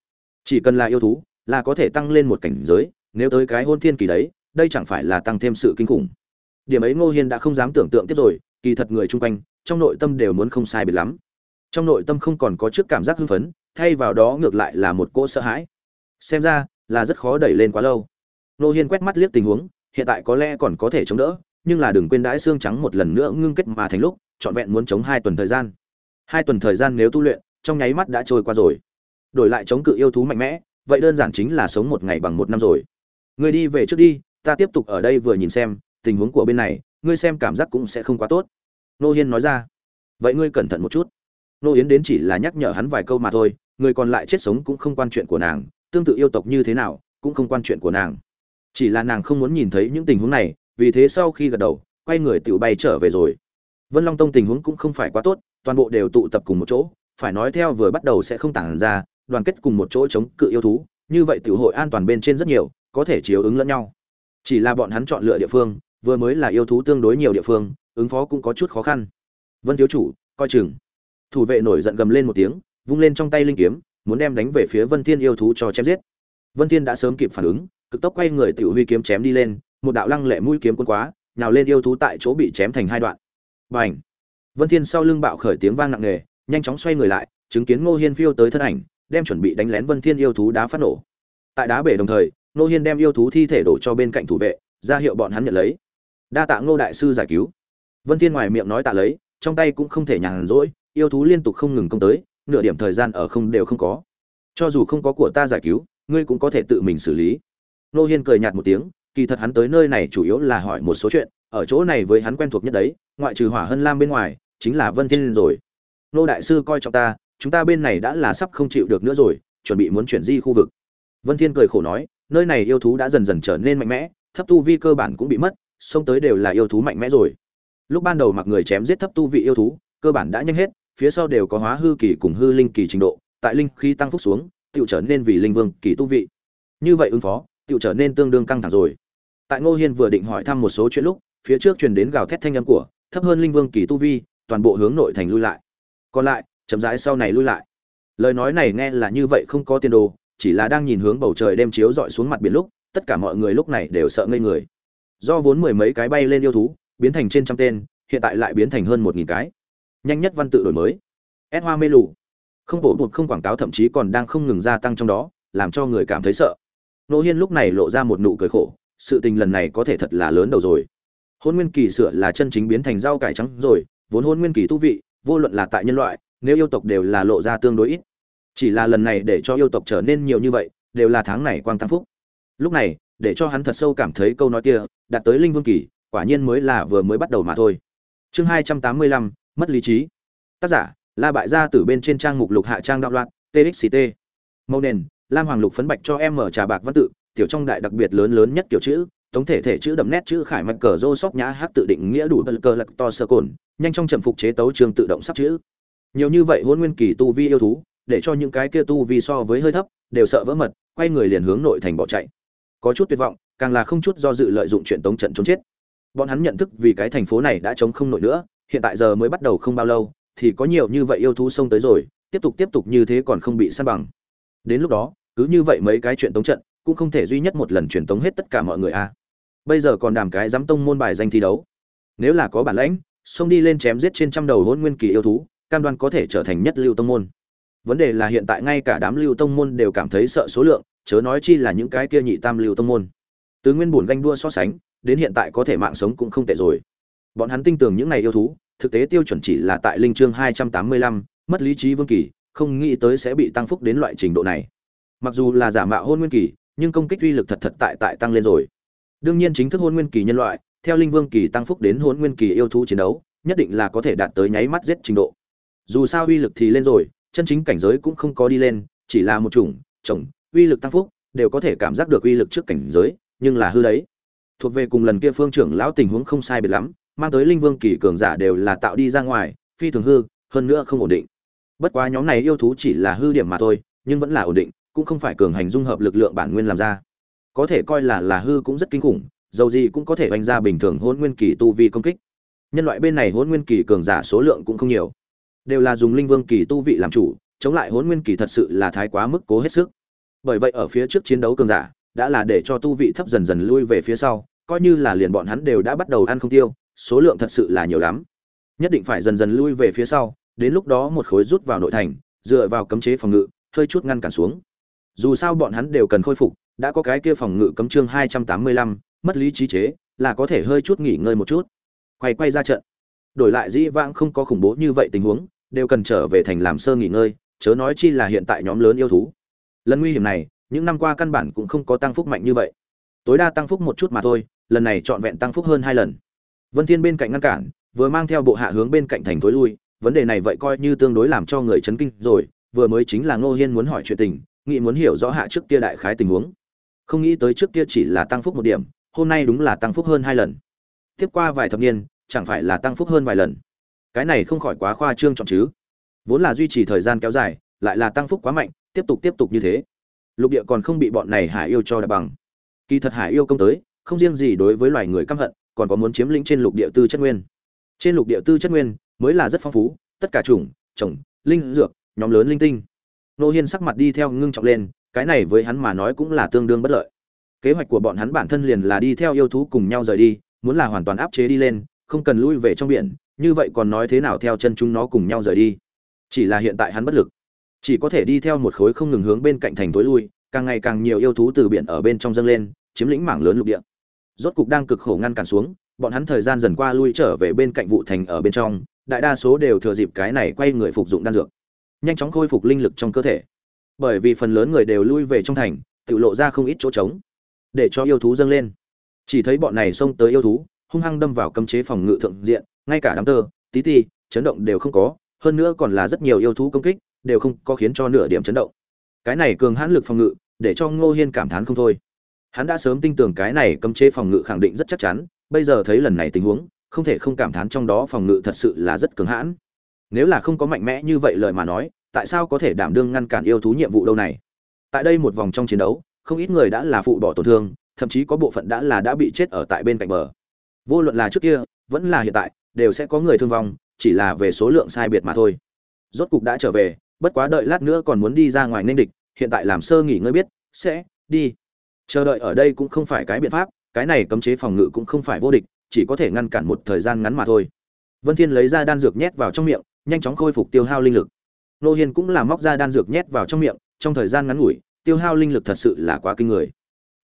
S1: Chỉ cần là yêu thú, là có thể tăng lên một cảnh giới, nếu tới cái hôn thiên kỳ đấy, đây chẳng phải là tăng thêm sự kinh khủng. Điểm ấy ngô hiên đã không dám tưởng tượng tiếp rồi, kỳ thật người chung quanh, trong nội tâm đều muốn không sai biệt lắm. Trong nội tâm không còn có trước cảm giác hưng phấn, thay vào đó ngược lại là một cỗ sợ hãi. Xem ra, là rất khó đẩy lên quá lâu. Ngô hiên quét mắt liếc tình huống, hiện tại có lẽ còn có thể chống đỡ, nhưng là đừng quên đãi xương trắng một lần nữa ngưng kết mà thành lúc, trọn vẹn muốn chống hai tuần thời gian. Hai tuần thời gian nếu tu luyện trong nháy mắt đã trôi qua rồi. Đổi lại chống cự yêu thú mạnh mẽ, vậy đơn giản chính là sống một ngày bằng một năm rồi. Người đi về trước đi, ta tiếp tục ở đây vừa nhìn xem, tình huống của bên này, ngươi xem cảm giác cũng sẽ không quá tốt. Nô hiên nói ra. Vậy ngươi cẩn thận một chút. Nô yến đến chỉ là nhắc nhở hắn vài câu mà thôi, người còn lại chết sống cũng không quan chuyện của nàng, tương tự yêu tộc như thế nào, cũng không quan chuyện của nàng. Chỉ là nàng không muốn nhìn thấy những tình huống này, vì thế sau khi gật đầu, quay người tự bay trở về rồi. Vân long tông tình huống cũng không phải quá tốt, toàn bộ đều tụ tập cùng một chỗ phải nói theo vừa bắt đầu sẽ không tản ra, đoàn kết cùng một chỗ chống cự yêu thú, như vậy tiểu hội an toàn bên trên rất nhiều, có thể chiếu ứng lẫn nhau. Chỉ là bọn hắn chọn lựa địa phương, vừa mới là yêu thú tương đối nhiều địa phương, ứng phó cũng có chút khó khăn. Vân thiếu chủ, coi chừng. Thủ vệ nổi giận gầm lên một tiếng, vung lên trong tay linh kiếm, muốn đem đánh về phía vân thiên yêu thú cho chém giết. Vân thiên đã sớm kịp phản ứng, cực tốc quay người tiểu huy kiếm chém đi lên, một đạo lăng lệ mũi kiếm cuốn quá, nhào lên yêu thú tại chỗ bị chém thành hai đoạn. Bành! Vân thiên sau lưng bạo khởi tiếng vang nặng nề nhanh chóng xoay người lại, chứng kiến ngô hiên phiêu tới thân ảnh, đem chuẩn bị đánh lén vân thiên yêu thú đá phát nổ. Tại đá bể đồng thời, ngô hiên đem yêu thú thi thể đổ cho bên cạnh thủ vệ, ra hiệu bọn hắn nhận lấy. Đa tạ ngô đại sư giải cứu. Vân thiên ngoài miệng nói tạ lấy, trong tay cũng không thể nhàn rỗi, yêu thú liên tục không ngừng công tới, nửa điểm thời gian ở không đều không có. Cho dù không có của ta giải cứu, ngươi cũng có thể tự mình xử lý. Ngô hiên cười nhạt một tiếng, kỳ thật hắn tới nơi này chủ yếu là hỏi một số chuyện, ở chỗ này với hắn quen thuộc nhất đấy, ngoại trừ hỏa hân lam bên ngoài, chính là vân thiên rồi nô đại sư coi trọng ta, chúng ta bên này đã là sắp không chịu được nữa rồi, chuẩn bị muốn chuyển di khu vực. Vân thiên cười khổ nói, nơi này yêu thú đã dần dần trở nên mạnh mẽ, thấp tu vi cơ bản cũng bị mất, xông tới đều là yêu thú mạnh mẽ rồi. Lúc ban đầu mặc người chém giết thấp tu vị yêu thú, cơ bản đã nhanh hết, phía sau đều có hóa hư kỳ cùng hư linh kỳ trình độ, tại linh khi tăng phúc xuống tự trở nên vì linh vương kỳ tu vị. Như vậy ứng phó tự trở nên tương đương căng thẳng rồi. Tại ngô hiên vừa định hỏi thăm một số chuyện lúc, phía trước truyền đến gào thét thanh âm của, thấp hơn linh vương kỳ tu vi, toàn bộ hướng nội thành lui lại còn lại, chậm rãi sau này lui lại. Lời nói này nghe là như vậy không có tiền đồ, chỉ là đang nhìn hướng bầu trời đem chiếu dọi xuống mặt biển lúc, tất cả mọi người lúc này đều sợ ngây người. Do vốn mười mấy cái bay lên yêu thú, biến thành trên trăm tên, hiện tại lại biến thành hơn một nghìn cái. Nhanh nhất văn tự đổi mới. Ép hoa mê lù. Không bổ bụt không quảng cáo thậm chí còn đang không ngừng gia tăng trong đó, làm cho người cảm thấy sợ. Nô hiên lúc này lộ ra một nụ cười khổ, sự tình lần này có thể thật là lớn đầu rồi. Hôn nguyên kỳ sửa là chân chính biến thành rau cải trắng rồi, vốn hôn nguyên kỳ tu vị vô luận là tại nhân loại, nếu yêu tộc đều là lộ ra tương đối ít. Chỉ là lần này để cho yêu tộc trở nên nhiều như vậy, đều là tháng này quang tam phúc. Lúc này, để cho hắn thật sâu cảm thấy câu nói kia, đạt tới linh vương kỳ, quả nhiên mới là vừa mới bắt đầu mà thôi. Chương hai trăm tám mươi lăm, mất lý trí. Tác giả, la bại gia từ bên trên trang mục lục hạ trang đạo loạn txct mâu nền, lam hoàng lục phấn bạch cho em mở trà bạc văn tự, tiểu trong đại đặc biệt lớn lớn nhất kiểu chữ, tổng thể thể chữ đậm nét chữ khải mạch cờ rô sóc nhã hát tự định nghĩa đủ bờ cờ lật to sơ cồn nhanh trong trầm phục chế tấu trường tự động sắp chữ. Nhiều như vậy hôn nguyên kỳ tu vi yêu thú, để cho những cái kia tu vi so với hơi thấp, đều sợ vỡ mật, quay người liền hướng nội thành bỏ chạy. Có chút tuyệt vọng, càng là không chút do dự lợi dụng chuyện tống trận trốn chết. Bọn hắn nhận thức vì cái thành phố này đã chống không nổi nữa, hiện tại giờ mới bắt đầu không bao lâu, thì có nhiều như vậy yêu thú xông tới rồi, tiếp tục tiếp tục như thế còn không bị săn bằng. Đến lúc đó, cứ như vậy mấy cái chuyện tống trận, cũng không thể duy nhất một lần truyền tống hết tất cả mọi người a bây giờ còn đàm cái dám tông môn bài danh thi đấu. Nếu là có bản lãnh xông đi lên chém giết trên trăm đầu hôn nguyên kỳ yêu thú, cam đoan có thể trở thành nhất lưu tông môn. Vấn đề là hiện tại ngay cả đám lưu tông môn đều cảm thấy sợ số lượng, chớ nói chi là những cái kia nhị tam lưu tông môn. Từ nguyên bổn ganh đua so sánh, đến hiện tại có thể mạng sống cũng không tệ rồi. Bọn hắn tin tưởng những này yêu thú, thực tế tiêu chuẩn chỉ là tại linh chương hai trăm tám mươi lăm, mất lý trí vương kỳ, không nghĩ tới sẽ bị tăng phúc đến loại trình độ này. Mặc dù là giả mạo hôn nguyên kỳ, nhưng công kích uy lực thật thật tại tại tăng lên rồi. Đương nhiên chính thức hôn nguyên kỳ nhân loại theo linh vương kỳ tăng phúc đến hỗn nguyên kỳ yêu thú chiến đấu, nhất định là có thể đạt tới nháy mắt giết trình độ. Dù sao uy lực thì lên rồi, chân chính cảnh giới cũng không có đi lên, chỉ là một chủng, chồng, uy lực tăng phúc, đều có thể cảm giác được uy lực trước cảnh giới, nhưng là hư đấy. Thuộc về cùng lần kia phương trưởng lão tình huống không sai biệt lắm, mang tới linh vương kỳ cường giả đều là tạo đi ra ngoài, phi thường hư, hơn nữa không ổn định. Bất quá nhóm này yêu thú chỉ là hư điểm mà thôi, nhưng vẫn là ổn định, cũng không phải cường hành dung hợp lực lượng bản nguyên làm ra. Có thể coi là là hư cũng rất kinh khủng dầu gì cũng có thể oanh ra bình thường hôn nguyên kỳ tu vi công kích. Nhân loại bên này hôn nguyên kỳ cường giả số lượng cũng không nhiều. Đều là dùng linh vương kỳ tu vị làm chủ, chống lại hôn nguyên kỳ thật sự là thái quá mức cố hết sức. Bởi vậy ở phía trước chiến đấu cường giả đã là để cho tu vị thấp dần dần lui về phía sau, coi như là liền bọn hắn đều đã bắt đầu ăn không tiêu, số lượng thật sự là nhiều lắm. Nhất định phải dần dần lui về phía sau, đến lúc đó một khối rút vào nội thành, dựa vào cấm chế phòng ngự, hơi chút ngăn cản xuống. Dù sao bọn hắn đều cần khôi phục, đã có cái kia phòng ngự cấm chương hai trăm tám mươi lăm mất lý trí chế, là có thể hơi chút nghỉ ngơi một chút. Quay quay ra trận. Đổi lại dĩ vãng không có khủng bố như vậy tình huống, đều cần trở về thành làm sơ nghỉ ngơi, chớ nói chi là hiện tại nhóm lớn yêu thú. Lần nguy hiểm này, những năm qua căn bản cũng không có tăng phúc mạnh như vậy. Tối đa tăng phúc một chút mà thôi, lần này trọn vẹn tăng phúc hơn hai lần. Vân thiên bên cạnh ngăn cản, vừa mang theo bộ hạ hướng bên cạnh thành thối lui, vấn đề này vậy coi như tương đối làm cho người chấn kinh rồi, vừa mới chính là ngô hiên muốn hỏi chuyện tình nghĩ muốn hiểu rõ hạ trước kia đại khái tình huống. Không nghĩ tới trước kia chỉ là tăng phúc một điểm hôm nay đúng là tăng phúc hơn hai lần. Tiếp qua vài thập niên, chẳng phải là tăng phúc hơn vài lần. Cái này không khỏi quá khoa trương chọn chứ. Vốn là duy trì thời gian kéo dài, lại là tăng phúc quá mạnh, tiếp tục tiếp tục như thế. Lục địa còn không bị bọn này hải yêu cho đ bằng. Kỳ thật hải yêu công tới, không riêng gì đối với loài người căm hận, còn có muốn chiếm lĩnh trên lục địa tư chất nguyên. Trên lục địa tư chất nguyên mới là rất phong phú, tất cả chủng trồng linh, dược, nhóm lớn linh tinh. Nô hiên sắc mặt đi theo ngưng trọng lên, cái này với hắn mà nói cũng là tương đương bất lợi kế hoạch của bọn hắn bản thân liền là đi theo yêu thú cùng nhau rời đi, muốn là hoàn toàn áp chế đi lên, không cần lui về trong biển, như vậy còn nói thế nào theo chân chúng nó cùng nhau rời đi? Chỉ là hiện tại hắn bất lực. Chỉ có thể đi theo một khối không ngừng hướng bên cạnh thành tối lui, càng ngày càng nhiều yêu thú từ biển ở bên trong dâng lên, chiếm lĩnh mảng lớn lục địa. Rốt cục đang cực khổ ngăn cản xuống, bọn hắn thời gian dần qua lui trở về bên cạnh vụ thành ở bên trong, đại đa số đều thừa dịp cái này quay người phục dụng đan dược, nhanh chóng khôi phục linh lực trong cơ thể. Bởi vì phần lớn người đều lui về trong thành, tự lộ ra không ít chỗ trống để cho yêu thú dâng lên. Chỉ thấy bọn này xông tới yêu thú, hung hăng đâm vào cấm chế phòng ngự thượng diện, ngay cả đám tơ, tí ti, chấn động đều không có, hơn nữa còn là rất nhiều yêu thú công kích, đều không có khiến cho nửa điểm chấn động. Cái này cường hãn lực phòng ngự, để cho ngô hiên cảm thán không thôi. Hắn đã sớm tin tưởng cái này cấm chế phòng ngự khẳng định rất chắc chắn, bây giờ thấy lần này tình huống, không thể không cảm thán trong đó phòng ngự thật sự là rất cường hãn. Nếu là không có mạnh mẽ như vậy lời mà nói, tại sao có thể đảm đương ngăn cản yêu thú nhiệm vụ đâu này? Tại đây một vòng trong chiến đấu không ít người đã là phụ bỏ tổn thương, thậm chí có bộ phận đã là đã bị chết ở tại bên cạnh bờ. Vô luận là trước kia, vẫn là hiện tại, đều sẽ có người thương vong, chỉ là về số lượng sai biệt mà thôi. Rốt cục đã trở về, bất quá đợi lát nữa còn muốn đi ra ngoài nên địch, hiện tại làm sơ nghỉ ngơi biết, sẽ, đi. Chờ đợi ở đây cũng không phải cái biện pháp, cái này cấm chế phòng ngự cũng không phải vô địch, chỉ có thể ngăn cản một thời gian ngắn mà thôi. Vân thiên lấy ra đan dược nhét vào trong miệng, nhanh chóng khôi phục tiêu hao linh lực. Nô hiên cũng là móc ra đan dược nhét vào trong miệng, trong thời gian ngắn ngủi tiêu hao linh lực thật sự là quá kinh người.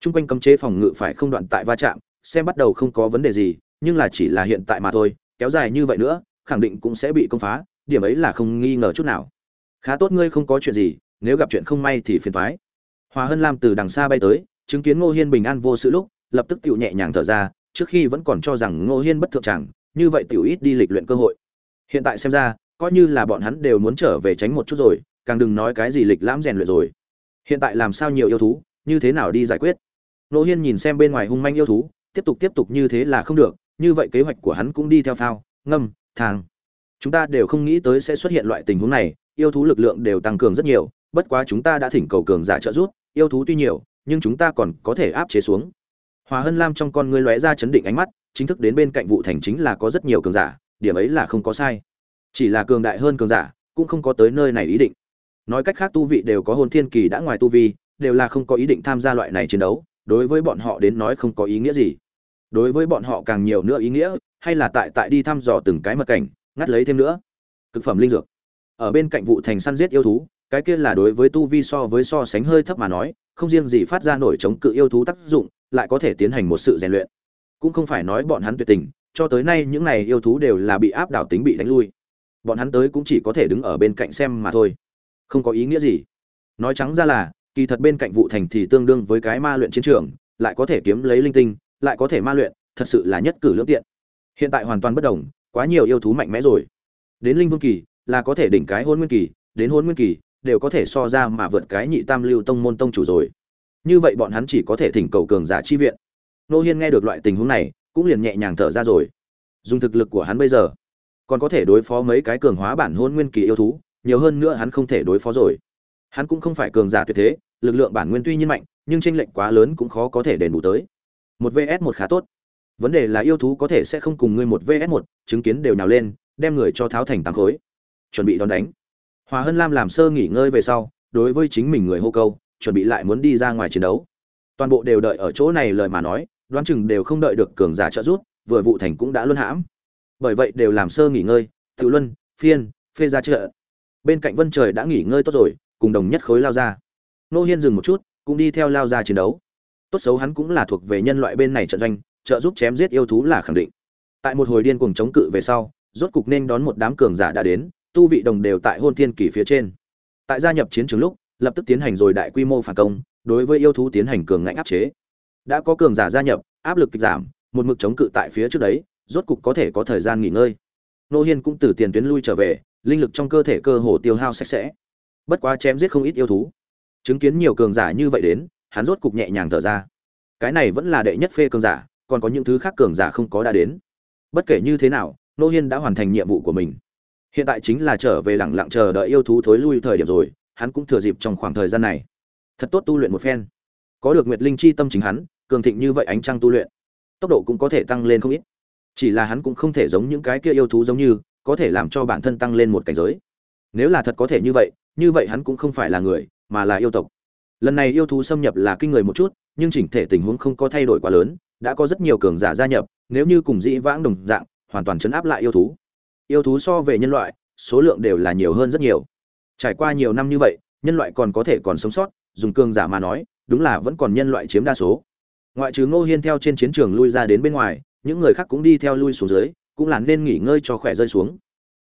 S1: Trung quanh cấm chế phòng ngự phải không đoạn tại va chạm, xem bắt đầu không có vấn đề gì, nhưng là chỉ là hiện tại mà thôi, kéo dài như vậy nữa, khẳng định cũng sẽ bị công phá, điểm ấy là không nghi ngờ chút nào. Khá tốt ngươi không có chuyện gì, nếu gặp chuyện không may thì phiền toái. Hòa hân lam từ đằng xa bay tới, chứng kiến ngô hiên bình an vô sự lúc, lập tức tiểu nhẹ nhàng thở ra, trước khi vẫn còn cho rằng ngô hiên bất thượng chẳng, như vậy tiểu ít đi lịch luyện cơ hội. Hiện tại xem ra, coi như là bọn hắn đều muốn trở về tránh một chút rồi, càng đừng nói cái gì lịch lãm rèn luyện rồi hiện tại làm sao nhiều yêu thú, như thế nào đi giải quyết? Ngô hiên nhìn xem bên ngoài hung manh yêu thú, tiếp tục tiếp tục như thế là không được, như vậy kế hoạch của hắn cũng đi theo phao, ngâm thang chúng ta đều không nghĩ tới sẽ xuất hiện loại tình huống này, yêu thú lực lượng đều tăng cường rất nhiều, bất quá chúng ta đã thỉnh cầu cường giả trợ giúp, yêu thú tuy nhiều, nhưng chúng ta còn có thể áp chế xuống. Hòa hân lam trong con ngươi lóe ra chấn định ánh mắt, chính thức đến bên cạnh vụ thành chính là có rất nhiều cường giả, điểm ấy là không có sai. Chỉ là cường đại hơn cường giả, cũng không có tới nơi này ý định nói cách khác tu vị đều có hồn thiên kỳ đã ngoài tu vi, đều là không có ý định tham gia loại này chiến đấu, đối với bọn họ đến nói không có ý nghĩa gì. Đối với bọn họ càng nhiều nữa ý nghĩa, hay là tại tại đi thăm dò từng cái mật cảnh, ngắt lấy thêm nữa. Cực phẩm linh dược. Ở bên cạnh vụ thành săn giết yêu thú, cái kia là đối với tu vi so với so sánh hơi thấp mà nói, không riêng gì phát ra nổi chống cự yêu thú tác dụng, lại có thể tiến hành một sự rèn luyện. Cũng không phải nói bọn hắn tuyệt tình, cho tới nay những này yêu thú đều là bị áp đảo tính bị đánh lui. Bọn hắn tới cũng chỉ có thể đứng ở bên cạnh xem mà thôi không có ý nghĩa gì. Nói trắng ra là, kỳ thật bên cạnh vụ thành thì tương đương với cái ma luyện chiến trường, lại có thể kiếm lấy linh tinh, lại có thể ma luyện, thật sự là nhất cử lưỡng tiện. Hiện tại hoàn toàn bất đồng, quá nhiều yêu thú mạnh mẽ rồi. Đến linh vương kỳ, là có thể đỉnh cái hôn nguyên kỳ, đến hôn nguyên kỳ, đều có thể so ra mà vượt cái nhị tam lưu tông môn tông chủ rồi. Như vậy bọn hắn chỉ có thể thỉnh cầu cường giả chi viện. Nô hiên nghe được loại tình huống này, cũng liền nhẹ nhàng thở ra rồi. Dùng thực lực của hắn bây giờ, còn có thể đối phó mấy cái cường hóa bản hôn nguyên kỳ yêu thú nhiều hơn nữa hắn không thể đối phó rồi. Hắn cũng không phải cường giả tuyệt thế, lực lượng bản nguyên tuy nhiên mạnh, nhưng tranh lệch quá lớn cũng khó có thể đền bù tới. Một vs một khá tốt. Vấn đề là yêu thú có thể sẽ không cùng ngươi một vs một, chứng kiến đều nhào lên, đem người cho tháo thành tám khối. Chuẩn bị đón đánh. Hòa hân lam làm sơ nghỉ ngơi về sau, đối với chính mình người hô câu, chuẩn bị lại muốn đi ra ngoài chiến đấu. Toàn bộ đều đợi ở chỗ này lời mà nói, đoán chừng đều không đợi được cường giả trợ giúp, vừa vụ thành cũng đã luân hãm. Bởi vậy đều làm sơ nghỉ ngơi, tự luân, phiên, phê ra trợ bên cạnh vân trời đã nghỉ ngơi tốt rồi, cùng đồng nhất khối lao ra. Nô hiên dừng một chút, cũng đi theo lao ra chiến đấu. Tốt xấu hắn cũng là thuộc về nhân loại bên này trận doanh, trợ giúp chém giết yêu thú là khẳng định. Tại một hồi điên cuồng chống cự về sau, rốt cục nên đón một đám cường giả đã đến, tu vị đồng đều tại hôn thiên kỳ phía trên. Tại gia nhập chiến trường lúc, lập tức tiến hành rồi đại quy mô phản công, đối với yêu thú tiến hành cường ngạnh áp chế. Đã có cường giả gia nhập, áp lực kịch giảm, một mực chống cự tại phía trước đấy, rốt cục có thể có thời gian nghỉ ngơi. Nô hiên cũng từ tiền tuyến lui trở về linh lực trong cơ thể cơ hồ tiêu hao sạch sẽ. Bất quá chém giết không ít yêu thú. Chứng kiến nhiều cường giả như vậy đến, hắn rốt cục nhẹ nhàng thở ra. Cái này vẫn là đệ nhất phê cường giả, còn có những thứ khác cường giả không có đã đến. Bất kể như thế nào, nô hiên đã hoàn thành nhiệm vụ của mình. Hiện tại chính là trở về lẳng lặng chờ đợi yêu thú thối lui thời điểm rồi, hắn cũng thừa dịp trong khoảng thời gian này. Thật tốt tu luyện một phen. Có được nguyệt linh chi tâm chính hắn, cường thịnh như vậy ánh trăng tu luyện, tốc độ cũng có thể tăng lên không ít. Chỉ là hắn cũng không thể giống những cái kia yêu thú giống như có thể làm cho bản thân tăng lên một cảnh giới. Nếu là thật có thể như vậy như vậy hắn cũng không phải là người, mà là yêu tộc. Lần này yêu thú xâm nhập là kinh người một chút, nhưng chỉnh thể tình huống không có thay đổi quá lớn, đã có rất nhiều cường giả gia nhập, nếu như cùng dĩ vãng đồng dạng, hoàn toàn chấn áp lại yêu thú. Yêu thú so về nhân loại, số lượng đều là nhiều hơn rất nhiều. Trải qua nhiều năm như vậy, nhân loại còn có thể còn sống sót, dùng cường giả mà nói, đúng là vẫn còn nhân loại chiếm đa số. Ngoại trừ ngô hiên theo trên chiến trường lui ra đến bên ngoài, những người khác cũng đi theo lui xuống dưới cũng là nên nghỉ ngơi cho khỏe rơi xuống.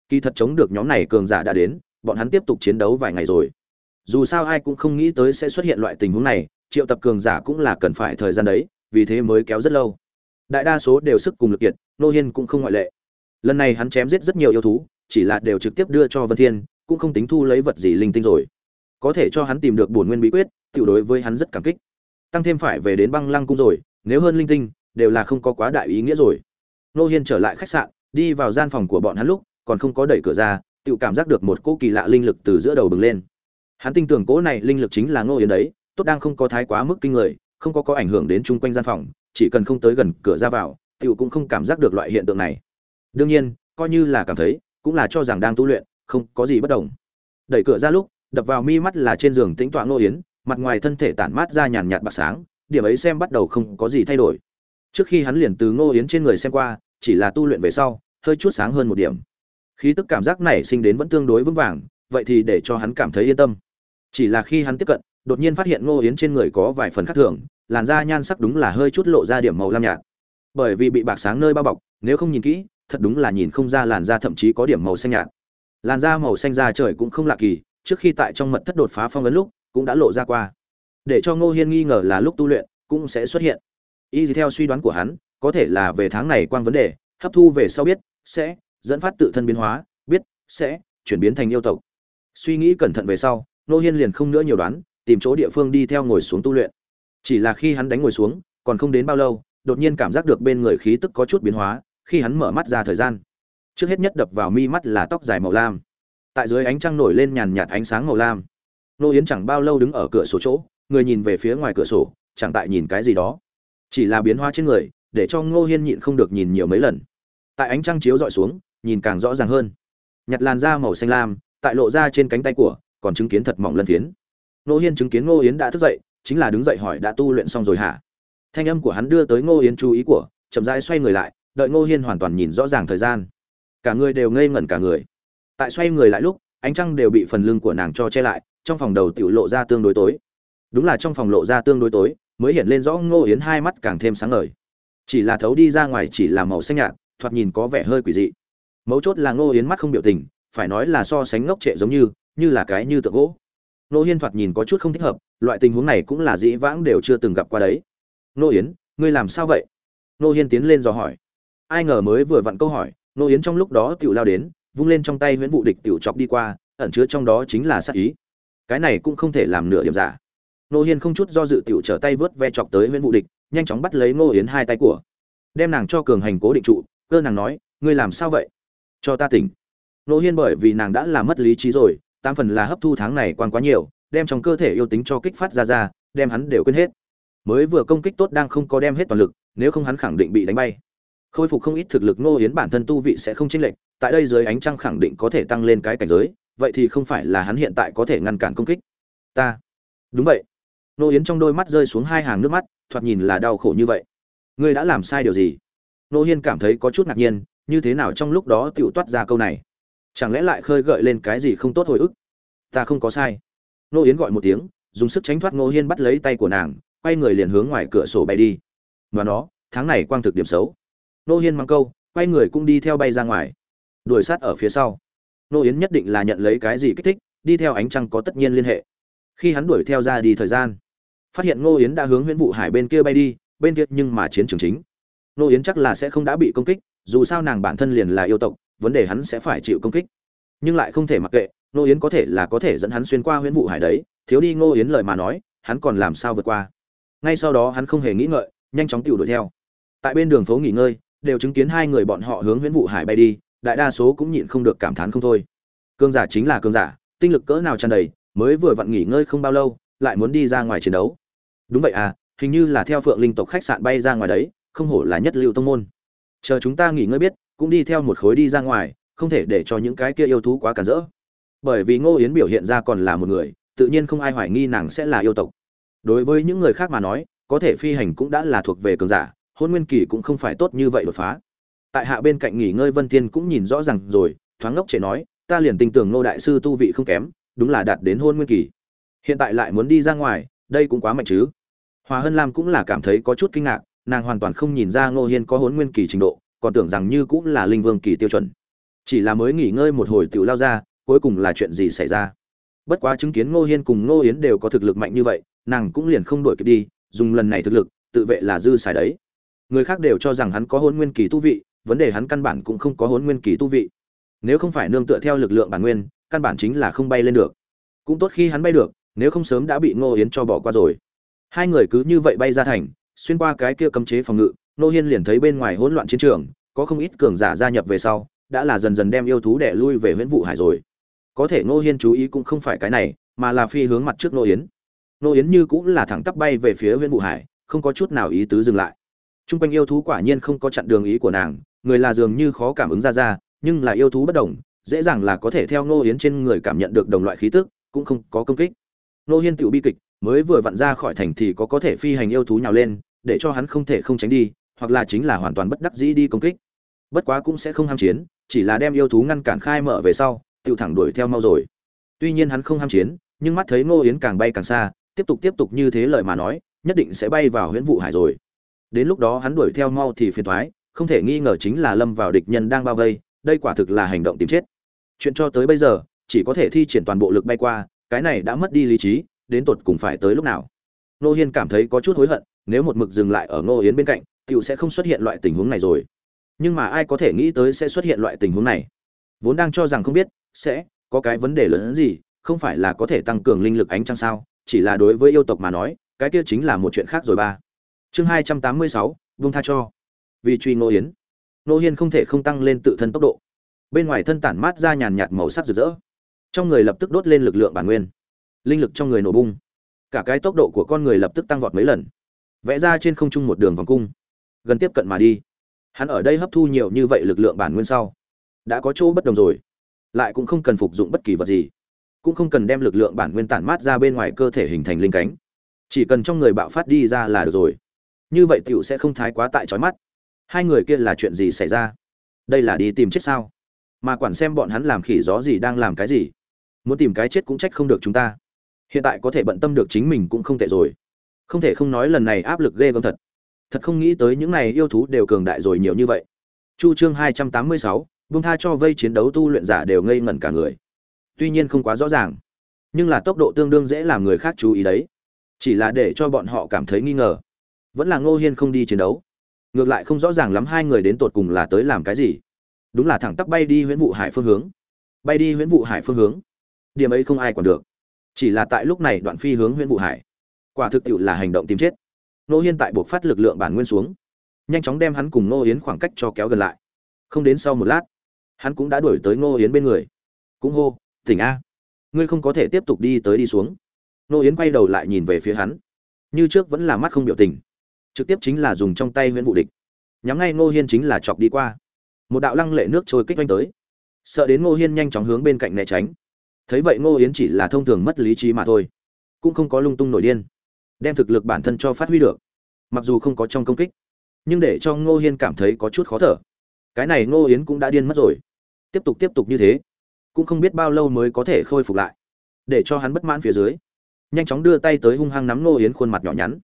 S1: Kỳ thật chống được nhóm này cường giả đã đến, bọn hắn tiếp tục chiến đấu vài ngày rồi. Dù sao ai cũng không nghĩ tới sẽ xuất hiện loại tình huống này, triệu tập cường giả cũng là cần phải thời gian đấy, vì thế mới kéo rất lâu. Đại đa số đều sức cùng lực kiệt, nô hiên cũng không ngoại lệ. Lần này hắn chém giết rất nhiều yêu thú, chỉ là đều trực tiếp đưa cho vân thiên, cũng không tính thu lấy vật gì linh tinh rồi. Có thể cho hắn tìm được bổn nguyên bí quyết, tiểu đối với hắn rất cảm kích. Tăng thêm phải về đến băng lăng cung rồi, nếu hơn linh tinh, đều là không có quá đại ý nghĩa rồi nô hiên trở lại khách sạn, đi vào gian phòng của bọn hắn lúc, còn không có đẩy cửa ra tự cảm giác được một cỗ kỳ lạ linh lực từ giữa đầu bừng lên. Hắn tin tưởng cỗ này linh lực chính là ngô yến đấy, tốt đang không có thái quá mức kinh người, không có có ảnh hưởng đến chung quanh gian phòng, chỉ cần không tới gần cửa ra vào tự cũng không cảm giác được loại hiện tượng này. Đương nhiên, coi như là cảm thấy, cũng là cho rằng đang tu luyện, không có gì bất đồng. Đẩy cửa ra lúc, đập vào mi mắt là trên giường tĩnh tọa ngô yến mặt ngoài thân thể tản mát ra nhàn nhạt bạc sáng, điểm ấy xem bắt đầu không có gì thay đổi trước khi hắn liền từ ngô yến trên người xem qua, chỉ là tu luyện về sau, hơi chút sáng hơn một điểm. Khí tức cảm giác này sinh đến vẫn tương đối vững vàng, vậy thì để cho hắn cảm thấy yên tâm. Chỉ là khi hắn tiếp cận, đột nhiên phát hiện ngô yến trên người có vài phần khác thường, làn da nhan sắc đúng là hơi chút lộ ra điểm màu lam nhạt. Bởi vì bị bạc sáng nơi bao bọc, nếu không nhìn kỹ, thật đúng là nhìn không ra làn da thậm chí có điểm màu xanh nhạt. Làn da màu xanh da trời cũng không lạ kỳ, trước khi tại trong mật thất đột phá phong ấn lúc, cũng đã lộ ra qua. Để cho ngô hiên nghi ngờ là lúc tu luyện, cũng sẽ xuất hiện y theo suy đoán của hắn, có thể là về tháng này quan vấn đề, hấp thu về sau biết, sẽ dẫn phát tự thân biến hóa, biết, sẽ chuyển biến thành yêu tộc. Suy nghĩ cẩn thận về sau, Nô hiên liền không nữa nhiều đoán, tìm chỗ địa phương đi theo ngồi xuống tu luyện. Chỉ là khi hắn đánh ngồi xuống, còn không đến bao lâu, đột nhiên cảm giác được bên người khí tức có chút biến hóa, khi hắn mở mắt ra thời gian. Trước hết nhất đập vào mi mắt là tóc dài màu lam. Tại dưới ánh trăng nổi lên nhàn nhạt ánh sáng màu lam. Nô yến chẳng bao lâu đứng ở cửa sổ chỗ, người nhìn về phía ngoài cửa sổ, chẳng tại nhìn cái gì đó chỉ là biến hóa trên người, để cho ngô hiên nhịn không được nhìn nhiều mấy lần. Tại ánh trăng chiếu dọi xuống, nhìn càng rõ ràng hơn. Nhặt làn da màu xanh lam, tại lộ ra trên cánh tay của, còn chứng kiến thật mỏng lân phiến. Ngô hiên chứng kiến ngô yến đã thức dậy, chính là đứng dậy hỏi đã tu luyện xong rồi hả? Thanh âm của hắn đưa tới ngô yến chú ý của, chậm rãi xoay người lại, đợi ngô hiên hoàn toàn nhìn rõ ràng thời gian. Cả người đều ngây ngẩn cả người. Tại xoay người lại lúc, ánh trăng đều bị phần lưng của nàng cho che lại, trong phòng đầu tiểu lộ ra tương đối tối. Đúng là trong phòng lộ ra tương đối tối mới hiện lên rõ ngô yến hai mắt càng thêm sáng ngời. Chỉ là thấu đi ra ngoài chỉ là màu xanh nhạt, thoạt nhìn có vẻ hơi quỷ dị. Mấu chốt là ngô yến mắt không biểu tình, phải nói là so sánh ngốc trệ giống như như là cái như tượng gỗ. Ngô hiên thoạt nhìn có chút không thích hợp, loại tình huống này cũng là dĩ vãng đều chưa từng gặp qua đấy. Ngô yến, ngươi làm sao vậy? Ngô hiên tiến lên dò hỏi. Ai ngờ mới vừa vặn câu hỏi, ngô yến trong lúc đó tiểu lao đến, vung lên trong tay huyễn vụ địch tiểu chọc đi qua, ẩn chứa trong đó chính là sát ý. Cái này cũng không thể làm nửa điểm giả nô hiên không chút do dự tiểu trở tay vớt ve chọc tới Nguyễn Vũ địch, nhanh chóng bắt lấy ngô yến hai tay của. Đem nàng cho cường hành cố định trụ, cơ nàng nói, ngươi làm sao vậy? Cho ta tỉnh. Nô hiên bởi vì nàng đã làm mất lý trí rồi tam phần là hấp thu tháng này quan quá nhiều, đem trong cơ thể yêu tính cho kích phát ra ra, đem hắn đều quên hết. Mới vừa công kích tốt đang không có đem hết toàn lực, nếu không hắn khẳng định bị đánh bay. Khôi phục không ít thực lực ngô yến bản thân tu vị sẽ không chênh lệch, tại đây dưới ánh trăng khẳng định có thể tăng lên cái cảnh giới, vậy thì không phải là hắn hiện tại có thể ngăn cản công kích. Ta. Đúng vậy. Nô yến trong đôi mắt rơi xuống hai hàng nước mắt, thoạt nhìn là đau khổ như vậy. Ngươi đã làm sai điều gì? Nô hiên cảm thấy có chút ngạc nhiên, như thế nào trong lúc đó tựu toát ra câu này? Chẳng lẽ lại khơi gợi lên cái gì không tốt hồi ức? Ta không có sai. Nô yến gọi một tiếng, dùng sức tránh thoát Nô hiên bắt lấy tay của nàng, quay người liền hướng ngoài cửa sổ bay đi. Và nó, tháng này quang thực điểm xấu. Nô hiên mang câu, quay người cũng đi theo bay ra ngoài. Đuổi sát ở phía sau. Nô yến nhất định là nhận lấy cái gì kích thích, đi theo ánh trăng có tất nhiên liên hệ. Khi hắn đuổi theo ra đi thời gian phát hiện ngô yến đã hướng huyện vụ hải bên kia bay đi bên kia nhưng mà chiến trường chính ngô yến chắc là sẽ không đã bị công kích dù sao nàng bản thân liền là yêu tộc vấn đề hắn sẽ phải chịu công kích nhưng lại không thể mặc kệ ngô yến có thể là có thể dẫn hắn xuyên qua huyện vụ hải đấy thiếu đi ngô yến lời mà nói hắn còn làm sao vượt qua ngay sau đó hắn không hề nghĩ ngợi nhanh chóng tiểu đuổi theo tại bên đường phố nghỉ ngơi đều chứng kiến hai người bọn họ hướng Huyễn Vụ Hải bay đi, đại đa số cũng nhịn không được cảm thán không thôi. Cương giả chính là cương giả, tinh lực cỡ nào tràn đầy, mới vừa vặn nghỉ ngơi không bao lâu, lại muốn đi ra ngoài chiến đấu. Đúng vậy à, hình như là theo Phượng Linh tộc khách sạn bay ra ngoài đấy, không hổ là nhất lưu tông môn. Chờ chúng ta nghỉ ngơi biết cũng đi theo một khối đi ra ngoài không thể để cho những cái kia yêu thú quá cản rỡ. Bởi vì ngô yến biểu hiện ra còn là một người tự nhiên không ai hoài nghi nàng sẽ là yêu tộc. Đối với những người khác mà nói có thể phi hành cũng đã là thuộc về cường giả hôn nguyên kỳ cũng không phải tốt như vậy đột phá. Tại hạ bên cạnh nghỉ ngơi vân thiên cũng nhìn rõ ràng rồi thoáng ngốc trẻ nói ta liền tin tưởng ngô đại sư tu vị không kém đúng là đạt đến hôn nguyên kỳ. Hiện tại lại muốn đi ra ngoài đây cũng quá mạnh chứ hòa hân lam cũng là cảm thấy có chút kinh ngạc, nàng hoàn toàn không nhìn ra ngô hiên có hỗn nguyên kỳ trình độ, còn tưởng rằng như cũng là linh vương kỳ tiêu chuẩn. Chỉ là mới nghỉ ngơi một hồi tiểu lao ra, cuối cùng là chuyện gì xảy ra? Bất quá chứng kiến ngô hiên cùng ngô yến đều có thực lực mạnh như vậy, nàng cũng liền không đổi kịp đi, dùng lần này thực lực, tự vệ là dư xài đấy. Người khác đều cho rằng hắn có hỗn nguyên kỳ tu vị, vấn đề hắn căn bản cũng không có hỗn nguyên kỳ tu vị. Nếu không phải nương tựa theo lực lượng bản nguyên, căn bản chính là không bay lên được. Cũng tốt khi hắn bay được, nếu không sớm đã bị ngô yến cho bỏ qua rồi hai người cứ như vậy bay ra thành, xuyên qua cái kia cấm chế phòng ngự, nô hiên liền thấy bên ngoài hỗn loạn chiến trường, có không ít cường giả gia nhập về sau, đã là dần dần đem yêu thú đẻ lui về huyện vụ hải rồi. Có thể nô hiên chú ý cũng không phải cái này, mà là phi hướng mặt trước nô yến nô yến như cũng là thẳng tắp bay về phía huyện vụ hải, không có chút nào ý tứ dừng lại. T r u n g quanh yêu thú quả nhiên không có chặn đường ý của nàng, người là dường như khó cảm ứng ra ra, nhưng là yêu thú bất đồng, dễ dàng là có thể theo nô yến trên người cảm nhận được đồng loại khí tức, cũng không có công kích. Nô hiên tự bi kịch mới vừa vặn ra khỏi thành thì có có thể phi hành yêu thú nhào lên, để cho hắn không thể không tránh đi, hoặc là chính là hoàn toàn bất đắc dĩ đi công kích. Bất quá cũng sẽ không ham chiến, chỉ là đem yêu thú ngăn cản khai mở về sau tự thẳng đuổi theo mau rồi. Tuy nhiên hắn không ham chiến, nhưng mắt thấy ngô yến càng bay càng xa, tiếp tục tiếp tục như thế lời mà nói, nhất định sẽ bay vào huyễn vụ hải rồi. Đến lúc đó hắn đuổi theo mau thì phiền thoái không thể nghi ngờ chính là lâm vào địch nhân đang bao vây, đây quả thực là hành động tìm chết. Chuyện cho tới bây giờ, chỉ có thể thi triển toàn bộ lực bay qua, cái này đã mất đi lý trí đến tột cùng phải tới lúc nào. Nô hiên cảm thấy có chút hối hận, nếu một mực dừng lại ở ngô yến bên cạnh t sẽ không xuất hiện loại tình huống này rồi. Nhưng mà ai có thể nghĩ tới sẽ xuất hiện loại tình huống này? Vốn đang cho rằng không biết, sẽ có cái vấn đề lớn hơn gì, không phải là có thể tăng cường linh lực ánh trăng sao, chỉ là đối với yêu tộc mà nói, cái kia chính là một chuyện khác rồi ba. Chương hai trăm tám mươi sáu vung tha cho. Vì truy ngô yến ngô hiên không thể không tăng lên tự thân tốc độ. Bên ngoài thân tản mát ra nhàn nhạt màu sắc rực rỡ. Trong người lập tức đốt lên lực lượng bản nguyên linh lực trong người nổ bung. Cả cái tốc độ của con người lập tức tăng vọt mấy lần. Vẽ ra trên không trung một đường vòng cung. Gần tiếp cận mà đi. Hắn ở đây hấp thu nhiều như vậy lực lượng bản nguyên sau. Đã có chỗ bất đồng rồi. Lại cũng không cần phục dụng bất kỳ vật gì. Cũng không cần đem lực lượng bản nguyên tản mát ra bên ngoài cơ thể hình thành linh cánh. Chỉ cần trong người bạo phát đi ra là được rồi. Như vậy tiểu sẽ không thái quá tại trói mắt. Hai người kia là chuyện gì xảy ra? Đây là đi tìm chết sao? Mà quản xem bọn hắn làm khỉ gió gì đang làm cái gì. Muốn tìm cái chết cũng trách không được chúng ta hiện tại có thể bận tâm được chính mình cũng không tệ rồi. Không thể không nói lần này áp lực ghê gớm thật. Thật không nghĩ tới những này yêu thú đều cường đại rồi nhiều như vậy. Chu chương hai trăm tám mươi sáu, buông tha cho vây chiến đấu tu luyện giả đều ngây ngẩn cả người. Tuy nhiên không quá rõ ràng, nhưng là tốc độ tương đương dễ làm người khác chú ý đấy. Chỉ là để cho bọn họ cảm thấy nghi ngờ. Vẫn là ngô hiên không đi chiến đấu. Ngược lại không rõ ràng lắm hai người đến tột cùng là tới làm cái gì. Đúng là thẳng tắp bay đi huyễn vụ hải phương hướng. Bay đi huyễn vụ hải phương hướng. Điểm ấy không ai còn được chỉ là tại lúc này đoạn phi hướng huyện vụ hải. Quả thực tiệu là hành động tìm chết. Nô hiên tại buộc phát lực lượng bản nguyên xuống. Nhanh chóng đem hắn cùng Nô yến khoảng cách cho kéo gần lại. Không đến sau một lát, hắn cũng đã đuổi tới Nô yến bên người. Cũng hô, tỉnh a, ngươi không có thể tiếp tục đi tới đi xuống. Nô yến quay đầu lại nhìn về phía hắn. Như trước vẫn là mắt không biểu tình. Trực tiếp chính là dùng trong tay nguyễn vụ địch. Nhắm ngay ngô hiên chính là chọc đi qua. Một đạo lăng lệ nước trôi kích oanh tới. Sợ đến ngô hiên nhanh chóng hướng bên cạnh né tránh thấy vậy ngô yến chỉ là thông thường mất lý trí mà thôi. Cũng không có lung tung nổi điên. Đem thực lực bản thân cho phát huy được. Mặc dù không có trong công kích, nhưng để cho ngô hiên cảm thấy có chút khó thở. Cái này ngô yến cũng đã điên mất rồi. Tiếp tục tiếp tục như thế, cũng không biết bao lâu mới có thể khôi phục lại. Để cho hắn bất mãn phía dưới, nhanh chóng đưa tay tới hung hăng nắm ngô yến khuôn mặt nhỏ nhắn.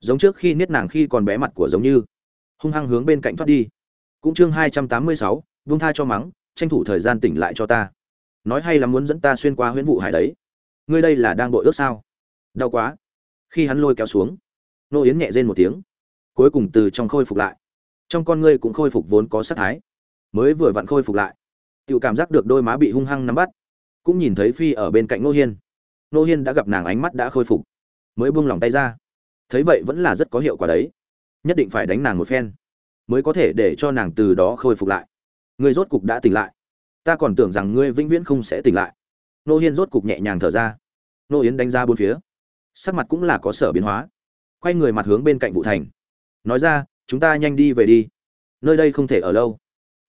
S1: Giống trước khi niết nàng khi còn bé mặt của giống như. Hung hăng hướng bên cạnh thoát đi. Cũng chương hai trăm tám mươi sáu vung tha cho mắng, tranh thủ thời gian tỉnh lại cho ta nói hay là muốn dẫn ta xuyên qua huyễn vụ hải đấy. Ngươi đây là đang bội ước sao? Đau quá. Khi hắn lôi kéo xuống, nô yến nhẹ rên một tiếng, cuối cùng từ trong khôi phục lại. Trong con ngươi cũng khôi phục vốn có sát thái. Mới vừa vặn khôi phục lại tự cảm giác được đôi má bị hung hăng nắm bắt, cũng nhìn thấy phi ở bên cạnh nô hiên. Nô hiên đã gặp nàng ánh mắt đã khôi phục, mới buông lòng tay ra. Thấy vậy vẫn là rất có hiệu quả đấy. Nhất định phải đánh nàng một phen, mới có thể để cho nàng từ đó khôi phục lại. Ngươi rốt cục đã tỉnh lại ta còn tưởng rằng ngươi vĩnh viễn không sẽ tỉnh lại. Nô hiên rốt cục nhẹ nhàng thở ra. Nô yến đánh ra bốn phía. Sắc mặt cũng là có sở biến hóa. Quay người mặt hướng bên cạnh vụ thành. Nói ra, chúng ta nhanh đi về đi. Nơi đây không thể ở lâu.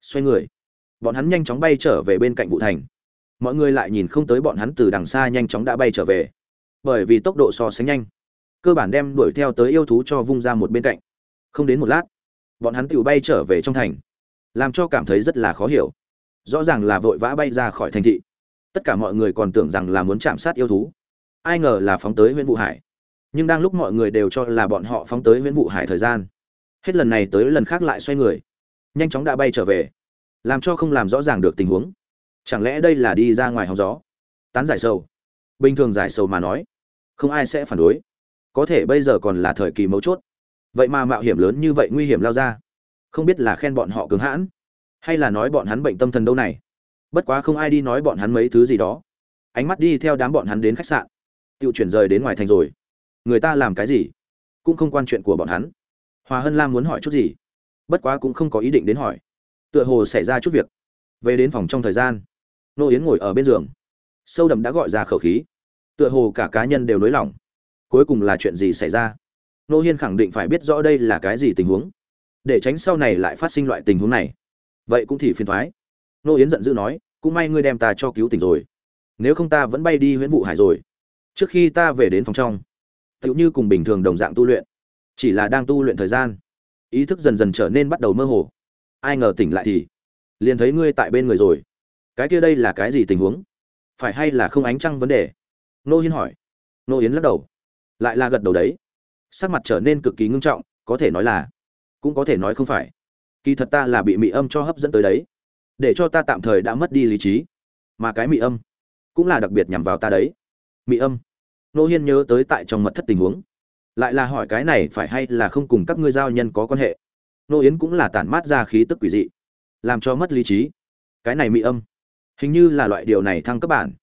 S1: Xoay người. Bọn hắn nhanh chóng bay trở về bên cạnh vụ thành. Mọi người lại nhìn không tới bọn hắn từ đằng xa nhanh chóng đã bay trở về. Bởi vì tốc độ so sánh nhanh. Cơ bản đem đuổi theo tới yêu thú cho vung ra một bên cạnh. Không đến một lát, bọn hắn tự bay trở về trong thành. Làm cho cảm thấy rất là khó hiểu rõ ràng là vội vã bay ra khỏi thành thị. Tất cả mọi người còn tưởng rằng là muốn chạm sát yêu thú. Ai ngờ là phóng tới huyện vụ hải. Nhưng đang lúc mọi người đều cho là bọn họ phóng tới huyện vụ hải thời gian, hết lần này tới lần khác lại xoay người, nhanh chóng đã bay trở về, làm cho không làm rõ ràng được tình huống. Chẳng lẽ đây là đi ra ngoài hóng gió? Tán giải sâu bình thường giải sâu mà nói, không ai sẽ phản đối. Có thể bây giờ còn là thời kỳ mấu chốt. Vậy mà mạo hiểm lớn như vậy nguy hiểm lao ra. Không biết là khen bọn họ cứng hãn hay là nói bọn hắn bệnh tâm thần đâu này? Bất quá không ai đi nói bọn hắn mấy thứ gì đó. Ánh mắt đi theo đám bọn hắn đến khách sạn. Tự chuyển rời đến ngoài thành rồi. Người ta làm cái gì? Cũng không quan chuyện của bọn hắn. Hòa hân lam muốn hỏi chút gì? Bất quá cũng không có ý định đến hỏi. Tựa hồ xảy ra chút việc. Về đến phòng trong thời gian, nô yến ngồi ở bên giường. Sâu đậm đã gọi ra khẩu khí. Tựa hồ cả cá nhân đều nới lỏng. Cuối cùng là chuyện gì xảy ra? Nô hiên khẳng định phải biết rõ đây là cái gì tình huống. Để tránh sau này lại phát sinh loại tình huống này vậy cũng thì phiền thoái. Nô yến giận dữ nói, cũng may ngươi đem ta cho cứu tỉnh rồi. Nếu không ta vẫn bay đi huyễn vụ hải rồi. Trước khi ta về đến phòng trong, tựu như cùng bình thường đồng dạng tu luyện, chỉ là đang tu luyện thời gian. Ý thức dần dần trở nên bắt đầu mơ hồ. Ai ngờ tỉnh lại thì, liền thấy ngươi tại bên người rồi. Cái kia đây là cái gì tình huống? Phải hay là không ánh trăng vấn đề? Nô hiên hỏi. Nô yến lắc đầu. Lại là gật đầu đấy. Sắc mặt trở nên cực kỳ ngưng trọng, có thể nói là, cũng có thể nói không phải kỳ thật ta là bị mị âm cho hấp dẫn tới đấy. Để cho ta tạm thời đã mất đi lý trí. Mà cái mị âm cũng là đặc biệt nhằm vào ta đấy. Mị âm. Nô hiên nhớ tới tại trong mật thất tình huống. Lại là hỏi cái này phải hay là không cùng các ngươi giao nhân có quan hệ? Nô yến cũng là tản mát ra khí tức quỷ dị làm cho mất lý trí. Cái này mị âm hình như là loại điều này thăng cấp bản.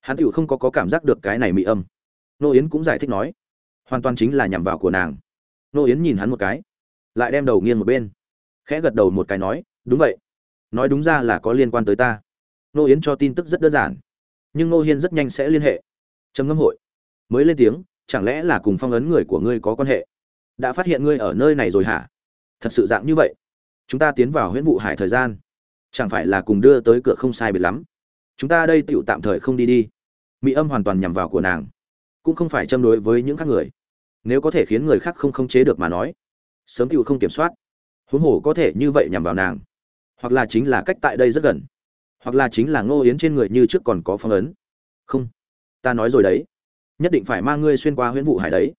S1: Hắn tựu không có, có cảm giác được cái này mị âm. Nô yến cũng giải thích nói hoàn toàn chính là nhằm vào của nàng. Nô yến nhìn hắn một cái lại đem đầu nghiêng một bên khẽ gật đầu một cái nói, đúng vậy. Nói đúng ra là có liên quan tới ta. Nô yến cho tin tức rất đơn giản. Nhưng nô hiên rất nhanh sẽ liên hệ. Trầm ngâm hội. Mới lên tiếng, chẳng lẽ là cùng phong ấn người của ngươi có quan hệ? Đã phát hiện ngươi ở nơi này rồi hả? Thật sự dạng như vậy? Chúng ta tiến vào huyễn vụ hải thời gian. Chẳng phải là cùng đưa tới cửa không sai biệt lắm? Chúng ta đây tựu tạm thời không đi đi. Mỹ âm hoàn toàn nhằm vào của nàng. Cũng không phải châm đối với những khác người. Nếu có thể khiến người khác không khống chế được mà nói, sớm tựu không kiểm soát huống hồ có thể như vậy nhằm vào nàng. Hoặc là chính là cách tại đây rất gần. Hoặc là chính là ngô yến trên người như trước còn có phong ấn. Không. Ta nói rồi đấy. Nhất định phải mang ngươi xuyên qua huyễn vụ hải đấy.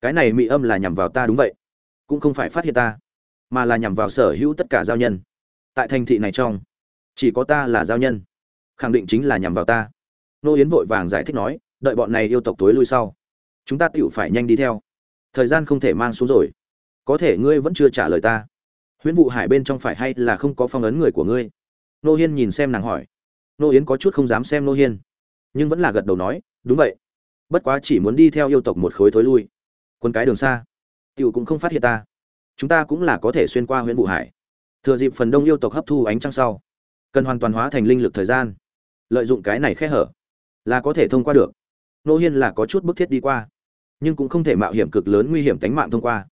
S1: Cái này Mị âm là nhằm vào ta đúng vậy. Cũng không phải phát hiện ta, mà là nhằm vào sở hữu tất cả giao nhân. Tại thành thị này trong, chỉ có ta là giao nhân. Khẳng định chính là nhằm vào ta. Nô yến vội vàng giải thích nói, đợi bọn này yêu tộc tối lui sau, chúng ta tựu phải nhanh đi theo. Thời gian không thể mang xuống rồi. Có thể ngươi vẫn chưa trả lời ta huyễn vụ hải bên trong phải hay là không có phong ấn người của ngươi? Nô hiên nhìn xem nàng hỏi. Nô yến có chút không dám xem nô hiên, nhưng vẫn là gật đầu nói, đúng vậy. Bất quá chỉ muốn đi theo yêu tộc một khối thối lui. Quân cái đường xa, tiểu cũng không phát hiện ta. Chúng ta cũng là có thể xuyên qua huyện vụ hải. Thừa dịp phần đông yêu tộc hấp thu ánh trăng sau, cần hoàn toàn hóa thành linh lực thời gian, lợi dụng cái này khe hở, là có thể thông qua được. Nô hiên là có chút bức thiết đi qua, nhưng cũng không thể mạo hiểm cực lớn nguy hiểm tánh mạng thông qua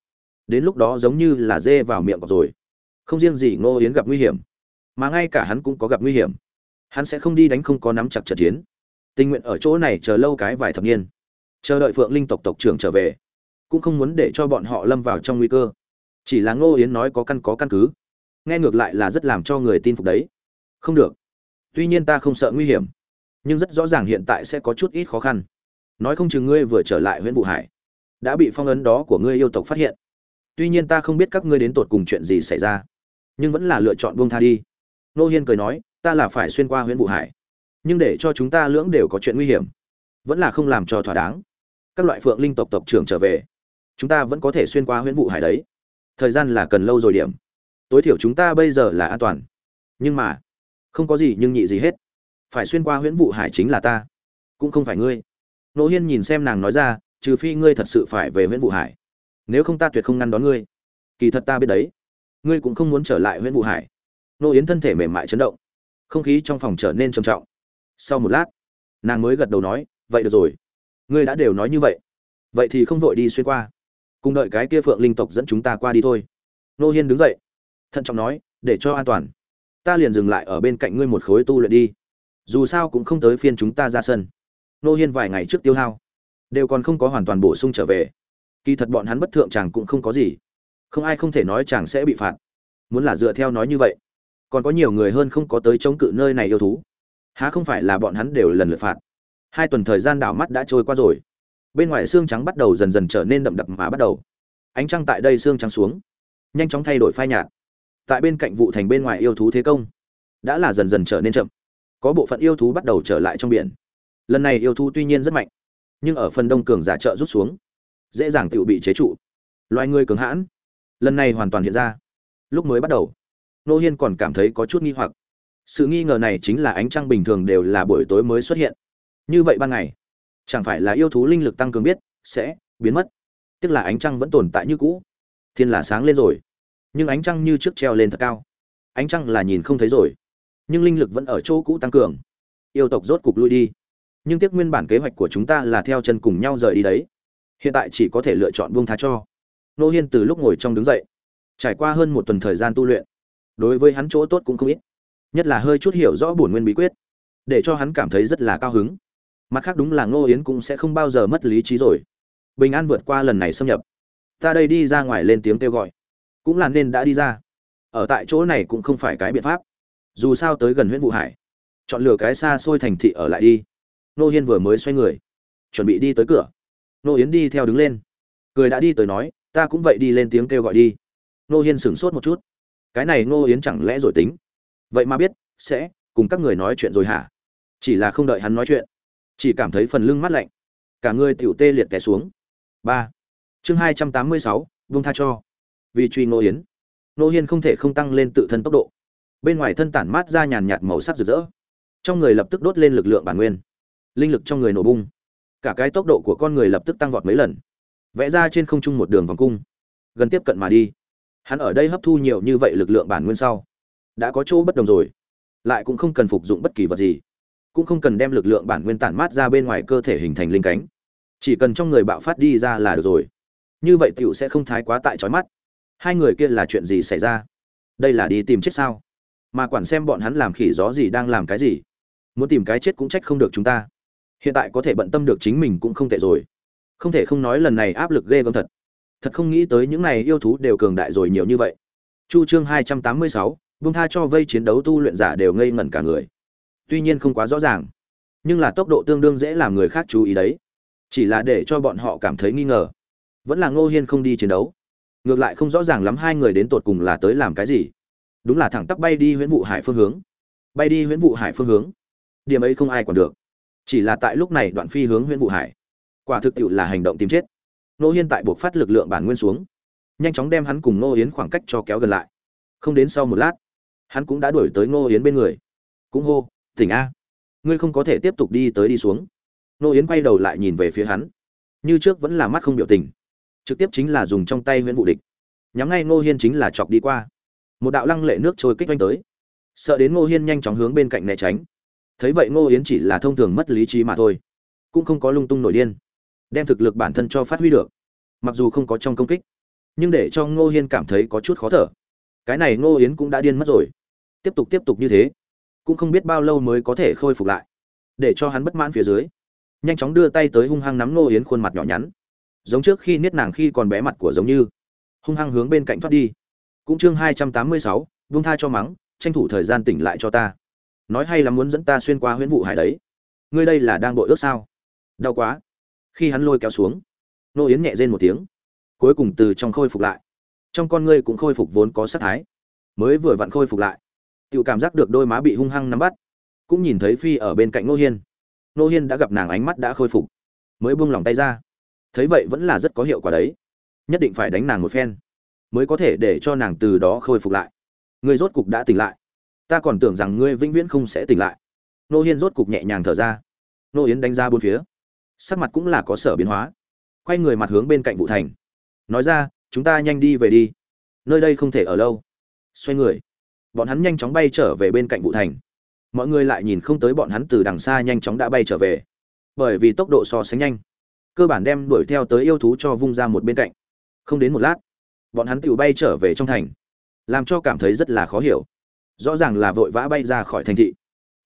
S1: đến lúc đó giống như là dê vào miệng cọp rồi. Không riêng gì ngô yến gặp nguy hiểm, mà ngay cả hắn cũng có gặp nguy hiểm. Hắn sẽ không đi đánh không có nắm chặt trận chiến. Tình nguyện ở chỗ này chờ lâu cái vài thập niên. Chờ đợi phượng linh tộc tộc trưởng trở về, cũng không muốn để cho bọn họ lâm vào trong nguy cơ. Chỉ là ngô yến nói có căn có căn cứ. Nghe ngược lại là rất làm cho người tin phục đấy. Không được. Tuy nhiên ta không sợ nguy hiểm, nhưng rất rõ ràng hiện tại sẽ có chút ít khó khăn. Nói không chừng ngươi vừa trở lại huyện vụ hải, đã bị phong ấn đó của ngươi yêu tộc phát hiện tuy nhiên ta không biết các ngươi đến tột cùng chuyện gì xảy ra, nhưng vẫn là lựa chọn buông tha đi. Nô hiên cười nói, ta là phải xuyên qua huyện vụ hải, nhưng để cho chúng ta lưỡng đều có chuyện nguy hiểm, vẫn là không làm cho thỏa đáng. Các loại phượng linh tộc tộc trưởng trở về, chúng ta vẫn có thể xuyên qua huyện vụ hải đấy. Thời gian là cần lâu rồi điểm. Tối thiểu chúng ta bây giờ là an toàn. Nhưng mà, không có gì nhưng nhị gì hết. Phải xuyên qua huyện vụ hải chính là ta, cũng không phải ngươi. Nô hiên nhìn xem nàng nói ra, trừ phi ngươi thật sự phải về huyện vụ hải nếu không ta tuyệt không ngăn đón ngươi. Kỳ thật ta biết đấy, ngươi cũng không muốn trở lại huyễn vụ hải. Nô yến thân thể mềm mại chấn động, không khí trong phòng trở nên trầm trọng. Sau một lát, nàng mới gật đầu nói, vậy được rồi, ngươi đã đều nói như vậy vậy thì không vội đi xuyên qua. Cùng đợi cái kia phượng linh tộc dẫn chúng ta qua đi thôi. Nô hiên đứng dậy, thận trọng nói, để cho an toàn. Ta liền dừng lại ở bên cạnh ngươi một khối tu luyện đi. Dù sao cũng không tới phiên chúng ta ra sân. Nô hiên vài ngày trước tiêu hao, đều còn không có hoàn toàn bổ sung trở về kỳ thật bọn hắn bất thượng chàng cũng không có gì. Không ai không thể nói chàng sẽ bị phạt. Muốn là dựa theo nói như vậy, còn có nhiều người hơn không có tới chống cự nơi này yêu thú. Há không phải là bọn hắn đều lần lượt phạt? Hai tuần thời gian đảo mắt đã trôi qua rồi. Bên ngoài xương trắng bắt đầu dần dần trở nên đậm đặc mà bắt đầu. Ánh trăng tại đây xương trắng xuống, nhanh chóng thay đổi phai nhạt. Tại bên cạnh vụ thành bên ngoài yêu thú thế công, đã là dần dần trở nên chậm. Có bộ phận yêu thú bắt đầu trở lại trong biển. Lần này yêu thú tuy nhiên rất mạnh, nhưng ở phần đông cường giả trợ rút xuống dễ dàng tự bị chế trụ. Loài người cường hãn, lần này hoàn toàn hiện ra. Lúc mới bắt đầu nô hiên còn cảm thấy có chút nghi hoặc. Sự nghi ngờ này chính là ánh trăng bình thường đều là buổi tối mới xuất hiện. Như vậy ban ngày, chẳng phải là yêu thú linh lực tăng cường biết, sẽ biến mất. Tức là ánh trăng vẫn tồn tại như cũ. Thiên là sáng lên rồi, nhưng ánh trăng như trước treo lên thật cao. Ánh trăng là nhìn không thấy rồi, nhưng linh lực vẫn ở chỗ cũ tăng cường. Yêu tộc rốt cục lui đi. Nhưng tiếc nguyên bản kế hoạch của chúng ta là theo chân cùng nhau rời đi đấy hiện tại chỉ có thể lựa chọn buông tha cho. Nô hiên từ lúc ngồi trong đứng dậy, trải qua hơn một tuần thời gian tu luyện, đối với hắn chỗ tốt cũng không ít, nhất là hơi chút hiểu rõ bổn nguyên bí quyết, để cho hắn cảm thấy rất là cao hứng. Mặt khác đúng là ngô yến cũng sẽ không bao giờ mất lý trí rồi. Bình an vượt qua lần này xâm nhập. Ta đây đi ra ngoài lên tiếng kêu gọi. Cũng là nên đã đi ra. Ở tại chỗ này cũng không phải cái biện pháp. Dù sao tới gần huyện vụ hải, chọn lựa cái xa xôi thành thị ở lại đi. Nô hiên vừa mới xoay người, chuẩn bị đi tới cửa nô yến đi theo đứng lên. Cười đã đi tới nói, ta cũng vậy đi lên tiếng kêu gọi đi. Nô hiên sửng sốt một chút. Cái này nô yến chẳng lẽ rồi tính? Vậy mà biết, sẽ, cùng các người nói chuyện rồi hả? Chỉ là không đợi hắn nói chuyện. Chỉ cảm thấy phần lưng mát lạnh. Cả người tiểu tê liệt té xuống. Ba. Chương hai trăm tám mươi sáu vung tha cho. Vì truy nô yến nô hiên không thể không tăng lên tự thân tốc độ. Bên ngoài thân tản mát ra nhàn nhạt màu sắc rực rỡ. Trong người lập tức đốt lên lực lượng bản nguyên. Linh lực trong người nổ bung cả cái tốc độ của con người lập tức tăng vọt mấy lần. Vẽ ra trên không trung một đường vòng cung. Gần tiếp cận mà đi. Hắn ở đây hấp thu nhiều như vậy lực lượng bản nguyên sau. Đã có chỗ bất đồng rồi. Lại cũng không cần phục dụng bất kỳ vật gì. Cũng không cần đem lực lượng bản nguyên tản mát ra bên ngoài cơ thể hình thành linh cánh. Chỉ cần trong người bạo phát đi ra là được rồi. Như vậy tiểu sẽ không thái quá tại trói mắt. Hai người kia là chuyện gì xảy ra? Đây là đi tìm chết sao? Mà quản xem bọn hắn làm khỉ gió gì đang làm cái gì. Muốn tìm cái chết cũng trách không được chúng ta hiện tại có thể bận tâm được chính mình cũng không tệ rồi. Không thể không nói lần này áp lực ghê gớm thật. Thật không nghĩ tới những này yêu thú đều cường đại rồi nhiều như vậy. Chu chương hai trăm tám mươi sáu vung tha cho vây chiến đấu tu luyện giả đều ngây ngẩn cả người. Tuy nhiên không quá rõ ràng, nhưng là tốc độ tương đương dễ làm người khác chú ý đấy. Chỉ là để cho bọn họ cảm thấy nghi ngờ. Vẫn là ngô hiên không đi chiến đấu. Ngược lại không rõ ràng lắm hai người đến tột cùng là tới làm cái gì. Đúng là thẳng tắp bay đi huyễn vụ hải phương hướng. Bay đi huyễn vụ hải phương hướng. Điểm ấy không ai còn được chỉ là tại lúc này đoạn phi hướng huyện vụ hải. Quả thực tiệu là hành động tìm chết. Nô hiên tại buộc phát lực lượng bản nguyên xuống. Nhanh chóng đem hắn cùng nô yến khoảng cách cho kéo gần lại. Không đến sau một lát, hắn cũng đã đuổi tới nô yến bên người. Cũng hô, tỉnh a, ngươi không có thể tiếp tục đi tới đi xuống. Nô yến quay đầu lại nhìn về phía hắn. Như trước vẫn là mắt không biểu tình. Trực tiếp chính là dùng trong tay nguyễn vụ địch. Nhắm ngay ngô hiên chính là chọc đi qua. Một đạo lăng lệ nước trôi kích oanh tới. Sợ đến ngô hiên nhanh chóng hướng bên cạnh né tránh thấy vậy ngô yến chỉ là thông thường mất lý trí mà thôi, cũng không có lung tung nổi điên, đem thực lực bản thân cho phát huy được, mặc dù không có trong công kích, nhưng để cho ngô hiên cảm thấy có chút khó thở. Cái này ngô yến cũng đã điên mất rồi. Tiếp tục tiếp tục như thế, cũng không biết bao lâu mới có thể khôi phục lại. Để cho hắn bất mãn phía dưới, nhanh chóng đưa tay tới hung hăng nắm ngô yến khuôn mặt nhỏ nhắn. Giống trước khi niết nàng khi còn bé mặt của giống như, hung hăng hướng bên cạnh thoát đi. Cũng chương hai trăm tám mươi sáu vung tha cho mắng, tranh thủ thời gian tỉnh lại cho ta nói hay là muốn dẫn ta xuyên qua huyễn vụ hải đấy? Ngươi đây là đang bội ước sao? Đau quá. Khi hắn lôi kéo xuống, nô yến nhẹ rên một tiếng, cuối cùng từ trong khôi phục lại. Trong con ngươi cũng khôi phục vốn có sát thái. Mới vừa vặn khôi phục lại tự cảm giác được đôi má bị hung hăng nắm bắt, cũng nhìn thấy phi ở bên cạnh nô hiên. Nô hiên đã gặp nàng ánh mắt đã khôi phục, mới buông lòng tay ra. Thấy vậy vẫn là rất có hiệu quả đấy. Nhất định phải đánh nàng một phen, mới có thể để cho nàng từ đó khôi phục lại. Người rốt cục đã tỉnh lại ta còn tưởng rằng ngươi vĩnh viễn không sẽ tỉnh lại. Nô hiên rốt cục nhẹ nhàng thở ra. Nô yến đánh ra bốn phía. Sắc mặt cũng là có sở biến hóa. Quay người mặt hướng bên cạnh vụ thành. Nói ra, chúng ta nhanh đi về đi. Nơi đây không thể ở lâu. Xoay người. Bọn hắn nhanh chóng bay trở về bên cạnh vụ thành. Mọi người lại nhìn không tới bọn hắn từ đằng xa nhanh chóng đã bay trở về. Bởi vì tốc độ so sánh nhanh. Cơ bản đem đuổi theo tới yêu thú cho vung ra một bên cạnh. Không đến một lát, bọn hắn tự bay trở về trong thành. Làm cho cảm thấy rất là khó hiểu rõ ràng là vội vã bay ra khỏi thành thị.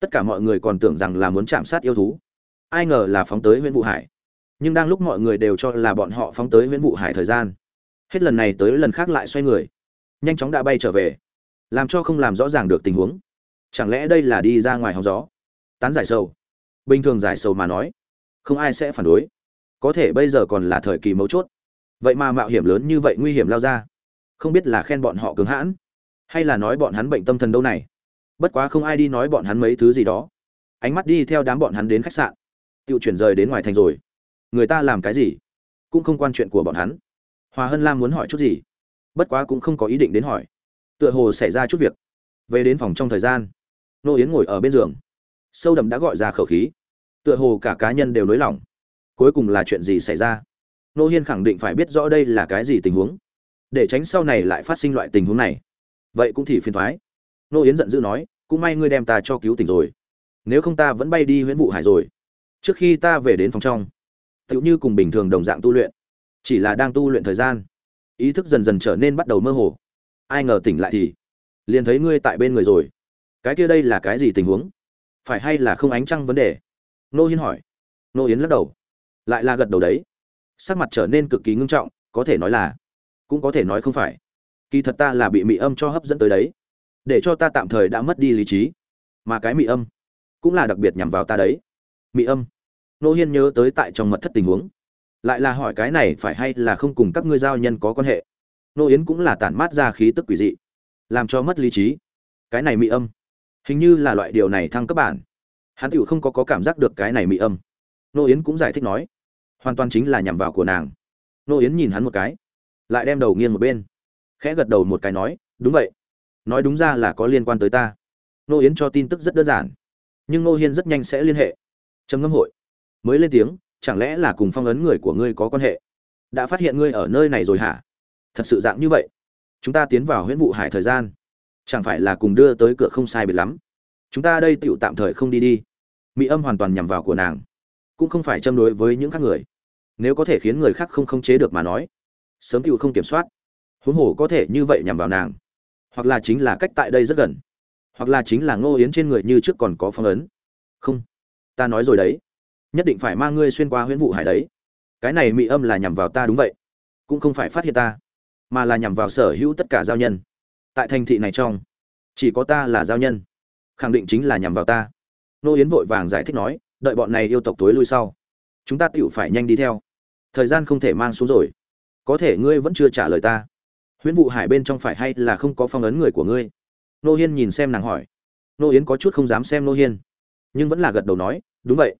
S1: Tất cả mọi người còn tưởng rằng là muốn chạm sát yêu thú. Ai ngờ là phóng tới huyện vụ hải. Nhưng đang lúc mọi người đều cho là bọn họ phóng tới huyện vụ hải thời gian, hết lần này tới lần khác lại xoay người, nhanh chóng đã bay trở về, làm cho không làm rõ ràng được tình huống. Chẳng lẽ đây là đi ra ngoài hóng gió? Tán giải sầu. Bình thường giải sầu mà nói, không ai sẽ phản đối. Có thể bây giờ còn là thời kỳ mấu chốt. Vậy mà mạo hiểm lớn như vậy nguy hiểm lao ra. Không biết là khen bọn họ cứng hãn hay là nói bọn hắn bệnh tâm thần đâu này? Bất quá không ai đi nói bọn hắn mấy thứ gì đó. Ánh mắt đi theo đám bọn hắn đến khách sạn. Tự chuyển rời đến ngoài thành rồi. Người ta làm cái gì? Cũng không quan chuyện của bọn hắn. Hòa hân lam muốn hỏi chút gì? Bất quá cũng không có ý định đến hỏi. Tựa hồ xảy ra chút việc. Về đến phòng trong thời gian, nô yến ngồi ở bên giường. Sâu đậm đã gọi ra khẩu khí. Tựa hồ cả cá nhân đều nới lỏng. Cuối cùng là chuyện gì xảy ra? Nô hiên khẳng định phải biết rõ đây là cái gì tình huống. Để tránh sau này lại phát sinh loại tình huống này vậy cũng thì phiền thoái. Nô yến giận dữ nói, cũng may ngươi đem ta cho cứu tỉnh rồi. Nếu không ta vẫn bay đi huyễn vụ hải rồi. Trước khi ta về đến phòng trong, tựu như cùng bình thường đồng dạng tu luyện, chỉ là đang tu luyện thời gian. Ý thức dần dần trở nên bắt đầu mơ hồ. Ai ngờ tỉnh lại thì, liền thấy ngươi tại bên người rồi. Cái kia đây là cái gì tình huống? Phải hay là không ánh trăng vấn đề? Nô hiên hỏi. Nô yến lắc đầu. Lại là gật đầu đấy. Sắc mặt trở nên cực kỳ ngưng trọng, có thể nói là, cũng có thể nói không phải kỳ thật ta là bị mị âm cho hấp dẫn tới đấy. Để cho ta tạm thời đã mất đi lý trí. Mà cái mị âm cũng là đặc biệt nhằm vào ta đấy. Mị âm. Nô hiên nhớ tới tại trong mật thất tình huống. Lại là hỏi cái này phải hay là không cùng các ngươi giao nhân có quan hệ? Nô yến cũng là tản mát ra khí tức quỷ dị làm cho mất lý trí. Cái này mị âm hình như là loại điều này thăng cấp bản. Hắn tựu không có, có cảm giác được cái này mị âm. Nô yến cũng giải thích nói hoàn toàn chính là nhằm vào của nàng. Nô yến nhìn hắn một cái lại đem đầu nghiêng một bên khẽ gật đầu một cái nói, đúng vậy. Nói đúng ra là có liên quan tới ta. Nô yến cho tin tức rất đơn giản, nhưng nô hiên rất nhanh sẽ liên hệ. Trầm ngâm hội. Mới lên tiếng, chẳng lẽ là cùng phong ấn người của ngươi có quan hệ? Đã phát hiện ngươi ở nơi này rồi hả? Thật sự dạng như vậy? Chúng ta tiến vào huyễn vụ hải thời gian. Chẳng phải là cùng đưa tới cửa không sai biệt lắm? Chúng ta đây tựu tạm thời không đi đi. Mỹ âm hoàn toàn nhằm vào của nàng. Cũng không phải châm đối với những khác người. Nếu có thể khiến người khác không khống chế được mà nói, sớm tựu không kiểm soát huống hồ có thể như vậy nhằm vào nàng. Hoặc là chính là cách tại đây rất gần. Hoặc là chính là ngô yến trên người như trước còn có phong ấn. Không. Ta nói rồi đấy. Nhất định phải mang ngươi xuyên qua huyễn vụ hải đấy. Cái này Mị âm là nhằm vào ta đúng vậy. Cũng không phải phát hiện ta, mà là nhằm vào sở hữu tất cả giao nhân. Tại thành thị này trong, chỉ có ta là giao nhân. Khẳng định chính là nhằm vào ta. Nô yến vội vàng giải thích nói, đợi bọn này yêu tộc tối lui sau, chúng ta tựu phải nhanh đi theo. Thời gian không thể mang xuống rồi. Có thể ngươi vẫn chưa trả lời ta huyễn vụ hải bên trong phải hay là không có phong ấn người của ngươi? Nô hiên nhìn xem nàng hỏi. Nô yến có chút không dám xem nô hiên, nhưng vẫn là gật đầu nói, đúng vậy.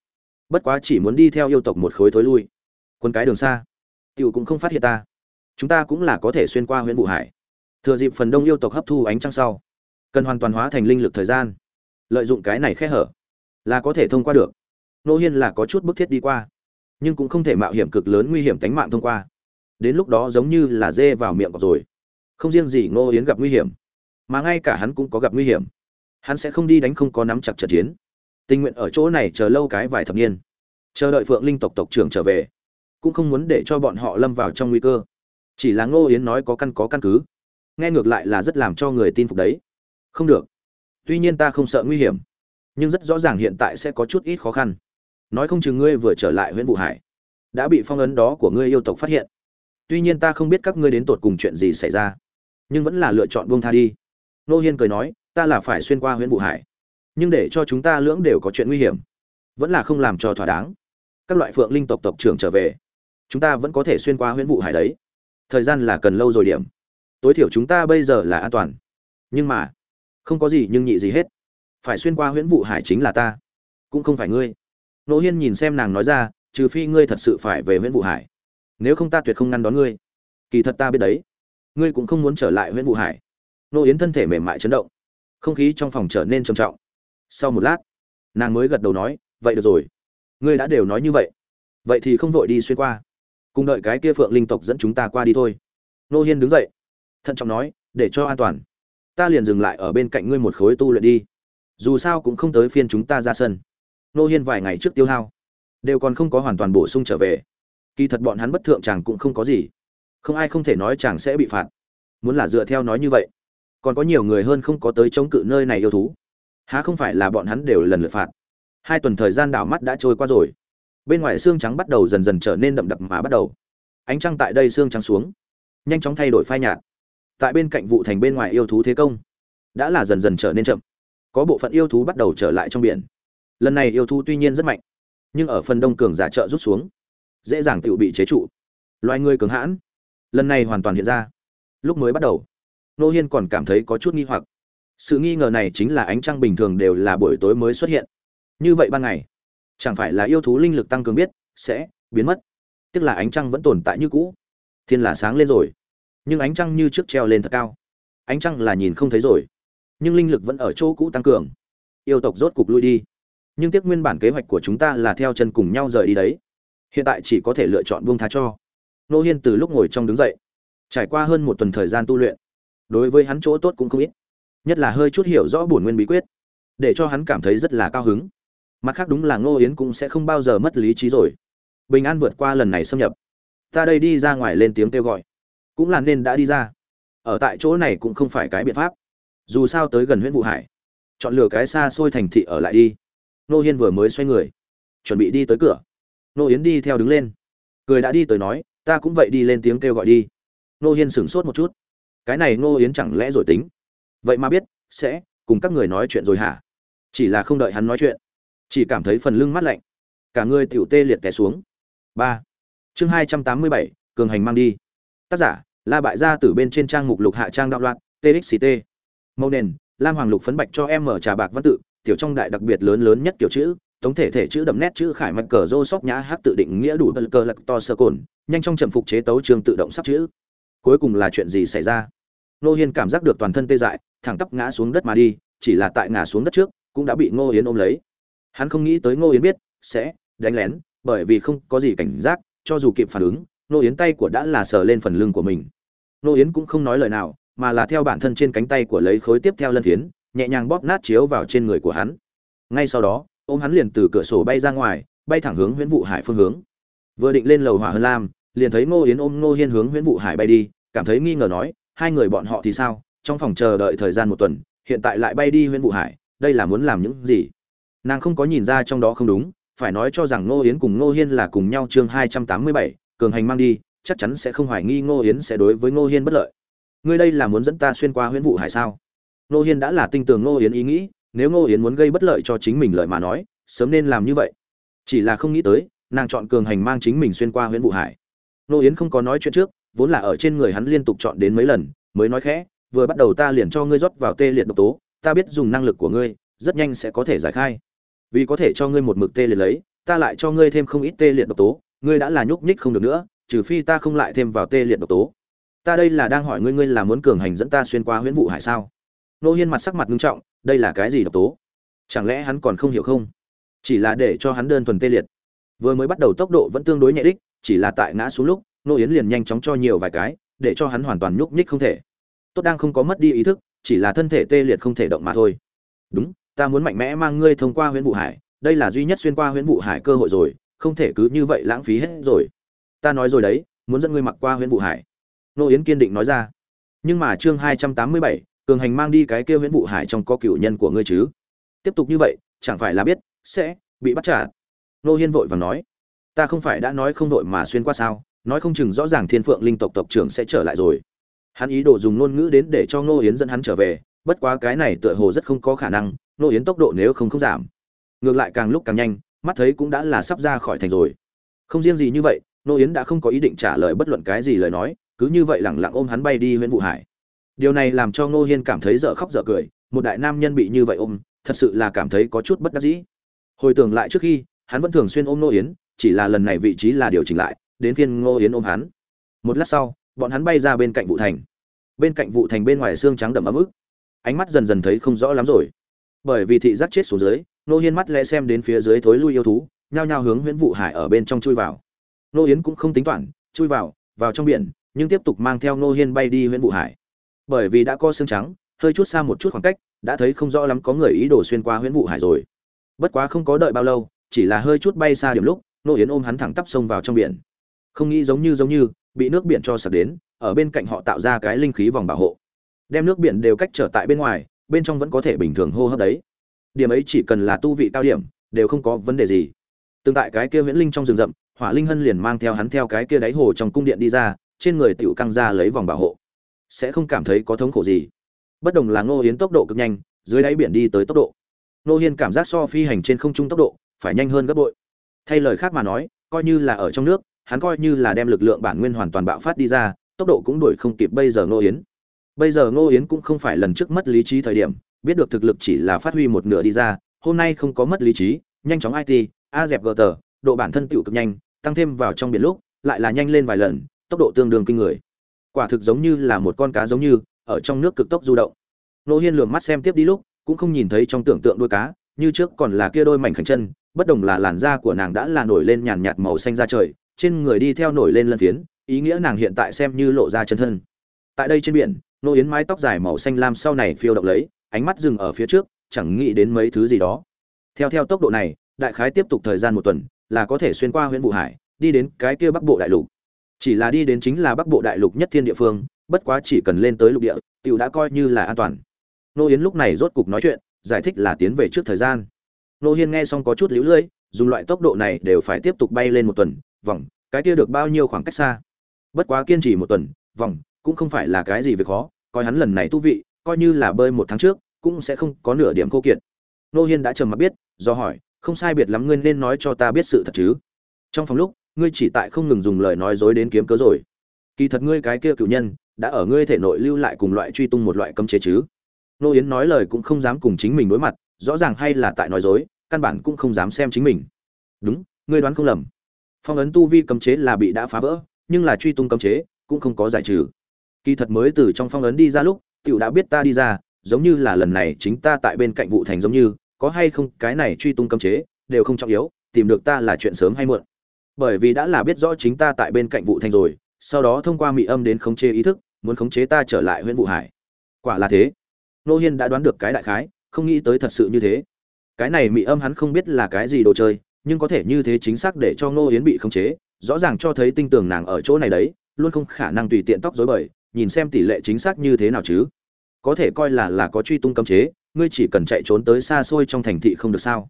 S1: Bất quá chỉ muốn đi theo yêu tộc một khối thối lui. Quân cái đường xa, tiểu cũng không phát hiện ta. Chúng ta cũng là có thể xuyên qua huyện vụ hải. Thừa dịp phần đông yêu tộc hấp thu ánh trăng sau, cần hoàn toàn hóa thành linh lực thời gian, lợi dụng cái này khe hở, là có thể thông qua được. Nô hiên là có chút bức thiết đi qua, nhưng cũng không thể mạo hiểm cực lớn nguy hiểm tính mạng thông qua đến lúc đó giống như là dê vào miệng cọp rồi. Không riêng gì ngô yến gặp nguy hiểm, mà ngay cả hắn cũng có gặp nguy hiểm. Hắn sẽ không đi đánh không có nắm chặt trận chiến. Tình nguyện ở chỗ này chờ lâu cái vài thập niên. Chờ đợi phượng linh tộc tộc trưởng trở về, cũng không muốn để cho bọn họ lâm vào trong nguy cơ. Chỉ là ngô yến nói có căn có căn cứ. Nghe ngược lại là rất làm cho người tin phục đấy. Không được. Tuy nhiên ta không sợ nguy hiểm, nhưng rất rõ ràng hiện tại sẽ có chút ít khó khăn. Nói không chừng ngươi vừa trở lại huyện vụ hải, đã bị phong ấn đó của ngươi yêu tộc phát hiện tuy nhiên ta không biết các ngươi đến tột cùng chuyện gì xảy ra, nhưng vẫn là lựa chọn buông tha đi. Nô hiên cười nói, ta là phải xuyên qua huyện vụ hải, nhưng để cho chúng ta lưỡng đều có chuyện nguy hiểm, vẫn là không làm cho thỏa đáng. Các loại phượng linh tộc tộc trưởng trở về, chúng ta vẫn có thể xuyên qua huyện vụ hải đấy. Thời gian là cần lâu rồi điểm. Tối thiểu chúng ta bây giờ là an toàn. Nhưng mà, không có gì nhưng nhị gì hết. Phải xuyên qua huyện vụ hải chính là ta, cũng không phải ngươi. Nô hiên nhìn xem nàng nói ra, trừ phi ngươi thật sự phải về huyện vụ hải nếu không ta tuyệt không ngăn đón ngươi. Kỳ thật ta biết đấy. Ngươi cũng không muốn trở lại huyễn vụ hải. Nô yến thân thể mềm mại chấn động. Không khí trong phòng trở nên trầm trọng. Sau một lát, nàng mới gật đầu nói, vậy được rồi. Ngươi đã đều nói như vậy. Vậy thì không vội đi xuyên qua. Cùng đợi cái kia phượng linh tộc dẫn chúng ta qua đi thôi. Nô hiên đứng dậy, thận trọng nói, để cho an toàn. Ta liền dừng lại ở bên cạnh ngươi một khối tu luyện đi. Dù sao cũng không tới phiên chúng ta ra sân. Nô hiên vài ngày trước tiêu hao, đều còn không có hoàn toàn bổ sung trở về kỳ thật bọn hắn bất thượng chàng cũng không có gì. Không ai không thể nói chàng sẽ bị phạt. Muốn là dựa theo nói như vậy, còn có nhiều người hơn không có tới chống cự nơi này yêu thú. Há không phải là bọn hắn đều lần lượt phạt. Hai tuần thời gian đảo mắt đã trôi qua rồi. Bên ngoài xương trắng bắt đầu dần dần trở nên đậm đặc mà bắt đầu. Ánh trăng tại đây xương trắng xuống, nhanh chóng thay đổi phai nhạt. Tại bên cạnh vụ thành bên ngoài yêu thú thế công, đã là dần dần trở nên chậm. Có bộ phận yêu thú bắt đầu trở lại trong biển. Lần này yêu thú tuy nhiên rất mạnh, nhưng ở phần đông cường giả trợ rút xuống dễ dàng tự bị chế trụ. Loài người cường hãn, lần này hoàn toàn hiện ra. Lúc mới bắt đầu nô hiên còn cảm thấy có chút nghi hoặc. Sự nghi ngờ này chính là ánh trăng bình thường đều là buổi tối mới xuất hiện. Như vậy ban ngày, chẳng phải là yêu thú linh lực tăng cường biết, sẽ biến mất. Tức là ánh trăng vẫn tồn tại như cũ. Thiên là sáng lên rồi, nhưng ánh trăng như trước treo lên thật cao. Ánh trăng là nhìn không thấy rồi, nhưng linh lực vẫn ở chỗ cũ tăng cường. Yêu tộc rốt cục lui đi. Nhưng tiếc nguyên bản kế hoạch của chúng ta là theo chân cùng nhau rời đi đấy hiện tại chỉ có thể lựa chọn buông tha cho. Nô hiên từ lúc ngồi trong đứng dậy, trải qua hơn một tuần thời gian tu luyện, đối với hắn chỗ tốt cũng không ít. Nhất là hơi chút hiểu rõ bổn nguyên bí quyết, để cho hắn cảm thấy rất là cao hứng. Mặt khác đúng là ngô yến cũng sẽ không bao giờ mất lý trí rồi. Bình an vượt qua lần này xâm nhập. Ta đây đi ra ngoài lên tiếng kêu gọi. Cũng là nên đã đi ra. Ở tại chỗ này cũng không phải cái biện pháp. Dù sao tới gần huyện vụ hải, chọn lựa cái xa xôi thành thị ở lại đi. Nô hiên vừa mới xoay người, chuẩn bị đi tới cửa nô yến đi theo đứng lên. Cười đã đi tới nói, ta cũng vậy đi lên tiếng kêu gọi đi. Nô hiên sửng sốt một chút. Cái này nô yến chẳng lẽ rồi tính? Vậy mà biết, sẽ cùng các người nói chuyện rồi hả? Chỉ là không đợi hắn nói chuyện, chỉ cảm thấy phần lưng mát lạnh. Cả người tiểu tê liệt té xuống. Ba. Chương hai trăm tám mươi bảy, cường hành mang đi. Tác giả, la bại gia từ bên trên trang mục lục hạ trang đạo loạn txct mâu nền, lam hoàng lục phấn bạch cho em mở trà bạc văn tự, tiểu trong đại đặc biệt lớn lớn nhất kiểu chữ tổng thể thể chữ đậm nét chữ khải mạch cờ rô sóc nhã hát tự định nghĩa đủ bờ cờ lật to sơ cồn, nhanh trong trầm phục chế tấu trường tự động sắp chữ. Cuối cùng là chuyện gì xảy ra? Nô hiên cảm giác được toàn thân tê dại, thẳng tắp ngã xuống đất mà đi, chỉ là tại ngã xuống đất trước, cũng đã bị ngô yến ôm lấy. Hắn không nghĩ tới ngô yến biết, sẽ đánh lén, bởi vì không có gì cảnh giác, cho dù kịp phản ứng, ngô yến tay của đã là sờ lên phần lưng của mình. Ngô yến cũng không nói lời nào, mà là theo bản thân trên cánh tay của lấy khối tiếp theo lân phiến, nhẹ nhàng bóp nát chiếu vào trên người của hắn. Ngay sau đó ôm hắn liền từ cửa sổ bay ra ngoài, bay thẳng hướng huyễn vụ hải phương hướng. Vừa định lên lầu hỏa hơn lam, liền thấy ngô yến ôm ngô hiên hướng huyễn vụ hải bay đi, cảm thấy nghi ngờ nói, hai người bọn họ thì sao? Trong phòng chờ đợi thời gian một tuần, hiện tại lại bay đi huyễn vụ hải, đây là muốn làm những gì? Nàng không có nhìn ra trong đó không đúng, phải nói cho rằng ngô yến cùng ngô hiên là cùng nhau chương hai trăm tám mươi bảy, cường hành mang đi, chắc chắn sẽ không hoài nghi ngô yến sẽ đối với ngô hiên bất lợi. Ngươi đây là muốn dẫn ta xuyên qua huyễn vụ hải sao? Ngô hiên đã là tinh tường ngô yến ý nghĩ nếu ngô yến muốn gây bất lợi cho chính mình lợi mà nói, sớm nên làm như vậy. Chỉ là không nghĩ tới, nàng chọn cường hành mang chính mình xuyên qua huyễn vụ hải. Ngô yến không có nói chuyện trước, vốn là ở trên người hắn liên tục chọn đến mấy lần, mới nói khẽ, vừa bắt đầu ta liền cho ngươi rót vào tê liệt độc tố, ta biết dùng năng lực của ngươi, rất nhanh sẽ có thể giải khai. Vì có thể cho ngươi một mực tê liệt lấy, ta lại cho ngươi thêm không ít tê liệt độc tố, ngươi đã là nhúc nhích không được nữa, trừ phi ta không lại thêm vào tê liệt độc tố. Ta đây là đang hỏi ngươi ngươi là muốn cường hành dẫn ta xuyên qua huyễn vụ hải sao? Nô hiên mặt sắc mặt nghiêm trọng, đây là cái gì độc tố? Chẳng lẽ hắn còn không hiểu không? Chỉ là để cho hắn đơn thuần tê liệt. Vừa mới bắt đầu tốc độ vẫn tương đối nhẹ đích, chỉ là tại ngã xuống lúc, nô yến liền nhanh chóng cho nhiều vài cái, để cho hắn hoàn toàn nhúc nhích không thể. Tốt đang không có mất đi ý thức, chỉ là thân thể tê liệt không thể động mà thôi. Đúng, ta muốn mạnh mẽ mang ngươi thông qua huyễn vụ hải, đây là duy nhất xuyên qua huyễn vụ hải cơ hội rồi, không thể cứ như vậy lãng phí hết rồi. Ta nói rồi đấy, muốn dẫn ngươi mặc qua huyễn vụ hải. Nô yến kiên định nói ra. Nhưng mà chương hai trăm tám mươi bảy cường hành mang đi cái kia huyễn vụ hải trong có cựu nhân của ngươi chứ? Tiếp tục như vậy, chẳng phải là biết, sẽ bị bắt trả? Nô hiên vội và nói, ta không phải đã nói không vội mà xuyên qua sao? Nói không chừng rõ ràng thiên phượng linh tộc tộc trưởng sẽ trở lại rồi. Hắn ý đồ dùng ngôn ngữ đến để cho ngô Hiến dẫn hắn trở về, bất quá cái này tựa hồ rất không có khả năng ngô Hiến tốc độ nếu không không giảm. Ngược lại càng lúc càng nhanh, mắt thấy cũng đã là sắp ra khỏi thành rồi. Không riêng gì như vậy ngô yến đã không có ý định trả lời bất luận cái gì lời nói, cứ như vậy lẳng lặng ôm hắn bay đi huyện vụ hải điều này làm cho ngô hiên cảm thấy dở khóc dở cười, một đại nam nhân bị như vậy ôm, thật sự là cảm thấy có chút bất đắc dĩ. Hồi tưởng lại trước khi, hắn vẫn thường xuyên ôm ngô yến chỉ là lần này vị trí là điều chỉnh lại, đến phiên ngô yến ôm hắn. Một lát sau, bọn hắn bay ra bên cạnh vụ thành. Bên cạnh vụ thành bên ngoài xương trắng đậm ấm ức. Ánh mắt dần dần thấy không rõ lắm rồi. Bởi vì thị giác chết xuống dưới nô hiên mắt lẽ xem đến phía dưới thối lui yêu thú, nhao nhao hướng huyễn vụ hải ở bên trong chui vào. Nô yến cũng không tính toán, chui vào vào trong biển, nhưng tiếp tục mang theo nô hiên bay đi huyễn vụ hải bởi vì đã có xương trắng, hơi chút xa một chút khoảng cách, đã thấy không rõ lắm có người ý đồ xuyên qua huyễn vụ hải rồi. Bất quá không có đợi bao lâu, chỉ là hơi chút bay xa điểm lúc, nô yến ôm hắn thẳng tắp sông vào trong biển. Không nghĩ giống như giống như, bị nước biển cho sập đến, ở bên cạnh họ tạo ra cái linh khí vòng bảo hộ. Đem nước biển đều cách trở tại bên ngoài, bên trong vẫn có thể bình thường hô hấp đấy. Điểm ấy chỉ cần là tu vị cao điểm, đều không có vấn đề gì. Tương tại cái kia huyễn linh trong rừng rậm, hỏa linh hân liền mang theo hắn theo cái kia đáy hồ trong cung điện đi ra, trên người tiểu căng ra lấy vòng bảo hộ sẽ không cảm thấy có thống khổ gì. Bất đồng là ngô hiến tốc độ cực nhanh, dưới đáy biển đi tới tốc độ. Ngô hiên cảm giác so phi hành trên không trung tốc độ, phải nhanh hơn gấp bội. Thay lời khác mà nói, coi như là ở trong nước, hắn coi như là đem lực lượng bản nguyên hoàn toàn bạo phát đi ra, tốc độ cũng đuổi không kịp bây giờ ngô hiến. Bây giờ ngô hiến cũng không phải lần trước mất lý trí thời điểm, biết được thực lực chỉ là phát huy một nửa đi ra, hôm nay không có mất lý trí, nhanh chóng it a dẹp gờ tờ, độ bản thân tựu cực nhanh, tăng thêm vào trong biển lúc, lại là nhanh lên vài lần, tốc độ tương đương kinh người quả thực giống như là một con cá giống như, ở trong nước cực tốc du động. Nô hiên lường mắt xem tiếp đi lúc, cũng không nhìn thấy trong tưởng tượng đuôi cá, như trước còn là kia đôi mảnh khảnh chân, bất đồng là làn da của nàng đã là nổi lên nhàn nhạt màu xanh da trời, trên người đi theo nổi lên lân phiến, ý nghĩa nàng hiện tại xem như lộ ra chân thân. Tại đây trên biển, nô yến mái tóc dài màu xanh lam sau này phiêu động lấy, ánh mắt dừng ở phía trước, chẳng nghĩ đến mấy thứ gì đó. Theo theo tốc độ này, đại khái tiếp tục thời gian một tuần, là có thể xuyên qua huyện vụ hải, đi đến cái kia bắc bộ đại lục chỉ là đi đến chính là bắc bộ đại lục nhất thiên địa phương, bất quá chỉ cần lên tới lục địa, tiểu đã coi như là an toàn. Nô yến lúc này rốt cục nói chuyện, giải thích là tiến về trước thời gian. Nô hiên nghe xong có chút liễu lưỡi, dùng loại tốc độ này đều phải tiếp tục bay lên một tuần, vòng, cái kia được bao nhiêu khoảng cách xa? Bất quá kiên trì một tuần, vòng, cũng không phải là cái gì việc khó, coi hắn lần này thú vị, coi như là bơi một tháng trước, cũng sẽ không có nửa điểm khô kiệt. Nô hiên đã trầm mặc biết, do hỏi, không sai biệt lắm, ngươi nên nói cho ta biết sự thật chứ? Trong phòng lúc ngươi chỉ tại không ngừng dùng lời nói dối đến kiếm cớ rồi. Kỳ thật ngươi cái kia cựu nhân, đã ở ngươi thể nội lưu lại cùng loại truy tung một loại cấm chế chứ. Nô yến nói lời cũng không dám cùng chính mình đối mặt, rõ ràng hay là tại nói dối, căn bản cũng không dám xem chính mình. Đúng, ngươi đoán không lầm. Phong ấn tu vi cấm chế là bị đã phá vỡ, nhưng là truy tung cấm chế cũng không có giải trừ. Kỳ thật mới từ trong phong ấn đi ra lúc, tiểu đã biết ta đi ra, giống như là lần này chính ta tại bên cạnh vụ thành giống như, có hay không cái này truy tung cấm chế, đều không trọng yếu, tìm được ta là chuyện sớm hay muộn bởi vì đã là biết rõ chính ta tại bên cạnh vụ thành rồi, sau đó thông qua mị âm đến khống chế ý thức, muốn khống chế ta trở lại huyện vụ hải. Quả là thế. Nô hiên đã đoán được cái đại khái, không nghĩ tới thật sự như thế. Cái này mị âm hắn không biết là cái gì đồ chơi, nhưng có thể như thế chính xác để cho Nô Hiến bị khống chế, rõ ràng cho thấy tinh tường nàng ở chỗ này đấy, luôn không khả năng tùy tiện tóc dối bời, nhìn xem tỷ lệ chính xác như thế nào chứ. Có thể coi là là có truy tung cấm chế, ngươi chỉ cần chạy trốn tới xa xôi trong thành thị không được sao.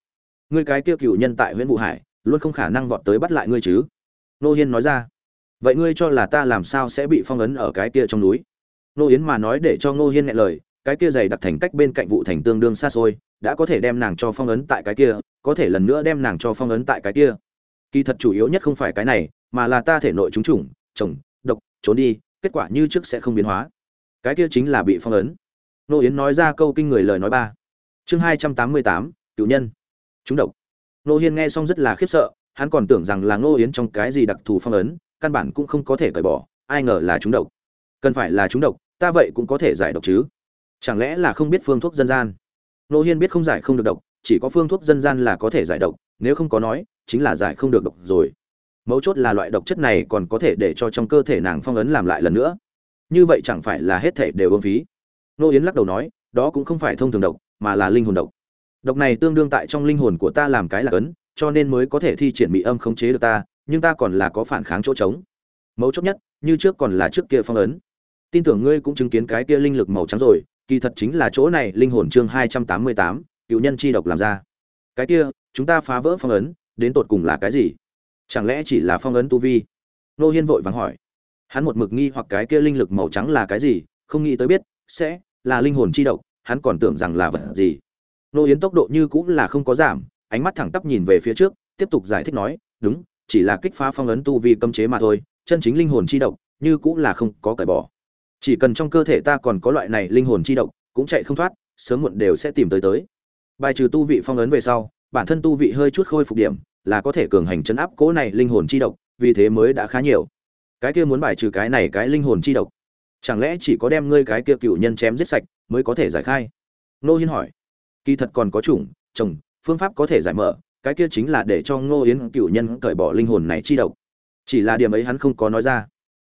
S1: Ngươi cái kia cựu nhân tại huyện vũ hải luôn không khả năng vọt tới bắt lại ngươi chứ? Nô hiên nói ra. Vậy ngươi cho là ta làm sao sẽ bị phong ấn ở cái kia trong núi? Nô yến mà nói để cho nô hiên nghe lời, cái kia dày đặc thành cách bên cạnh vụ thành tương đương xa xôi, đã có thể đem nàng cho phong ấn tại cái kia, có thể lần nữa đem nàng cho phong ấn tại cái kia. Kỳ thật chủ yếu nhất không phải cái này, mà là ta thể nội chúng chủng, chồng, độc, trốn đi, kết quả như trước sẽ không biến hóa. Cái kia chính là bị phong ấn. Nô yến nói ra câu kinh người lời nói ba. Chương hai trăm tám mươi tám, cựu nhân. Chúng độc nô hiên nghe xong rất là khiếp sợ, hắn còn tưởng rằng là nô yến trong cái gì đặc thù phong ấn, căn bản cũng không có thể cởi bỏ, ai ngờ là chúng độc. Cần phải là chúng độc, ta vậy cũng có thể giải độc chứ. Chẳng lẽ là không biết phương thuốc dân gian? Nô hiên biết không giải không được độc, chỉ có phương thuốc dân gian là có thể giải độc, nếu không có nói, chính là giải không được độc rồi. Mấu chốt là loại độc chất này còn có thể để cho trong cơ thể nàng phong ấn làm lại lần nữa. Như vậy chẳng phải là hết thể đều uổng phí. Nô yến lắc đầu nói, đó cũng không phải thông thường độc, mà là linh hồn độc độc này tương đương tại trong linh hồn của ta làm cái là cấn, cho nên mới có thể thi triển mỹ âm khống chế được ta, nhưng ta còn là có phản kháng chỗ trống. Mấu chốt nhất, như trước còn là trước kia phong ấn. Tin tưởng ngươi cũng chứng kiến cái kia linh lực màu trắng rồi, kỳ thật chính là chỗ này linh hồn chương hai trăm tám mươi tám, cựu nhân chi độc làm ra. Cái kia, chúng ta phá vỡ phong ấn, đến tột cùng là cái gì? Chẳng lẽ chỉ là phong ấn tu vi? Nô hiên vội vàng hỏi. Hắn một mực nghi hoặc cái kia linh lực màu trắng là cái gì, không nghĩ tới biết, sẽ là linh hồn chi độc, hắn còn tưởng rằng là vật gì nô yến tốc độ như cũng là không có giảm, ánh mắt thẳng tắp nhìn về phía trước, tiếp tục giải thích nói, đúng, chỉ là kích phá phong ấn tu vi cấm chế mà thôi, chân chính linh hồn chi độc, như cũng là không có cởi bỏ. Chỉ cần trong cơ thể ta còn có loại này linh hồn chi độc, cũng chạy không thoát, sớm muộn đều sẽ tìm tới tới. Bài trừ tu vị phong ấn về sau, bản thân tu vị hơi chút khôi phục điểm, là có thể cường hành chấn áp cố này linh hồn chi độc, vì thế mới đã khá nhiều. Cái kia muốn bài trừ cái này cái linh hồn chi độc, chẳng lẽ chỉ có đem ngươi cái kia cựu nhân chém giết sạch, mới có thể giải khai? Nô hiên hỏi kỳ thật còn có chủng, chồng, phương pháp có thể giải mở, cái kia chính là để cho ngô yến cựu nhân cởi bỏ linh hồn này chi độc. Chỉ là điểm ấy hắn không có nói ra.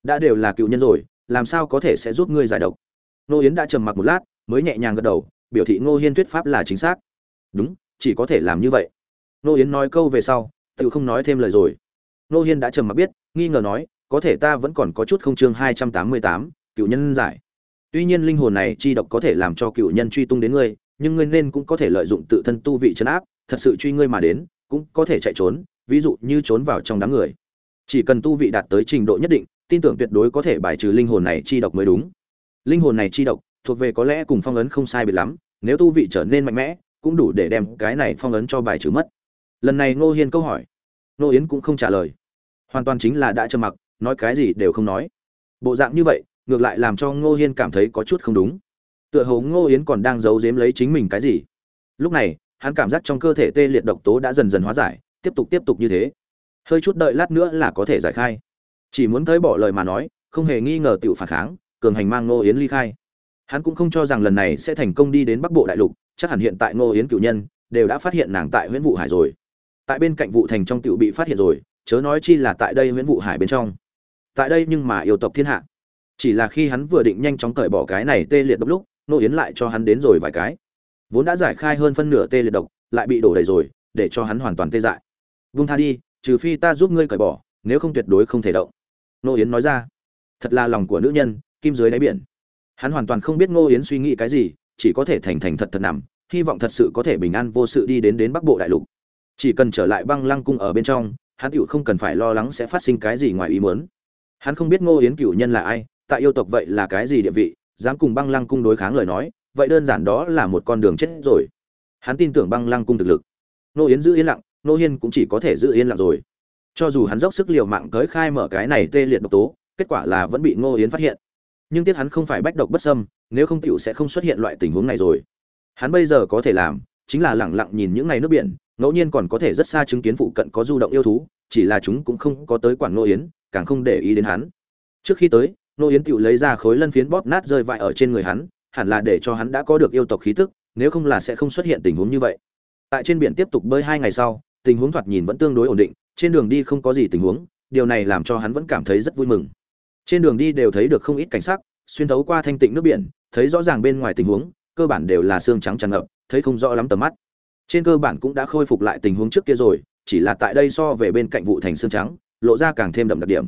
S1: Đã đều là cựu nhân rồi, làm sao có thể sẽ giúp ngươi giải độc? Ngô yến đã trầm mặc một lát, mới nhẹ nhàng gật đầu, biểu thị ngô hiên thuyết pháp là chính xác. Đúng, chỉ có thể làm như vậy. Ngô yến nói câu về sau, tự không nói thêm lời rồi. Ngô hiên đã trầm mặc biết, nghi ngờ nói, có thể ta vẫn còn có chút không chương hai trăm tám mươi tám, cựu nhân giải. Tuy nhiên linh hồn này chi độc có thể làm cho cựu nhân truy tung đến ngươi nhưng ngươi nên cũng có thể lợi dụng tự thân tu vị chấn áp, thật sự truy ngươi mà đến, cũng có thể chạy trốn, ví dụ như trốn vào trong đám người. Chỉ cần tu vị đạt tới trình độ nhất định, tin tưởng tuyệt đối có thể bài trừ linh hồn này chi độc mới đúng. Linh hồn này chi độc, thuộc về có lẽ cùng phong ấn không sai biệt lắm, nếu tu vị trở nên mạnh mẽ, cũng đủ để đem cái này phong ấn cho bài trừ mất. Lần này ngô hiên câu hỏi, ngô yến cũng không trả lời. Hoàn toàn chính là đã trơ mặc, nói cái gì đều không nói. Bộ dạng như vậy, ngược lại làm cho ngô hiên cảm thấy có chút không đúng tựa hồ ngô yến còn đang giấu giếm lấy chính mình cái gì. Lúc này, hắn cảm giác trong cơ thể tê liệt độc tố đã dần dần hóa giải, tiếp tục tiếp tục như thế. Hơi chút đợi lát nữa là có thể giải khai. Chỉ muốn tới bỏ lời mà nói, không hề nghi ngờ tiểu phản kháng, cường hành mang ngô yến ly khai. Hắn cũng không cho rằng lần này sẽ thành công đi đến bắc bộ đại lục, chắc hẳn hiện tại ngô yến cựu nhân đều đã phát hiện nàng tại huyện vụ hải rồi. Tại bên cạnh vụ thành trong tiểu bị phát hiện rồi, chớ nói chi là tại đây huyện vụ hải bên trong. Tại đây nhưng mà yêu tộc thiên hạ. Chỉ là khi hắn vừa định nhanh chóng cởi bỏ cái này tê liệt độc lúc nô yến lại cho hắn đến rồi vài cái. Vốn đã giải khai hơn phân nửa tê liệt độc, lại bị đổ đầy rồi, để cho hắn hoàn toàn tê dại. Vung tha đi, trừ phi ta giúp ngươi cởi bỏ, nếu không tuyệt đối không thể động. Nô yến nói ra. Thật là lòng của nữ nhân, kim dưới đáy biển. Hắn hoàn toàn không biết ngô yến suy nghĩ cái gì, chỉ có thể thành thành thật thật nằm, hy vọng thật sự có thể bình an vô sự đi đến đến bắc bộ đại lục. Chỉ cần trở lại băng lăng cung ở bên trong, hắn tựu không cần phải lo lắng sẽ phát sinh cái gì ngoài ý muốn. Hắn không biết ngô yến cửu nhân là ai, tại yêu tộc vậy là cái gì địa vị dám cùng băng lăng cung đối kháng lời nói, vậy đơn giản đó là một con đường chết rồi. Hắn tin tưởng băng lăng cung thực lực. Nô yến giữ yên lặng, nô hiên cũng chỉ có thể giữ yên lặng rồi. Cho dù hắn dốc sức liều mạng tới khai mở cái này tê liệt độc tố, kết quả là vẫn bị ngô yến phát hiện. Nhưng tiếc hắn không phải bách độc bất sâm nếu không tiểu sẽ không xuất hiện loại tình huống này rồi. Hắn bây giờ có thể làm chính là lẳng lặng nhìn những ngày nước biển, ngẫu nhiên còn có thể rất xa chứng kiến phụ cận có du động yêu thú, chỉ là chúng cũng không có tới quản ngô yến, càng không để ý đến hắn. Trước khi tới Nô yến tựu lấy ra khối lân phiến bóp nát rơi vãi ở trên người hắn, hẳn là để cho hắn đã có được yêu tộc khí tức, nếu không là sẽ không xuất hiện tình huống như vậy. Tại trên biển tiếp tục bơi hai ngày sau, tình huống thoạt nhìn vẫn tương đối ổn định, trên đường đi không có gì tình huống, điều này làm cho hắn vẫn cảm thấy rất vui mừng. Trên đường đi đều thấy được không ít cảnh sắc, xuyên thấu qua thanh tịnh nước biển, thấy rõ ràng bên ngoài tình huống, cơ bản đều là xương trắng tràn ngập, thấy không rõ lắm tầm mắt. Trên cơ bản cũng đã khôi phục lại tình huống trước kia rồi, chỉ là tại đây so về bên cạnh vụ thành xương trắng, lộ ra càng thêm đậm đặc điểm.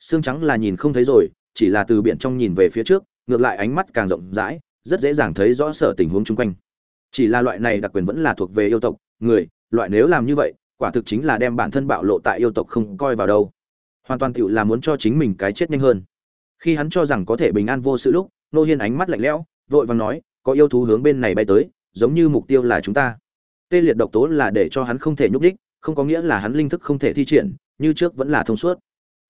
S1: Xương trắng là nhìn không thấy rồi chỉ là từ biển trong nhìn về phía trước, ngược lại ánh mắt càng rộng rãi, rất dễ dàng thấy rõ sở tình huống chung quanh. Chỉ là loại này đặc quyền vẫn là thuộc về yêu tộc, người, loại nếu làm như vậy, quả thực chính là đem bản thân bạo lộ tại yêu tộc không coi vào đâu. Hoàn toàn tựu là muốn cho chính mình cái chết nhanh hơn. Khi hắn cho rằng có thể bình an vô sự lúc nô hiên ánh mắt lạnh lẽo, vội vàng nói, có yêu thú hướng bên này bay tới, giống như mục tiêu là chúng ta. Tê liệt độc tố là để cho hắn không thể nhúc đích không có nghĩa là hắn linh thức không thể thi triển, như trước vẫn là thông suốt.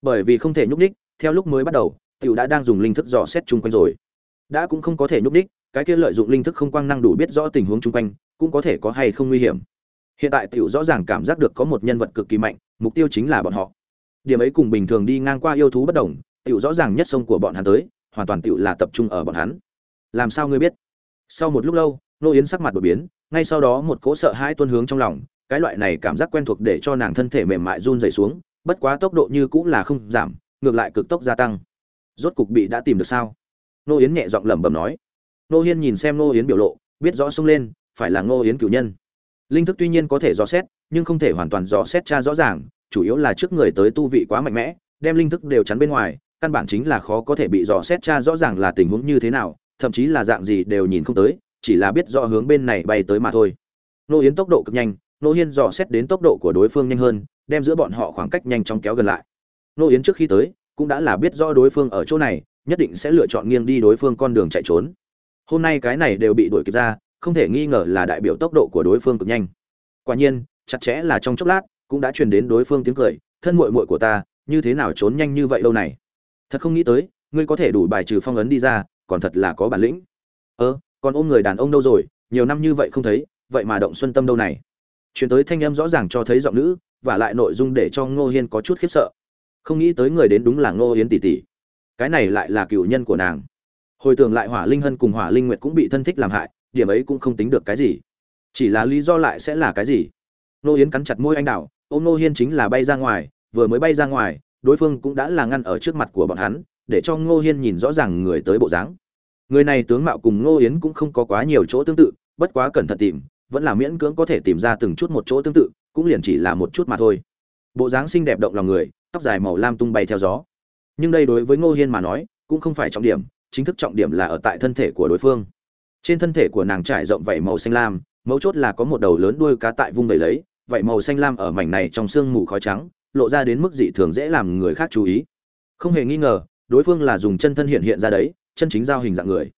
S1: Bởi vì không thể nhúc đích theo lúc mới bắt đầu tiểu đã đang dùng linh thức dò xét chung quanh rồi. Đã cũng không có thể nhúc đích cái kia lợi dụng linh thức không quang năng đủ biết rõ tình huống chung quanh, cũng có thể có hay không nguy hiểm. Hiện tại tiểu rõ ràng cảm giác được có một nhân vật cực kỳ mạnh, mục tiêu chính là bọn họ. Điểm ấy cùng bình thường đi ngang qua yêu thú bất đồng, tiểu rõ ràng nhất sông của bọn hắn tới, hoàn toàn tiểu là tập trung ở bọn hắn. Làm sao ngươi biết? Sau một lúc lâu, nô yến sắc mặt đổi biến, ngay sau đó một cỗ sợ hãi tuôn hướng trong lòng, cái loại này cảm giác quen thuộc để cho nàng thân thể mềm mại run rẩy xuống, bất quá tốc độ như cũng là không giảm, ngược lại cực tốc gia tăng rốt cục bị đã tìm được sao? Nô yến nhẹ giọng lẩm bẩm nói. Nô hiên nhìn xem nô yến biểu lộ, biết rõ xông lên, phải là nô yến cử nhân. Linh thức tuy nhiên có thể dò xét, nhưng không thể hoàn toàn dò xét tra rõ ràng, chủ yếu là trước người tới tu vị quá mạnh mẽ, đem linh thức đều chắn bên ngoài, căn bản chính là khó có thể bị dò xét tra rõ ràng là tình huống như thế nào, thậm chí là dạng gì đều nhìn không tới, chỉ là biết rõ hướng bên này bay tới mà thôi. Nô yến tốc độ cực nhanh nô hiên dò xét đến tốc độ của đối phương nhanh hơn, đem giữa bọn họ khoảng cách nhanh chóng kéo gần lại. Nô yến trước khi tới cũng đã là biết rõ đối phương ở chỗ này, nhất định sẽ lựa chọn nghiêng đi đối phương con đường chạy trốn. Hôm nay cái này đều bị đuổi kịp ra, không thể nghi ngờ là đại biểu tốc độ của đối phương cực nhanh. Quả nhiên, chặt chẽ là trong chốc lát, cũng đã truyền đến đối phương tiếng cười, thân muội muội của ta, như thế nào trốn nhanh như vậy lâu này? Thật không nghĩ tới, ngươi có thể đủ bài trừ phong ấn đi ra, còn thật là có bản lĩnh. Ơ, còn ôm người đàn ông đâu rồi, nhiều năm như vậy không thấy, vậy mà động xuân tâm đâu này? Chuyển tới thanh âm rõ ràng cho thấy giọng nữ, và lại nội dung để cho ngô hiên có chút khiếp sợ không nghĩ tới người đến đúng là ngô Yến tỷ tỷ. Cái này lại là cựu nhân của nàng. Hồi tưởng lại hỏa linh hân cùng hỏa linh nguyệt cũng bị thân thích làm hại, điểm ấy cũng không tính được cái gì. Chỉ là lý do lại sẽ là cái gì? Ngô yến cắn chặt môi anh đào ô Ngô hiên chính là bay ra ngoài, vừa mới bay ra ngoài, đối phương cũng đã là ngăn ở trước mặt của bọn hắn, để cho ngô hiên nhìn rõ ràng người tới bộ dáng. Người này tướng mạo cùng ngô yến cũng không có quá nhiều chỗ tương tự, bất quá cẩn thận tìm, vẫn là miễn cưỡng có thể tìm ra từng chút một chỗ tương tự, cũng liền chỉ là một chút mà thôi. Bộ dáng xinh đẹp động lòng người tóc dài màu lam tung bay theo gió. Nhưng đây đối với ngô hiên mà nói, cũng không phải trọng điểm, chính thức trọng điểm là ở tại thân thể của đối phương. Trên thân thể của nàng trải rộng vảy màu xanh lam, mấu chốt là có một đầu lớn đuôi cá tại vung đầy lấy, vảy màu xanh lam ở mảnh này trong sương mù khói trắng, lộ ra đến mức dị thường dễ làm người khác chú ý. Không hề nghi ngờ, đối phương là dùng chân thân hiện hiện ra đấy, chân chính giao hình dạng người.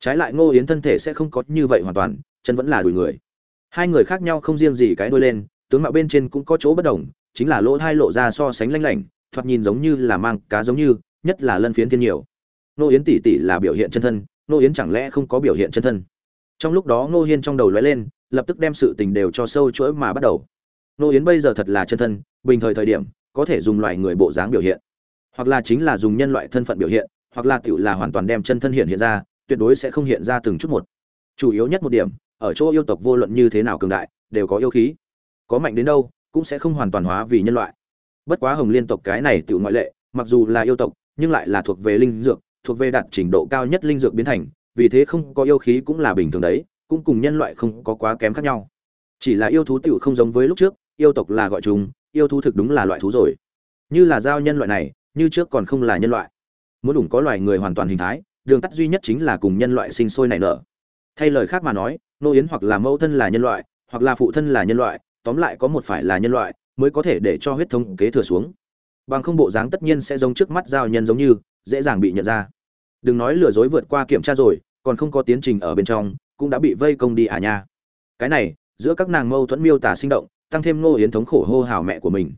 S1: Trái lại ngô yến thân thể sẽ không có như vậy hoàn toàn, chân vẫn là đùi người. Hai người khác nhau không riêng gì cái đuôi lên, tướng mạo bên trên cũng có chỗ bất đồng chính là lỗ thai lộ ra so sánh lanh lảnh, thoạt nhìn giống như là mang cá giống như, nhất là lân phiến thiên nhiều. Nô yến tỷ tỷ là biểu hiện chân thân nô yến chẳng lẽ không có biểu hiện chân thân? Trong lúc đó ngô hiên trong đầu lóe lên, lập tức đem sự tình đều cho sâu chuỗi mà bắt đầu. Nô yến bây giờ thật là chân thân, bình thời thời điểm, có thể dùng loài người bộ dáng biểu hiện. Hoặc là chính là dùng nhân loại thân phận biểu hiện, hoặc là tiểu là hoàn toàn đem chân thân hiện hiện ra, tuyệt đối sẽ không hiện ra từng chút một. Chủ yếu nhất một điểm, ở chỗ yêu tộc vô luận như thế nào cường đại, đều có yêu khí. Có mạnh đến đâu cũng sẽ không hoàn toàn hóa vì nhân loại. Bất quá hồng liên tộc cái này tự ngoại lệ, mặc dù là yêu tộc, nhưng lại là thuộc về linh dược, thuộc về đạt trình độ cao nhất linh dược biến thành, vì thế không có yêu khí cũng là bình thường đấy, cũng cùng nhân loại không có quá kém khác nhau. Chỉ là yêu thú tiểu không giống với lúc trước, yêu tộc là gọi chúng, yêu thú thực đúng là loại thú rồi. Như là giao nhân loại này, như trước còn không là nhân loại. Muốn đủ có loài người hoàn toàn hình thái, đường tắt duy nhất chính là cùng nhân loại sinh sôi nảy nở. Thay lời khác mà nói, nô yến hoặc là mẫu thân là nhân loại, hoặc là phụ thân là nhân loại tóm lại có một phải là nhân loại, mới có thể để cho huyết thống kế thừa xuống. Bằng không bộ dáng tất nhiên sẽ giống trước mắt giao nhân giống như, dễ dàng bị nhận ra. Đừng nói lừa dối vượt qua kiểm tra rồi, còn không có tiến trình ở bên trong, cũng đã bị vây công đi à nha. Cái này, giữa các nàng mâu thuẫn miêu tả sinh động, tăng thêm ngô yến thống khổ hô hào mẹ của mình.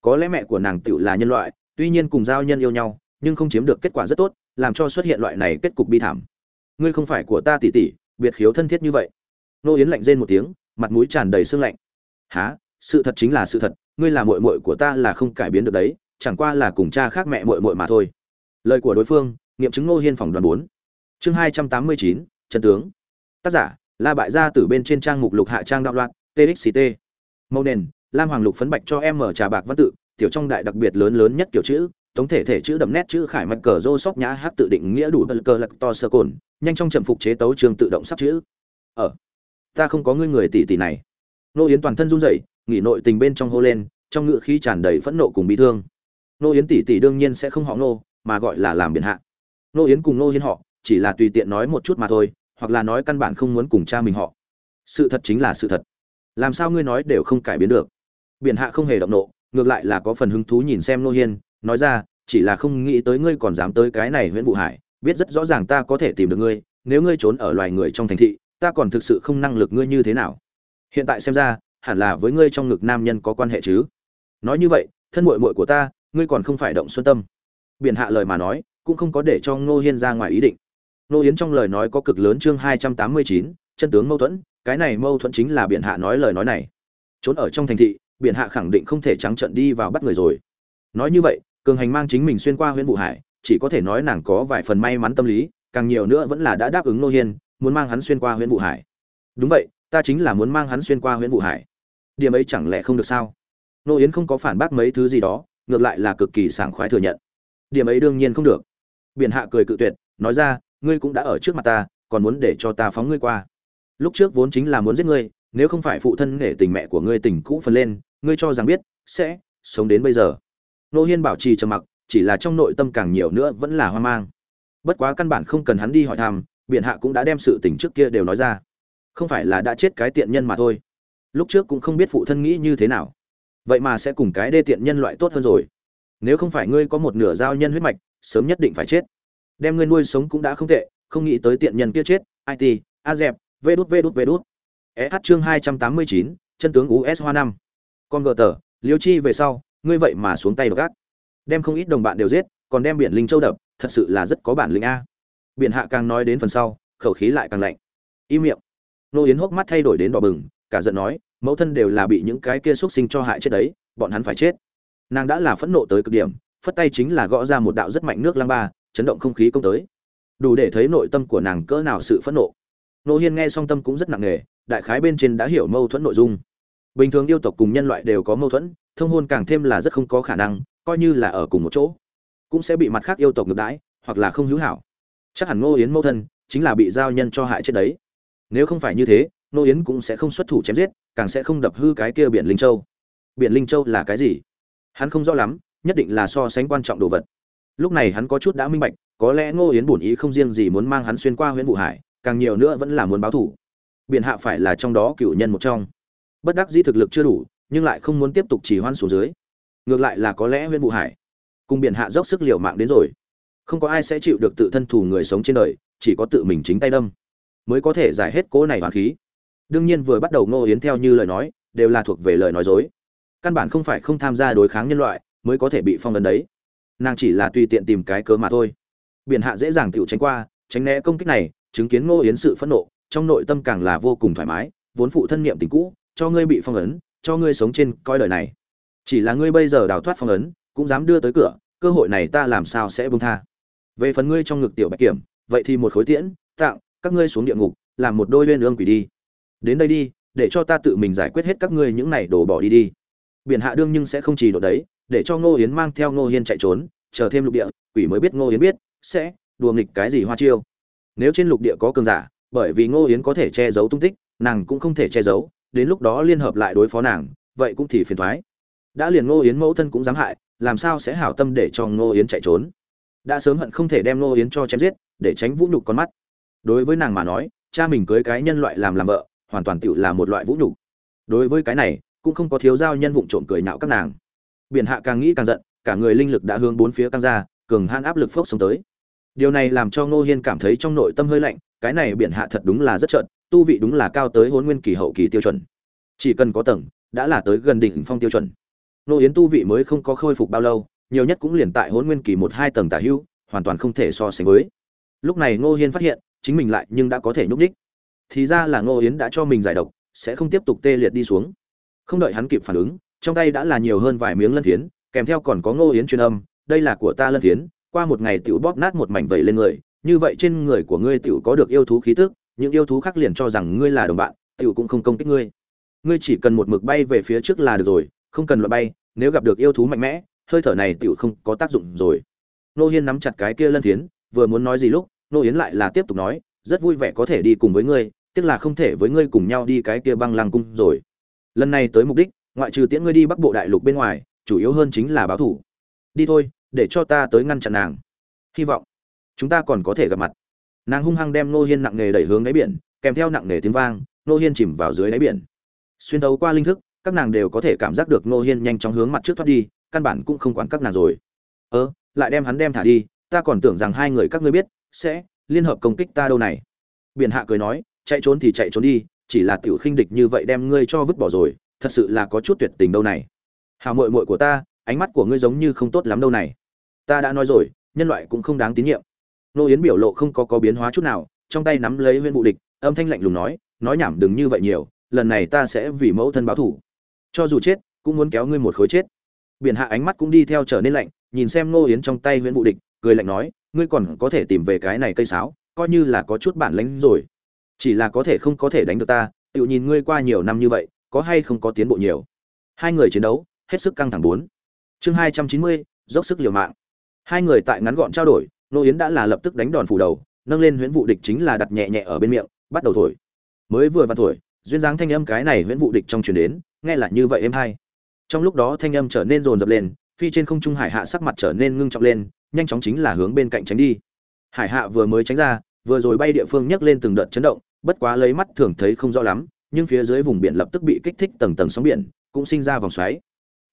S1: Có lẽ mẹ của nàng tựu là nhân loại, tuy nhiên cùng giao nhân yêu nhau, nhưng không chiếm được kết quả rất tốt, làm cho xuất hiện loại này kết cục bi thảm. Ngươi không phải của ta tỷ tỷ, biệt khiếu thân thiết như vậy. Nô yến lạnh rên một tiếng, mặt mũi tràn đầy sương lạnh há sự thật chính là sự thật ngươi là muội muội của ta là không cải biến được đấy chẳng qua là cùng cha khác mẹ muội muội mà thôi. Lời của đối phương nghiệm chứng nô hiên phòng đoàn bốn. Chương hai trăm tám mươi chín trần tướng. Tác giả la bại gia từ bên trên trang mục lục hạ trang đạo loạn txct mâu nền lam hoàng lục phấn bạch cho em mở trà bạc văn tự tiểu trong đại đặc biệt lớn lớn nhất kiểu chữ tổng thể thể chữ đậm nét chữ khải mạch cờ rô sóc nhã hát tự định nghĩa đủ bờ cờ lật to sơ cồn nhanh trong trầm phục chế tấu trường tự động sắp chữ. Ở ờ, ta không có ngươi người tỷ tỷ này nô yến toàn thân run rẩy, nghỉ nội tình bên trong hô lên, trong ngựa khí tràn đầy phẫn nộ cùng bị thương. Nô yến tỷ tỷ đương nhiên sẽ không họ nô, mà gọi là làm biện hạ. Nô yến cùng nô hiến họ, chỉ là tùy tiện nói một chút mà thôi, hoặc là nói căn bản không muốn cùng cha mình họ. Sự thật chính là sự thật. Làm sao ngươi nói đều không cải biến được? Biện hạ không hề động nộ, ngược lại là có phần hứng thú nhìn xem nô hiên, nói ra, chỉ là không nghĩ tới ngươi còn dám tới cái này huyện vụ hải, biết rất rõ ràng ta có thể tìm được ngươi, nếu ngươi trốn ở loài người trong thành thị, ta còn thực sự không năng lực ngươi như thế nào hiện tại xem ra, hẳn là với ngươi trong ngực nam nhân có quan hệ chứ. Nói như vậy, thân muội muội của ta, ngươi còn không phải động xuân tâm. Biện hạ lời mà nói, cũng không có để cho ngô hiên ra ngoài ý định. Ngô yến trong lời nói có cực lớn chương hai trăm tám mươi chín, chân tướng mâu thuẫn, cái này mâu thuẫn chính là biện hạ nói lời nói này. Trốn ở trong thành thị biện hạ khẳng định không thể trắng trận đi vào bắt người rồi. Nói như vậy, cường hành mang chính mình xuyên qua huyện vụ hải, chỉ có thể nói nàng có vài phần may mắn tâm lý, càng nhiều nữa vẫn là đã đáp ứng Ngô hiên, muốn mang hắn xuyên qua huyện vụ hải. Đúng vậy ta chính là muốn mang hắn xuyên qua huyện vụ hải. Điểm ấy chẳng lẽ không được sao? Nô yến không có phản bác mấy thứ gì đó, ngược lại là cực kỳ sảng khoái thừa nhận. Điểm ấy đương nhiên không được. Biện hạ cười cự tuyệt, nói ra, ngươi cũng đã ở trước mặt ta, còn muốn để cho ta phóng ngươi qua. Lúc trước vốn chính là muốn giết ngươi, nếu không phải phụ thân nghệ tình mẹ của ngươi tình cũ phần lên, ngươi cho rằng biết, sẽ sống đến bây giờ. Nô hiên bảo trì trầm mặc, chỉ là trong nội tâm càng nhiều nữa vẫn là hoang mang. Bất quá căn bản không cần hắn đi hỏi thăm biện hạ cũng đã đem sự tình trước kia đều nói ra không phải là đã chết cái tiện nhân mà thôi. Lúc trước cũng không biết phụ thân nghĩ như thế nào. Vậy mà sẽ cùng cái đê tiện nhân loại tốt hơn rồi. Nếu không phải ngươi có một nửa giao nhân huyết mạch, sớm nhất định phải chết. Đem ngươi nuôi sống cũng đã không tệ, không nghĩ tới tiện nhân kia chết. It a dẹp vê đút vê đút vê đút. Eh chương hai trăm tám mươi chín, chân tướng us hoa năm. Con gờ tờ, liêu chi về sau, ngươi vậy mà xuống tay được gác. đem không ít đồng bạn đều giết, còn đem biển linh châu đập, thật sự là rất có bản lĩnh a. Biển hạ càng nói đến phần sau, khẩu khí lại càng lạnh. Im miệng nô yến hốc mắt thay đổi đến đỏ bừng, cả giận nói, mẫu thân đều là bị những cái kia xuất sinh cho hại chết đấy, bọn hắn phải chết. Nàng đã là phẫn nộ tới cực điểm, phất tay chính là gõ ra một đạo rất mạnh nước lăng ba, chấn động không khí công tới. Đủ để thấy nội tâm của nàng cỡ nào sự phẫn nộ. Nô hiên nghe song tâm cũng rất nặng nề, đại khái bên trên đã hiểu mâu thuẫn nội dung. Bình thường yêu tộc cùng nhân loại đều có mâu thuẫn, thông hôn càng thêm là rất không có khả năng, coi như là ở cùng một chỗ, cũng sẽ bị mặt khác yêu tộc ngược đãi, hoặc là không hữu hảo. Chắc hẳn ngô yến mâu thân chính là bị giao nhân cho hại chết đấy nếu không phải như thế ngô yến cũng sẽ không xuất thủ chém giết, càng sẽ không đập hư cái kia biển linh châu. Biển linh châu là cái gì? Hắn không rõ lắm, nhất định là so sánh quan trọng đồ vật. Lúc này hắn có chút đã minh bạch, có lẽ ngô yến bổn ý không riêng gì muốn mang hắn xuyên qua huyện vụ hải, càng nhiều nữa vẫn là muốn báo thủ. Biện hạ phải là trong đó cựu nhân một trong. Bất đắc dĩ thực lực chưa đủ, nhưng lại không muốn tiếp tục chỉ hoan xuống dưới. Ngược lại là có lẽ huyện vụ hải cùng biện hạ dốc sức liều mạng đến rồi. Không có ai sẽ chịu được tự thân thủ người sống trên đời, chỉ có tự mình chính tay đâm mới có thể giải hết cố này hoàn khí. Đương nhiên vừa bắt đầu ngô yến theo như lời nói, đều là thuộc về lời nói dối. Căn bản không phải không tham gia đối kháng nhân loại mới có thể bị phong ấn đấy. Nàng chỉ là tùy tiện tìm cái cớ mà thôi. Biển hạ dễ dàng tựu tránh qua, tránh né công kích này, chứng kiến ngô yến sự phẫn nộ, trong nội tâm càng là vô cùng thoải mái, vốn phụ thân niệm tình cũ, cho ngươi bị phong ấn, cho ngươi sống trên coi đời này. Chỉ là ngươi bây giờ đào thoát phong ấn, cũng dám đưa tới cửa, cơ hội này ta làm sao sẽ buông tha. Về phần ngươi trong ngực tiểu bạch kiểm, vậy thì một khối tiễn, tặng các ngươi xuống địa ngục, làm một đôi lên ương quỷ đi. Đến đây đi, để cho ta tự mình giải quyết hết các ngươi những này đổ bỏ đi đi. Biển hạ đương nhưng sẽ không chỉ độ đấy, để cho ngô yến mang theo ngô hiên chạy trốn, chờ thêm lục địa, quỷ mới biết ngô yến biết, sẽ đùa nghịch cái gì hoa chiêu. Nếu trên lục địa có cường giả, bởi vì ngô yến có thể che giấu tung tích, nàng cũng không thể che giấu, đến lúc đó liên hợp lại đối phó nàng, vậy cũng thì phiền thoái. Đã liền ngô yến mẫu thân cũng dám hại, làm sao sẽ hảo tâm để cho ngô yến chạy trốn? Đã sớm hận không thể đem ngô yến cho chém giết, để tránh vũ nhục con mắt đối với nàng mà nói, cha mình cưới cái nhân loại làm làm vợ, hoàn toàn tựu là một loại vũ nhục. Đối với cái này, cũng không có thiếu giao nhân vụng trộm cười nhạo các nàng. Biển hạ càng nghĩ càng giận, cả người linh lực đã hướng bốn phía căng ra, cường han áp lực phốc xuống tới. Điều này làm cho ngô hiên cảm thấy trong nội tâm hơi lạnh, cái này biển hạ thật đúng là rất trợn, tu vị đúng là cao tới hôn nguyên kỳ hậu kỳ tiêu chuẩn. Chỉ cần có tầng, đã là tới gần đỉnh phong tiêu chuẩn. Nô yến tu vị mới không có khôi phục bao lâu, nhiều nhất cũng liền tại hôn nguyên kỳ một hai tầng tả hữu, hoàn toàn không thể so sánh với. Lúc này ngô hiên phát hiện chính mình lại nhưng đã có thể nhúc nhích. Thì ra là ngô yến đã cho mình giải độc sẽ không tiếp tục tê liệt đi xuống. Không đợi hắn kịp phản ứng trong tay đã là nhiều hơn vài miếng lân thiến, kèm theo còn có ngô yến truyền âm đây là của ta lân thiến, qua một ngày tiểu bóp nát một mảnh vẩy lên người như vậy trên người của ngươi tiểu có được yêu thú khí tức những yêu thú khác liền cho rằng ngươi là đồng bạn tiểu cũng không công kích ngươi. Ngươi chỉ cần một mực bay về phía trước là được rồi không cần loại bay nếu gặp được yêu thú mạnh mẽ hơi thở này tiểu không có tác dụng rồi. Nô hiên nắm chặt cái kia lân thiến vừa muốn nói gì lúc nô yến lại là tiếp tục nói, rất vui vẻ có thể đi cùng với ngươi, tiếc là không thể với ngươi cùng nhau đi cái kia băng lăng cung rồi. Lần này tới mục đích, ngoại trừ tiễn ngươi đi bắc bộ đại lục bên ngoài, chủ yếu hơn chính là báo thủ. Đi thôi, để cho ta tới ngăn chặn nàng. Hy vọng chúng ta còn có thể gặp mặt. Nàng hung hăng đem nô hiên nặng nề đẩy hướng đáy biển, kèm theo nặng nề tiếng vang, nô hiên chìm vào dưới đáy biển. Xuyên đấu qua linh thức, các nàng đều có thể cảm giác được nô hiên nhanh chóng hướng mặt trước thoát đi, căn bản cũng không quản các nàng rồi. Ơ, lại đem hắn đem thả đi, ta còn tưởng rằng hai người các ngươi biết sẽ, liên hợp công kích ta đâu này? Biển hạ cười nói, chạy trốn thì chạy trốn đi, chỉ là tiểu khinh địch như vậy đem ngươi cho vứt bỏ rồi, thật sự là có chút tuyệt tình đâu này. Hào mội mội của ta, ánh mắt của ngươi giống như không tốt lắm đâu này. Ta đã nói rồi, nhân loại cũng không đáng tín nhiệm. Nô yến biểu lộ không có có biến hóa chút nào, trong tay nắm lấy huyên vụ địch, âm thanh lạnh lùng nói nói nhảm đừng như vậy nhiều, lần này ta sẽ vì mẫu thân báo thủ cho dù chết, cũng muốn kéo ngươi một khối chết. Biển hạ ánh mắt cũng đi theo trở nên lạnh, nhìn xem nô yến trong tay huyên vụ địch, cười lạnh nói ngươi còn có thể tìm về cái này cây sáo, coi như là có chút bản lĩnh rồi. Chỉ là có thể không có thể đánh được ta, tự nhìn ngươi qua nhiều năm như vậy, có hay không có tiến bộ nhiều. Hai người chiến đấu, hết sức căng thẳng bốn. Chương hai trăm chín mươi, dốc sức liều mạng. Hai người tại ngắn gọn trao đổi, nô yến đã là lập tức đánh đòn phủ đầu, nâng lên huyễn vụ địch chính là đặt nhẹ nhẹ ở bên miệng, bắt đầu thổi. Mới vừa vặn thổi, duyên dáng thanh âm cái này huyễn vụ địch trong truyền đến, nghe là như vậy em hay. Trong lúc đó thanh âm trở nên rồn rập lên, phi trên không trung hải hạ sắc mặt trở nên ngưng trọng lên nhanh chóng chính là hướng bên cạnh tránh đi. Hải hạ vừa mới tránh ra, vừa rồi bay địa phương nhấc lên từng đợt chấn động, bất quá lấy mắt thường thấy không rõ lắm, nhưng phía dưới vùng biển lập tức bị kích thích tầng tầng sóng biển, cũng sinh ra vòng xoáy.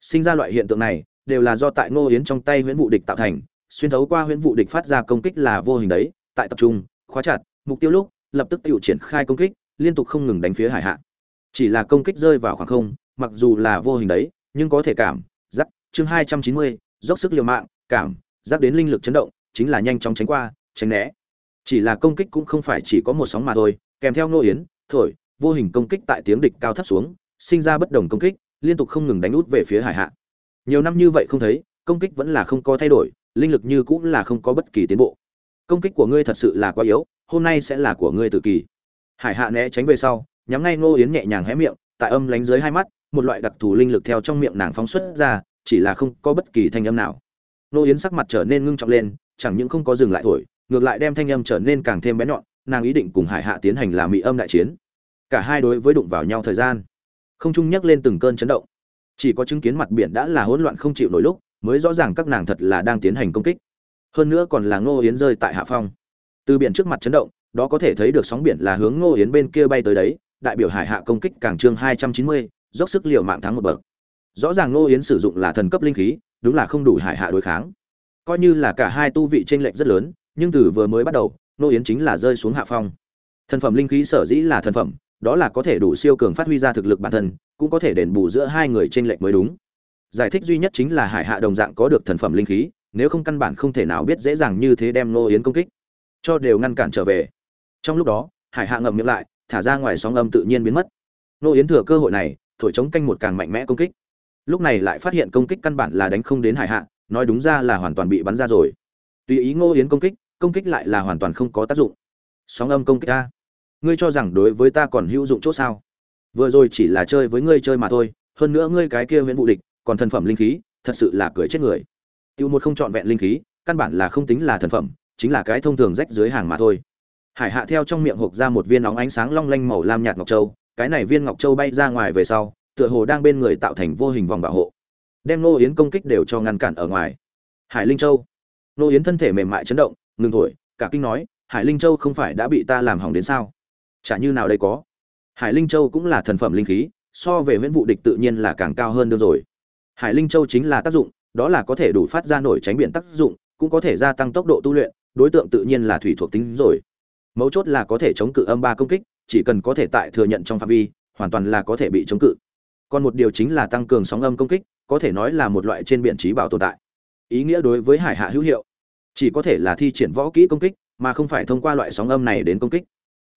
S1: Sinh ra loại hiện tượng này, đều là do tại ngô yến trong tay huyễn vụ địch tạo thành, xuyên thấu qua huyễn vụ địch phát ra công kích là vô hình đấy, tại tập trung, khóa chặt, mục tiêu lúc, lập tức tự triển khai công kích, liên tục không ngừng đánh phía hải hạ. Chỉ là công kích rơi vào khoảng không, mặc dù là vô hình đấy, nhưng có thể cảm, giác, chương hai trăm chín mươi, dốc sức liều mạng, cảm giáp đến linh lực chấn động, chính là nhanh chóng tránh qua, tránh né. Chỉ là công kích cũng không phải chỉ có một sóng mà thôi, kèm theo nô yến, thổi, vô hình công kích tại tiếng địch cao thấp xuống, sinh ra bất đồng công kích, liên tục không ngừng đánh út về phía hải hạ. Nhiều năm như vậy không thấy, công kích vẫn là không có thay đổi, linh lực như cũng là không có bất kỳ tiến bộ. Công kích của ngươi thật sự là quá yếu, hôm nay sẽ là của ngươi tự kỳ hải hạ né tránh về sau, nhắm ngay ngô yến nhẹ nhàng hé miệng, tại âm lánh dưới hai mắt, một loại đặc thù linh lực theo trong miệng nàng phóng xuất ra, chỉ là không có bất kỳ thanh âm nào. Nô yến sắc mặt trở nên ngưng trọng lên, chẳng những không có dừng lại thổi, ngược lại đem thanh âm trở nên càng thêm bé nhọn, nàng ý định cùng hải hạ tiến hành làm mỹ âm đại chiến. Cả hai đối với đụng vào nhau thời gian, không trung nhắc lên từng cơn chấn động. Chỉ có chứng kiến mặt biển đã là hỗn loạn không chịu nổi lúc, mới rõ ràng các nàng thật là đang tiến hành công kích. Hơn nữa còn là ngô yến rơi tại hạ phong. Từ biển trước mặt chấn động, đó có thể thấy được sóng biển là hướng ngô yến bên kia bay tới đấy, đại biểu hải hạ công kích càng trương hai trăm chín mươi, dốc sức liều mạng thắng một bậc. Rõ ràng ngô yến sử dụng là thần cấp linh khí đúng là không đủ hải hạ đối kháng. Coi như là cả hai tu vị tranh lệch rất lớn, nhưng từ vừa mới bắt đầu, Nô yến chính là rơi xuống hạ phong. Thần phẩm linh khí sở dĩ là thần phẩm, đó là có thể đủ siêu cường phát huy ra thực lực bản thân, cũng có thể đền bù giữa hai người tranh lệch mới đúng. Giải thích duy nhất chính là hải hạ đồng dạng có được thần phẩm linh khí, nếu không căn bản không thể nào biết dễ dàng như thế đem Nô yến công kích, cho đều ngăn cản trở về. Trong lúc đó, hải hạ ngậm miệng lại, thả ra ngoài sóng âm tự nhiên biến mất. Nô yến thừa cơ hội này, thổi chống canh một càng mạnh mẽ công kích lúc này lại phát hiện công kích căn bản là đánh không đến hải hạ, nói đúng ra là hoàn toàn bị bắn ra rồi. Tùy ý ngô yến công kích công kích lại là hoàn toàn không có tác dụng. Sóng âm công kích ta ngươi cho rằng đối với ta còn hữu dụng chỗ sao? Vừa rồi chỉ là chơi với ngươi chơi mà thôi, hơn nữa ngươi cái kia nguyễn vụ địch, còn thần phẩm linh khí, thật sự là cười chết người. Tiêu một không trọn vẹn linh khí, căn bản là không tính là thần phẩm, chính là cái thông thường rách dưới hàng mà thôi. Hải hạ theo trong miệng hộp ra một viên nóng ánh sáng long lanh màu lam nhạt ngọc châu, cái này viên ngọc châu bay ra ngoài về sau tựa hồ đang bên người tạo thành vô hình vòng bảo hộ, đem nô yến công kích đều cho ngăn cản ở ngoài. Hải linh châu. Nô yến thân thể mềm mại chấn động, ngừng thổi, cả kinh nói, hải linh châu không phải đã bị ta làm hỏng đến sao? Chả như nào đây có? Hải linh châu cũng là thần phẩm linh khí, so về viễn vụ địch tự nhiên là càng cao hơn đương rồi. Hải linh châu chính là tác dụng, đó là có thể đủ phát ra nổi tránh biển tác dụng, cũng có thể gia tăng tốc độ tu luyện, đối tượng tự nhiên là thủy thuộc tính rồi. Mấu chốt là có thể chống cự âm ba công kích, chỉ cần có thể tại thừa nhận trong phạm vi, hoàn toàn là có thể bị chống cự còn một điều chính là tăng cường sóng âm công kích, có thể nói là một loại trên biển trí bảo tồn tại. Ý nghĩa đối với hải hạ hữu hiệu. Chỉ có thể là thi triển võ kỹ công kích, mà không phải thông qua loại sóng âm này đến công kích.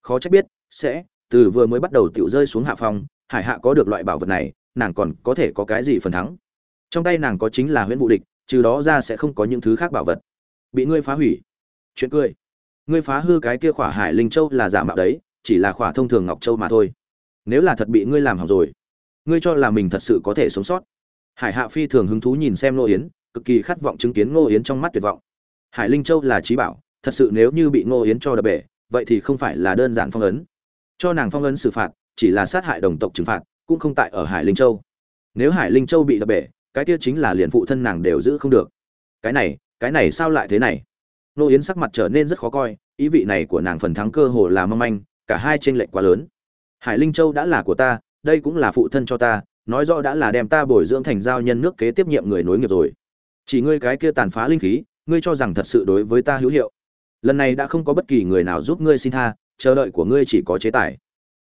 S1: Khó trách biết, sẽ, từ vừa mới bắt đầu tiểu rơi xuống hạ phòng, hải hạ có được loại bảo vật này, nàng còn có thể có cái gì phần thắng. Trong tay nàng có chính là huyễn vụ địch, trừ đó ra sẽ không có những thứ khác bảo vật. Bị ngươi phá hủy. Chuyện cười. Ngươi phá hư cái kia khỏa hải linh châu là giả mạo đấy, chỉ là khỏa thông thường ngọc châu mà thôi. Nếu là thật bị ngươi làm hỏng rồi ngươi cho là mình thật sự có thể sống sót. Hải hạ phi thường hứng thú nhìn xem ngô yến, cực kỳ khát vọng chứng kiến ngô yến trong mắt tuyệt vọng. Hải linh châu là trí bảo, thật sự nếu như bị ngô yến cho đập bể, vậy thì không phải là đơn giản phong ấn. Cho nàng phong ấn xử phạt, chỉ là sát hại đồng tộc trừng phạt, cũng không tại ở hải linh châu. Nếu hải linh châu bị đập bể, cái kia chính là liền phụ thân nàng đều giữ không được. Cái này cái này sao lại thế này? Ngô yến sắc mặt trở nên rất khó coi, ý vị này của nàng phần thắng cơ hồ là mong manh, cả hai tranh lệch quá lớn. Hải linh châu đã là của ta đây cũng là phụ thân cho ta, nói rõ đã là đem ta bồi dưỡng thành giao nhân nước kế tiếp nhiệm người nối nghiệp rồi. Chỉ ngươi cái kia tàn phá linh khí, ngươi cho rằng thật sự đối với ta hữu hiệu. Lần này đã không có bất kỳ người nào giúp ngươi xin tha, chờ đợi của ngươi chỉ có chế tài.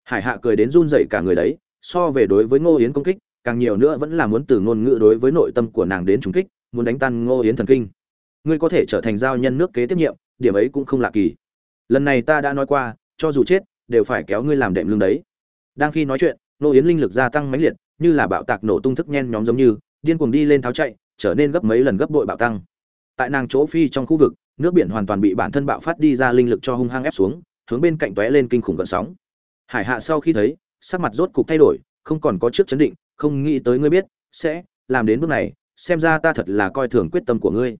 S1: Hải hạ cười đến run dậy cả người đấy, so về đối với ngô yến công kích, càng nhiều nữa vẫn là muốn từ ngôn ngữ đối với nội tâm của nàng đến trùng kích, muốn đánh tan ngô yến thần kinh. Ngươi có thể trở thành giao nhân nước kế tiếp nhiệm, điểm ấy cũng không lạ kỳ. Lần này ta đã nói qua, cho dù chết, đều phải kéo ngươi làm đệm lưng đấy. Đang khi nói chuyện nô yến linh lực gia tăng mãnh liệt, như là bạo tạc nổ tung thức nhen nhóm giống như, điên cuồng đi lên tháo chạy, trở nên gấp mấy lần gấp bội bạo tăng. Tại nàng chỗ phi trong khu vực, nước biển hoàn toàn bị bản thân bạo phát đi ra linh lực cho hung hăng ép xuống, hướng bên cạnh tóe lên kinh khủng gợn sóng. Hải hạ sau khi thấy, sắc mặt rốt cục thay đổi, không còn có trước chấn định, không nghĩ tới ngươi biết, sẽ làm đến bước này, xem ra ta thật là coi thường quyết tâm của ngươi.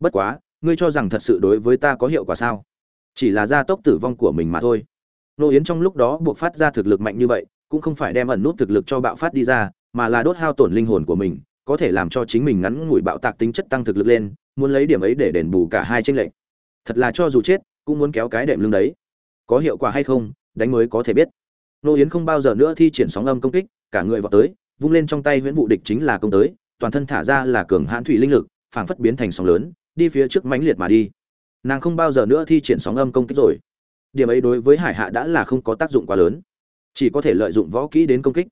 S1: Bất quá, ngươi cho rằng thật sự đối với ta có hiệu quả sao? Chỉ là gia tốc tử vong của mình mà thôi. Nô yến trong lúc đó buộc phát ra thực lực mạnh như vậy cũng không phải đem ẩn nút thực lực cho bạo phát đi ra, mà là đốt hao tổn linh hồn của mình, có thể làm cho chính mình ngắn ngủi bạo tạc tính chất tăng thực lực lên, muốn lấy điểm ấy để đền bù cả hai chênh lệch. Thật là cho dù chết, cũng muốn kéo cái đệm lưng đấy. Có hiệu quả hay không, đánh mới có thể biết. Nô yến không bao giờ nữa thi triển sóng âm công kích, cả người vọt tới, vung lên trong tay huyễn vụ địch chính là công tới, toàn thân thả ra là cường hãn thủy linh lực, phảng phất biến thành sóng lớn, đi phía trước mãnh liệt mà đi. Nàng không bao giờ nữa thi triển sóng âm công kích rồi. Điểm ấy đối với hải hạ đã là không có tác dụng quá lớn chỉ có thể lợi dụng võ kỹ đến công kích.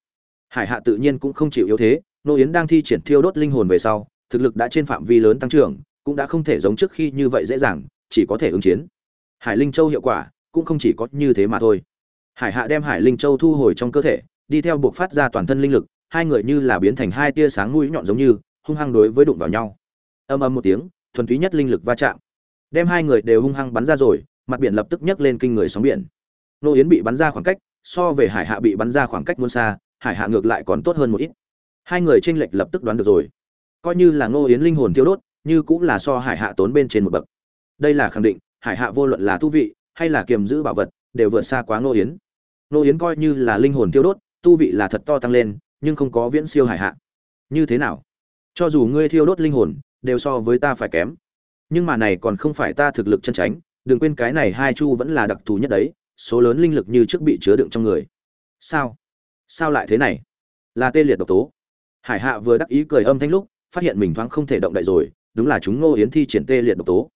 S1: Hải hạ tự nhiên cũng không chịu yếu thế, nô yến đang thi triển thiêu đốt linh hồn về sau, thực lực đã trên phạm vi lớn tăng trưởng, cũng đã không thể giống trước khi như vậy dễ dàng, chỉ có thể ứng chiến. Hải linh châu hiệu quả cũng không chỉ có như thế mà thôi. Hải hạ đem hải linh châu thu hồi trong cơ thể, đi theo buộc phát ra toàn thân linh lực, hai người như là biến thành hai tia sáng mũi nhọn giống như, hung hăng đối với đụng vào nhau. Âm âm một tiếng, thuần túy nhất linh lực va chạm. Đem hai người đều hung hăng bắn ra rồi, mặt biển lập tức nhấc lên kinh người sóng biển. Nô yến bị bắn ra khoảng cách so về hải hạ bị bắn ra khoảng cách muôn xa, hải hạ ngược lại còn tốt hơn một ít. Hai người tranh lệch lập tức đoán được rồi. Coi như là ngô yến linh hồn thiêu đốt, như cũng là so hải hạ tốn bên trên một bậc. Đây là khẳng định, hải hạ vô luận là tu vị, hay là kiềm giữ bảo vật, đều vượt xa quá ngô yến. Ngô yến coi như là linh hồn thiêu đốt, tu vị là thật to tăng lên, nhưng không có viễn siêu hải hạ. Như thế nào? Cho dù ngươi thiêu đốt linh hồn, đều so với ta phải kém. Nhưng mà này còn không phải ta thực lực chân tránh, đừng quên cái này hai chu vẫn là đặc thù nhất đấy số lớn linh lực như trước bị chứa đựng trong người. Sao? Sao lại thế này? Là tê liệt độc tố. Hải hạ vừa đắc ý cười âm thanh lúc, phát hiện mình thoáng không thể động đậy rồi, đúng là chúng ngô yến thi triển tê liệt độc tố.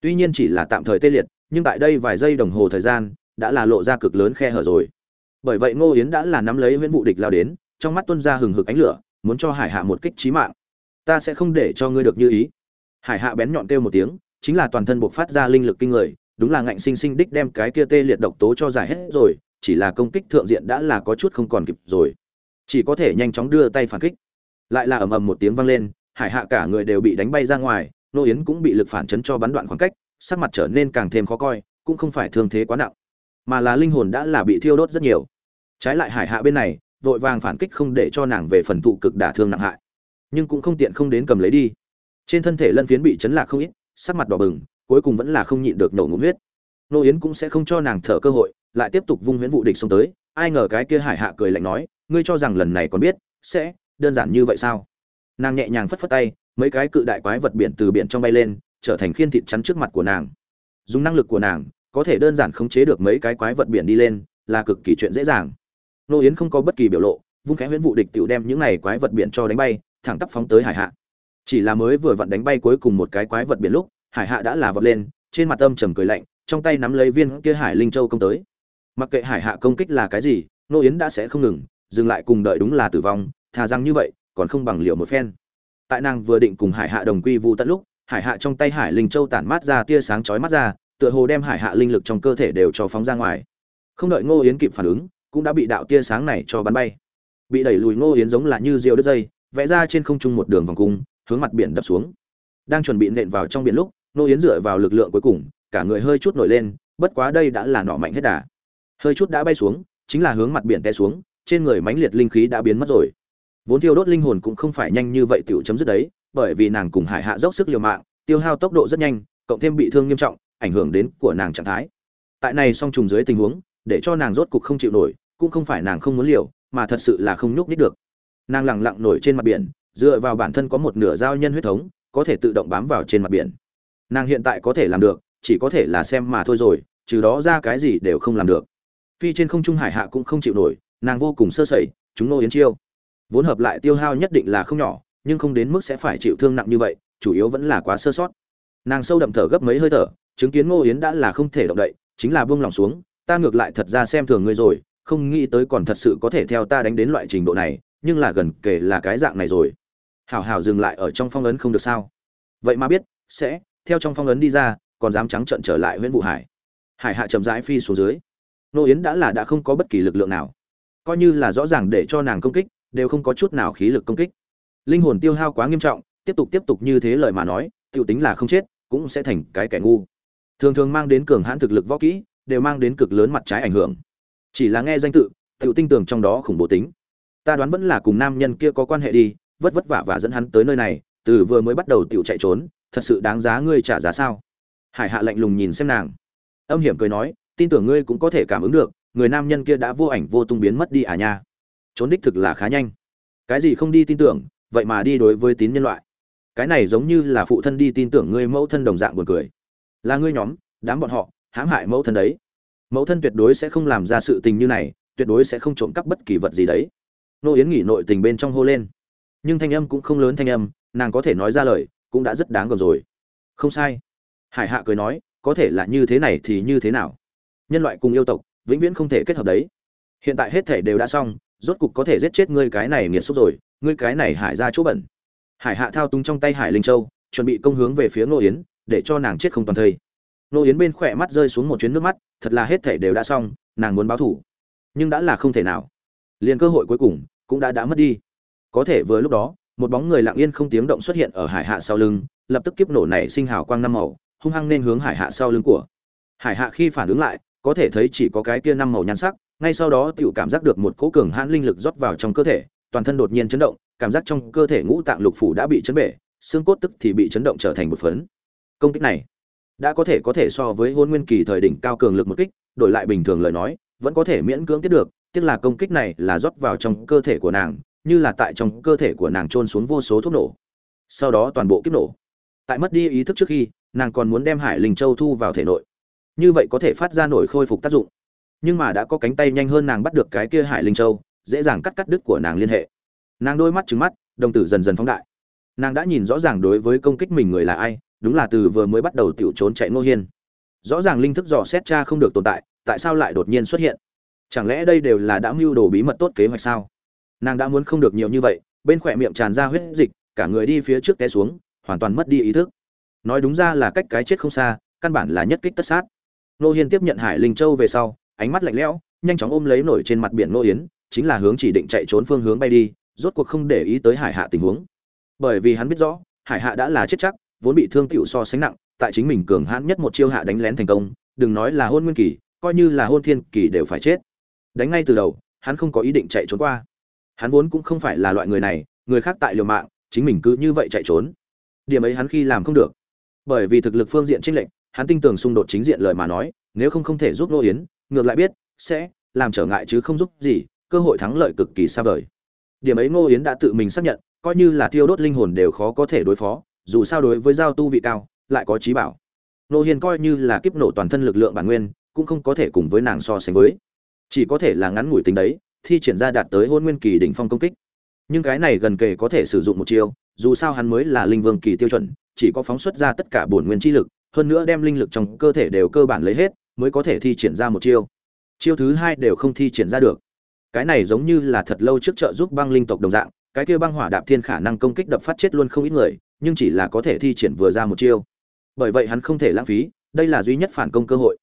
S1: Tuy nhiên chỉ là tạm thời tê liệt, nhưng tại đây vài giây đồng hồ thời gian, đã là lộ ra cực lớn khe hở rồi. Bởi vậy ngô yến đã là nắm lấy huyễn vụ địch lao đến, trong mắt tuân ra hừng hực ánh lửa, muốn cho hải hạ một kích trí mạng. Ta sẽ không để cho ngươi được như ý. Hải hạ bén nhọn kêu một tiếng, chính là toàn thân buộc phát ra linh lực kinh người đúng là ngạnh sinh sinh đích đem cái kia tê liệt độc tố cho giải hết rồi, chỉ là công kích thượng diện đã là có chút không còn kịp rồi. Chỉ có thể nhanh chóng đưa tay phản kích. Lại là ầm ầm một tiếng vang lên, hải hạ cả người đều bị đánh bay ra ngoài, nô yến cũng bị lực phản chấn cho bắn đoạn khoảng cách, sắc mặt trở nên càng thêm khó coi, cũng không phải thương thế quá nặng, mà là linh hồn đã là bị thiêu đốt rất nhiều. Trái lại hải hạ bên này, vội vàng phản kích không để cho nàng về phần thụ cực đả thương nặng hại. Nhưng cũng không tiện không đến cầm lấy đi. Trên thân thể lân phiến bị chấn lạc không ít, sắc mặt đỏ bừng cuối cùng vẫn là không nhịn được nổ ngụm huyết. Nô yến cũng sẽ không cho nàng thở cơ hội, lại tiếp tục vung huyễn vụ địch xông tới, ai ngờ cái kia hải hạ cười lạnh nói, ngươi cho rằng lần này còn biết, sẽ đơn giản như vậy sao? Nàng nhẹ nhàng phất phất tay, mấy cái cự đại quái vật biển từ biển trong bay lên, trở thành khiên thịt chắn trước mặt của nàng. Dùng năng lực của nàng, có thể đơn giản khống chế được mấy cái quái vật biển đi lên, là cực kỳ chuyện dễ dàng. Nô yến không có bất kỳ biểu lộ, vung khẽ huyễn vụ địch tiểu đem những này quái vật biển cho đánh bay, thẳng tắp phóng tới hải hạ. Chỉ là mới vừa vặn đánh bay cuối cùng một cái quái vật biển lúc hải hạ đã là vọt lên, trên mặt âm trầm cười lạnh, trong tay nắm lấy viên kia hải linh châu công tới. Mặc kệ hải hạ công kích là cái gì, nô yến đã sẽ không ngừng, dừng lại cùng đợi đúng là tử vong, thà rằng như vậy, còn không bằng liệu một phen. Tại nàng vừa định cùng hải hạ đồng quy vụ tận lúc, hải hạ trong tay hải linh châu tản mát ra tia sáng chói mắt ra, tựa hồ đem hải hạ linh lực trong cơ thể đều cho phóng ra ngoài. Không đợi ngô yến kịp phản ứng, cũng đã bị đạo tia sáng này cho bắn bay. Bị đẩy lùi ngô yến giống là như rượu đứt dây, vẽ ra trên không trung một đường vòng cung, hướng mặt biển đập xuống. Đang chuẩn bị nện vào trong biển lúc Nô yến dựa vào lực lượng cuối cùng, cả người hơi chút nổi lên, bất quá đây đã là nọ mạnh hết đà. Hơi chút đã bay xuống, chính là hướng mặt biển té xuống, trên người mãnh liệt linh khí đã biến mất rồi. Vốn thiêu đốt linh hồn cũng không phải nhanh như vậy tiểu chấm dứt đấy, bởi vì nàng cùng hải hạ dốc sức liều mạng, tiêu hao tốc độ rất nhanh, cộng thêm bị thương nghiêm trọng, ảnh hưởng đến của nàng trạng thái. Tại này song trùng dưới tình huống, để cho nàng rốt cục không chịu nổi, cũng không phải nàng không muốn liều, mà thật sự là không nhúc nhích được. Nàng lẳng lặng nổi trên mặt biển, dựa vào bản thân có một nửa giao nhân huyết thống, có thể tự động bám vào trên mặt biển nàng hiện tại có thể làm được, chỉ có thể là xem mà thôi rồi, trừ đó ra cái gì đều không làm được. Phi trên không trung hải hạ cũng không chịu nổi, nàng vô cùng sơ sẩy, chúng nô yến chiêu. Vốn hợp lại tiêu hao nhất định là không nhỏ, nhưng không đến mức sẽ phải chịu thương nặng như vậy, chủ yếu vẫn là quá sơ sót. Nàng sâu đậm thở gấp mấy hơi thở, chứng kiến ngô yến đã là không thể động đậy, chính là buông lòng xuống, ta ngược lại thật ra xem thường ngươi rồi, không nghĩ tới còn thật sự có thể theo ta đánh đến loại trình độ này, nhưng là gần kể là cái dạng này rồi. Hảo hảo dừng lại ở trong phong ấn không được sao. Vậy mà biết, sẽ theo trong phong ấn đi ra, còn dám trắng trợn trở lại huyện vụ hải. Hải hạ chậm rãi phi xuống dưới. Nô yến đã là đã không có bất kỳ lực lượng nào. Coi như là rõ ràng để cho nàng công kích, đều không có chút nào khí lực công kích. Linh hồn tiêu hao quá nghiêm trọng, tiếp tục tiếp tục như thế lời mà nói, tiểu tính là không chết, cũng sẽ thành cái kẻ ngu. Thường thường mang đến cường hãn thực lực võ kỹ, đều mang đến cực lớn mặt trái ảnh hưởng. Chỉ là nghe danh tự, tiểu tinh tưởng trong đó khủng bố tính. Ta đoán vẫn là cùng nam nhân kia có quan hệ đi, vất vất vả và dẫn hắn tới nơi này, từ vừa mới bắt đầu tiểu chạy trốn thật sự đáng giá ngươi trả giá sao? Hải hạ lạnh lùng nhìn xem nàng. Âm hiểm cười nói, tin tưởng ngươi cũng có thể cảm ứng được, người nam nhân kia đã vô ảnh vô tung biến mất đi à nha. Trốn đích thực là khá nhanh. Cái gì không đi tin tưởng, vậy mà đi đối với tín nhân loại. Cái này giống như là phụ thân đi tin tưởng ngươi mẫu thân đồng dạng buồn cười. Là ngươi nhóm, đám bọn họ, hãm hại mẫu thân đấy. Mẫu thân tuyệt đối sẽ không làm ra sự tình như này, tuyệt đối sẽ không trộm cắp bất kỳ vật gì đấy. Nô yến nghỉ nội tình bên trong hô lên. Nhưng thanh âm cũng không lớn thanh âm, nàng có thể nói ra lời cũng đã rất đáng gờm rồi. Không sai. Hải hạ cười nói, có thể là như thế này thì như thế nào? Nhân loại cùng yêu tộc, vĩnh viễn không thể kết hợp đấy. Hiện tại hết thể đều đã xong, rốt cục có thể giết chết ngươi cái này nghiệt xúc rồi, ngươi cái này hải ra chỗ bẩn. Hải hạ thao túng trong tay hải linh châu, chuẩn bị công hướng về phía ngô yến, để cho nàng chết không toàn thây. Ngô yến bên khỏe mắt rơi xuống một chuyến nước mắt, thật là hết thể đều đã xong, nàng muốn báo thủ. Nhưng đã là không thể nào. Liền cơ hội cuối cùng cũng đã đã mất đi. Có thể vừa lúc đó một bóng người lặng yên không tiếng động xuất hiện ở hải hạ sau lưng, lập tức kiếp nổ này sinh hào quang năm màu, hung hăng nên hướng hải hạ sau lưng của. Hải hạ khi phản ứng lại, có thể thấy chỉ có cái kia năm màu nhan sắc, ngay sau đó tiểu cảm giác được một cỗ cường hãn linh lực rót vào trong cơ thể, toàn thân đột nhiên chấn động, cảm giác trong cơ thể ngũ tạng lục phủ đã bị chấn bể, xương cốt tức thì bị chấn động trở thành một phấn. Công kích này đã có thể có thể so với hôn nguyên kỳ thời đỉnh cao cường lực một kích, đổi lại bình thường lời nói, vẫn có thể miễn cưỡng tiếp được, tiếc là công kích này là rót vào trong cơ thể của nàng như là tại trong cơ thể của nàng trôn xuống vô số thuốc nổ. Sau đó toàn bộ kiếp nổ. Tại mất đi ý thức trước khi, nàng còn muốn đem hải linh châu thu vào thể nội. Như vậy có thể phát ra nổi khôi phục tác dụng. Nhưng mà đã có cánh tay nhanh hơn nàng bắt được cái kia hải linh châu, dễ dàng cắt cắt đứt của nàng liên hệ. Nàng đôi mắt trứng mắt, đồng tử dần dần phóng đại. Nàng đã nhìn rõ ràng đối với công kích mình người là ai, đúng là từ vừa mới bắt đầu tiểu trốn chạy ngô hiên. Rõ ràng linh thức dò xét cha không được tồn tại tại sao lại đột nhiên xuất hiện? Chẳng lẽ đây đều là đã mưu đồ bí mật tốt kế hoạch sao? Nàng đã muốn không được nhiều như vậy, bên khỏe miệng tràn ra huyết dịch, cả người đi phía trước té xuống, hoàn toàn mất đi ý thức. Nói đúng ra là cách cái chết không xa, căn bản là nhất kích tất sát. Nô hiên tiếp nhận hải linh châu về sau, ánh mắt lạnh lẽo, nhanh chóng ôm lấy nổi trên mặt biển nô yến, chính là hướng chỉ định chạy trốn phương hướng bay đi, rốt cuộc không để ý tới hải hạ tình huống. Bởi vì hắn biết rõ, hải hạ đã là chết chắc, vốn bị thương tựu so sánh nặng, tại chính mình cường hãn nhất một chiêu hạ đánh lén thành công, đừng nói là hôn nguyên kỳ, coi như là hôn thiên kỳ đều phải chết. Đánh ngay từ đầu, hắn không có ý định chạy trốn qua hắn vốn cũng không phải là loại người này, người khác tại liều mạng, chính mình cứ như vậy chạy trốn. Điểm ấy hắn khi làm không được. Bởi vì thực lực phương diện trinh lệnh hắn tin tưởng xung đột chính diện lời mà nói, nếu không không thể giúp nô yến, ngược lại biết, sẽ làm trở ngại chứ không giúp gì, cơ hội thắng lợi cực kỳ xa vời. Điểm ấy ngô yến đã tự mình xác nhận, coi như là thiêu đốt linh hồn đều khó có thể đối phó, dù sao đối với giao tu vị cao, lại có trí bảo. Nô hiền coi như là kiếp nổ toàn thân lực lượng bản nguyên, cũng không có thể cùng với nàng so sánh với. Chỉ có thể là ngắn ngủi tính đấy thi triển ra đạt tới hôn nguyên kỳ đỉnh phong công kích. Nhưng cái này gần kề có thể sử dụng một chiêu, dù sao hắn mới là linh vương kỳ tiêu chuẩn, chỉ có phóng xuất ra tất cả bổn nguyên chi lực, hơn nữa đem linh lực trong cơ thể đều cơ bản lấy hết, mới có thể thi triển ra một chiêu. Chiêu thứ hai đều không thi triển ra được. Cái này giống như là thật lâu trước trợ giúp băng linh tộc đồng dạng, cái kia băng hỏa đạp thiên khả năng công kích đập phát chết luôn không ít người, nhưng chỉ là có thể thi triển vừa ra một chiêu. Bởi vậy hắn không thể lãng phí, đây là duy nhất phản công cơ hội.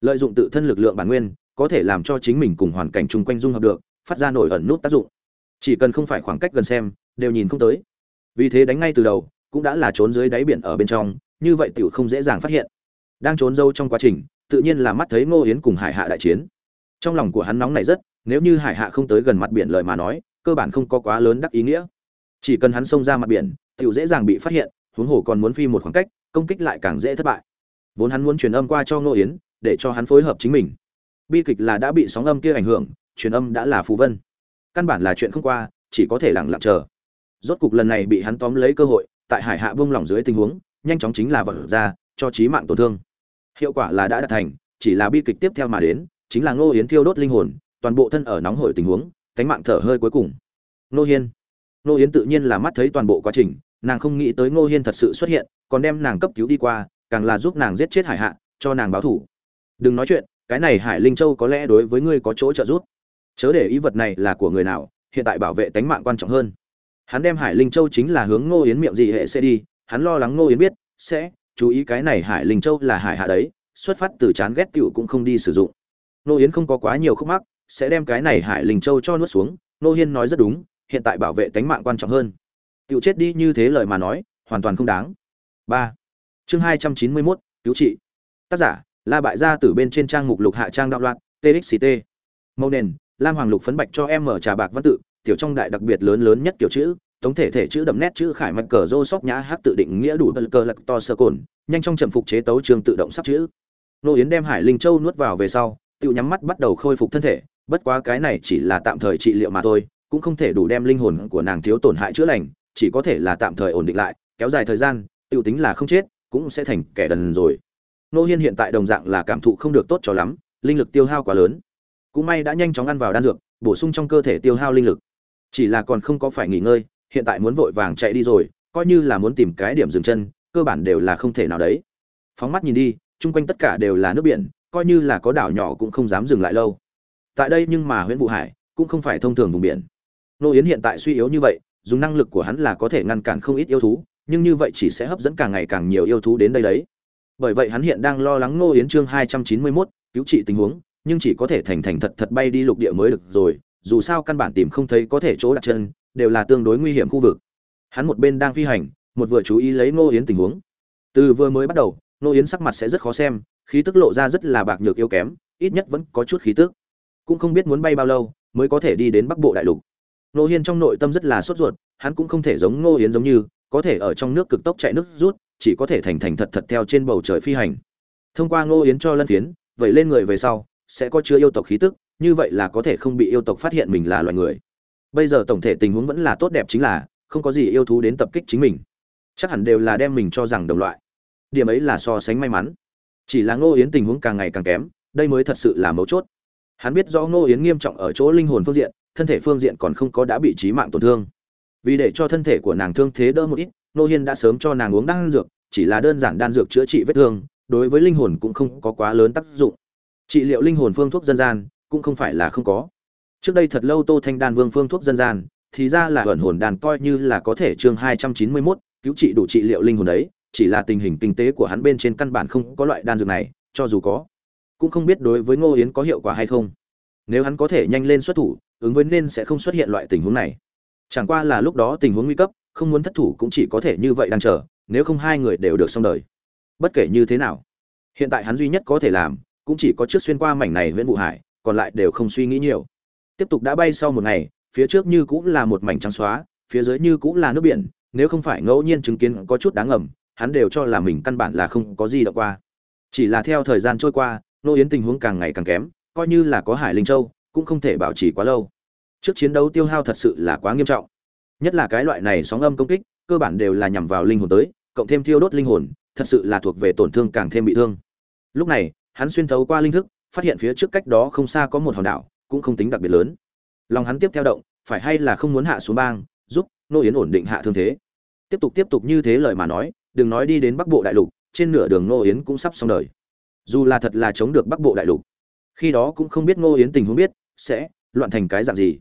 S1: Lợi dụng tự thân lực lượng bản nguyên có thể làm cho chính mình cùng hoàn cảnh chung quanh dung hợp được, phát ra nổi ẩn nút tác dụng. Chỉ cần không phải khoảng cách gần xem, đều nhìn không tới. Vì thế đánh ngay từ đầu, cũng đã là trốn dưới đáy biển ở bên trong, như vậy tiểu không dễ dàng phát hiện. Đang trốn dâu trong quá trình, tự nhiên là mắt thấy ngô yến cùng hải hạ đại chiến. Trong lòng của hắn nóng này rất, nếu như hải hạ không tới gần mặt biển lời mà nói, cơ bản không có quá lớn đắc ý nghĩa. Chỉ cần hắn xông ra mặt biển, tiểu dễ dàng bị phát hiện, huống hồ còn muốn phi một khoảng cách, công kích lại càng dễ thất bại. Vốn hắn muốn truyền âm qua cho ngô yến, để cho hắn phối hợp chính mình bi kịch là đã bị sóng âm kia ảnh hưởng, truyền âm đã là phù vân. Căn bản là chuyện không qua, chỉ có thể lặng lặng chờ. Rốt cục lần này bị hắn tóm lấy cơ hội, tại hải hạ bông lỏng dưới tình huống, nhanh chóng chính là vật ra, cho chí mạng tổn thương. Hiệu quả là đã đạt thành, chỉ là bi kịch tiếp theo mà đến, chính là ngô yến thiêu đốt linh hồn, toàn bộ thân ở nóng hổi tình huống, cánh mạng thở hơi cuối cùng. Ngô hiên ngô yến tự nhiên là mắt thấy toàn bộ quá trình, nàng không nghĩ tới ngô hiên thật sự xuất hiện, còn đem nàng cấp cứu đi qua, càng là giúp nàng giết chết hải hạ, cho nàng báo thủ. Đừng nói chuyện cái này hải linh châu có lẽ đối với ngươi có chỗ trợ giúp. Chớ để ý vật này là của người nào, hiện tại bảo vệ tánh mạng quan trọng hơn. Hắn đem hải linh châu chính là hướng ngô yến miệng gì hệ sẽ đi, hắn lo lắng ngô yến biết, sẽ chú ý cái này hải linh châu là hải hạ đấy, xuất phát từ chán ghét cựu cũng không đi sử dụng. Ngô yến không có quá nhiều khúc mắc, sẽ đem cái này hải linh châu cho nuốt xuống, ngô hiên nói rất đúng, hiện tại bảo vệ tánh mạng quan trọng hơn. Cựu chết đi như thế lời mà nói, hoàn toàn không đáng. Ba. Chương hai trăm chín mươi mốt, cứu trị. Tác giả la bại gia từ bên trên trang mục lục hạ trang đạo loạn txct màu nền, lam hoàng lục phấn bạch cho em mở trà bạc văn tự, tiểu trong đại đặc biệt lớn lớn nhất kiểu chữ tổng thể thể chữ đậm nét chữ khải mạch cờ rô sóc nhã hát tự định nghĩa đủ bờ cờ lật to sơ cồn, nhanh trong trầm phục chế tấu trường tự động sắp chữ. Nô yến đem hải linh châu nuốt vào về sau tự nhắm mắt bắt đầu khôi phục thân thể, bất quá cái này chỉ là tạm thời trị liệu mà thôi, cũng không thể đủ đem linh hồn của nàng thiếu tổn hại chữa lành, chỉ có thể là tạm thời ổn định lại, kéo dài thời gian tự tính là không chết, cũng sẽ thành kẻ đần rồi nô hiên hiện tại đồng dạng là cảm thụ không được tốt cho lắm, linh lực tiêu hao quá lớn. Cũng may đã nhanh chóng ăn vào đan dược, bổ sung trong cơ thể tiêu hao linh lực. Chỉ là còn không có phải nghỉ ngơi, hiện tại muốn vội vàng chạy đi rồi, coi như là muốn tìm cái điểm dừng chân, cơ bản đều là không thể nào đấy. Phóng mắt nhìn đi, chung quanh tất cả đều là nước biển, coi như là có đảo nhỏ cũng không dám dừng lại lâu. Tại đây nhưng mà huyện vụ hải cũng không phải thông thường vùng biển. Nô yến hiện tại suy yếu như vậy, dùng năng lực của hắn là có thể ngăn cản không ít yêu thú, nhưng như vậy chỉ sẽ hấp dẫn càng ngày càng nhiều yêu thú đến đây đấy bởi vậy hắn hiện đang lo lắng Ngô yến chương hai trăm chín mươi 291, cứu trị tình huống nhưng chỉ có thể thành thành thật thật bay đi lục địa mới được rồi dù sao căn bản tìm không thấy có thể chỗ đặt chân đều là tương đối nguy hiểm khu vực. Hắn một bên đang phi hành một vừa chú ý lấy Ngô yến tình huống. Từ vừa mới bắt đầu Ngô yến sắc mặt sẽ rất khó xem khí tức lộ ra rất là bạc nhược yếu kém ít nhất vẫn có chút khí tức. Cũng không biết muốn bay bao lâu mới có thể đi đến bắc bộ đại lục. Ngô hiên trong nội tâm rất là sốt ruột hắn cũng không thể giống Ngô yến giống như có thể ở trong nước cực tốc chạy nước rút chỉ có thể thành thành thật thật theo trên bầu trời phi hành. Thông qua ngô yến cho lân phiến, vậy lên người về sau, sẽ có chứa yêu tộc khí tức, như vậy là có thể không bị yêu tộc phát hiện mình là loài người. Bây giờ tổng thể tình huống vẫn là tốt đẹp chính là, không có gì yêu thú đến tập kích chính mình. Chắc hẳn đều là đem mình cho rằng đồng loại. Điểm ấy là so sánh may mắn. Chỉ là ngô yến tình huống càng ngày càng kém, đây mới thật sự là mấu chốt. Hắn biết rõ ngô yến nghiêm trọng ở chỗ linh hồn phương diện, thân thể phương diện còn không có đã bị trí mạng tổn thương. Vì để cho thân thể của nàng thương thế đỡ một ít Nô hiên đã sớm cho nàng uống đan dược chỉ là đơn giản đan dược chữa trị vết thương đối với linh hồn cũng không có quá lớn tác dụng. Trị liệu linh hồn phương thuốc dân gian cũng không phải là không có. Trước đây thật lâu tô thanh đan vương phương thuốc dân gian thì ra là ẩn hồn đàn coi như là có thể chương hai trăm chín mươi 291, cứu trị đủ trị liệu linh hồn đấy chỉ là tình hình kinh tế của hắn bên trên căn bản không có loại đan dược này cho dù có cũng không biết đối với ngô yến có hiệu quả hay không. Nếu hắn có thể nhanh lên xuất thủ ứng với nên sẽ không xuất hiện loại tình huống này. Chẳng qua là lúc đó tình huống nguy cấp không muốn thất thủ cũng chỉ có thể như vậy đang chờ, nếu không hai người đều được xong đời. Bất kể như thế nào, hiện tại hắn duy nhất có thể làm cũng chỉ có trước xuyên qua mảnh này huyện vụ hải, còn lại đều không suy nghĩ nhiều. Tiếp tục đã bay sau một ngày, phía trước như cũng là một mảnh trắng xóa, phía dưới như cũng là nước biển, nếu không phải ngẫu nhiên chứng kiến có chút đáng ngầm, hắn đều cho là mình căn bản là không có gì đọc qua. Chỉ là theo thời gian trôi qua, nô yến tình huống càng ngày càng kém, coi như là có hải linh châu, cũng không thể bảo trì quá lâu. Trước chiến đấu tiêu hao thật sự là quá nghiêm trọng nhất là cái loại này sóng âm công kích, cơ bản đều là nhằm vào linh hồn tới, cộng thêm thiêu đốt linh hồn, thật sự là thuộc về tổn thương càng thêm bị thương. Lúc này, hắn xuyên thấu qua linh thức, phát hiện phía trước cách đó không xa có một hòn đảo, cũng không tính đặc biệt lớn. Lòng hắn tiếp theo động, phải hay là không muốn hạ xuống bang, giúp nô yến ổn định hạ thương thế. Tiếp tục tiếp tục như thế lời mà nói, đừng nói đi đến bắc bộ đại lục, trên nửa đường nô yến cũng sắp xong đời. Dù là thật là chống được bắc bộ đại lục, khi đó cũng không biết ngô yến tình huống biết sẽ loạn thành cái dạng gì.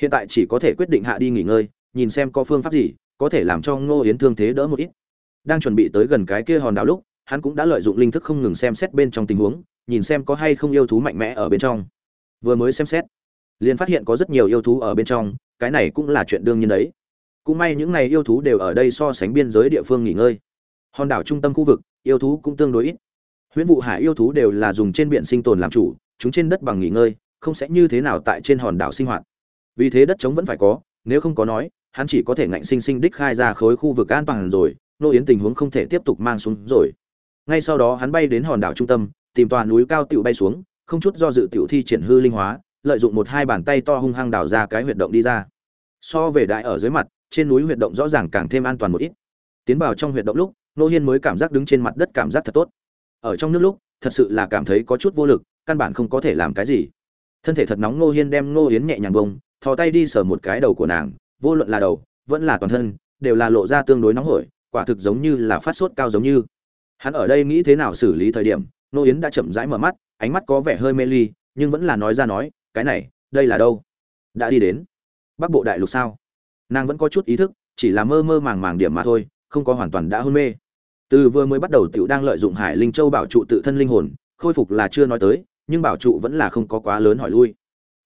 S1: Hiện tại chỉ có thể quyết định hạ đi nghỉ ngơi nhìn xem có phương pháp gì, có thể làm cho ngô yến thương thế đỡ một ít. Đang chuẩn bị tới gần cái kia hòn đảo lúc, hắn cũng đã lợi dụng linh thức không ngừng xem xét bên trong tình huống, nhìn xem có hay không yêu thú mạnh mẽ ở bên trong. Vừa mới xem xét, liền phát hiện có rất nhiều yêu thú ở bên trong, cái này cũng là chuyện đương nhiên đấy. Cũng may những này yêu thú đều ở đây so sánh biên giới địa phương nghỉ ngơi. Hòn đảo trung tâm khu vực, yêu thú cũng tương đối ít. Huyễn vụ hải yêu thú đều là dùng trên biển sinh tồn làm chủ, chúng trên đất bằng nghỉ ngơi, không sẽ như thế nào tại trên hòn đảo sinh hoạt. Vì thế đất trống vẫn phải có, nếu không có nói hắn chỉ có thể ngạnh sinh sinh đích khai ra khối khu vực an toàn rồi, nô yến tình huống không thể tiếp tục mang xuống rồi. Ngay sau đó hắn bay đến hòn đảo trung tâm, tìm tòa núi cao tiểu bay xuống, không chút do dự tiểu thi triển hư linh hóa, lợi dụng một hai bàn tay to hung hăng đào ra cái huyệt động đi ra. So về đại ở dưới mặt, trên núi huyệt động rõ ràng càng thêm an toàn một ít. Tiến vào trong huyệt động lúc, nô hiên mới cảm giác đứng trên mặt đất cảm giác thật tốt. Ở trong nước lúc, thật sự là cảm thấy có chút vô lực, căn bản không có thể làm cái gì. Thân thể thật nóng, nô hiên đem nô yến nhẹ nhàng bông thò tay đi sờ một cái đầu của nàng vô luận là đầu, vẫn là toàn thân, đều là lộ ra tương đối nóng hổi, quả thực giống như là phát sốt cao giống như. Hắn ở đây nghĩ thế nào xử lý thời điểm, nô yến đã chậm rãi mở mắt, ánh mắt có vẻ hơi mê ly, nhưng vẫn là nói ra nói, cái này, đây là đâu? Đã đi đến bắc bộ đại lục sao? Nàng vẫn có chút ý thức, chỉ là mơ mơ màng màng điểm mà thôi, không có hoàn toàn đã hôn mê. Từ vừa mới bắt đầu tiểu đang lợi dụng hải linh châu bảo trụ tự thân linh hồn, khôi phục là chưa nói tới, nhưng bảo trụ vẫn là không có quá lớn hỏi lui.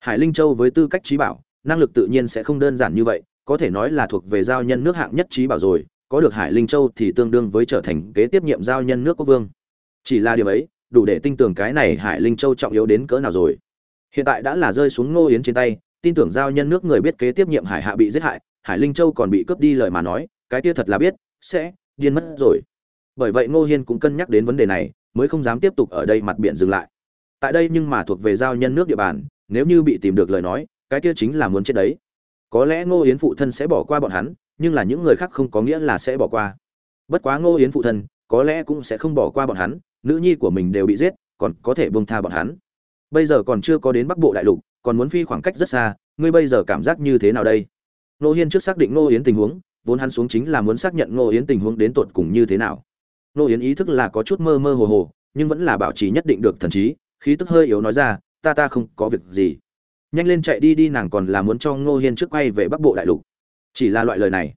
S1: Hải linh châu với tư cách trí bảo năng lực tự nhiên sẽ không đơn giản như vậy, có thể nói là thuộc về giao nhân nước hạng nhất trí bảo rồi, có được hải linh châu thì tương đương với trở thành kế tiếp nhiệm giao nhân nước quốc vương. Chỉ là điều ấy, đủ để tin tưởng cái này hải linh châu trọng yếu đến cỡ nào rồi. Hiện tại đã là rơi xuống ngô yến trên tay, tin tưởng giao nhân nước người biết kế tiếp nhiệm hải hạ bị giết hại, hải linh châu còn bị cướp đi lời mà nói, cái kia thật là biết, sẽ điên mất rồi. Bởi vậy ngô hiên cũng cân nhắc đến vấn đề này, mới không dám tiếp tục ở đây mặt biển dừng lại. Tại đây nhưng mà thuộc về giao nhân nước địa bàn, nếu như bị tìm được lời nói cái kia chính là muốn chết đấy. Có lẽ ngô yến phụ thân sẽ bỏ qua bọn hắn, nhưng là những người khác không có nghĩa là sẽ bỏ qua. Bất quá ngô yến phụ thân, có lẽ cũng sẽ không bỏ qua bọn hắn, nữ nhi của mình đều bị giết, còn có thể buông tha bọn hắn. Bây giờ còn chưa có đến bắc bộ đại lục, còn muốn phi khoảng cách rất xa, ngươi bây giờ cảm giác như thế nào đây? Ngô hiên trước xác định ngô yến tình huống, vốn hắn xuống chính là muốn xác nhận ngô yến tình huống đến tột cùng như thế nào. Ngô yến ý thức là có chút mơ mơ hồ hồ, nhưng vẫn là bảo trì nhất định được thần trí, khí tức hơi yếu nói ra, ta ta không có việc gì nhanh lên chạy đi đi, nàng còn là muốn cho ngô hiên trước quay về bắc bộ đại lục. Chỉ là loại lời này,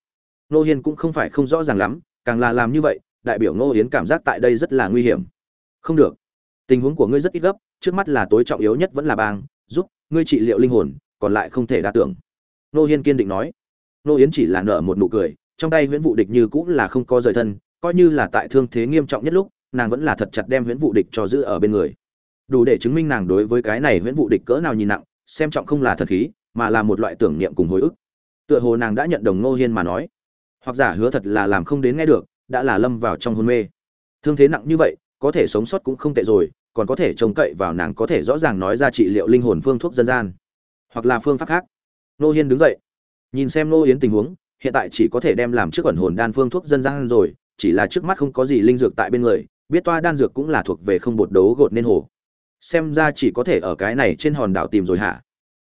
S1: ngô hiên cũng không phải không rõ ràng lắm, càng là làm như vậy, đại biểu ngô yến cảm giác tại đây rất là nguy hiểm. Không được. Tình huống của ngươi rất ít gấp, trước mắt là tối trọng yếu nhất vẫn là bang, giúp ngươi trị liệu linh hồn, còn lại không thể đa tưởng. Ngô hiên kiên định nói. Ngô yến chỉ là nở một nụ cười, trong tay huyễn vụ địch như cũng là không có rời thân, coi như là tại thương thế nghiêm trọng nhất lúc, nàng vẫn là thật chặt đem huyễn vụ địch cho giữ ở bên người. Đủ để chứng minh nàng đối với cái này huyễn vụ địch cỡ nào nhìn nặng xem trọng không là thật khí, mà là một loại tưởng niệm cùng hồi ức. Tựa hồ nàng đã nhận đồng ngô hiên mà nói. Hoặc giả hứa thật là làm không đến nghe được, đã là lâm vào trong hôn mê. Thương thế nặng như vậy, có thể sống sót cũng không tệ rồi, còn có thể trông cậy vào nàng có thể rõ ràng nói ra trị liệu linh hồn phương thuốc dân gian. Hoặc là phương pháp khác. Nô hiên đứng dậy, nhìn xem nô yến tình huống, hiện tại chỉ có thể đem làm trước ẩn hồn đan phương thuốc dân gian rồi, chỉ là trước mắt không có gì linh dược tại bên người, biết toa đan dược cũng là thuộc về không bột đấu gột nên hồ xem ra chỉ có thể ở cái này trên hòn đảo tìm rồi hả?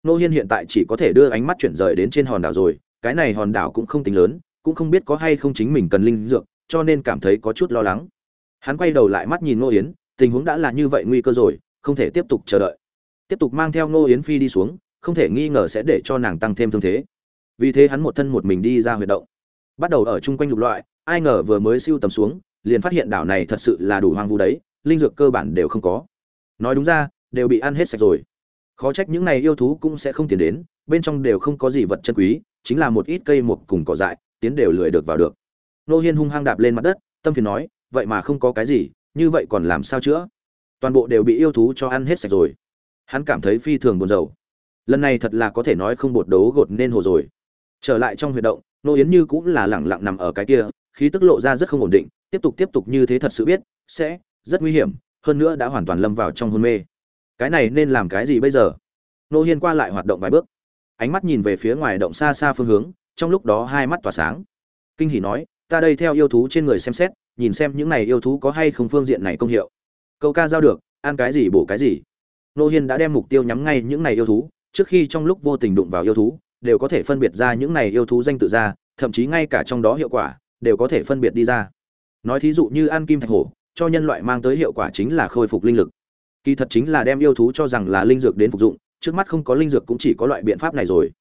S1: Nô hiên hiện tại chỉ có thể đưa ánh mắt chuyển rời đến trên hòn đảo rồi, cái này hòn đảo cũng không tính lớn, cũng không biết có hay không chính mình cần linh dược, cho nên cảm thấy có chút lo lắng. Hắn quay đầu lại mắt nhìn nô yến, tình huống đã là như vậy nguy cơ rồi, không thể tiếp tục chờ đợi. Tiếp tục mang theo nô yến phi đi xuống, không thể nghi ngờ sẽ để cho nàng tăng thêm thương thế. Vì thế hắn một thân một mình đi ra huyệt động. Bắt đầu ở chung quanh lục loại, ai ngờ vừa mới siêu tầm xuống, liền phát hiện đảo này thật sự là đủ hoang vu đấy, linh dược cơ bản đều không có nói đúng ra, đều bị ăn hết sạch rồi. Khó trách những này yêu thú cũng sẽ không tiến đến, bên trong đều không có gì vật chân quý, chính là một ít cây mục cùng cỏ dại, tiến đều lười được vào được. Nô hiên hung hăng đạp lên mặt đất, tâm phiền nói, vậy mà không có cái gì, như vậy còn làm sao chữa? Toàn bộ đều bị yêu thú cho ăn hết sạch rồi. Hắn cảm thấy phi thường buồn rầu. Lần này thật là có thể nói không bột đấu gột nên hồ rồi. Trở lại trong huyệt động, nô yến như cũng là lẳng lặng nằm ở cái kia, khí tức lộ ra rất không ổn định, tiếp tục tiếp tục như thế thật sự biết, sẽ rất nguy hiểm hơn nữa đã hoàn toàn lâm vào trong hôn mê. Cái này nên làm cái gì bây giờ? Nô hiên qua lại hoạt động vài bước. Ánh mắt nhìn về phía ngoài động xa xa phương hướng, trong lúc đó hai mắt tỏa sáng. Kinh hỉ nói, ta đây theo yêu thú trên người xem xét, nhìn xem những này yêu thú có hay không phương diện này công hiệu. Câu ca giao được, ăn cái gì bổ cái gì. Nô hiên đã đem mục tiêu nhắm ngay những này yêu thú, trước khi trong lúc vô tình đụng vào yêu thú, đều có thể phân biệt ra những này yêu thú danh tự ra, thậm chí ngay cả trong đó hiệu quả, đều có thể phân biệt đi ra. Nói thí dụ như ăn kim thạch hổ cho nhân loại mang tới hiệu quả chính là khôi phục linh lực. Kỳ thật chính là đem yêu thú cho rằng là linh dược đến phục dụng, trước mắt không có linh dược cũng chỉ có loại biện pháp này rồi.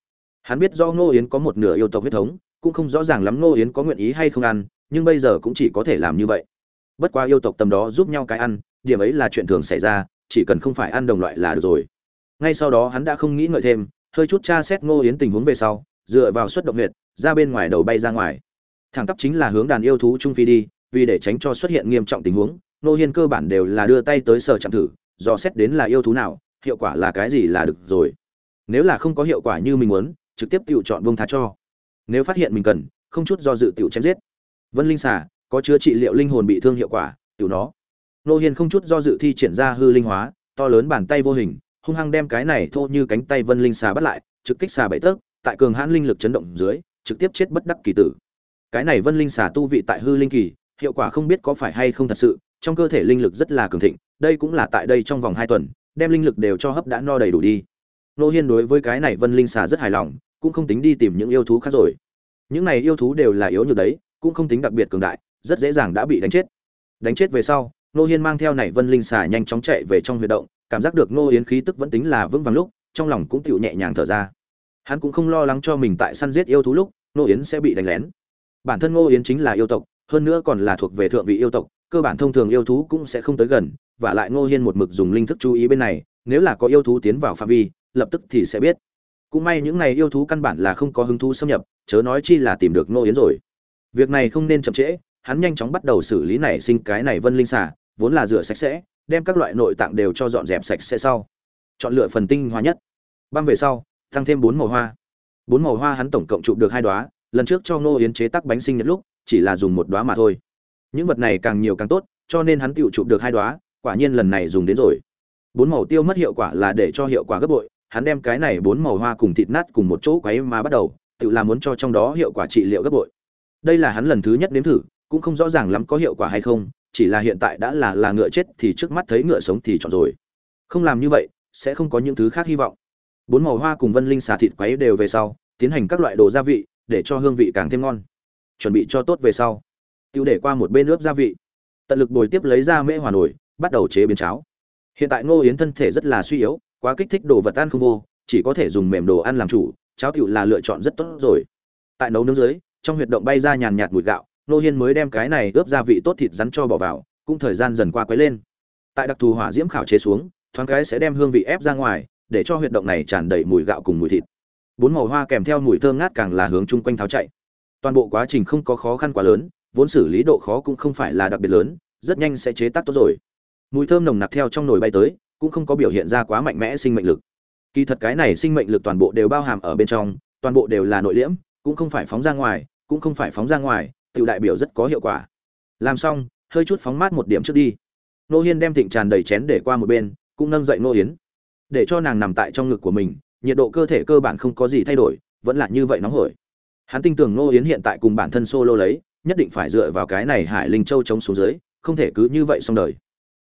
S1: Hắn biết do ngô yến có một nửa yêu tộc huyết thống, cũng không rõ ràng lắm ngô yến có nguyện ý hay không ăn, nhưng bây giờ cũng chỉ có thể làm như vậy. Bất quá yêu tộc tầm đó giúp nhau cái ăn, điểm ấy là chuyện thường xảy ra, chỉ cần không phải ăn đồng loại là được rồi. Ngay sau đó hắn đã không nghĩ ngợi thêm, hơi chút tra xét ngô yến tình huống về sau, dựa vào suất động huyệt, ra bên ngoài đầu bay ra ngoài. Thẳng tắp chính là hướng đàn yêu thú trung phi đi vì để tránh cho xuất hiện nghiêm trọng tình huống nô hiên cơ bản đều là đưa tay tới sở chạm thử do xét đến là yêu thú nào, hiệu quả là cái gì là được rồi. Nếu là không có hiệu quả như mình muốn, trực tiếp tự chọn bông thá cho. Nếu phát hiện mình cần, không chút do dự tự chém giết. Vân linh xà, có chứa trị liệu linh hồn bị thương hiệu quả tự nó. Nô hiên không chút do dự thi triển ra hư linh hóa, to lớn bàn tay vô hình, hung hăng đem cái này thô như cánh tay vân linh xà bắt lại, trực kích xà bảy tấc, tại cường hãn linh lực chấn động dưới, trực tiếp chết bất đắc kỳ tử. Cái này vân linh xà tu vị tại hư linh kỳ hiệu quả không biết có phải hay không thật sự, trong cơ thể linh lực rất là cường thịnh, đây cũng là tại đây trong vòng hai tuần, đem linh lực đều cho hấp đã no đầy đủ đi. Nô hiên đối với cái này vân linh xà rất hài lòng, cũng không tính đi tìm những yêu thú khác rồi. Những này yêu thú đều là yếu như đấy, cũng không tính đặc biệt cường đại, rất dễ dàng đã bị đánh chết. Đánh chết về sau nô hiên mang theo này vân linh xà nhanh chóng chạy về trong huy động, cảm giác được nô yến khí tức vẫn tính là vững vàng lúc, trong lòng cũng tựu nhẹ nhàng thở ra. Hắn cũng không lo lắng cho mình tại săn giết yêu thú lúc nô yến sẽ bị đánh lén. Bản thân nô yến chính là yêu tộc hơn nữa còn là thuộc về thượng vị yêu tộc, cơ bản thông thường yêu thú cũng sẽ không tới gần, và lại ngô hiên một mực dùng linh thức chú ý bên này, nếu là có yêu thú tiến vào phạm vi, lập tức thì sẽ biết. Cũng may những này yêu thú căn bản là không có hứng thú xâm nhập, chớ nói chi là tìm được ngô yến rồi. Việc này không nên chậm trễ, hắn nhanh chóng bắt đầu xử lý nảy sinh cái này vân linh xả vốn là rửa sạch sẽ, đem các loại nội tạng đều cho dọn dẹp sạch sẽ sau. Chọn lựa phần tinh hoa nhất. Băm về sau, tăng thêm bốn màu hoa. Bốn màu hoa hắn tổng cộng chụp được hai đoá lần trước cho ngô yến chế tắc bánh sinh nhật lúc chỉ là dùng một đóa mà thôi. Những vật này càng nhiều càng tốt, cho nên hắn tiểu chụp được hai đóa. quả nhiên lần này dùng đến rồi. Bốn màu tiêu mất hiệu quả là để cho hiệu quả gấp bội, hắn đem cái này bốn màu hoa cùng thịt nát cùng một chỗ quấy mà bắt đầu tự làm muốn cho trong đó hiệu quả trị liệu gấp bội. Đây là hắn lần thứ nhất nếm thử, cũng không rõ ràng lắm có hiệu quả hay không, chỉ là hiện tại đã là là ngựa chết thì trước mắt thấy ngựa sống thì chọn rồi. Không làm như vậy, sẽ không có những thứ khác hy vọng. Bốn màu hoa cùng vân linh xà thịt quấy đều về sau, tiến hành các loại đồ gia vị, để cho hương vị càng thêm ngon chuẩn bị cho tốt về sau. Tiêu để qua một bên ướp gia vị. Tận lực bồi tiếp lấy ra mễ hòa nổi bắt đầu chế biến cháo. Hiện tại ngô yến thân thể rất là suy yếu, quá kích thích đồ vật ăn không vô, chỉ có thể dùng mềm đồ ăn làm chủ, cháo tiểu là lựa chọn rất tốt rồi. Tại nấu nướng dưới, trong huyệt động bay ra nhàn nhạt mùi gạo, Ngô hiên mới đem cái này ướp gia vị tốt thịt rắn cho bỏ vào, cũng thời gian dần qua quấy lên. Tại đặc thù hỏa diễm khảo chế xuống, thoáng cái sẽ đem hương vị ép ra ngoài, để cho huyệt động này tràn đầy mùi gạo cùng mùi thịt. Bốn màu hoa kèm theo mùi thơm ngát càng là hướng chung quanh tháo chạy toàn bộ quá trình không có khó khăn quá lớn, vốn xử lý độ khó cũng không phải là đặc biệt lớn, rất nhanh sẽ chế tác tốt rồi. Mùi thơm nồng nặc theo trong nồi bay tới, cũng không có biểu hiện ra quá mạnh mẽ sinh mệnh lực. Kỳ thật cái này sinh mệnh lực toàn bộ đều bao hàm ở bên trong, toàn bộ đều là nội liễm, cũng không phải phóng ra ngoài, cũng không phải phóng ra ngoài tự đại biểu rất có hiệu quả. Làm xong, hơi chút phóng mát một điểm trước đi. Nô hiên đem thịnh tràn đầy chén để qua một bên, cũng nâng dậy nô yến để cho nàng nằm tại trong ngực của mình, nhiệt độ cơ thể cơ bản không có gì thay đổi, vẫn là như vậy nóng hổi hắn tin tưởng nô yến hiện tại cùng bản thân solo lấy, nhất định phải dựa vào cái này hải linh châu chống xuống dưới, không thể cứ như vậy xong đời.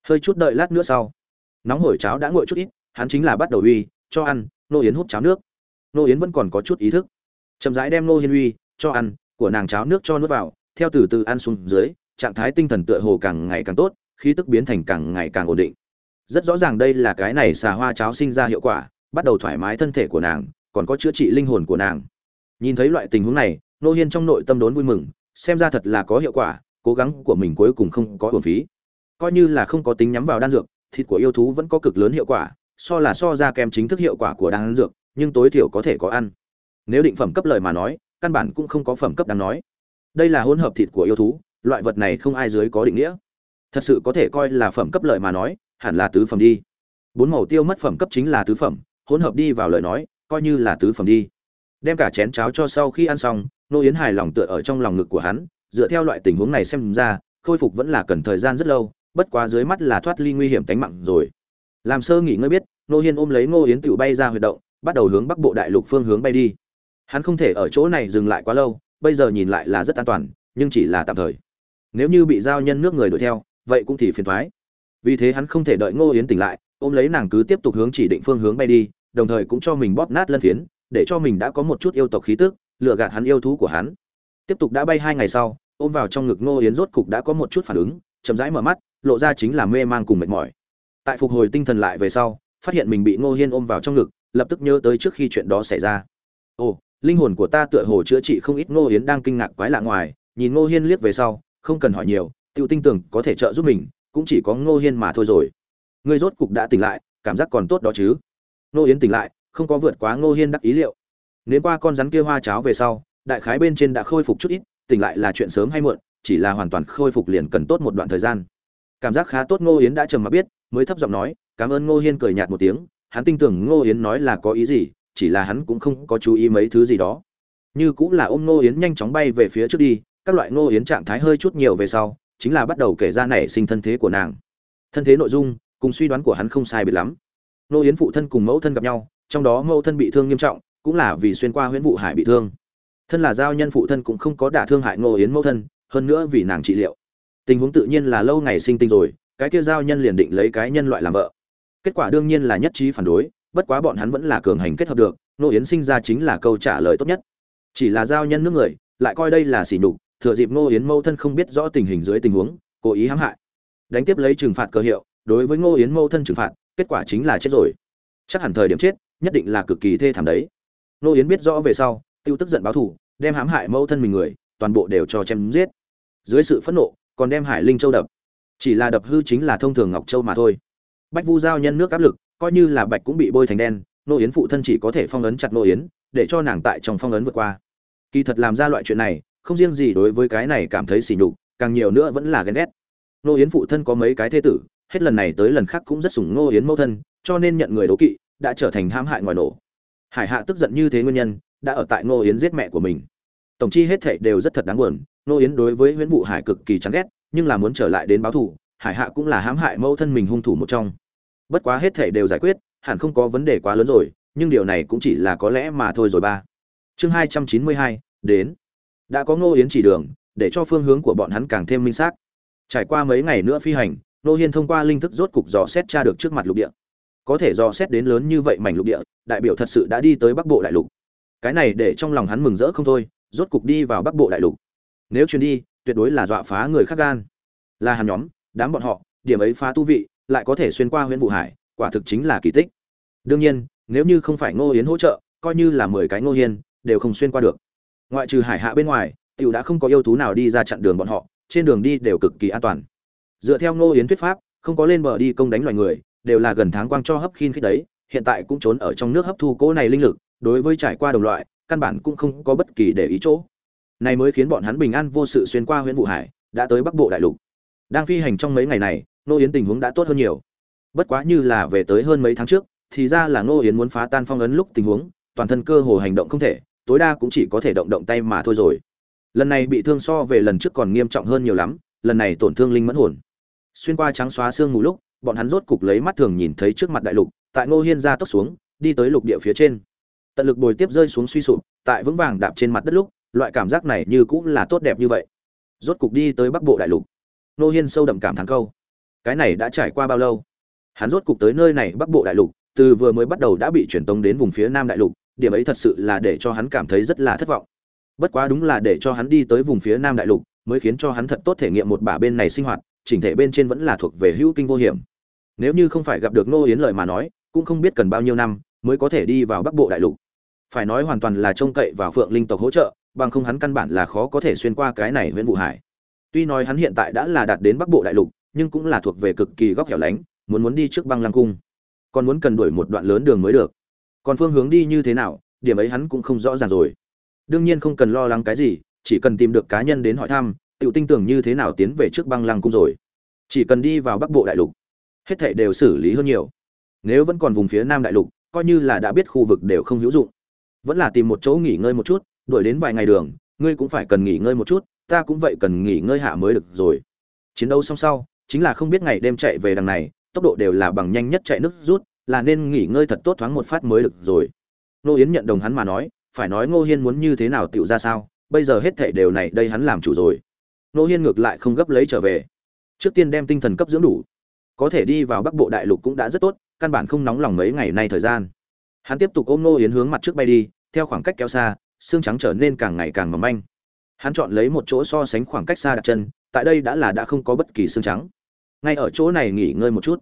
S1: Hơi chút đợi lát nữa sau, nóng hổi cháo đã nguội chút ít, hắn chính là bắt đầu uy, cho ăn nô yến hút cháo nước. Nô yến vẫn còn có chút ý thức. Chậm rãi đem nô hiên uy, cho ăn, của nàng cháo nước cho nước vào, theo từ từ ăn xuống dưới, trạng thái tinh thần tựa hồ càng ngày càng tốt, khí tức biến thành càng ngày càng ổn định. Rất rõ ràng đây là cái này xà hoa cháo sinh ra hiệu quả, bắt đầu thoải mái thân thể của nàng, còn có chữa trị linh hồn của nàng nhìn thấy loại tình huống này nô hiên trong nội tâm đốn vui mừng, xem ra thật là có hiệu quả, cố gắng của mình cuối cùng không có uổng phí. Coi như là không có tính nhắm vào đan dược, thịt của yêu thú vẫn có cực lớn hiệu quả, so là so ra kèm chính thức hiệu quả của đan dược, nhưng tối thiểu có thể có ăn. Nếu định phẩm cấp lời mà nói, căn bản cũng không có phẩm cấp đáng nói. Đây là hỗn hợp thịt của yêu thú, loại vật này không ai dưới có định nghĩa. Thật sự có thể coi là phẩm cấp lợi mà nói, hẳn là tứ phẩm đi. Bốn màu tiêu mất phẩm cấp chính là tứ phẩm, hỗn hợp đi vào lời nói, coi như là tứ phẩm đi đem cả chén cháo cho sau khi ăn xong, nô yến hài lòng tựa ở trong lòng ngực của hắn, dựa theo loại tình huống này xem ra, khôi phục vẫn là cần thời gian rất lâu, bất quá dưới mắt là thoát ly nguy hiểm tính mạng rồi. Làm sơ nghỉ ngơi biết, nô hiên ôm lấy ngô yến tự bay ra huy động, bắt đầu hướng bắc bộ đại lục phương hướng bay đi. Hắn không thể ở chỗ này dừng lại quá lâu, bây giờ nhìn lại là rất an toàn, nhưng chỉ là tạm thời. Nếu như bị giao nhân nước người đuổi theo, vậy cũng thì phiền thoái. Vì thế hắn không thể đợi ngô yến tỉnh lại, ôm lấy nàng cứ tiếp tục hướng chỉ định phương hướng bay đi, đồng thời cũng cho mình bóp nát lân phiến để cho mình đã có một chút yêu tộc khí tức, lừa gạt hắn yêu thú của hắn. Tiếp tục đã bay hai ngày sau, ôm vào trong ngực ngô yến rốt cục đã có một chút phản ứng, chậm rãi mở mắt, lộ ra chính là mê mang cùng mệt mỏi. Tại phục hồi tinh thần lại về sau, phát hiện mình bị ngô hiên ôm vào trong ngực, lập tức nhớ tới trước khi chuyện đó xảy ra. Ồ, linh hồn của ta tựa hồ chữa trị không ít ngô yến đang kinh ngạc quái lạ ngoài, nhìn ngô hiên liếc về sau, không cần hỏi nhiều tiêu tinh tưởng có thể trợ giúp mình, cũng chỉ có ngô hiên mà thôi rồi. Ngươi rốt cục đã tỉnh lại, cảm giác còn tốt đó chứ? Ngô yến tỉnh lại không có vượt quá ngô hiên đắc ý liệu. Nếu qua con rắn kia hoa cháo về sau, đại khái bên trên đã khôi phục chút ít, tỉnh lại là chuyện sớm hay muộn, chỉ là hoàn toàn khôi phục liền cần tốt một đoạn thời gian. Cảm giác khá tốt ngô yến đã trầm mặc biết, mới thấp giọng nói, cảm ơn ngô hiên cười nhạt một tiếng, hắn tin tưởng ngô yến nói là có ý gì, chỉ là hắn cũng không có chú ý mấy thứ gì đó. Như cũng là ôm ngô yến nhanh chóng bay về phía trước đi, các loại ngô yến trạng thái hơi chút nhiều về sau, chính là bắt đầu kể ra nảy sinh thân thế của nàng. Thân thế nội dung, cùng suy đoán của hắn không sai biệt lắm. Ngô yến phụ thân cùng mẫu thân gặp nhau trong đó mẫu thân bị thương nghiêm trọng, cũng là vì xuyên qua huyễn vụ hải bị thương. Thân là giao nhân phụ thân cũng không có đả thương hại ngô yến mẫu thân, hơn nữa vì nàng trị liệu. Tình huống tự nhiên là lâu ngày sinh tinh rồi, cái kia giao nhân liền định lấy cái nhân loại làm vợ. Kết quả đương nhiên là nhất trí phản đối, bất quá bọn hắn vẫn là cường hành kết hợp được, ngô yến sinh ra chính là câu trả lời tốt nhất. Chỉ là giao nhân nước người, lại coi đây là sỉ nhục, thừa dịp ngô yến mâu thân không biết rõ tình hình dưới tình huống, cố ý hãm hại. Đánh tiếp lấy trừng phạt cơ hiệu, đối với ngô yến mâu thân trừng phạt, kết quả chính là chết rồi. Chắc hẳn thời điểm chết nhất định là cực kỳ thê thảm đấy. Nô yến biết rõ về sau, tiêu tức giận báo thù, đem hãm hại mẫu thân mình người, toàn bộ đều cho chém giết. Dưới sự phẫn nộ, còn đem hải linh châu đập. Chỉ là đập hư chính là thông thường ngọc châu mà thôi. Bách vu giao nhân nước áp lực, coi như là bạch cũng bị bôi thành đen, nô yến phụ thân chỉ có thể phong ấn chặt nô yến, để cho nàng tại trong phong ấn vượt qua. Kỳ thật làm ra loại chuyện này, không riêng gì đối với cái này cảm thấy sỉ nhục, càng nhiều nữa vẫn là ghen ghét. Nô yến phụ thân có mấy cái thế tử, hết lần này tới lần khác cũng rất sủng nô yến mẫu thân, cho nên nhận người đố kỵ đã trở thành hãm hại ngoài nổ. Hải hạ tức giận như thế nguyên nhân, đã ở tại Ngô yến giết mẹ của mình. Tổng chi hết thệ đều rất thật đáng buồn, Ngô yến đối với huyễn vụ hải cực kỳ chán ghét, nhưng là muốn trở lại đến báo thù, hải hạ cũng là hãm hại mẫu thân mình hung thủ một trong. Bất quá hết thệ đều giải quyết, hẳn không có vấn đề quá lớn rồi, nhưng điều này cũng chỉ là có lẽ mà thôi rồi ba. Chương hai trăm chín mươi hai, đến. Đã có ngô yến chỉ đường, để cho phương hướng của bọn hắn càng thêm minh xác. Trải qua mấy ngày nữa phi hành nô hiên thông qua linh thức rốt cục dò xét tra được trước mặt lục địa có thể do xét đến lớn như vậy mảnh lục địa, đại biểu thật sự đã đi tới bắc bộ đại lục. Cái này để trong lòng hắn mừng rỡ không thôi, rốt cục đi vào bắc bộ đại lục. Nếu chuyến đi, tuyệt đối là dọa phá người khác gan. Là hàn nhóm, đám bọn họ, điểm ấy phá tu vị, lại có thể xuyên qua huyện vụ hải, quả thực chính là kỳ tích. Đương nhiên, nếu như không phải ngô yến hỗ trợ, coi như là mười cái ngô hiên, đều không xuyên qua được. Ngoại trừ hải hạ bên ngoài, tiểu đã không có yêu thú nào đi ra chặn đường bọn họ, trên đường đi đều cực kỳ an toàn. Dựa theo ngô yến thuyết pháp, không có lên bờ đi công đánh loài người đều là gần tháng quang cho hấp khiên khích đấy, hiện tại cũng trốn ở trong nước hấp thu cỗ này linh lực, đối với trải qua đồng loại, căn bản cũng không có bất kỳ để ý chỗ. Này mới khiến bọn hắn bình an vô sự xuyên qua huyện vụ hải, đã tới bắc bộ đại lục. Đang phi hành trong mấy ngày này nô yến tình huống đã tốt hơn nhiều. Bất quá như là về tới hơn mấy tháng trước, thì ra là nô yến muốn phá tan phong ấn lúc tình huống, toàn thân cơ hồ hành động không thể, tối đa cũng chỉ có thể động động tay mà thôi rồi. Lần này bị thương so về lần trước còn nghiêm trọng hơn nhiều lắm, lần này tổn thương linh mẫn hồn. Xuyên qua trắng xóa xương mù lúc bọn hắn rốt cục lấy mắt thường nhìn thấy trước mặt đại lục, tại ngô hiên ra tốc xuống, đi tới lục địa phía trên. Tận lực bồi tiếp rơi xuống suy sụp, tại vững vàng đạp trên mặt đất lúc, loại cảm giác này như cũng là tốt đẹp như vậy. Rốt cục đi tới bắc bộ đại lục. Ngô hiên sâu đậm cảm thán câu, cái này đã trải qua bao lâu? Hắn rốt cục tới nơi này bắc bộ đại lục, từ vừa mới bắt đầu đã bị chuyển tống đến vùng phía nam đại lục, điểm ấy thật sự là để cho hắn cảm thấy rất là thất vọng. Bất quá đúng là để cho hắn đi tới vùng phía nam đại lục, mới khiến cho hắn thật tốt thể nghiệm một bả bên này sinh hoạt, chỉnh thể bên trên vẫn là thuộc về hữu kinh vô hiểm nếu như không phải gặp được nô yến lời mà nói, cũng không biết cần bao nhiêu năm mới có thể đi vào bắc bộ đại lục. Phải nói hoàn toàn là trông cậy vào phượng linh tộc hỗ trợ, bằng không hắn căn bản là khó có thể xuyên qua cái này huyện vụ hải. Tuy nói hắn hiện tại đã là đạt đến bắc bộ đại lục, nhưng cũng là thuộc về cực kỳ góc hẻo lánh, muốn muốn đi trước băng lăng cung. Còn muốn cần đuổi một đoạn lớn đường mới được. Còn phương hướng đi như thế nào, điểm ấy hắn cũng không rõ ràng rồi. Đương nhiên không cần lo lắng cái gì, chỉ cần tìm được cá nhân đến hỏi thăm tự tin tưởng như thế nào tiến về trước băng lăng cung rồi. Chỉ cần đi vào bắc bộ đại lục hết thảy đều xử lý hơn nhiều. Nếu vẫn còn vùng phía nam đại lục, coi như là đã biết khu vực đều không hữu dụng. Vẫn là tìm một chỗ nghỉ ngơi một chút, đuổi đến vài ngày đường, ngươi cũng phải cần nghỉ ngơi một chút, ta cũng vậy cần nghỉ ngơi hạ mới được rồi. Chiến đấu xong sau, chính là không biết ngày đêm chạy về đằng này, tốc độ đều là bằng nhanh nhất chạy nước rút, là nên nghỉ ngơi thật tốt thoáng một phát mới được rồi. Nô yến nhận đồng hắn mà nói, phải nói ngô hiên muốn như thế nào tựu ra sao, bây giờ hết thảy đều này đây hắn làm chủ rồi. Nô hiên ngược lại không gấp lấy trở về. Trước tiên đem tinh thần cấp dưỡng đủ có thể đi vào bắc bộ đại lục cũng đã rất tốt, căn bản không nóng lòng mấy ngày nay thời gian. Hắn tiếp tục ôm nô yến hướng mặt trước bay đi, theo khoảng cách kéo xa, xương trắng trở nên càng ngày càng mỏng manh. Hắn chọn lấy một chỗ so sánh khoảng cách xa đặt chân, tại đây đã là đã không có bất kỳ xương trắng. Ngay ở chỗ này nghỉ ngơi một chút.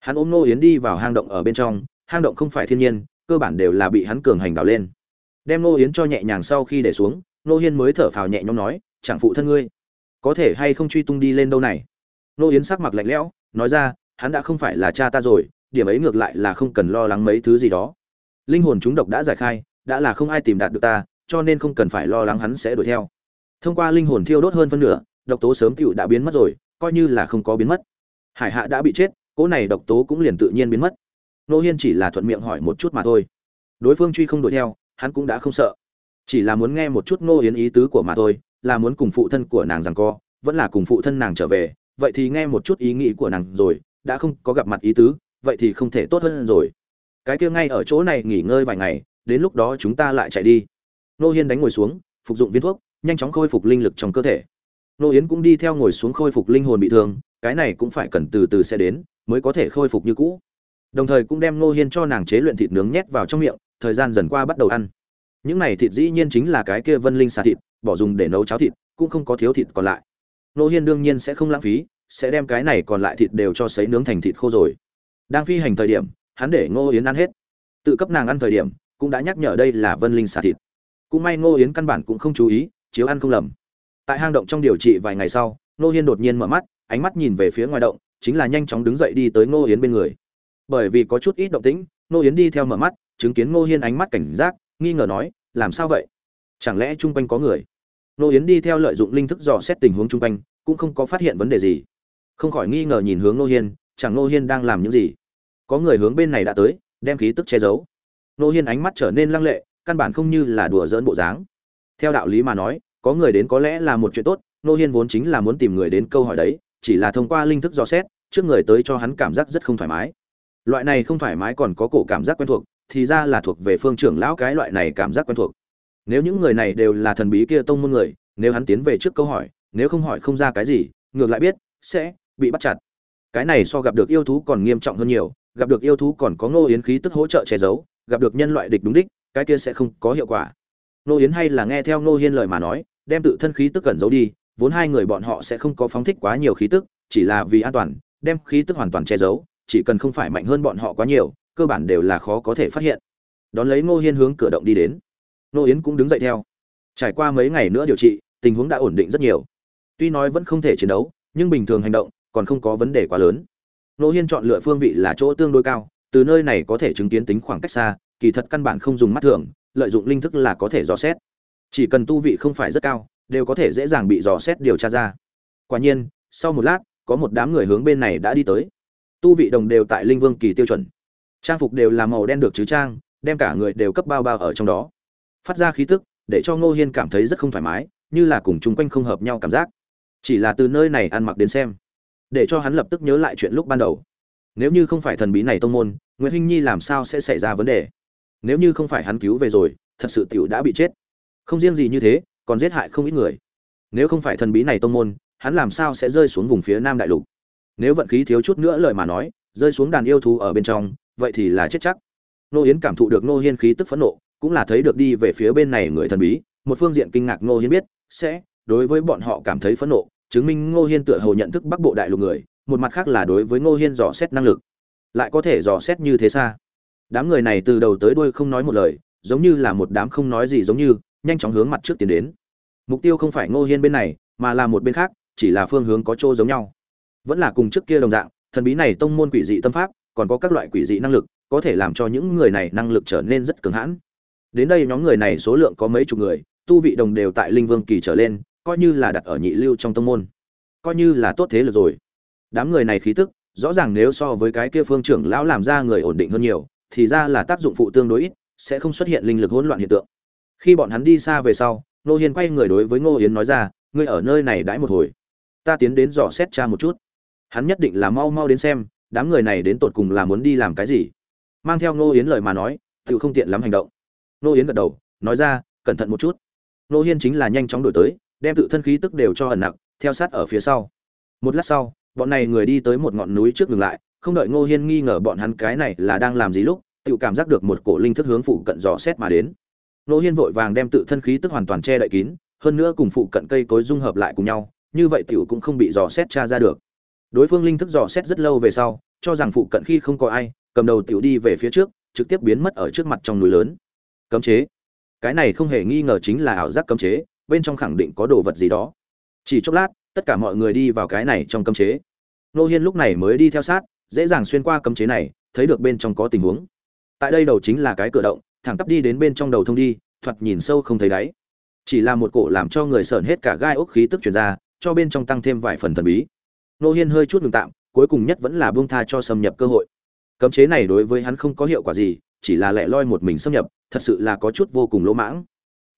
S1: Hắn ôm nô yến đi vào hang động ở bên trong, hang động không phải thiên nhiên, cơ bản đều là bị hắn cường hành đào lên. Đem nô yến cho nhẹ nhàng sau khi để xuống nô hiên mới thở phào nhẹ nhõm nói, chẳng phụ thân ngươi, có thể hay không truy tung đi lên đâu này? Nô yến sắc mặt lạnh lẽo nói ra, hắn đã không phải là cha ta rồi, điểm ấy ngược lại là không cần lo lắng mấy thứ gì đó. Linh hồn chúng độc đã giải khai, đã là không ai tìm đạt được ta, cho nên không cần phải lo lắng hắn sẽ đuổi theo. Thông qua linh hồn thiêu đốt hơn phân nửa, độc tố sớm tựu đã biến mất rồi, coi như là không có biến mất. Hải hạ đã bị chết, cỗ này độc tố cũng liền tự nhiên biến mất. Nô hiên chỉ là thuận miệng hỏi một chút mà thôi. Đối phương truy không đuổi theo, hắn cũng đã không sợ. Chỉ là muốn nghe một chút nô yến ý tứ của mà thôi, là muốn cùng phụ thân của nàng rằng co, vẫn là cùng phụ thân nàng trở về vậy thì nghe một chút ý nghĩ của nàng rồi, đã không có gặp mặt ý tứ, vậy thì không thể tốt hơn rồi. Cái kia ngay ở chỗ này nghỉ ngơi vài ngày, đến lúc đó chúng ta lại chạy đi. Nô hiên đánh ngồi xuống, phục dụng viên thuốc, nhanh chóng khôi phục linh lực trong cơ thể. Nô yến cũng đi theo ngồi xuống khôi phục linh hồn bị thương, cái này cũng phải cần từ từ sẽ đến, mới có thể khôi phục như cũ. Đồng thời cũng đem nô hiên cho nàng chế luyện thịt nướng nhét vào trong miệng, thời gian dần qua bắt đầu ăn. Những này thịt dĩ nhiên chính là cái kia vân linh xà thịt, bỏ dùng để nấu cháo thịt, cũng không có thiếu thịt còn lại nô hiên đương nhiên sẽ không lãng phí, sẽ đem cái này còn lại thịt đều cho sấy nướng thành thịt khô rồi. Đang phi hành thời điểm, hắn để ngô yến ăn hết. Tự cấp nàng ăn thời điểm, cũng đã nhắc nhở đây là vân linh xà thịt. Cũng may ngô yến căn bản cũng không chú ý, chiếu ăn không lầm. Tại hang động trong điều trị vài ngày sau ngô hiên đột nhiên mở mắt, ánh mắt nhìn về phía ngoài động, chính là nhanh chóng đứng dậy đi tới ngô yến bên người. Bởi vì có chút ít động tĩnh, ngô yến đi theo mở mắt, chứng kiến ngô hiên ánh mắt cảnh giác, nghi ngờ nói, làm sao vậy? Chẳng lẽ chung quanh có người? Nô yến đi theo lợi dụng linh thức dò xét tình huống chung quanh, cũng không có phát hiện vấn đề gì. Không khỏi nghi ngờ nhìn hướng Nô hiên, chẳng Nô hiên đang làm những gì? Có người hướng bên này đã tới, đem khí tức che giấu. Nô hiên ánh mắt trở nên lăng lệ, căn bản không như là đùa dỡn bộ dáng. Theo đạo lý mà nói, có người đến có lẽ là một chuyện tốt, Nô hiên vốn chính là muốn tìm người đến câu hỏi đấy, chỉ là thông qua linh thức dò xét, trước người tới cho hắn cảm giác rất không thoải mái. Loại này không thoải mái còn có cổ cảm giác quen thuộc, thì ra là thuộc về phương trưởng lão cái loại này cảm giác quen thuộc nếu những người này đều là thần bí kia tông môn người, nếu hắn tiến về trước câu hỏi, nếu không hỏi không ra cái gì, ngược lại biết, sẽ bị bắt chặt. Cái này so gặp được yêu thú còn nghiêm trọng hơn nhiều, gặp được yêu thú còn có ngô yến khí tức hỗ trợ che giấu, gặp được nhân loại địch đúng đích, cái kia sẽ không có hiệu quả. Ngô yến hay là nghe theo ngô hiên lời mà nói, đem tự thân khí tức cẩn giấu đi, vốn hai người bọn họ sẽ không có phóng thích quá nhiều khí tức, chỉ là vì an toàn, đem khí tức hoàn toàn che giấu, chỉ cần không phải mạnh hơn bọn họ quá nhiều, cơ bản đều là khó có thể phát hiện. Đón lấy ngô hiên hướng cửa động đi đến. Nô yến cũng đứng dậy theo. Trải qua mấy ngày nữa điều trị, tình huống đã ổn định rất nhiều. Tuy nói vẫn không thể chiến đấu, nhưng bình thường hành động còn không có vấn đề quá lớn. Nô hiên chọn lựa phương vị là chỗ tương đối cao, từ nơi này có thể chứng kiến tính khoảng cách xa, kỳ thật căn bản không dùng mắt thường, lợi dụng linh thức là có thể dò xét. Chỉ cần tu vị không phải rất cao, đều có thể dễ dàng bị dò xét điều tra ra. Quả nhiên, sau một lát, có một đám người hướng bên này đã đi tới. Tu vị đồng đều tại linh vương kỳ tiêu chuẩn. Trang phục đều là màu đen được chứ trang, đem cả người đều cấp bao bao ở trong đó phát ra khí tức, để cho ngô hiên cảm thấy rất không thoải mái, như là cùng chung quanh không hợp nhau cảm giác. Chỉ là từ nơi này ăn mặc đến xem, để cho hắn lập tức nhớ lại chuyện lúc ban đầu. Nếu như không phải thần bí này tông môn nguyễn hinh nhi làm sao sẽ xảy ra vấn đề? Nếu như không phải hắn cứu về rồi, thật sự t i ể u đã bị chết. Không riêng gì như thế, còn giết hại không ít người. Nếu không phải thần bí này tông môn, hắn làm sao sẽ rơi xuống vùng phía nam đại lục? Nếu vận khí thiếu chút nữa lời mà nói, rơi xuống đàn yêu thú ở bên trong, vậy thì là chết chắc. Nô yến cảm thụ được nô hiên khí tức phẫn nộ cũng là thấy được đi về phía bên này người thần bí, một phương diện kinh ngạc Ngô hiên biết, sẽ, đối với bọn họ cảm thấy phẫn nộ, chứng minh ngô hiên tựa hồ nhận thức bắc bộ đại lục người, một mặt khác là đối với ngô hiên dò xét năng lực. Lại có thể dò xét như thế xa. Đám người này từ đầu tới đuôi không nói một lời, giống như là một đám không nói gì giống như, nhanh chóng hướng mặt trước tiến đến. Mục tiêu không phải ngô hiên bên này, mà là một bên khác, chỉ là phương hướng có chỗ giống nhau. Vẫn là cùng trước kia đồng dạng, thần bí này tông môn quỷ dị tâm pháp, còn có các loại quỷ dị năng lực, có thể làm cho những người này năng lực trở nên rất cường hãn đến đây nhóm người này số lượng có mấy chục người, tu vị đồng đều tại linh vương kỳ trở lên, coi như là đặt ở nhị lưu trong tông môn. Coi như là tốt thế lực rồi. Đám người này khí tức, rõ ràng nếu so với cái kia phương trưởng lão làm ra người ổn định hơn nhiều, thì ra là tác dụng phụ tương đối ít, sẽ không xuất hiện linh lực hỗn loạn hiện tượng. Khi bọn hắn đi xa về sau nô hiên quay người đối với ngô yến nói ra, ngươi ở nơi này đãi một hồi. Ta tiến đến dò xét cha một chút. Hắn nhất định là mau mau đến xem, đám người này đến tột cùng là muốn đi làm cái gì. Mang theo ngô yến lời mà nói tự không tiện lắm hành động. Nô yến gật đầu, nói ra, cẩn thận một chút. Nô hiên chính là nhanh chóng đổi tới, đem tự thân khí tức đều cho ẩn nặng theo sát ở phía sau. Một lát sau, bọn này người đi tới một ngọn núi trước ngừng lại, không đợi ngô hiên nghi ngờ bọn hắn cái này là đang làm gì lúc, tự cảm giác được một cổ linh thức hướng phụ cận dò xét mà đến. Ngô hiên vội vàng đem tự thân khí tức hoàn toàn che đậy kín, hơn nữa cùng phụ cận cây cối dung hợp lại cùng nhau, như vậy tiểu cũng không bị dò xét tra ra được. Đối phương linh thức dò xét rất lâu về sau, cho rằng phụ cận khi không có ai, cầm đầu tiểu đi về phía trước, trực tiếp biến mất ở trước mặt trong núi lớn cấm chế. Cái này không hề nghi ngờ chính là ảo giác cấm chế, bên trong khẳng định có đồ vật gì đó. Chỉ chốc lát, tất cả mọi người đi vào cái này trong cấm chế. Nô hiên lúc này mới đi theo sát, dễ dàng xuyên qua cấm chế này, thấy được bên trong có tình huống. Tại đây đầu chính là cái cửa động, thẳng tắp đi đến bên trong đầu thông đi, thoạt nhìn sâu không thấy đáy. Chỉ là một cổ làm cho người sởn hết cả gai ốc khí tức truyền ra, cho bên trong tăng thêm vài phần thần bí. Nô hiên hơi chút ngừng tạm, cuối cùng nhất vẫn là buông tha cho xâm nhập cơ hội. Cấm chế này đối với hắn không có hiệu quả gì chỉ là lẻ loi một mình xâm nhập, thật sự là có chút vô cùng lỗ mãng.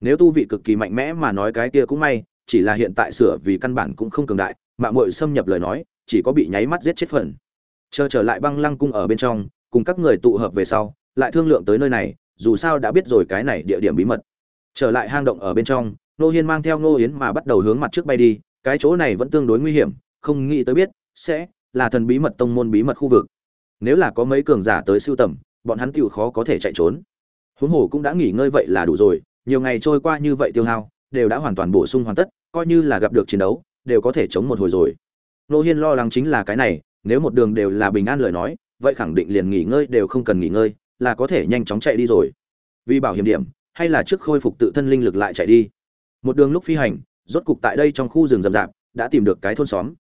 S1: Nếu tu vị cực kỳ mạnh mẽ mà nói cái kia cũng may, chỉ là hiện tại sửa vì căn bản cũng không cường đại mạng mội xâm nhập lời nói, chỉ có bị nháy mắt giết chết phần. Chờ trở lại băng lăng cung ở bên trong, cùng các người tụ hợp về sau, lại thương lượng tới nơi này, dù sao đã biết rồi cái này địa điểm bí mật. Trở lại hang động ở bên trong, nô hiên mang theo ngô yến mà bắt đầu hướng mặt trước bay đi, cái chỗ này vẫn tương đối nguy hiểm, không nghĩ tới biết sẽ là thần bí mật tông môn bí mật khu vực. Nếu là có mấy cường giả tới siêu tầm bọn hắn tiểu khó có thể chạy trốn. Huống hồ cũng đã nghỉ ngơi vậy là đủ rồi, nhiều ngày trôi qua như vậy tiêu hao, đều đã hoàn toàn bổ sung hoàn tất, coi như là gặp được chiến đấu, đều có thể chống một hồi rồi. Nô hiên lo lắng chính là cái này, nếu một đường đều là bình an lời nói, vậy khẳng định liền nghỉ ngơi đều không cần nghỉ ngơi, là có thể nhanh chóng chạy đi rồi. Vì bảo hiểm điểm, hay là trước khôi phục tự thân linh lực lại chạy đi. Một đường lúc phi hành, rốt cục tại đây trong khu rừng rậm rạp, đã tìm được cái thôn xóm.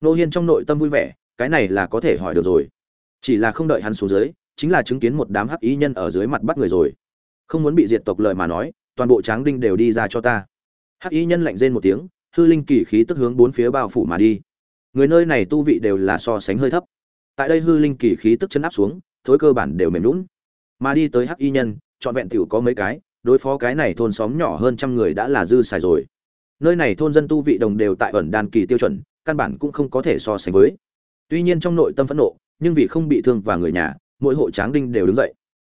S1: Nô hiên trong nội tâm vui vẻ, cái này là có thể hỏi được rồi. Chỉ là không đợi hắn xuống dưới chính là chứng kiến một đám hắc ý nhân ở dưới mặt bắt người rồi. Không muốn bị diệt tộc lời mà nói, toàn bộ tráng đinh đều đi ra cho ta. Hắc ý nhân lạnh rên một tiếng, hư linh kỳ khí tức hướng bốn phía bao phủ mà đi. Người nơi này tu vị đều là so sánh hơi thấp. Tại đây hư linh kỳ khí tức chân áp xuống, thối cơ bản đều mềm lún mà đi tới hắc y nhân, trọn vẹn tiểu có mấy cái, đối phó cái này thôn xóm nhỏ hơn trăm người đã là dư xài rồi. Nơi này thôn dân tu vị đồng đều tại ẩn đan kỳ tiêu chuẩn, căn bản cũng không có thể so sánh với. Tuy nhiên trong nội tâm phẫn nộ, nhưng vì không bị thương và người nhà mỗi hộ tráng đinh đều đứng dậy.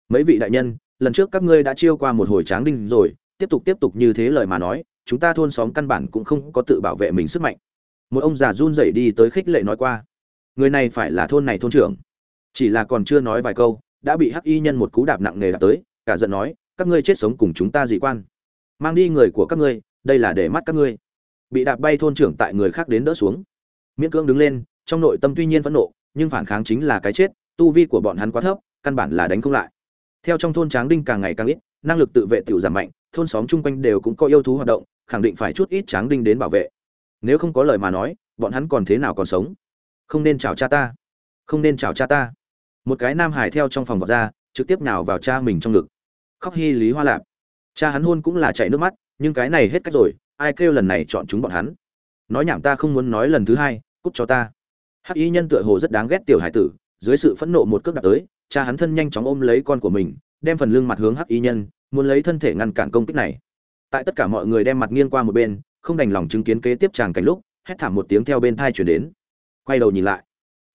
S1: Mấy vị đại nhân, lần trước các ngươi đã chiêu qua một hồi tráng đinh rồi, tiếp tục tiếp tục như thế lời mà nói, chúng ta thôn xóm căn bản cũng không có tự bảo vệ mình sức mạnh. Một ông già run rẩy đi tới khích lệ nói qua, người này phải là thôn này thôn trưởng. Chỉ là còn chưa nói vài câu, đã bị hắc y nhân một cú đạp nặng nề đạp tới, cả giận nói, các ngươi chết sống cùng chúng ta dị quan. Mang đi người của các ngươi, đây là để mắt các ngươi. Bị đạp bay thôn trưởng tại người khác đến đỡ xuống. Miễn cưỡng đứng lên, trong nội tâm tuy nhiên phẫn nộ, nhưng phản kháng chính là cái chết tu vi của bọn hắn quá thấp, căn bản là đánh không lại. Theo trong thôn tráng đinh càng ngày càng ít, năng lực tự vệ tiểu giảm mạnh, thôn xóm chung quanh đều cũng có yêu thú hoạt động, khẳng định phải chút ít tráng đinh đến bảo vệ. Nếu không có lời mà nói, bọn hắn còn thế nào còn sống? Không nên chào cha ta. Không nên chào cha ta. Một cái nam hải theo trong phòng vọt ra, trực tiếp nào vào cha mình trong ngực. Khóc hy lý hoa lạp. Cha hắn hôn cũng là chạy nước mắt, nhưng cái này hết cách rồi, ai kêu lần này chọn chúng bọn hắn? Nói nhảm ta không muốn nói lần thứ hai, cút cho ta. Hắc y nhân tựa hồ rất đáng ghét tiểu hải tử dưới sự phẫn nộ một cước đạp tới, cha hắn thân nhanh chóng ôm lấy con của mình, đem phần lưng mặt hướng hắc y nhân, muốn lấy thân thể ngăn cản công kích này. Tại tất cả mọi người đem mặt nghiêng qua một bên, không đành lòng chứng kiến kế tiếp chàng cảnh lúc, hét thảm một tiếng theo bên tai truyền đến. Quay đầu nhìn lại,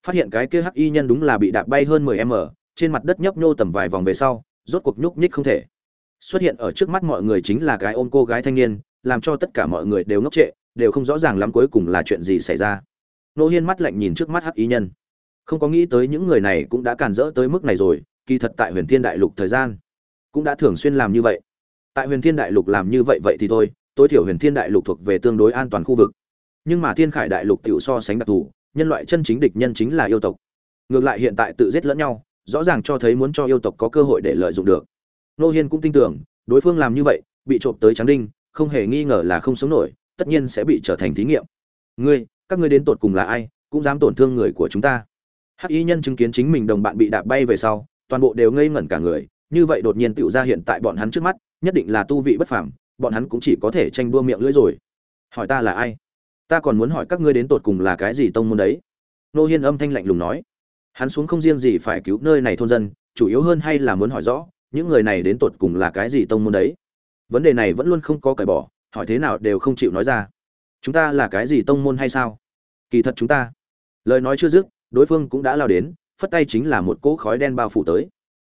S1: phát hiện cái kia hắc y nhân đúng là bị đạp bay hơn 10 m, trên mặt đất nhấp nhô tầm vài vòng về sau, rốt cuộc nhúc nhích không thể. Xuất hiện ở trước mắt mọi người chính là cái ôm cô gái thanh niên, làm cho tất cả mọi người đều ngốc trệ, đều không rõ ràng lắm cuối cùng là chuyện gì xảy ra. Nô hiên mắt lạnh nhìn trước mắt hắc Y nhân không có nghĩ tới những người này cũng đã càn rỡ tới mức này rồi, kỳ thật tại huyền thiên đại lục thời gian cũng đã thường xuyên làm như vậy. Tại huyền thiên đại lục làm như vậy vậy thì thôi, tối thiểu huyền thiên đại lục thuộc về tương đối an toàn khu vực. Nhưng mà thiên khải đại lục tiểu so sánh đặc thù, nhân loại chân chính địch nhân chính là yêu tộc. Ngược lại hiện tại tự giết lẫn nhau, rõ ràng cho thấy muốn cho yêu tộc có cơ hội để lợi dụng được. Nô hiên cũng tin tưởng, đối phương làm như vậy, bị trộm tới trắng đinh, không hề nghi ngờ là không sống nổi, tất nhiên sẽ bị trở thành thí nghiệm. Ngươi, các ngươi đến tột cùng là ai, cũng dám tổn thương người của chúng ta hắc y nhân chứng kiến chính mình đồng bạn bị đạp bay về sau, toàn bộ đều ngây ngẩn cả người, như vậy đột nhiên tựu ra hiện tại bọn hắn trước mắt, nhất định là tu vị bất phàm, bọn hắn cũng chỉ có thể tranh đua miệng lưỡi rồi. Hỏi ta là ai? Ta còn muốn hỏi các ngươi đến tột cùng là cái gì tông môn đấy? Nô hiên âm thanh lạnh lùng nói. Hắn xuống không riêng gì phải cứu nơi này thôn dân, chủ yếu hơn hay là muốn hỏi rõ, những người này đến tột cùng là cái gì tông môn đấy? Vấn đề này vẫn luôn không có cởi bỏ, hỏi thế nào đều không chịu nói ra. Chúng ta là cái gì tông môn hay sao? Kỳ thật chúng ta, lời nói chưa dứt đối phương cũng đã lao đến, phất tay chính là một cỗ khói đen bao phủ tới.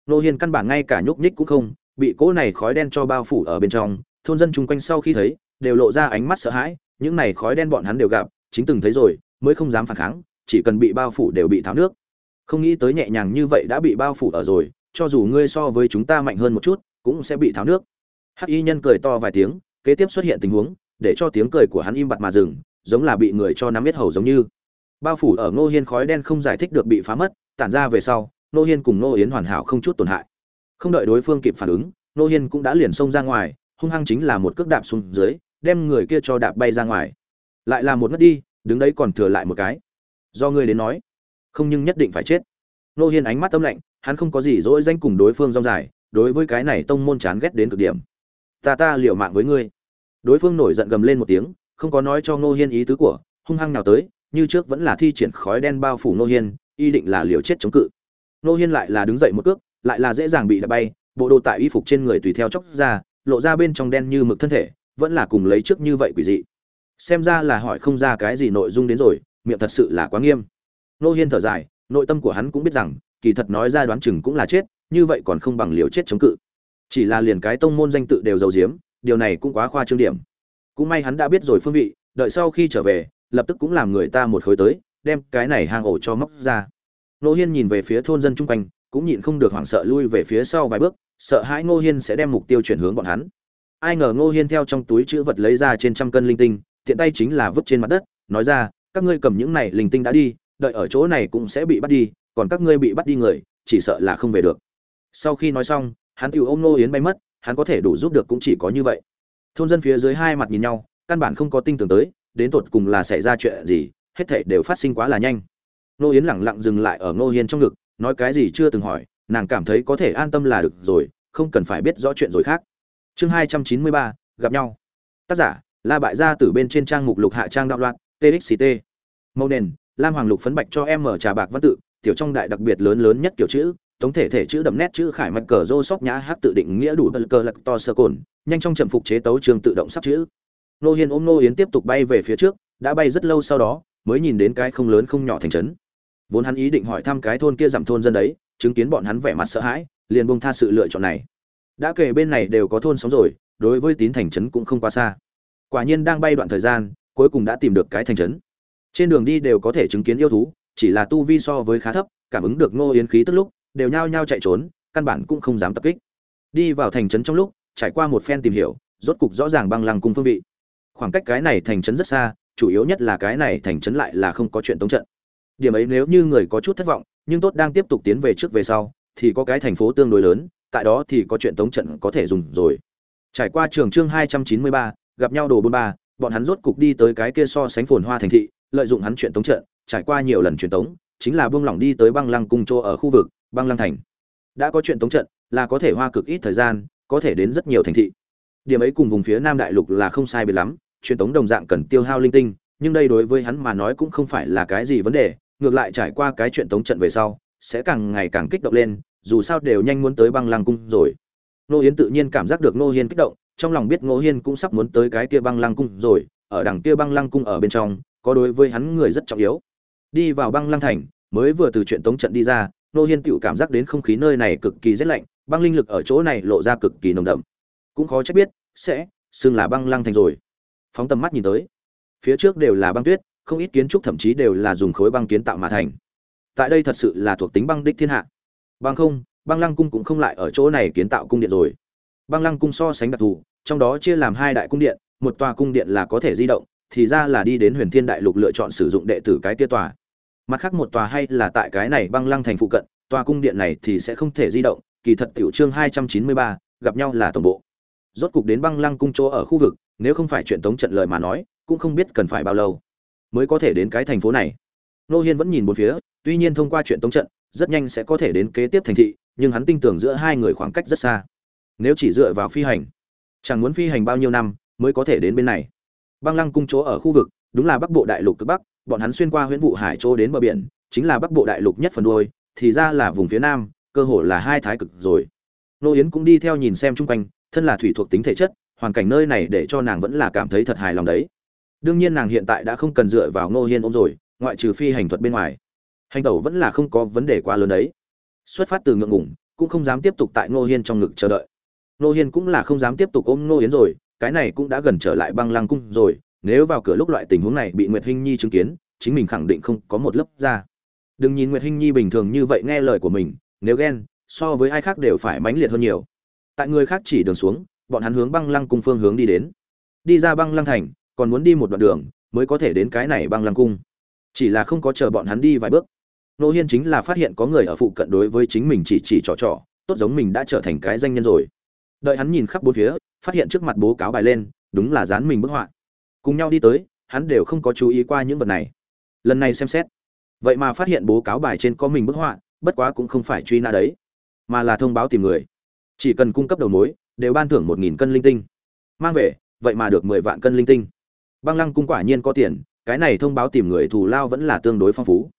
S1: Nô hiên căn bản ngay cả nhúc nhích cũng không, bị cỗ này khói đen cho bao phủ ở bên trong, thôn dân chung quanh sau khi thấy, đều lộ ra ánh mắt sợ hãi, những này khói đen bọn hắn đều gặp, chính từng thấy rồi, mới không dám phản kháng, chỉ cần bị bao phủ đều bị tháo nước. Không nghĩ tới nhẹ nhàng như vậy đã bị bao phủ ở rồi, cho dù ngươi so với chúng ta mạnh hơn một chút, cũng sẽ bị tháo nước. Hắc y nhân cười to vài tiếng, kế tiếp xuất hiện tình huống, để cho tiếng cười của hắn im bặt mà dừng, giống là bị người cho nắm biết hầu giống như bao phủ ở ngô hiên khói đen không giải thích được bị phá mất, tản ra về sau, ngô hiên cùng ngô yến hoàn hảo không chút tổn hại. Không đợi đối phương kịp phản ứng, ngô hiên cũng đã liền xông ra ngoài, hung hăng chính là một cước đạp xuống dưới, đem người kia cho đạp bay ra ngoài. Lại là một ngất đi, đứng đấy còn thừa lại một cái. Do ngươi đến nói, không nhưng nhất định phải chết. Ngô hiên ánh mắt tâm lạnh, hắn không có gì dỗi danh cùng đối phương rong dài, đối với cái này tông môn chán ghét đến cực điểm. Ta ta liều mạng với ngươi. Đối phương nổi giận gầm lên một tiếng, không có nói cho ngô hiên ý tứ của, hung hăng nào tới như trước vẫn là thi triển khói đen bao phủ Nô hiên y định là liều chết chống cự. Nô hiên lại là đứng dậy một cước, lại là dễ dàng bị đập bay, bộ đồ tại y phục trên người tùy theo chóc ra, lộ ra bên trong đen như mực thân thể, vẫn là cùng lấy trước như vậy quỷ dị. Xem ra là hỏi không ra cái gì nội dung đến rồi, miệng thật sự là quá nghiêm. Nô hiên thở dài, nội tâm của hắn cũng biết rằng, kỳ thật nói ra đoán chừng cũng là chết, như vậy còn không bằng liều chết chống cự. Chỉ là liền cái tông môn danh tự đều giàu diếm điều này cũng quá khoa trương điểm. Cũng may hắn đã biết rồi phương vị, đợi sau khi trở về lập tức cũng làm người ta một khối tới, đem cái này hang ổ cho móc ra. Ngô hiên nhìn về phía thôn dân chung quanh, cũng nhịn không được hoảng sợ lui về phía sau vài bước, sợ hãi ngô hiên sẽ đem mục tiêu chuyển hướng bọn hắn. Ai ngờ ngô hiên theo trong túi chữ vật lấy ra trên trăm cân linh tinh, tiện tay chính là vứt trên mặt đất, nói ra, các ngươi cầm những này linh tinh đã đi, đợi ở chỗ này cũng sẽ bị bắt đi, còn các ngươi bị bắt đi người, chỉ sợ là không về được. Sau khi nói xong, hắn tự ôm Ngô yến bay mất, hắn có thể đủ giúp được cũng chỉ có như vậy. Thôn dân phía dưới hai mặt nhìn nhau, căn bản không có tin tưởng tới đến tột cùng là xảy ra chuyện gì, hết thảy đều phát sinh quá là nhanh. Nô yến lẳng lặng dừng lại ở nô hiên trong ngực, nói cái gì chưa từng hỏi, nàng cảm thấy có thể an tâm là được rồi, không cần phải biết rõ chuyện rồi khác. Chương hai trăm chín mươi ba, gặp nhau. Tác giả, la bại gia từ bên trên trang mục lục hạ trang đạo loạn txct mâu nền, lam hoàng lục phấn bạch cho em mở trà bạc văn tự, tiểu trong đại đặc biệt lớn lớn nhất kiểu chữ, tổng thể thể chữ đậm nét chữ khải mạch cờ rô sóc nhã hát tự định nghĩa đủ bật cờ lạc to sơ cồn, nhanh trong chậm phục chế tấu trường tự động sắp chữ nô hiên ôm nô yến tiếp tục bay về phía trước, đã bay rất lâu sau đó, mới nhìn đến cái không lớn không nhỏ thành trấn. Vốn hắn ý định hỏi thăm cái thôn kia giảm thôn dân đấy, chứng kiến bọn hắn vẻ mặt sợ hãi, liền buông tha sự lựa chọn này. Đã kể bên này đều có thôn sống rồi, đối với tín thành trấn cũng không quá xa. Quả nhiên đang bay đoạn thời gian, cuối cùng đã tìm được cái thành trấn. Trên đường đi đều có thể chứng kiến yêu thú, chỉ là tu vi so với khá thấp, cảm ứng được ngô yến khí tức lúc, đều nhao nhao chạy trốn, căn bản cũng không dám tập kích. Đi vào thành trấn trong lúc, trải qua một phen tìm hiểu, rốt cục rõ ràng băng lăng cung phương vị khoảng cách cái này thành trấn rất xa, chủ yếu nhất là cái này thành trấn lại là không có chuyện tống trận. Điểm ấy nếu như người có chút thất vọng, nhưng tốt đang tiếp tục tiến về trước về sau, thì có cái thành phố tương đối lớn, tại đó thì có chuyện tống trận có thể dùng rồi. Trải qua trường chương hai trăm chín mươi ba, gặp nhau đồ bôn ba, bọn hắn rốt cục đi tới cái kia so sánh phồn hoa thành thị, lợi dụng hắn chuyện tống trận, trải qua nhiều lần truyền tống, chính là buông lỏng đi tới băng lăng cung chỗ ở khu vực, băng lăng thành. Đã có chuyện tống trận, là có thể hoa cực ít thời gian, có thể đến rất nhiều thành thị. Điểm ấy cùng vùng phía nam đại lục là không sai biệt lắm truyền tống đồng dạng cần tiêu hao linh tinh, nhưng đây đối với hắn mà nói cũng không phải là cái gì vấn đề, ngược lại trải qua cái chuyện tống trận về sau, sẽ càng ngày càng kích động lên, dù sao đều nhanh muốn tới băng lăng cung rồi. Nô Yến tự nhiên cảm giác được nô hiên kích động, trong lòng biết nô hiên cũng sắp muốn tới cái kia băng lăng cung rồi, ở đằng kia băng lăng cung ở bên trong, có đối với hắn người rất trọng yếu. Đi vào băng lăng thành, mới vừa từ chuyện tống trận đi ra nô hiên tựu cảm giác đến không khí nơi này cực kỳ rét lạnh, băng linh lực ở chỗ này lộ ra cực kỳ nồng đậm. Cũng khó trách biết, sẽ xưng là băng lăng thành rồi phóng tầm mắt nhìn tới. Phía trước đều là băng tuyết, không ít kiến trúc thậm chí đều là dùng khối băng kiến tạo mà thành. Tại đây thật sự là thuộc tính băng đích thiên hạ. Băng không, băng lăng cung cũng không lại ở chỗ này kiến tạo cung điện rồi. Băng lăng cung so sánh đặc thù, trong đó chia làm hai đại cung điện, một tòa cung điện là có thể di động, thì ra là đi đến huyền thiên đại lục lựa chọn sử dụng đệ tử cái kia tòa. Mặt khác một tòa hay là tại cái này băng lăng thành phụ cận, tòa cung điện này thì sẽ không thể di động, kỳ thật tiểu chương hai trăm chín mươi ba, gặp nhau là tổng bộ rốt cục đến băng lăng cung chỗ ở khu vực, nếu không phải chuyện tống trận lời mà nói, cũng không biết cần phải bao lâu mới có thể đến cái thành phố này. Nô hiên vẫn nhìn một phía, tuy nhiên thông qua chuyện tống trận, rất nhanh sẽ có thể đến kế tiếp thành thị, nhưng hắn tin tưởng giữa hai người khoảng cách rất xa. Nếu chỉ dựa vào phi hành, chẳng muốn phi hành bao nhiêu năm mới có thể đến bên này. Băng lăng cung chỗ ở khu vực, đúng là bắc bộ đại lục cực bắc, bọn hắn xuyên qua huyện vụ hải chỗ đến bờ biển, chính là bắc bộ đại lục nhất phần đuôi, thì ra là vùng phía nam, cơ hồ là hai thái cực rồi. Nô yến cũng đi theo nhìn xem chung quanh thân là thủy thuộc tính thể chất, hoàn cảnh nơi này để cho nàng vẫn là cảm thấy thật hài lòng đấy. Đương nhiên nàng hiện tại đã không cần dựa vào ngô hiên ôm rồi, ngoại trừ phi hành thuật bên ngoài. Hành tẩu vẫn là không có vấn đề quá lớn đấy. Xuất phát từ ngượng ngủng cũng không dám tiếp tục tại ngô hiên trong ngực chờ đợi. Ngô hiên cũng là không dám tiếp tục ôm ngô yến rồi, cái này cũng đã gần trở lại băng lăng cung rồi, nếu vào cửa lúc loại tình huống này bị nguyệt hinh nhi chứng kiến, chính mình khẳng định không có một lớp ra đừng nhìn nguyệt hinh nhi bình thường như vậy nghe lời của mình, nếu ghen, so với ai khác đều phải mãnh liệt hơn nhiều tại người khác chỉ đường xuống, bọn hắn hướng băng lăng cung phương hướng đi đến. Đi ra băng lăng thành, còn muốn đi một đoạn đường, mới có thể đến cái này băng lăng cung. Chỉ là không có chờ bọn hắn đi vài bước. Nô hiên chính là phát hiện có người ở phụ cận đối với chính mình chỉ chỉ trò trò, tốt giống mình đã trở thành cái danh nhân rồi. Đợi hắn nhìn khắp bốn phía, phát hiện trước mặt bố cáo bài lên, đúng là dán mình bức họa. Cùng nhau đi tới, hắn đều không có chú ý qua những vật này. Lần này xem xét. Vậy mà phát hiện bố cáo bài trên có mình bức họa, bất quá cũng không phải truy nã đấy, mà là thông báo tìm người chỉ cần cung cấp đầu mối, đều ban thưởng một nghìn cân linh tinh. Mang về, vậy mà được mười vạn cân linh tinh. Băng lăng cung quả nhiên có tiền, cái này thông báo tìm người thù lao vẫn là tương đối phong phú.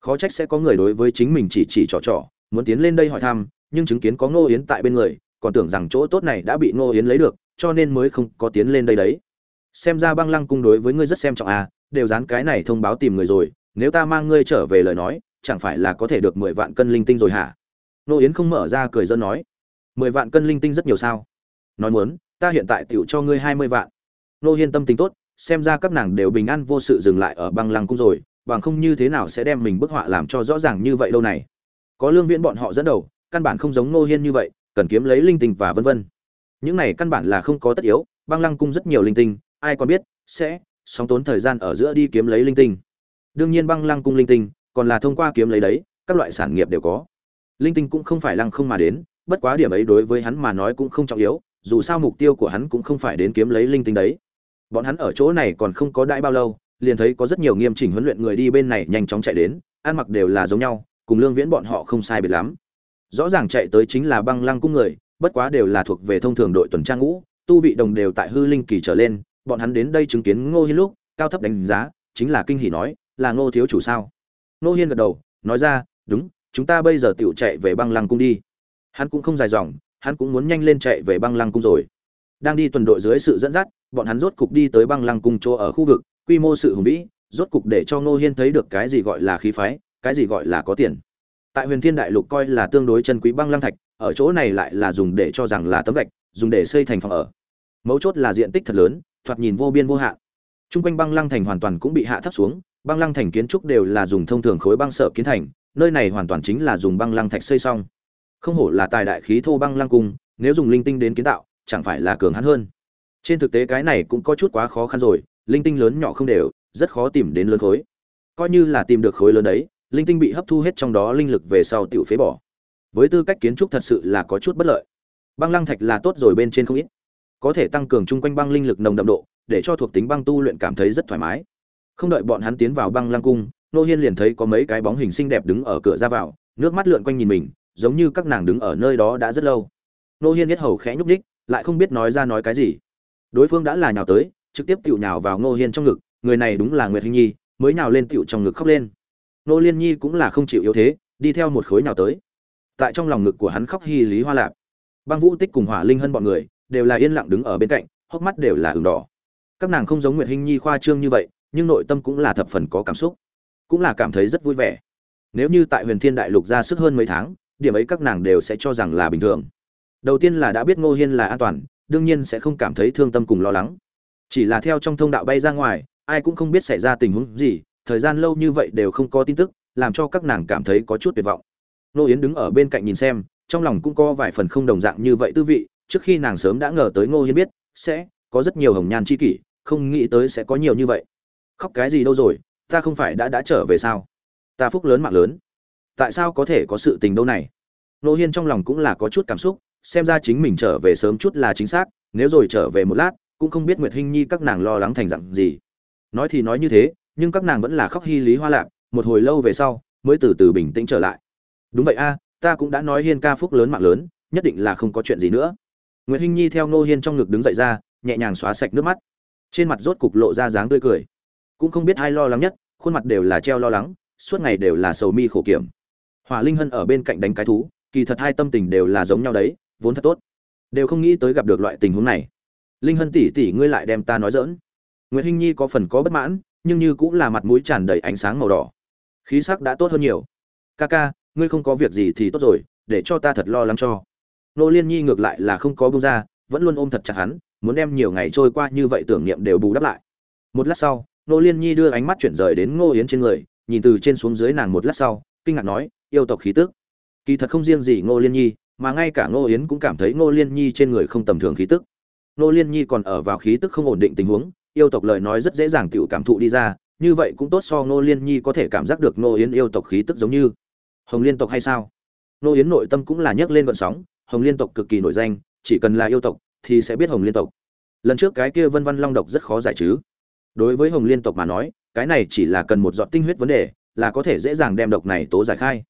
S1: Khó trách sẽ có người đối với chính mình chỉ chỉ trò trò, muốn tiến lên đây hỏi thăm, nhưng chứng kiến có ngô yến tại bên người, còn tưởng rằng chỗ tốt này đã bị ngô yến lấy được, cho nên mới không có tiến lên đây đấy. Xem ra băng lăng cung đối với ngươi rất xem trọng à đều dán cái này thông báo tìm người rồi, nếu ta mang ngươi trở về lời nói, chẳng phải là có thể được mười vạn cân linh tinh rồi hả? Nô yến không mở ra cười dân nói mười vạn cân linh tinh rất nhiều sao? Nói muốn, ta hiện tại tựu cho ngươi hai mươi vạn. Nô hiên tâm tính tốt, xem ra các nàng đều bình an vô sự dừng lại ở băng lăng cung rồi, bằng không như thế nào sẽ đem mình bức họa làm cho rõ ràng như vậy lâu này. Có lương viễn bọn họ dẫn đầu, căn bản không giống nô hiên như vậy, cần kiếm lấy linh tinh và vân vân. Những này căn bản là không có tất yếu, băng lăng cung rất nhiều linh tinh, ai còn biết, sẽ sóng tốn thời gian ở giữa đi kiếm lấy linh tinh. Đương nhiên băng lăng cung linh tinh còn là thông qua kiếm lấy đấy, các loại sản nghiệp đều có. Linh tinh cũng không phải lăng không mà đến bất quá điểm ấy đối với hắn mà nói cũng không trọng yếu, dù sao mục tiêu của hắn cũng không phải đến kiếm lấy linh tinh đấy. Bọn hắn ở chỗ này còn không có đãi bao lâu, liền thấy có rất nhiều nghiêm chỉnh huấn luyện người đi bên này nhanh chóng chạy đến, ăn mặc đều là giống nhau, cùng lương viễn bọn họ không sai biệt lắm. Rõ ràng chạy tới chính là băng lăng cung người, bất quá đều là thuộc về thông thường đội tuần tra ngũ, tu vị đồng đều tại hư linh kỳ trở lên, bọn hắn đến đây chứng kiến ngô hiên lúc, cao thấp đánh giá, chính là kinh hỉ nói, là ngô thiếu chủ sao? Ngô hiên gật đầu, nói ra, đúng, chúng ta bây giờ tựu chạy về băng lăng cung đi hắn cũng không dài dòng, hắn cũng muốn nhanh lên chạy về băng lăng cung rồi. Đang đi tuần đội dưới sự dẫn dắt, bọn hắn rốt cục đi tới băng lăng cung chỗ ở khu vực, quy mô sự hùng vĩ, rốt cục để cho ngô hiên thấy được cái gì gọi là khí phái, cái gì gọi là có tiền. Tại huyền thiên đại lục coi là tương đối chân quý băng lăng thạch, ở chỗ này lại là dùng để cho rằng là tấm gạch, dùng để xây thành phòng ở. Mấu chốt là diện tích thật lớn, thoạt nhìn vô biên vô hạn. T r u n g quanh băng lăng thành hoàn toàn cũng bị hạ thấp xuống, băng lăng thành kiến trúc đều là dùng thông thường khối băng sở kiến thành, nơi này hoàn toàn chính là dùng băng lăng thạch xây xong không hổ là tài đại khí thô băng lăng cung, nếu dùng linh tinh đến kiến tạo, chẳng phải là cường hắn hơn. Trên thực tế cái này cũng có chút quá khó khăn rồi, linh tinh lớn nhỏ không đều, rất khó tìm đến lớn khối. Coi như là tìm được khối lớn đấy, linh tinh bị hấp thu hết trong đó linh lực về sau tiểu phế bỏ. Với tư cách kiến trúc thật sự là có chút bất lợi. Băng lăng thạch là tốt rồi bên trên không ít. Có thể tăng cường chung quanh băng linh lực nồng đậm độ, để cho thuộc tính băng tu luyện cảm thấy rất thoải mái. Không đợi bọn hắn tiến vào băng lăng cung, nô hiên liền thấy có mấy cái bóng hình xinh đẹp đứng ở cửa ra vào, nước mắt lượn quanh nhìn mình giống như các nàng đứng ở nơi đó đã rất lâu. Nô hiên biết hầu khẽ nhúc ních lại không biết nói ra nói cái gì. Đối phương đã là nhào tới, trực tiếp tựu nhào vào nô hiên trong ngực, người này đúng là nguyệt hình nhi, mới nhào lên tựu trong ngực khóc lên. Nô liên nhi cũng là không chịu yếu thế, đi theo một khối nào tới. Tại trong lòng ngực của hắn khóc hy lý hoa lạp. Băng vũ tích cùng hỏa linh hân bọn người, đều là yên lặng đứng ở bên cạnh, hốc mắt đều là ửng đỏ. Các nàng không giống nguyệt hinh nhi khoa trương như vậy, nhưng nội tâm cũng là thập phần có cảm xúc, cũng là cảm thấy rất vui vẻ. Nếu như tại huyền thiên đại lục ra sức hơn mấy tháng điểm ấy các nàng đều sẽ cho rằng là bình thường. Đầu tiên là đã biết ngô hiên là an toàn, đương nhiên sẽ không cảm thấy thương tâm cùng lo lắng. Chỉ là theo trong thông đạo bay ra ngoài, ai cũng không biết xảy ra tình huống gì, thời gian lâu như vậy đều không có tin tức, làm cho các nàng cảm thấy có chút tuyệt vọng. Nô yến đứng ở bên cạnh nhìn xem, trong lòng cũng có vài phần không đồng dạng như vậy tư vị, trước khi nàng sớm đã ngờ tới ngô hiên biết, sẽ có rất nhiều hồng nhan c h i kỷ, không nghĩ tới sẽ có nhiều như vậy. Khóc cái gì đâu rồi, ta không phải đã đã trở về sao? Ta phúc lớn mạng lớn tại sao có thể có sự tình đâu này? Nô hiên trong lòng cũng là có chút cảm xúc, xem ra chính mình trở về sớm chút là chính xác, nếu rồi trở về một lát, cũng không biết nguyệt hinh nhi các nàng lo lắng thành dặn gì. Nói thì nói như thế, nhưng các nàng vẫn là khóc hy lý hoa lạc một hồi lâu về sau, mới từ từ bình tĩnh trở lại. Đúng vậy a, ta cũng đã nói hiên ca phúc lớn mạng lớn, nhất định là không có chuyện gì nữa. Nguyệt hinh nhi theo nô hiên trong ngực đứng dậy ra, nhẹ nhàng xóa sạch nước mắt. Trên mặt rốt cục lộ ra dáng tươi cười. Cũng không biết ai lo lắng nhất, khuôn mặt đều là treo lo lắng, suốt ngày đều là sầu mi khổ kiểm hỏa linh hân ở bên cạnh đánh cái thú, kỳ thật hai tâm tình đều là giống nhau đấy, vốn thật tốt. Đều không nghĩ tới gặp được loại tình huống này. Linh hân tỷ tỷ ngươi lại đem ta nói dỡn nguyễn hinh nhi có phần có bất mãn, nhưng như cũng là mặt mũi tràn đầy ánh sáng màu đỏ. Khí sắc đã tốt hơn nhiều. Ca ca, ngươi không có việc gì thì tốt rồi, để cho ta thật lo lắng cho. Nô liên nhi ngược lại là không có bông ra, vẫn luôn ôm thật chặt hắn, muốn đem nhiều ngày trôi qua như vậy tưởng niệm đều bù đắp lại. Một lát sau, nô liên nhi đưa ánh mắt chuyển rời đến ngô yến trên người, nhìn từ trên xuống dưới nàng một lát sau, kinh ngạc nói yêu tộc khí tức. Kỳ thật không riêng gì ngô liên nhi, mà ngay cả ngô yến cũng cảm thấy ngô liên nhi trên người không tầm thường khí tức. Ngô liên nhi còn ở vào khí tức không ổn định tình huống, yêu tộc lời nói rất dễ dàng tiểu cảm thụ đi ra, như vậy cũng tốt so ngô liên nhi có thể cảm giác được ngô yến yêu tộc khí tức giống như. Hồng liên tộc hay sao? Ngô yến nội tâm cũng là nhấc lên gợn sóng, hồng liên tộc cực kỳ nổi danh, chỉ cần là yêu tộc thì sẽ biết hồng liên tộc. Lần trước cái kia vân văn long độc rất khó giải chứ đối với hồng liên tộc mà nói, cái này chỉ là cần một giọt tinh huyết vấn đề, là có thể dễ dàng đem độc này tố giải khai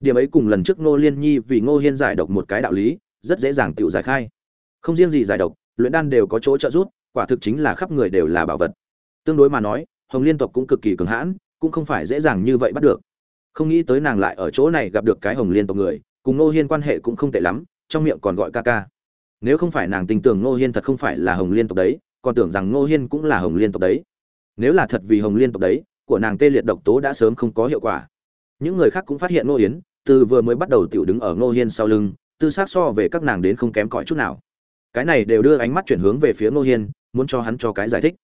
S1: điểm ấy cùng lần trước ngô liên nhi vì ngô hiên giải độc một cái đạo lý, rất dễ dàng tự giải khai. Không riêng gì giải độc, luyện đan đều có chỗ trợ giúp, quả thực chính là khắp người đều là bảo vật. Tương đối mà nói, hồng liên tộc cũng cực kỳ cường hãn, cũng không phải dễ dàng như vậy bắt được. Không nghĩ tới nàng lại ở chỗ này gặp được cái hồng liên tộc người, cùng ngô hiên quan hệ cũng không tệ lắm, trong miệng còn gọi ca ca. Nếu không phải nàng tin tưởng ngô hiên thật không phải là hồng liên tộc đấy, còn tưởng rằng ngô hiên cũng là hồng liên tộc đấy. Nếu là thật vì hồng liên tộc đấy, của nàng tê liệt độc tố đã sớm không có hiệu quả những người khác cũng phát hiện ngô yến, từ vừa mới bắt đầu tiểu đứng ở ngô hiên sau lưng, tư xác so về các nàng đến không kém cỏi chút nào. Cái này đều đưa ánh mắt chuyển hướng về phía ngô hiên, muốn cho hắn cho cái giải thích.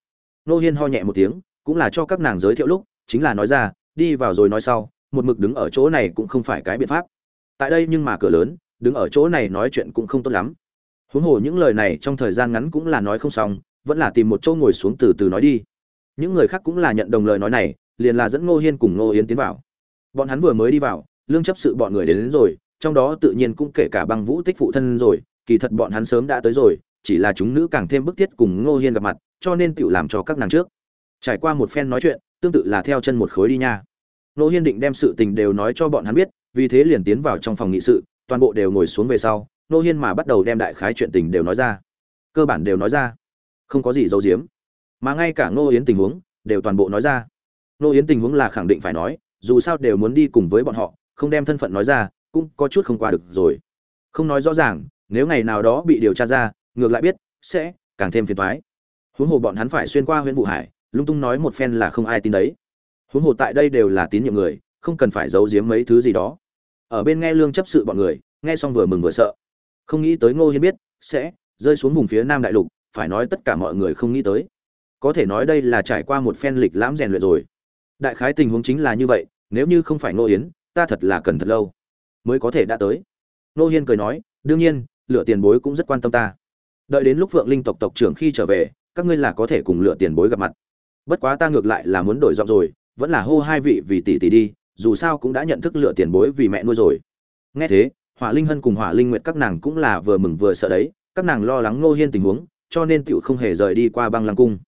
S1: Ngô hiên ho nhẹ một tiếng, cũng là cho các nàng giới thiệu lúc, chính là nói ra, đi vào rồi nói sau, một mực đứng ở chỗ này cũng không phải cái biện pháp. Tại đây nhưng mà cửa lớn, đứng ở chỗ này nói chuyện cũng không tốt lắm. Huống hồ những lời này trong thời gian ngắn cũng là nói không xong, vẫn là tìm một chỗ ngồi xuống từ từ nói đi. Những người khác cũng là nhận đồng lời nói này, liền là dẫn ngô hiên cùng ngô yến tiến vào bọn hắn vừa mới đi vào lương chấp sự bọn người đến, đến rồi trong đó tự nhiên cũng kể cả băng vũ tích phụ thân rồi kỳ thật bọn hắn sớm đã tới rồi chỉ là chúng nữ càng thêm bức thiết cùng ngô hiên gặp mặt cho nên tự làm cho các nàng trước. Trải qua một phen nói chuyện tương tự là theo chân một khối đi nha. Ngô hiên định đem sự tình đều nói cho bọn hắn biết vì thế liền tiến vào trong phòng nghị sự toàn bộ đều ngồi xuống về sau ngô hiên mà bắt đầu đem đại khái chuyện tình đều nói ra. Cơ bản đều nói ra. Không có gì giấu giếm. Mà ngay cả ngô yến tình huống đều toàn bộ nói ra. Ngô yến tình huống là khẳng định phải nói dù sao đều muốn đi cùng với bọn họ, không đem thân phận nói ra, cũng có chút không qua được rồi. Không nói rõ ràng, nếu ngày nào đó bị điều tra ra, ngược lại biết, sẽ càng thêm phiền toái. Huống hồ bọn hắn phải xuyên qua huyện vụ hải, lung tung nói một phen là không ai tin đấy. Huống hồ tại đây đều là tín nhiệm người, không cần phải giấu giếm mấy thứ gì đó. Ở bên nghe lương chấp sự bọn người, nghe xong vừa mừng vừa sợ. Không nghĩ tới ngô hiên biết, sẽ rơi xuống vùng phía nam đại lục, phải nói tất cả mọi người không nghĩ tới. Có thể nói đây là trải qua một phen lịch lãm rèn luyện rồi. Đại khái tình huống chính là như vậy nếu như không phải ngô yến, ta thật là cần thật lâu mới có thể đã tới. Nô hiên cười nói, đương nhiên, lựa tiền bối cũng rất quan tâm ta. Đợi đến lúc phượng linh tộc tộc trưởng khi trở về, các ngươi là có thể cùng lựa tiền bối gặp mặt. Bất quá ta ngược lại là muốn đổi giọng rồi, vẫn là hô hai vị vì tỷ tỷ đi, dù sao cũng đã nhận thức lựa tiền bối vì mẹ nuôi rồi. Nghe thế, hỏa linh hân cùng hỏa linh nguyệt các nàng cũng là vừa mừng vừa sợ đấy, các nàng lo lắng ngô hiên tình huống, cho nên tựu không hề rời đi qua băng lăng cung.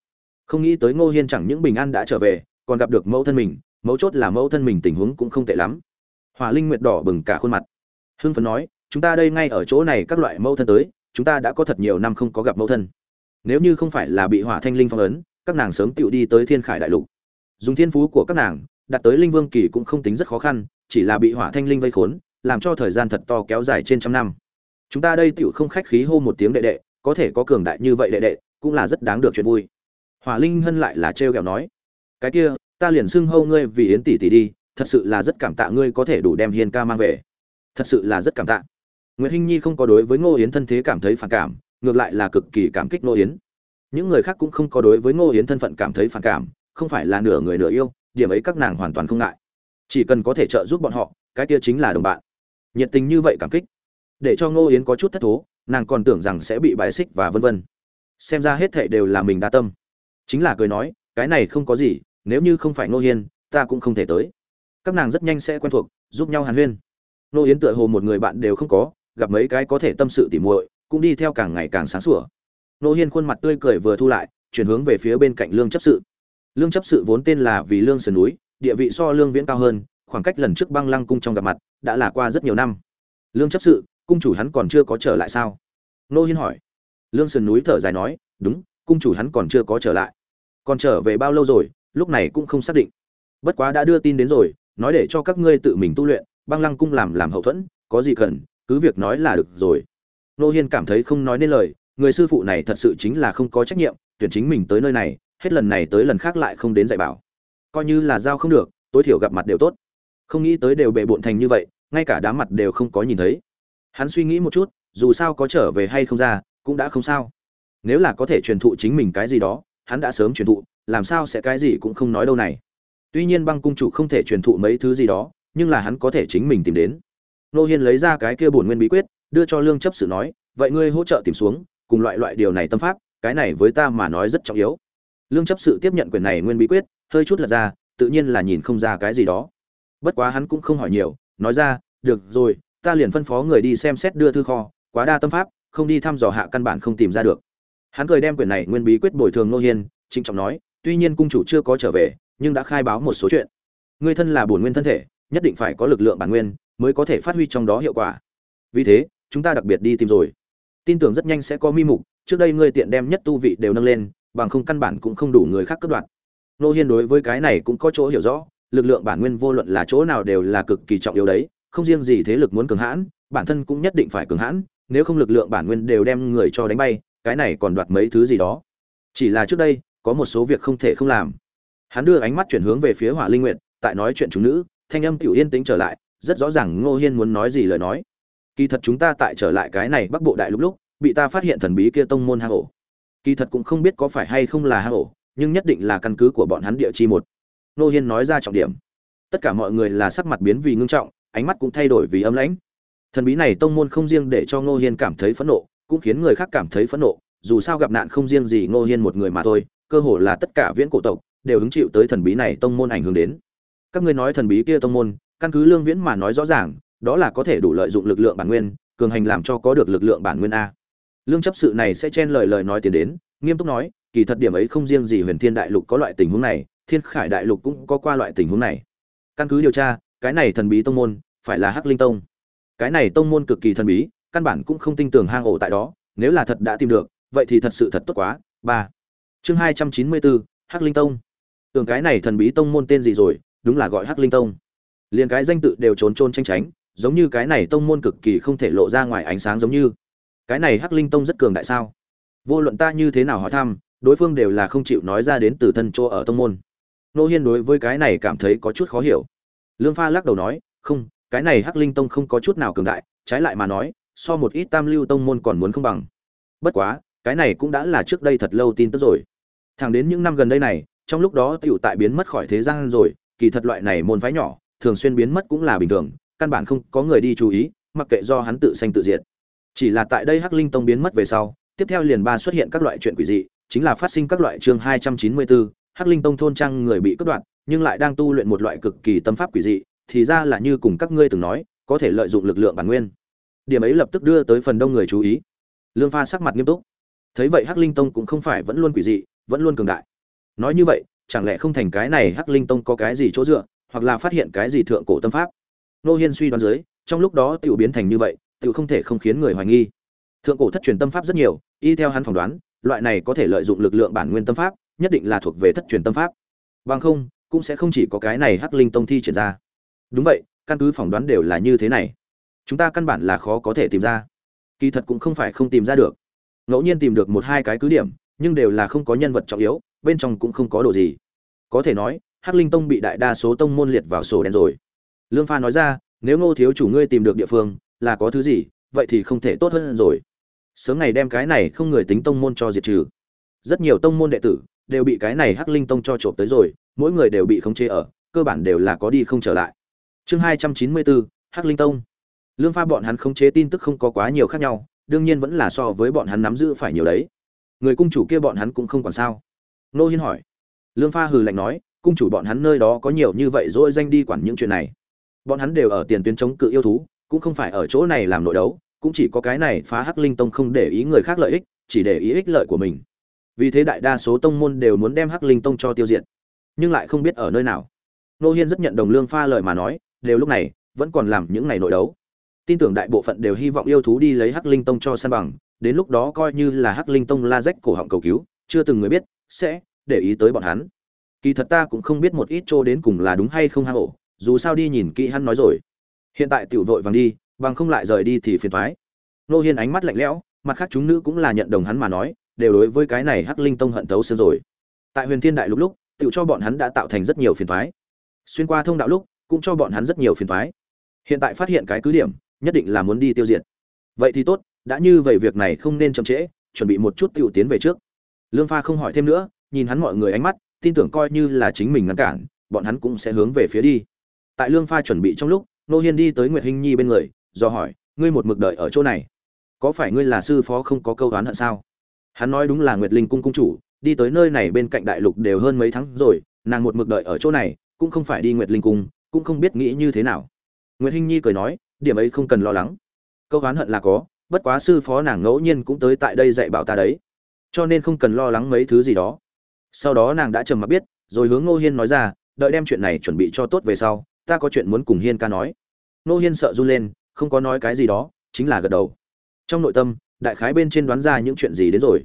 S1: Không nghĩ tới ngô hiên chẳng những bình an đã trở về, còn gặp được mẫu thân mình mấu chốt là mẫu thân mình tình huống cũng không tệ lắm. Hỏa linh nguyệt đỏ bừng cả khuôn mặt. Hưng phấn nói, chúng ta đây ngay ở chỗ này các loại mẫu thân tới, chúng ta đã có thật nhiều năm không có gặp mẫu thân. Nếu như không phải là bị hỏa thanh linh phong ấn, các nàng sớm tựu đi tới thiên khải đại lục. Dùng thiên phú của các nàng đặt tới linh vương kỳ cũng không tính rất khó khăn, chỉ là bị hỏa thanh linh vây khốn, làm cho thời gian thật to kéo dài trên trăm năm. Chúng ta đây tựu không khách khí hô một tiếng đệ đệ, có thể có cường đại như vậy đệ đệ, cũng là rất đáng được chuyện vui. Hỏa linh hân lại là trêu ghẹo nói, cái kia ta liền xưng hâu ngươi vì yến tỷ tỷ đi, thật sự là rất cảm tạ ngươi có thể đủ đem hiên ca mang về. Thật sự là rất cảm tạ. Nguyễn hinh nhi không có đối với ngô yến thân thế cảm thấy phản cảm, ngược lại là cực kỳ cảm kích ngô yến. Những người khác cũng không có đối với ngô yến thân phận cảm thấy phản cảm, không phải là nửa người nửa yêu, điểm ấy các nàng hoàn toàn không ngại. Chỉ cần có thể trợ giúp bọn họ, cái kia chính là đồng bạn. Nhiệt tình như vậy cảm kích, để cho ngô yến có chút thất thố, nàng còn tưởng rằng sẽ bị bài xích và vân vân. Xem ra hết thệ đều là mình đa tâm. Chính là cười nói, cái này không có gì nếu như không phải ngô hiên, ta cũng không thể tới. Các nàng rất nhanh sẽ quen thuộc, giúp nhau hàn huyên. Ngô yến tựa hồ một người bạn đều không có, gặp mấy cái có thể tâm sự tỉ muội, cũng đi theo càng ngày càng sáng sủa. Ngô hiên khuôn mặt tươi cười vừa thu lại, chuyển hướng về phía bên cạnh lương chấp sự. Lương chấp sự vốn tên là vì lương sườn núi, địa vị so lương viễn cao hơn, khoảng cách lần trước băng lăng cung trong gặp mặt đã là qua rất nhiều năm. Lương chấp sự, cung chủ hắn còn chưa có trở lại sao? Nô hiên hỏi. Lương sườn núi thở dài nói, đúng, cung chủ hắn còn chưa có trở lại. Còn trở về bao lâu rồi lúc này cũng không xác định. Bất quá đã đưa tin đến rồi, nói để cho các ngươi tự mình tu luyện, băng lăng cung làm làm hậu thuẫn, có gì cần, cứ việc nói là được rồi. Nô hiên cảm thấy không nói nên lời, người sư phụ này thật sự chính là không có trách nhiệm, tuyển chính mình tới nơi này, hết lần này tới lần khác lại không đến dạy bảo. Coi như là giao không được, tối thiểu gặp mặt đều tốt. Không nghĩ tới đều bệ bộn thành như vậy, ngay cả đám mặt đều không có nhìn thấy. Hắn suy nghĩ một chút, dù sao có trở về hay không ra, cũng đã không sao. Nếu là có thể truyền thụ chính mình cái gì đó, hắn đã sớm truyền thụ làm sao sẽ cái gì cũng không nói đâu này. Tuy nhiên băng cung chủ không thể truyền thụ mấy thứ gì đó, nhưng là hắn có thể chính mình tìm đến. Nô hiên lấy ra cái kia bổn nguyên bí quyết, đưa cho lương chấp sự nói, vậy ngươi hỗ trợ tìm xuống, cùng loại loại điều này tâm pháp, cái này với ta mà nói rất trọng yếu. Lương chấp sự tiếp nhận quyền này nguyên bí quyết, hơi chút lật ra, tự nhiên là nhìn không ra cái gì đó. Bất quá hắn cũng không hỏi nhiều, nói ra, được rồi, ta liền phân phó người đi xem xét đưa thư kho, quá đa tâm pháp, không đi thăm dò hạ căn bản không tìm ra được. Hắn cười đem quyển này nguyên bí quyết bồi thường nô hiên, trịnh trọng nói tuy nhiên cung chủ chưa có trở về, nhưng đã khai báo một số chuyện. Người thân là bổn nguyên thân thể, nhất định phải có lực lượng bản nguyên mới có thể phát huy trong đó hiệu quả. Vì thế, chúng ta đặc biệt đi tìm rồi. Tin tưởng rất nhanh sẽ có mi mục, trước đây ngươi tiện đem nhất tu vị đều nâng lên, bằng không căn bản cũng không đủ người khác cấp đoạn nô hiên đối với cái này cũng có chỗ hiểu rõ, lực lượng bản nguyên vô luận là chỗ nào đều là cực kỳ trọng yếu đấy, không riêng gì thế lực muốn cường hãn, bản thân cũng nhất định phải cường hãn, nếu không lực lượng bản nguyên đều đem người cho đánh bay, cái này còn đoạt mấy thứ gì đó. Chỉ là trước đây có một số việc không thể không làm. Hắn đưa ánh mắt chuyển hướng về phía hỏa linh nguyệt, tại nói chuyện chúng nữ, thanh âm tiểu yên tĩnh trở lại, rất rõ ràng ngô hiên muốn nói gì lời nói. Kỳ thật chúng ta tại trở lại cái này bắc bộ đại lúc lúc, bị ta phát hiện thần bí kia tông môn hang ổ. Kỳ thật cũng không biết có phải hay không là hang ổ, nhưng nhất định là căn cứ của bọn hắn địa chi một. Ngô hiên nói ra trọng điểm. Tất cả mọi người là sắc mặt biến vì ngưng trọng, ánh mắt cũng thay đổi vì âm lãnh. Thần bí này tông môn không riêng để cho ngô hiên cảm thấy phẫn nộ, cũng khiến người khác cảm thấy phẫn nộ, dù sao gặp nạn không riêng gì ngô hiên một người mà thôi cơ hồ là tất cả viễn cổ tộc, đều hứng chịu tới thần bí này tông môn ảnh hưởng đến. Các ngươi nói thần bí kia tông môn, căn cứ lương viễn mà nói rõ ràng, đó là có thể đủ lợi dụng lực lượng bản nguyên, cường hành làm cho có được lực lượng bản nguyên a. Lương chấp sự này sẽ chen lời lời nói tiến đến, nghiêm túc nói, kỳ thật điểm ấy không riêng gì huyền thiên đại lục có loại tình huống này, thiên khải đại lục cũng có qua loại tình huống này. Căn cứ điều tra, cái này thần bí tông môn, phải là hắc linh tông. Cái này tông môn cực kỳ thần bí, căn bản cũng không tin tưởng hang ổ tại đó, nếu là thật đã tìm được, vậy thì thật sự thật tốt quá. Ba chương hai trăm chín mươi bốn hắc linh tông. Tưởng cái này thần bí tông môn tên gì rồi, đúng là gọi hắc linh tông. Liền cái danh tự đều trốn trôn tranh tránh, giống như cái này tông môn cực kỳ không thể lộ ra ngoài ánh sáng giống như. Cái này hắc linh tông rất cường đại sao? Vô luận ta như thế nào hỏi thăm, đối phương đều là không chịu nói ra đến từ thân chỗ ở tông môn. Nô hiên đối với cái này cảm thấy có chút khó hiểu. Lương pha lắc đầu nói, không, cái này hắc linh tông không có chút nào cường đại, trái lại mà nói, so một ít tam lưu tông môn còn muốn không bằng. Bất quá, cái này cũng đã là trước đây thật lâu tin tức rồi thẳng đến những năm gần đây này, trong lúc đó tiểu tại biến mất khỏi thế gian rồi, kỳ thật loại này môn phái nhỏ, thường xuyên biến mất cũng là bình thường, căn bản không có người đi chú ý, mặc kệ do hắn tự sanh tự diệt. Chỉ là tại đây hắc linh tông biến mất về sau, tiếp theo liền ba xuất hiện các loại chuyện quỷ dị, chính là phát sinh các loại chương hai trăm chín mươi bốn hắc linh tông thôn trang người bị cướp đoạt, nhưng lại đang tu luyện một loại cực kỳ tâm pháp quỷ dị, thì ra là như cùng các ngươi từng nói, có thể lợi dụng lực lượng bản nguyên. Điểm ấy lập tức đưa tới phần đông người chú ý. Lương pha sắc mặt nghiêm túc. Thấy vậy hắc linh tông cũng không phải vẫn luôn quỷ dị vẫn luôn cường đại. Nói như vậy, chẳng lẽ không thành cái này hắc linh tông có cái gì chỗ dựa, hoặc là phát hiện cái gì thượng cổ tâm pháp? Nô hiên suy đoán dưới, trong lúc đó tiểu biến thành như vậy, tiểu không thể không khiến người hoài nghi. Thượng cổ thất truyền tâm pháp rất nhiều, y theo hắn phỏng đoán, loại này có thể lợi dụng lực lượng bản nguyên tâm pháp, nhất định là thuộc về thất truyền tâm pháp. Bằng không, cũng sẽ không chỉ có cái này hắc linh tông thi triển ra. Đúng vậy, căn cứ phỏng đoán đều là như thế này. Chúng ta căn bản là khó có thể tìm ra. Kỳ thật cũng không phải không tìm ra được. Ngẫu nhiên tìm được một hai cái cứ điểm nhưng đều là không có nhân vật trọng yếu, bên trong cũng không có đồ gì. Có thể nói, hắc linh tông bị đại đa số tông môn liệt vào sổ đen rồi. Lương pha nói ra, nếu ngô thiếu chủ ngươi tìm được địa phương, là có thứ gì, vậy thì không thể tốt hơn rồi. Sớm ngày đem cái này không người tính tông môn cho diệt trừ. Rất nhiều tông môn đệ tử đều bị cái này hắc linh tông cho trộm tới rồi, mỗi người đều bị khống chế ở, cơ bản đều là có đi không trở lại. Chương hai trăm chín mươi bốn hắc linh tông. Lương pha bọn hắn khống chế tin tức không có quá nhiều khác nhau, đương nhiên vẫn là so với bọn hắn nắm giữ phải nhiều đấy người cung chủ kia bọn hắn cũng không còn sao. Nô hiên hỏi. Lương pha hừ lạnh nói, cung chủ bọn hắn nơi đó có nhiều như vậy dỗi danh đi quản những chuyện này. Bọn hắn đều ở tiền tuyến chống cự yêu thú, cũng không phải ở chỗ này làm nội đấu, cũng chỉ có cái này phá hắc linh tông không để ý người khác lợi ích, chỉ để ý ích lợi của mình. Vì thế đại đa số tông môn đều muốn đem hắc linh tông cho tiêu diệt, nhưng lại không biết ở nơi nào. Nô hiên rất nhận đồng lương pha lời mà nói, đều lúc này, vẫn còn làm những ngày nội đấu. Tin tưởng đại bộ phận đều hy vọng yêu thú đi lấy hắc linh tông cho san bằng đến lúc đó coi như là hắc linh tông la rách cổ họng cầu cứu, chưa từng người biết sẽ để ý tới bọn hắn. Kỳ thật ta cũng không biết một ít chỗ đến cùng là đúng hay không hang ổ, dù sao đi nhìn kỹ hắn nói rồi. Hiện tại tiểu vội vàng đi vàng không lại rời đi thì phiền thoái nô hiên ánh mắt lạnh lẽo, mặt khác chúng nữ cũng là nhận đồng hắn mà nói, đều đối với cái này hắc linh tông hận thấu xương rồi. Tại huyền thiên đại lúc lúc tự cho bọn hắn đã tạo thành rất nhiều phiền thoái xuyên qua thông đạo lúc, cũng cho bọn hắn rất nhiều phiền thoái hiện tại phát hiện cái cứ điểm, nhất định là muốn đi tiêu diệt. Vậy thì tốt đã như vậy việc này không nên chậm trễ, chuẩn bị một chút tiểu tiến về trước. Lương pha không hỏi thêm nữa, nhìn hắn mọi người ánh mắt, tin tưởng coi như là chính mình ngăn cản, bọn hắn cũng sẽ hướng về phía đi. Tại lương pha chuẩn bị trong lúc, nô hiên đi tới nguyệt hinh nhi bên người, do hỏi, ngươi một mực đợi ở chỗ này? Có phải ngươi là sư phó không có câu đoán hận sao? Hắn nói đúng là nguyệt linh cung cung chủ, đi tới nơi này bên cạnh đại lục đều hơn mấy tháng rồi, nàng một mực đợi ở chỗ này, cũng không phải đi nguyệt linh cung, cũng không biết nghĩ như thế nào. Nguyệt hinh nhi cười nói, điểm ấy không cần lo lắng. Câu đoán hận là có bất quá sư phó nàng ngẫu nhiên cũng tới tại đây dạy bảo ta đấy. Cho nên không cần lo lắng mấy thứ gì đó. Sau đó nàng đã trầm mặc biết, rồi hướng ngô hiên nói ra, đợi đem chuyện này chuẩn bị cho tốt về sau, ta có chuyện muốn cùng hiên ca nói. Ngô hiên sợ run lên, không có nói cái gì đó, chính là gật đầu. Trong nội tâm, đại khái bên trên đoán ra những chuyện gì đến rồi.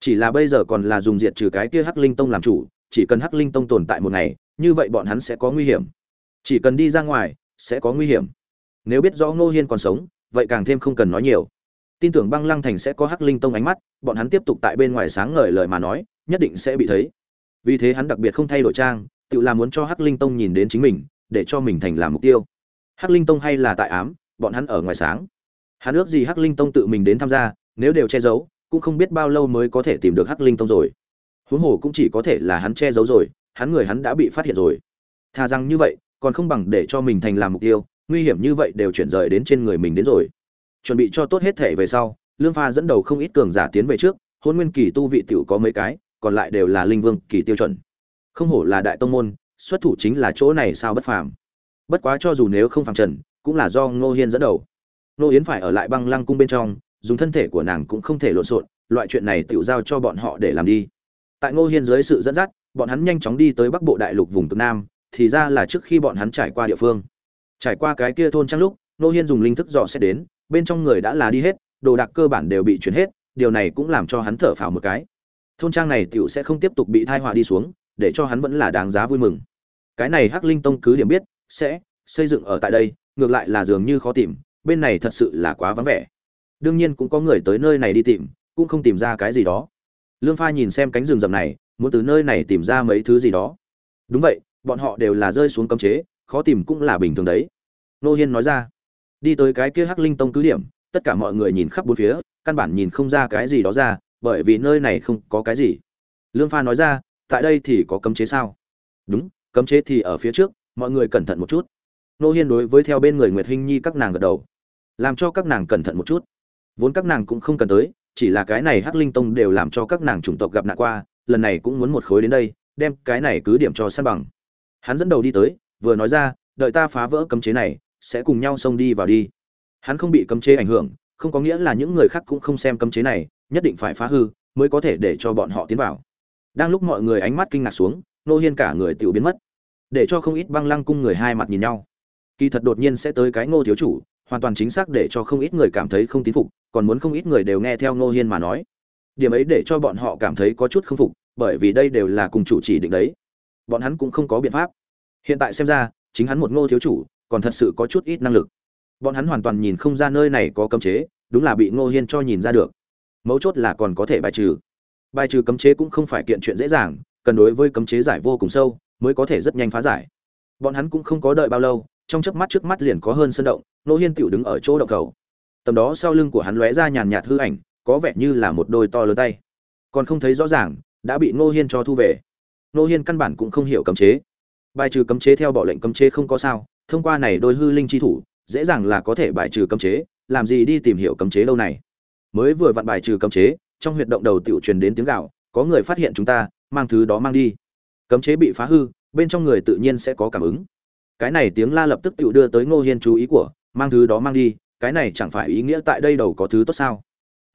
S1: Chỉ là bây giờ còn là dùng diệt trừ cái kia hắc linh tông làm chủ, chỉ cần hắc linh tông tồn tại một ngày, như vậy bọn hắn sẽ có nguy hiểm. Chỉ cần đi ra ngoài, sẽ có nguy hiểm. Nếu biết rõ ngô hiên còn sống, vậy càng thêm không cần nói nhiều tin tưởng băng lăng thành sẽ có hắc linh tông ánh mắt, bọn hắn tiếp tục tại bên ngoài sáng ngời lời mà nói, nhất định sẽ bị thấy. Vì thế hắn đặc biệt không thay đổi trang, tự làm muốn cho hắc linh tông nhìn đến chính mình, để cho mình thành làm mục tiêu. Hắc linh tông hay là tại ám, bọn hắn ở ngoài sáng. Hắn ước gì hắc linh tông tự mình đến tham gia, nếu đều che giấu, cũng không biết bao lâu mới có thể tìm được hắc linh tông rồi. Huống hồ cũng chỉ có thể là hắn che giấu rồi, hắn người hắn đã bị phát hiện rồi. Thà rằng như vậy, còn không bằng để cho mình thành làm mục tiêu, nguy hiểm như vậy đều chuyển rời đến trên người mình đến rồi chuẩn bị cho tốt hết thể về sau, lương pha dẫn đầu không ít cường giả tiến về trước, hôn nguyên kỳ tu vị tiểu có mấy cái, còn lại đều là linh vương kỳ tiêu chuẩn. Không hổ là đại tông môn, xuất thủ chính là chỗ này sao bất phàm. Bất quá cho dù nếu không phàm trần, cũng là do ngô hiên dẫn đầu. Ngô yến phải ở lại băng lăng cung bên trong, dùng thân thể của nàng cũng không thể lộn xộn, loại chuyện này tự giao cho bọn họ để làm đi. Tại ngô hiên dưới sự dẫn dắt, bọn hắn nhanh chóng đi tới bắc bộ đại lục vùng cực nam, thì ra là trước khi bọn hắn trải qua địa phương. Trải qua cái kia thôn trang lúc, ngô hiên dùng linh thức dò xét đến bên trong người đã là đi hết, đồ đạc cơ bản đều bị chuyển hết, điều này cũng làm cho hắn thở phào một cái. Thôn trang này tiểu sẽ không tiếp tục bị thai họa đi xuống, để cho hắn vẫn là đáng giá vui mừng. Cái này hắc linh tông cứ điểm biết, sẽ xây dựng ở tại đây, ngược lại là dường như khó tìm, bên này thật sự là quá vắng vẻ. Đương nhiên cũng có người tới nơi này đi tìm, cũng không tìm ra cái gì đó. Lương pha nhìn xem cánh rừng rậm này, muốn từ nơi này tìm ra mấy thứ gì đó. Đúng vậy, bọn họ đều là rơi xuống cấm chế, khó tìm cũng là bình thường đấy. Nô hiên nói ra đi tới cái kia hắc linh tông cứ điểm, tất cả mọi người nhìn khắp bốn phía, căn bản nhìn không ra cái gì đó ra, bởi vì nơi này không có cái gì. Lương pha nói ra, tại đây thì có cấm chế sao? Đúng, cấm chế thì ở phía trước, mọi người cẩn thận một chút. Nô hiên đối với theo bên người nguyệt hinh nhi các nàng gật đầu. Làm cho các nàng cẩn thận một chút. Vốn các nàng cũng không cần tới, chỉ là cái này hắc linh tông đều làm cho các nàng chủng tộc gặp nạn qua, lần này cũng muốn một khối đến đây, đem cái này cứ điểm cho săn bằng. Hắn dẫn đầu đi tới, vừa nói ra, đợi ta phá vỡ cấm chế này sẽ cùng nhau xông đi vào đi. Hắn không bị cấm chế ảnh hưởng, không có nghĩa là những người khác cũng không xem cấm chế này, nhất định phải phá hư mới có thể để cho bọn họ tiến vào. Đang lúc mọi người ánh mắt kinh ngạc xuống, nô hiên cả người tiểu biến mất. Để cho không ít băng lăng cung người hai mặt nhìn nhau. Kỳ thật đột nhiên sẽ tới cái ngô thiếu chủ, hoàn toàn chính xác để cho không ít người cảm thấy không tín phục, còn muốn không ít người đều nghe theo ngô hiên mà nói. Điểm ấy để cho bọn họ cảm thấy có chút không phục, bởi vì đây đều là cùng chủ chỉ định đấy. Bọn hắn cũng không có biện pháp. Hiện tại xem ra, chính hắn một ngô thiếu chủ còn thật sự có chút ít năng lực. Bọn hắn hoàn toàn nhìn không ra nơi này có cấm chế, đúng là bị ngô hiên cho nhìn ra được. Mấu chốt là còn có thể bài trừ. Bài trừ cấm chế cũng không phải kiện chuyện dễ dàng, cần đối với cấm chế giải vô cùng sâu, mới có thể rất nhanh phá giải. Bọn hắn cũng không có đợi bao lâu, trong chớp mắt trước mắt liền có hơn sân động, Ngô hiên tựu đứng ở chỗ động cầu. Tầm đó sau lưng của hắn lóe ra nhàn nhạt hư ảnh, có vẻ như là một đôi to lớn tay. Còn không thấy rõ ràng, đã bị ngô hiên cho thu về. Ngô hiên căn bản cũng không hiểu cấm chế. Bài trừ cấm chế theo bỏ lệnh cấm chế không có sao thông qua này đôi hư linh chi thủ dễ dàng là có thể bài trừ cấm chế làm gì đi tìm hiểu cấm chế lâu này. Mới vừa vặn bài trừ cấm chế trong huyệt động đầu tiểu truyền đến tiếng gào, có người phát hiện chúng ta mang thứ đó mang đi. Cấm chế bị phá hư bên trong người tự nhiên sẽ có cảm ứng. Cái này tiếng la lập tức tiểu đưa tới ngô hiên chú ý của mang thứ đó mang đi cái này chẳng phải ý nghĩa tại đây đầu có thứ tốt sao?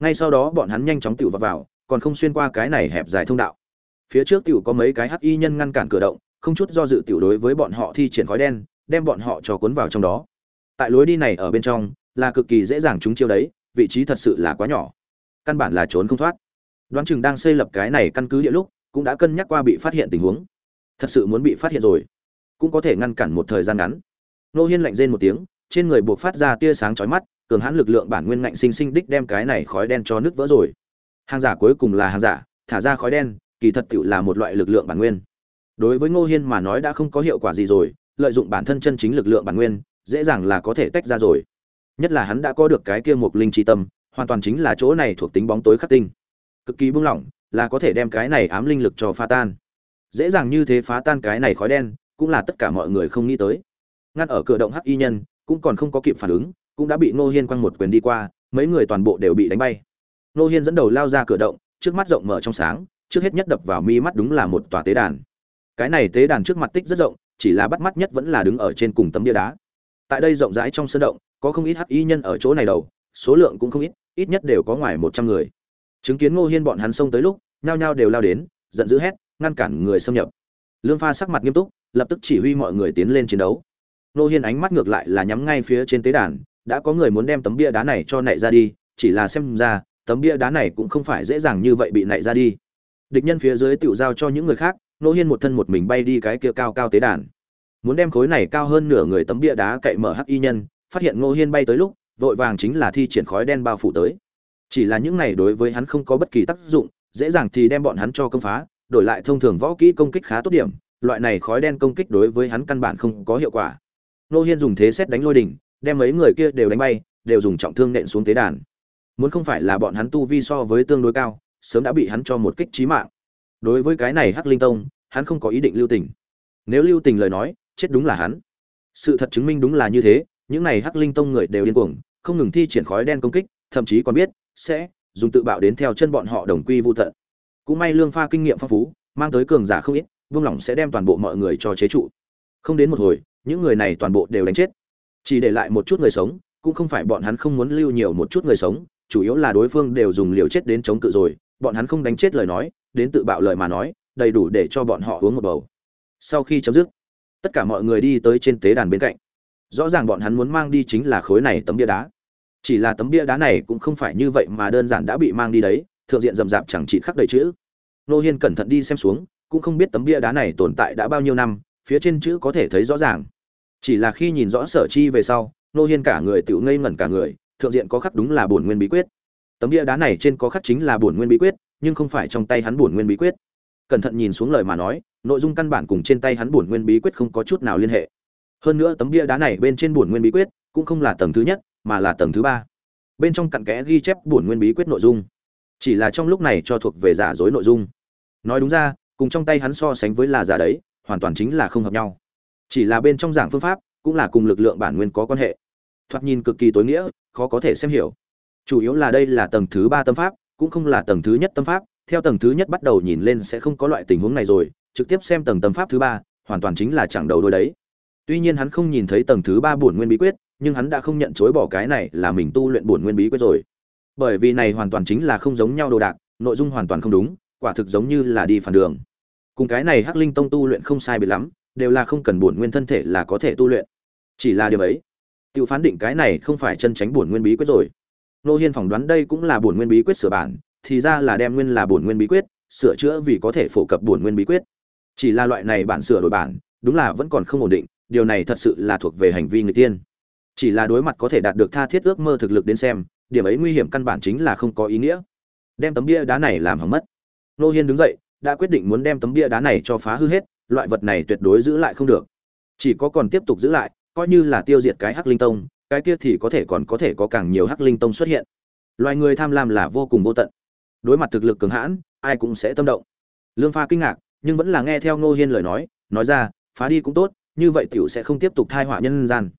S1: Ngay sau đó bọn hắn nhanh chóng tiểu vào, vào còn không xuyên qua cái này hẹp dài thông đạo. Phía trước tiểu có mấy cái hắc y nhân ngăn cản cửa động không chút do dự tiểu đối với bọn họ thi triển khói đen đem bọn họ cho cuốn vào trong đó. Tại lối đi này ở bên trong, là cực kỳ dễ dàng chúng chiêu đấy, vị trí thật sự là quá nhỏ. Căn bản là trốn không thoát. Đoán chừng đang xây lập cái này căn cứ địa lúc, cũng đã cân nhắc qua bị phát hiện tình huống. Thật sự muốn bị phát hiện rồi. Cũng có thể ngăn cản một thời gian ngắn. Nô hiên lạnh rên một tiếng, trên người buộc phát ra tia sáng chói mắt, cường hãn lực lượng bản nguyên ngạnh sinh sinh đích đem cái này khói đen cho nứt vỡ rồi. Hàng giả cuối cùng là hàng giả, thả ra khói đen, kỳ thật tiểu là một loại lực lượng bản nguyên. Đối với ngô hiên mà nói đã không có hiệu quả gì rồi lợi dụng bản thân chân chính lực lượng bản nguyên, dễ dàng là có thể tách ra rồi. Nhất là hắn đã có được cái kia một linh chi tâm, hoàn toàn chính là chỗ này thuộc tính bóng tối khắc tinh. Cực kỳ buông lỏng, là có thể đem cái này ám linh lực cho phá tan. Dễ dàng như thế phá tan cái này khói đen, cũng là tất cả mọi người không nghĩ tới. Ngăn ở cửa động hắc y nhân, cũng còn không có kịp phản ứng, cũng đã bị ngô hiên quăng một quyền đi qua, mấy người toàn bộ đều bị đánh bay. Ngô hiên dẫn đầu lao ra cửa động, trước mắt rộng mở trong sáng, trước hết nhất đập vào mi mắt đúng là một tòa tế đàn. Cái này tế đàn trước mặt tích rất rộng chỉ là bắt mắt nhất vẫn là đứng ở trên cùng tấm bia đá. Tại đây rộng rãi trong sân động, có không ít hắc y nhân ở chỗ này đầu, số lượng cũng không ít ít nhất đều có ngoài một trăm người. Chứng kiến ngô hiên bọn hắn xông tới lúc, nhao nhao đều lao đến, giận dữ hét, ngăn cản người xâm nhập. Lương pha sắc mặt nghiêm túc, lập tức chỉ huy mọi người tiến lên chiến đấu. Ngô hiên ánh mắt ngược lại là nhắm ngay phía trên tế đàn, đã có người muốn đem tấm bia đá này cho nảy ra đi, chỉ là xem ra, tấm bia đá này cũng không phải dễ dàng như vậy bị nảy ra đi. Địch nhân phía dưới tự giao cho những người khác ngô hiên một thân một mình bay đi cái kia cao cao tế đàn. Muốn đem khối này cao hơn nửa người tấm bia đá cậy mở hắc y nhân, phát hiện ngô hiên bay tới lúc, vội vàng chính là thi triển khói đen bao phủ tới. Chỉ là những này đối với hắn không có bất kỳ tác dụng, dễ dàng thì đem bọn hắn cho công phá, đổi lại thông thường võ kỹ công kích khá tốt điểm, loại này khói đen công kích đối với hắn căn bản không có hiệu quả. Ngô hiên dùng thế xét đánh lôi đỉnh, đem mấy người kia đều đánh bay, đều dùng trọng thương nện xuống tế đàn. Muốn không phải là bọn hắn tu vi so với tương đối cao, sớm đã bị hắn cho một kích trí mạng. Đối với cái này hắc linh tông hắn không có ý định lưu tình. Nếu lưu tình lời nói, chết đúng là hắn. Sự thật chứng minh đúng là như thế, những này hắc linh tông người đều điên cuồng, không ngừng thi triển khói đen công kích, thậm chí còn biết sẽ dùng tự bạo đến theo chân bọn họ đồng quy vô tận. Cũng may lương pha kinh nghiệm phong phú, mang tới cường giả không ít, vương lòng sẽ đem toàn bộ mọi người cho chế trụ. Không đến một hồi, những người này toàn bộ đều đánh chết. Chỉ để lại một chút người sống, cũng không phải bọn hắn không muốn lưu nhiều một chút người sống, chủ yếu là đối phương đều dùng liều chết đến chống cự rồi, bọn hắn không đánh chết lời nói, đến tự bạo lời mà nói đầy đủ để cho bọn họ uống một bầu. Sau khi chấm dứt, tất cả mọi người đi tới trên tế đàn bên cạnh. Rõ ràng bọn hắn muốn mang đi chính là khối này tấm bia đá. Chỉ là tấm bia đá này cũng không phải như vậy mà đơn giản đã bị mang đi đấy, thượng diện rậm rạp chẳng chỉ khắc đầy chữ. Nô hiên cẩn thận đi xem xuống, cũng không biết tấm bia đá này tồn tại đã bao nhiêu năm, phía trên chữ có thể thấy rõ ràng. Chỉ là khi nhìn rõ sở chi về sau, nô hiên cả người tự ngây ngẩn cả người, thượng diện có khắc đúng là bổn nguyên bí quyết. Tấm bia đá này trên có khắc chính là bổn nguyên bí quyết, nhưng không phải trong tay hắn bổn nguyên bí quyết cẩn thận nhìn xuống lời mà nói, nội dung căn bản cùng trên tay hắn bổn nguyên bí quyết không có chút nào liên hệ. Hơn nữa tấm bia đá này bên trên bổn nguyên bí quyết cũng không là tầng thứ nhất, mà là tầng thứ ba. Bên trong cặn kẽ ghi chép bổn nguyên bí quyết nội dung. Chỉ là trong lúc này cho thuộc về giả dối nội dung. Nói đúng ra, cùng trong tay hắn so sánh với là giả đấy, hoàn toàn chính là không hợp nhau. Chỉ là bên trong giảng phương pháp cũng là cùng lực lượng bản nguyên có quan hệ. Thoạt nhìn cực kỳ tối nghĩa, khó có thể xem hiểu. Chủ yếu là đây là tầng thứ ba tâm pháp, cũng không là tầng thứ nhất tâm pháp theo tầng thứ nhất bắt đầu nhìn lên sẽ không có loại tình huống này rồi trực tiếp xem tầng tâm pháp thứ ba hoàn toàn chính là chẳng đầu đôi đấy tuy nhiên hắn không nhìn thấy tầng thứ ba bổn nguyên bí quyết nhưng hắn đã không nhận chối bỏ cái này là mình tu luyện bổn nguyên bí quyết rồi. Bởi vì này hoàn toàn chính là không giống nhau đồ đạc, nội dung hoàn toàn không đúng, quả thực giống như là đi phản đường. Cùng cái này Hắc Linh Tông tu luyện không sai biệt lắm, đều là không cần bổn nguyên thân thể là có thể tu luyện. Chỉ là điều ấy, tiêu phán định cái này không phải chân tránh bổn nguyên bí quyết rồi. Nô Hiên phỏng đoán đây cũng là bổn nguyên bí quyết sửa bản, thì ra là đem nguyên là bổn nguyên bí quyết, sửa chữa vì có thể phổ cập bổn nguyên bí quyết. Chỉ là loại này bản sửa đổi bản, đúng là vẫn còn không ổn định, điều này thật sự là thuộc về hành vi người tiên. Chỉ là đối mặt có thể đạt được tha thiết ước mơ thực lực đến xem điểm ấy nguy hiểm căn bản chính là không có ý nghĩa. Đem tấm bia đá này làm hỏng mất. Nô hiên đứng dậy đã quyết định muốn đem tấm bia đá này cho phá hư hết loại vật này tuyệt đối giữ lại không được. Chỉ có còn tiếp tục giữ lại coi như là tiêu diệt cái hắc linh tông cái kia thì có thể còn có thể có càng nhiều hắc linh tông xuất hiện. Loài người tham lam là vô cùng vô tận đối mặt thực lực cường hãn, ai cũng sẽ tâm động. Lương pha kinh ngạc, nhưng vẫn là nghe theo ngô hiên lời nói nói ra, phá đi cũng tốt, như vậy tiểu sẽ không tiếp tục thai họa nhân gian.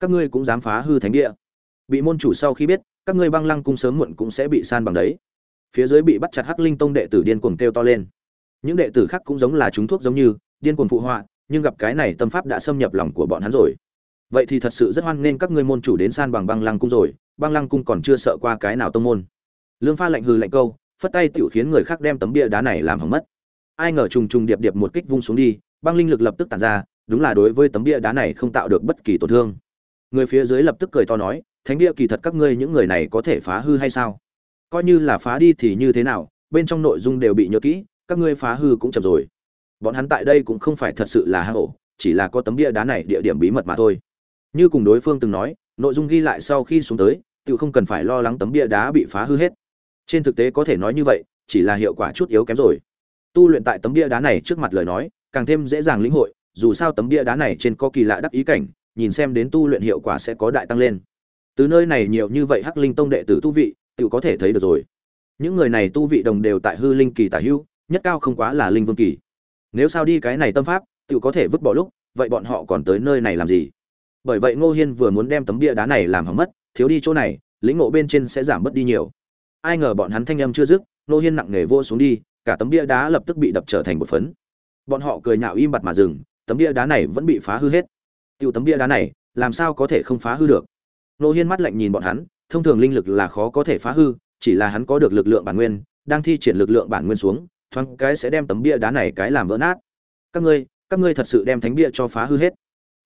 S1: Các ngươi cũng dám phá hư thánh địa. Bị môn chủ sau khi biết, các ngươi băng lăng cung sớm muộn cũng sẽ bị san bằng đấy. Phía dưới bị bắt chặt hắc linh tông đệ tử điên cuồng kêu to lên. Những đệ tử khác cũng giống là chúng thuốc giống như, điên cuồng phụ họa, nhưng gặp cái này tâm pháp đã xâm nhập lòng của bọn hắn rồi. Vậy thì thật sự rất hoan nghênh các ngươi môn chủ đến san bằng băng lăng cung rồi, băng lăng cung còn chưa sợ qua cái nào tông môn. Lương pha lạnh hừ lạnh câu phất tay tiểu khiến người khác đem tấm bia đá này làm hỏng mất. Ai ngờ trùng trùng điệp điệp một kích vung xuống đi, băng linh lực lập tức tản ra, đúng là đối với tấm bia đá này không tạo được bất kỳ tổn thương. Người phía dưới lập tức cười to nói, thánh bia kỳ thật các ngươi những người này có thể phá hư hay sao? Coi như là phá đi thì như thế nào, bên trong nội dung đều bị nhớ kỹ, các ngươi phá hư cũng chậm rồi. Bọn hắn tại đây cũng không phải thật sự là hang ổ, chỉ là có tấm bia đá này địa điểm bí mật mà thôi. Như cùng đối phương từng nói, nội dung ghi lại sau khi xuống tới tự không cần phải lo lắng tấm bia đá bị phá hư hết trên thực tế có thể nói như vậy, chỉ là hiệu quả chút yếu kém rồi. Tu luyện tại tấm bia đá này trước mặt lời nói, càng thêm dễ dàng lĩnh hội, dù sao tấm bia đá này trên có kỳ lạ đắc ý cảnh, nhìn xem đến tu luyện hiệu quả sẽ có đại tăng lên. Từ nơi này nhiều như vậy hắc linh tông đệ tử tu vị tự có thể thấy được rồi. Những người này tu vị đồng đều tại hư linh kỳ tả hưu nhất cao không quá là linh vương kỳ. Nếu sao đi cái này tâm pháp tự có thể vứt bỏ lúc, vậy bọn họ còn tới nơi này làm gì? Bởi vậy ngô hiên vừa muốn đem tấm bia đá này làm hỏng mất, thiếu đi chỗ này, lĩnh ngộ bên trên sẽ giảm bớt đi nhiều ai ngờ bọn hắn thanh âm chưa dứt nô hiên nặng nề vô xuống đi, cả tấm bia đá lập tức bị đập trở thành một phấn. Bọn họ cười nhạo im bặt mà dừng, tấm bia đá này vẫn bị phá hư hết. Tiêu tấm bia đá này, làm sao có thể không phá hư được? Lô hiên mắt lạnh nhìn bọn hắn, thông thường linh lực là khó có thể phá hư, chỉ là hắn có được lực lượng bản nguyên, đang thi triển lực lượng bản nguyên xuống, thoáng cái sẽ đem tấm bia đá này cái làm vỡ nát. Các ngươi các ngươi thật sự đem thánh bia cho phá hư hết.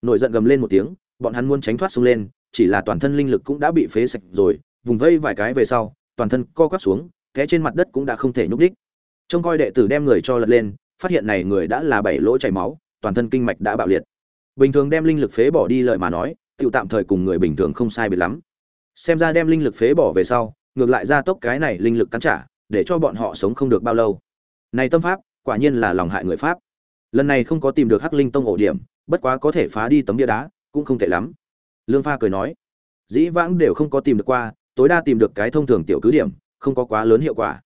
S1: Nổi giận gầm lên một tiếng, bọn hắn muốn tránh thoát xông lên, chỉ là toàn thân linh lực cũng đã bị phế sạch rồi, vùng vây vài cái về sau toàn thân co quắp xuống, té trên mặt đất cũng đã không thể nhúc đích trông coi đệ tử đem người cho lật lên, phát hiện này người đã là bảy lỗ chảy máu, toàn thân kinh mạch đã bạo liệt. Bình thường đem linh lực phế bỏ đi lợi mà nói tự tạm thời cùng người bình thường không sai biệt lắm. Xem ra đem linh lực phế bỏ về sau, ngược lại ra tốc cái này linh lực cắn trả, để cho bọn họ sống không được bao lâu. Này tâm pháp, quả nhiên là lòng hại người pháp. Lần này không có tìm được hắc linh tông ổ điểm, bất quá có thể phá đi tấm bia đá, cũng không tệ lắm. Lương pha cười nói, dĩ vãng đều không có tìm được qua tối đa tìm được cái thông thường tiểu cứ điểm, không có quá lớn hiệu quả.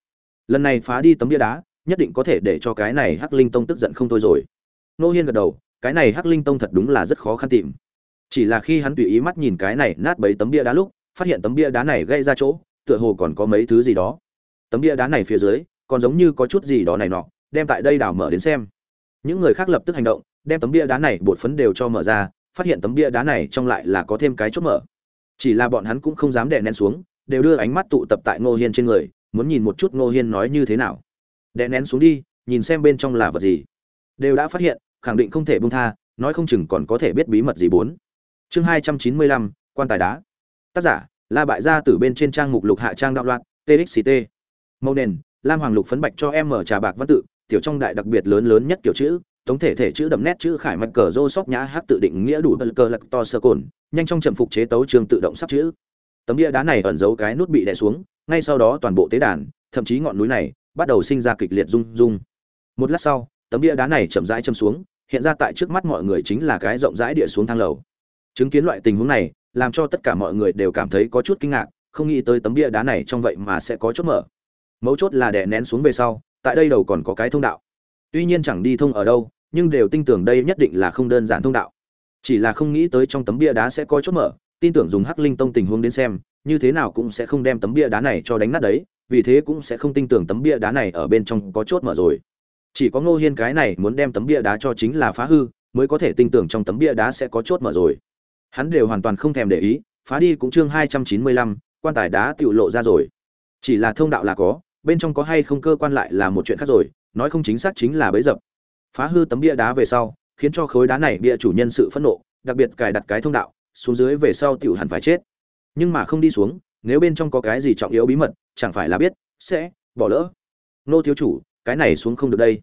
S1: Lần này phá đi tấm bia đá, nhất định có thể để cho cái này hắc linh tông tức giận không thôi rồi. Nô hiên gật đầu, cái này hắc linh tông thật đúng là rất khó khăn tìm. Chỉ là khi hắn tùy ý mắt nhìn cái này nát bấy tấm bia đá lúc, phát hiện tấm bia đá này gây ra chỗ, tựa hồ còn có mấy thứ gì đó. Tấm bia đá này phía dưới, còn giống như có chút gì đó này nọ, đem tại đây đảo mở đến xem. Những người khác lập tức hành động, đem tấm bia đá này bột phấn đều cho mở ra, phát hiện tấm bia đá này trong lại là có thêm cái chốt mở chỉ là bọn hắn cũng không dám đè nén xuống, đều đưa ánh mắt tụ tập tại ngô hiên trên người, muốn nhìn một chút ngô hiên nói như thế nào. Đè nén xuống đi, nhìn xem bên trong là vật gì. Đều đã phát hiện, khẳng định không thể bung tha, nói không chừng còn có thể biết bí mật gì bốn. Chương hai trăm chín mươi lăm, quan tài đá. Tác giả, la bại gia từ bên trên trang mục lục hạ trang đạo loạn txct màu nền, lam hoàng lục phấn bạch cho em mở trà bạc văn tự, tiểu trong đại đặc biệt lớn lớn nhất kiểu chữ, tổng thể thể chữ đậm nét chữ khải mạch cờ rô sóc nhã hát tự định nghĩa đủ bờ cờ lật to sơ cồn nhanh trong chậm phục chế tấu trường tự động sắp chữ. Tấm bia đá này ẩn giấu cái nút bị đè xuống, ngay sau đó toàn bộ tế đàn, thậm chí ngọn núi này, bắt đầu sinh ra kịch liệt rung rung. Một lát sau, tấm bia đá này chậm rãi châm xuống, hiện ra tại trước mắt mọi người chính là cái rộng rãi địa xuống thang lầu. Chứng kiến loại tình huống này, làm cho tất cả mọi người đều cảm thấy có chút kinh ngạc, không nghĩ tới tấm bia đá này trong vậy mà sẽ có chốt mở. Mấu chốt là đè nén xuống về sau, tại đây đầu còn có cái thông đạo. Tuy nhiên chẳng đi thông ở đâu, nhưng đều tin tưởng đây nhất định là không đơn giản thông đạo chỉ là không nghĩ tới trong tấm bia đá sẽ có chốt mở, tin tưởng dùng hắc linh tông tình huống đến xem, như thế nào cũng sẽ không đem tấm bia đá này cho đánh nát đấy, vì thế cũng sẽ không tin tưởng tấm bia đá này ở bên trong có chốt mở rồi. Chỉ có ngô hiên cái này muốn đem tấm bia đá cho chính là phá hư, mới có thể tin tưởng trong tấm bia đá sẽ có chốt mở rồi. Hắn đều hoàn toàn không thèm để ý, phá đi cũng chương hai trăm chín mươi lăm, quan tài đá tự lộ ra rồi. Chỉ là thông đạo là có, bên trong có hay không cơ quan lại là một chuyện khác rồi, nói không chính xác chính là bấy dập. Phá hư tấm bia đá về sau khiến cho khối đá này bịa chủ nhân sự phẫn nộ, đặc biệt cài đặt cái thông đạo, xuống dưới về sau tiểu hẳn phải chết. Nhưng mà không đi xuống, nếu bên trong có cái gì trọng yếu bí mật, chẳng phải là biết, sẽ bỏ lỡ. Nô thiếu chủ, cái này xuống không được đây.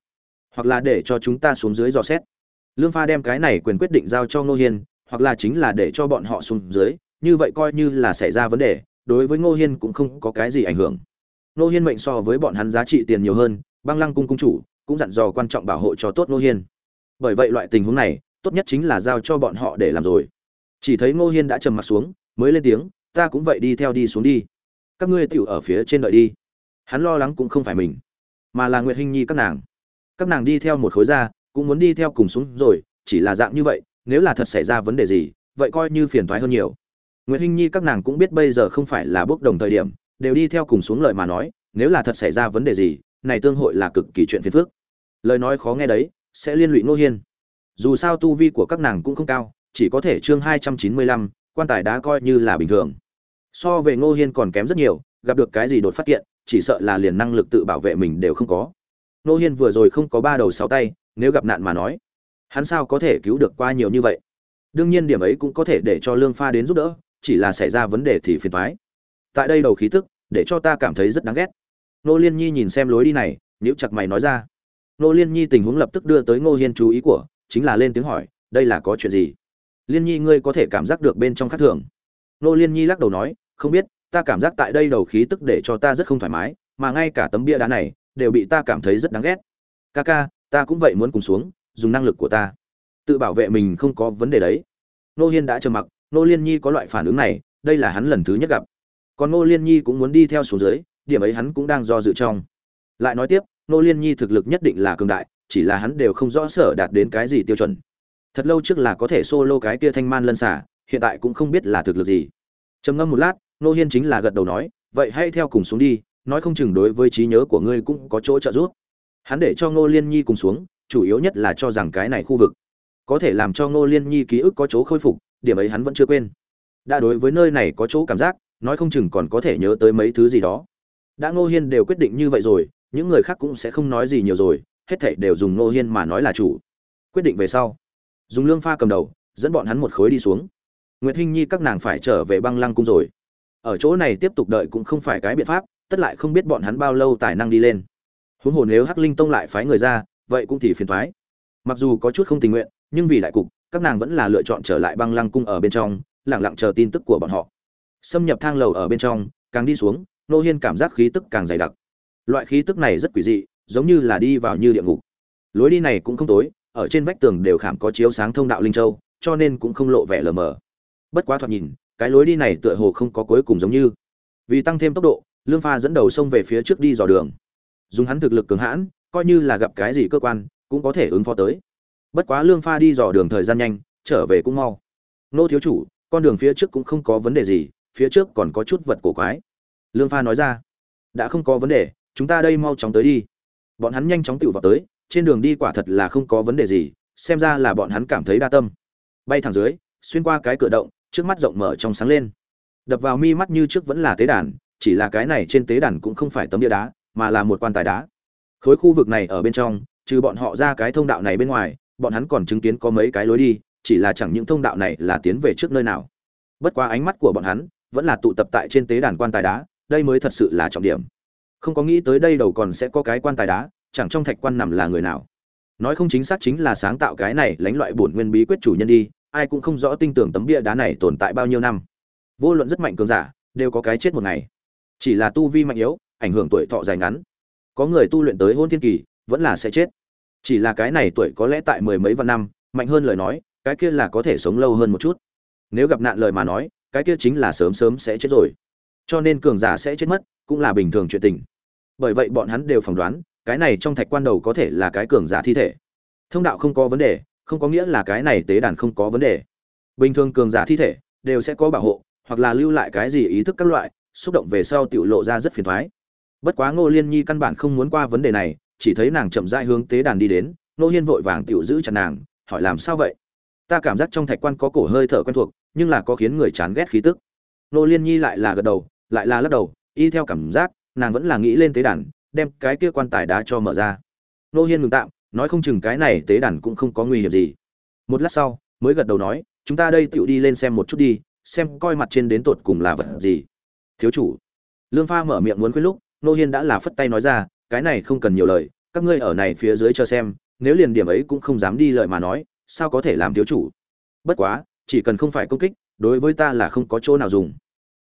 S1: Hoặc là để cho chúng ta xuống dưới dò xét. Lương pha đem cái này quyền quyết định giao cho ngô hiên, hoặc là chính là để cho bọn họ xuống dưới, như vậy coi như là xảy ra vấn đề, đối với ngô hiên cũng không có cái gì ảnh hưởng. Ngô hiên mệnh so với bọn hắn giá trị tiền nhiều hơn, băng lăng cung cung chủ cũng dặn dò quan trọng bảo hộ cho tốt ngô hiên bởi vậy loại tình huống này, tốt nhất chính là giao cho bọn họ để làm rồi. Chỉ thấy ngô hiên đã trầm mặt xuống, mới lên tiếng, ta cũng vậy đi theo đi xuống đi. Các ngươi tựu ở phía trên đợi đi. Hắn lo lắng cũng không phải mình, mà là nguyệt hinh nhi các nàng. Các nàng đi theo một khối ra, cũng muốn đi theo cùng xuống rồi, chỉ là dạng như vậy, nếu là thật xảy ra vấn đề gì, vậy coi như phiền toái hơn nhiều. Nguyệt hinh nhi các nàng cũng biết bây giờ không phải là bước đồng thời điểm, đều đi theo cùng xuống lời mà nói, nếu là thật xảy ra vấn đề gì, này tương hội là cực kỳ chuyện phiền phức. Lời nói khó nghe đấy sẽ liên lụy ngô hiên. Dù sao tu vi của các nàng cũng không cao, chỉ có thể chương hai trăm chín mươi lăm, quan tài đá coi như là bình thường. So về ngô hiên còn kém rất nhiều, gặp được cái gì đột phát kiện, chỉ sợ là liền năng lực tự bảo vệ mình đều không có. Ngô hiên vừa rồi không có ba đầu sáu tay, nếu gặp nạn mà nói, hắn sao có thể cứu được qua nhiều như vậy? Đương nhiên điểm ấy cũng có thể để cho lương pha đến giúp đỡ, chỉ là xảy ra vấn đề thì phiền toái. tại đây đầu khí tức, để cho ta cảm thấy rất đáng ghét. Nô liên nhi nhìn xem lối đi này, nhíu chặt mày nói ra nô liên nhi tình huống lập tức đưa tới ngô hiên chú ý của chính là lên tiếng hỏi đây là có chuyện gì? Liên nhi ngươi có thể cảm giác được bên trong khác thường. Nô liên nhi lắc đầu nói không biết ta cảm giác tại đây đầu khí tức để cho ta rất không thoải mái mà ngay cả tấm bia đá này đều bị ta cảm thấy rất đáng ghét. Kaka, ta cũng vậy muốn cùng xuống dùng năng lực của ta tự bảo vệ mình không có vấn đề đấy. Ngô hiên đã trầm mặc nô liên nhi có loại phản ứng này đây là hắn lần thứ nhất gặp. Còn nô liên nhi cũng muốn đi theo xuống dưới điểm ấy hắn cũng đang do dự trong. Lại nói tiếp nô liên nhi thực lực nhất định là cường đại, chỉ là hắn đều không rõ sở đạt đến cái gì tiêu chuẩn. Thật lâu trước là có thể solo cái kia thanh man lân xả hiện tại cũng không biết là thực lực gì. Trầm ngâm một lát, nô hiên chính là gật đầu nói, vậy hãy theo cùng xuống đi, nói không chừng đối với trí nhớ của ngươi cũng có chỗ trợ giúp. Hắn để cho ngô liên nhi cùng xuống, chủ yếu nhất là cho rằng cái này khu vực có thể làm cho ngô liên nhi ký ức có chỗ khôi phục, điểm ấy hắn vẫn chưa quên. Đã đối với nơi này có chỗ cảm giác, nói không chừng còn có thể nhớ tới mấy thứ gì đó. Đã ngô hiên đều quyết định như vậy rồi những người khác cũng sẽ không nói gì nhiều rồi, hết thảy đều dùng Nô hiên mà nói là chủ. Quyết định về sau, dùng lương pha cầm đầu, dẫn bọn hắn một khối đi xuống. Nguyệt hinh nhi các nàng phải trở về băng lăng cung rồi. Ở chỗ này tiếp tục đợi cũng không phải cái biện pháp, tất lại không biết bọn hắn bao lâu tài năng đi lên. Huống hồ nếu hắc linh tông lại phái người ra, vậy cũng thì phiền thoái mặc dù có chút không tình nguyện, nhưng vì đại cục, các nàng vẫn là lựa chọn trở lại băng lăng cung ở bên trong lẳng lặng chờ tin tức của bọn họ. Xâm nhập thang lầu ở bên trong, càng đi xuống nô hiên cảm giác khí tức càng dày đặc loại khí tức này rất quỷ dị, giống như là đi vào như địa ngục. Lối đi này cũng không tối, ở trên vách tường đều khảm có chiếu sáng thông đạo linh châu, cho nên cũng không lộ vẻ lờ mờ. Bất quá thoạt nhìn, cái lối đi này tựa hồ không có cuối cùng giống như. Vì tăng thêm tốc độ, lương pha dẫn đầu sông về phía trước đi dò đường. Dùng hắn thực lực cường hãn, coi như là gặp cái gì cơ quan, cũng có thể ứng phó tới. Bất quá lương pha đi dò đường thời gian nhanh, trở về cũng mau. Nô thiếu chủ, con đường phía trước cũng không có vấn đề gì, phía trước còn có chút vật cổ quái. Lương pha nói ra, đã không có vấn đề chúng ta đây mau chóng tới đi. Bọn hắn nhanh chóng tự vào tới, trên đường đi quả thật là không có vấn đề gì, xem ra là bọn hắn cảm thấy đa tâm. Bay thẳng dưới, xuyên qua cái cửa động, trước mắt rộng mở trong sáng lên. Đập vào mi mắt như trước vẫn là tế đàn, chỉ là cái này trên tế đàn cũng không phải tấm địa đá, mà là một quan tài đá. Khối khu vực này ở bên trong, trừ bọn họ ra cái thông đạo này bên ngoài, bọn hắn còn chứng kiến có mấy cái lối đi, chỉ là chẳng những thông đạo này là tiến về trước nơi nào. Bất quá ánh mắt của bọn hắn vẫn là tụ tập tại trên tế đàn quan tài đá, đây mới thật sự là trọng điểm không có nghĩ tới đây đầu còn sẽ có cái quan tài đá, chẳng trong thạch quan nằm là người nào. Nói không chính xác chính là sáng tạo cái này lánh loại bổn nguyên bí quyết chủ nhân đi, ai cũng không rõ tin tưởng tấm bia đá này tồn tại bao nhiêu năm. Vô luận rất mạnh cường giả, đều có cái chết một ngày. Chỉ là tu vi mạnh yếu, ảnh hưởng tuổi thọ dài ngắn. Có người tu luyện tới hôn thiên kỳ, vẫn là sẽ chết. Chỉ là cái này tuổi có lẽ tại mười mấy vạn năm, mạnh hơn lời nói, cái kia là có thể sống lâu hơn một chút. Nếu gặp nạn lời mà nói, cái kia chính là sớm sớm sẽ chết rồi cho nên cường giả sẽ chết mất, cũng là bình thường chuyện tình. Bởi vậy bọn hắn đều phỏng đoán, cái này trong thạch quan đầu có thể là cái cường giả thi thể. Thông đạo không có vấn đề, không có nghĩa là cái này tế đàn không có vấn đề. Bình thường cường giả thi thể đều sẽ có bảo hộ, hoặc là lưu lại cái gì ý thức các loại, xúc động về sau tiểu lộ ra rất phiền thoái. Bất quá ngô liên nhi căn bản không muốn qua vấn đề này, chỉ thấy nàng chậm rãi hướng tế đàn đi đến, Ngô hiên vội vàng tiểu giữ chặt nàng, hỏi làm sao vậy? Ta cảm giác trong thạch quan có cổ hơi thở quen thuộc, nhưng là có khiến người chán ghét khí tức. Ngô liên nhi lại là gật đầu lại là lắc đầu, y theo cảm giác, nàng vẫn là nghĩ lên tế đàn, đem cái kia quan tài đá cho mở ra. Nô hiên ngừng tạm, nói không chừng cái này tế đàn cũng không có nguy hiểm gì. Một lát sau, mới gật đầu nói, chúng ta đây tựu đi lên xem một chút đi, xem coi mặt trên đến tột cùng là vật gì. Thiếu chủ. Lương pha mở miệng muốn khuyên lúc, nô hiên đã là phất tay nói ra, cái này không cần nhiều lời, các ngươi ở này phía dưới chờ xem, nếu liền điểm ấy cũng không dám đi lợi mà nói, sao có thể làm thiếu chủ? Bất quá, chỉ cần không phải công kích, đối với ta là không có chỗ nào dùng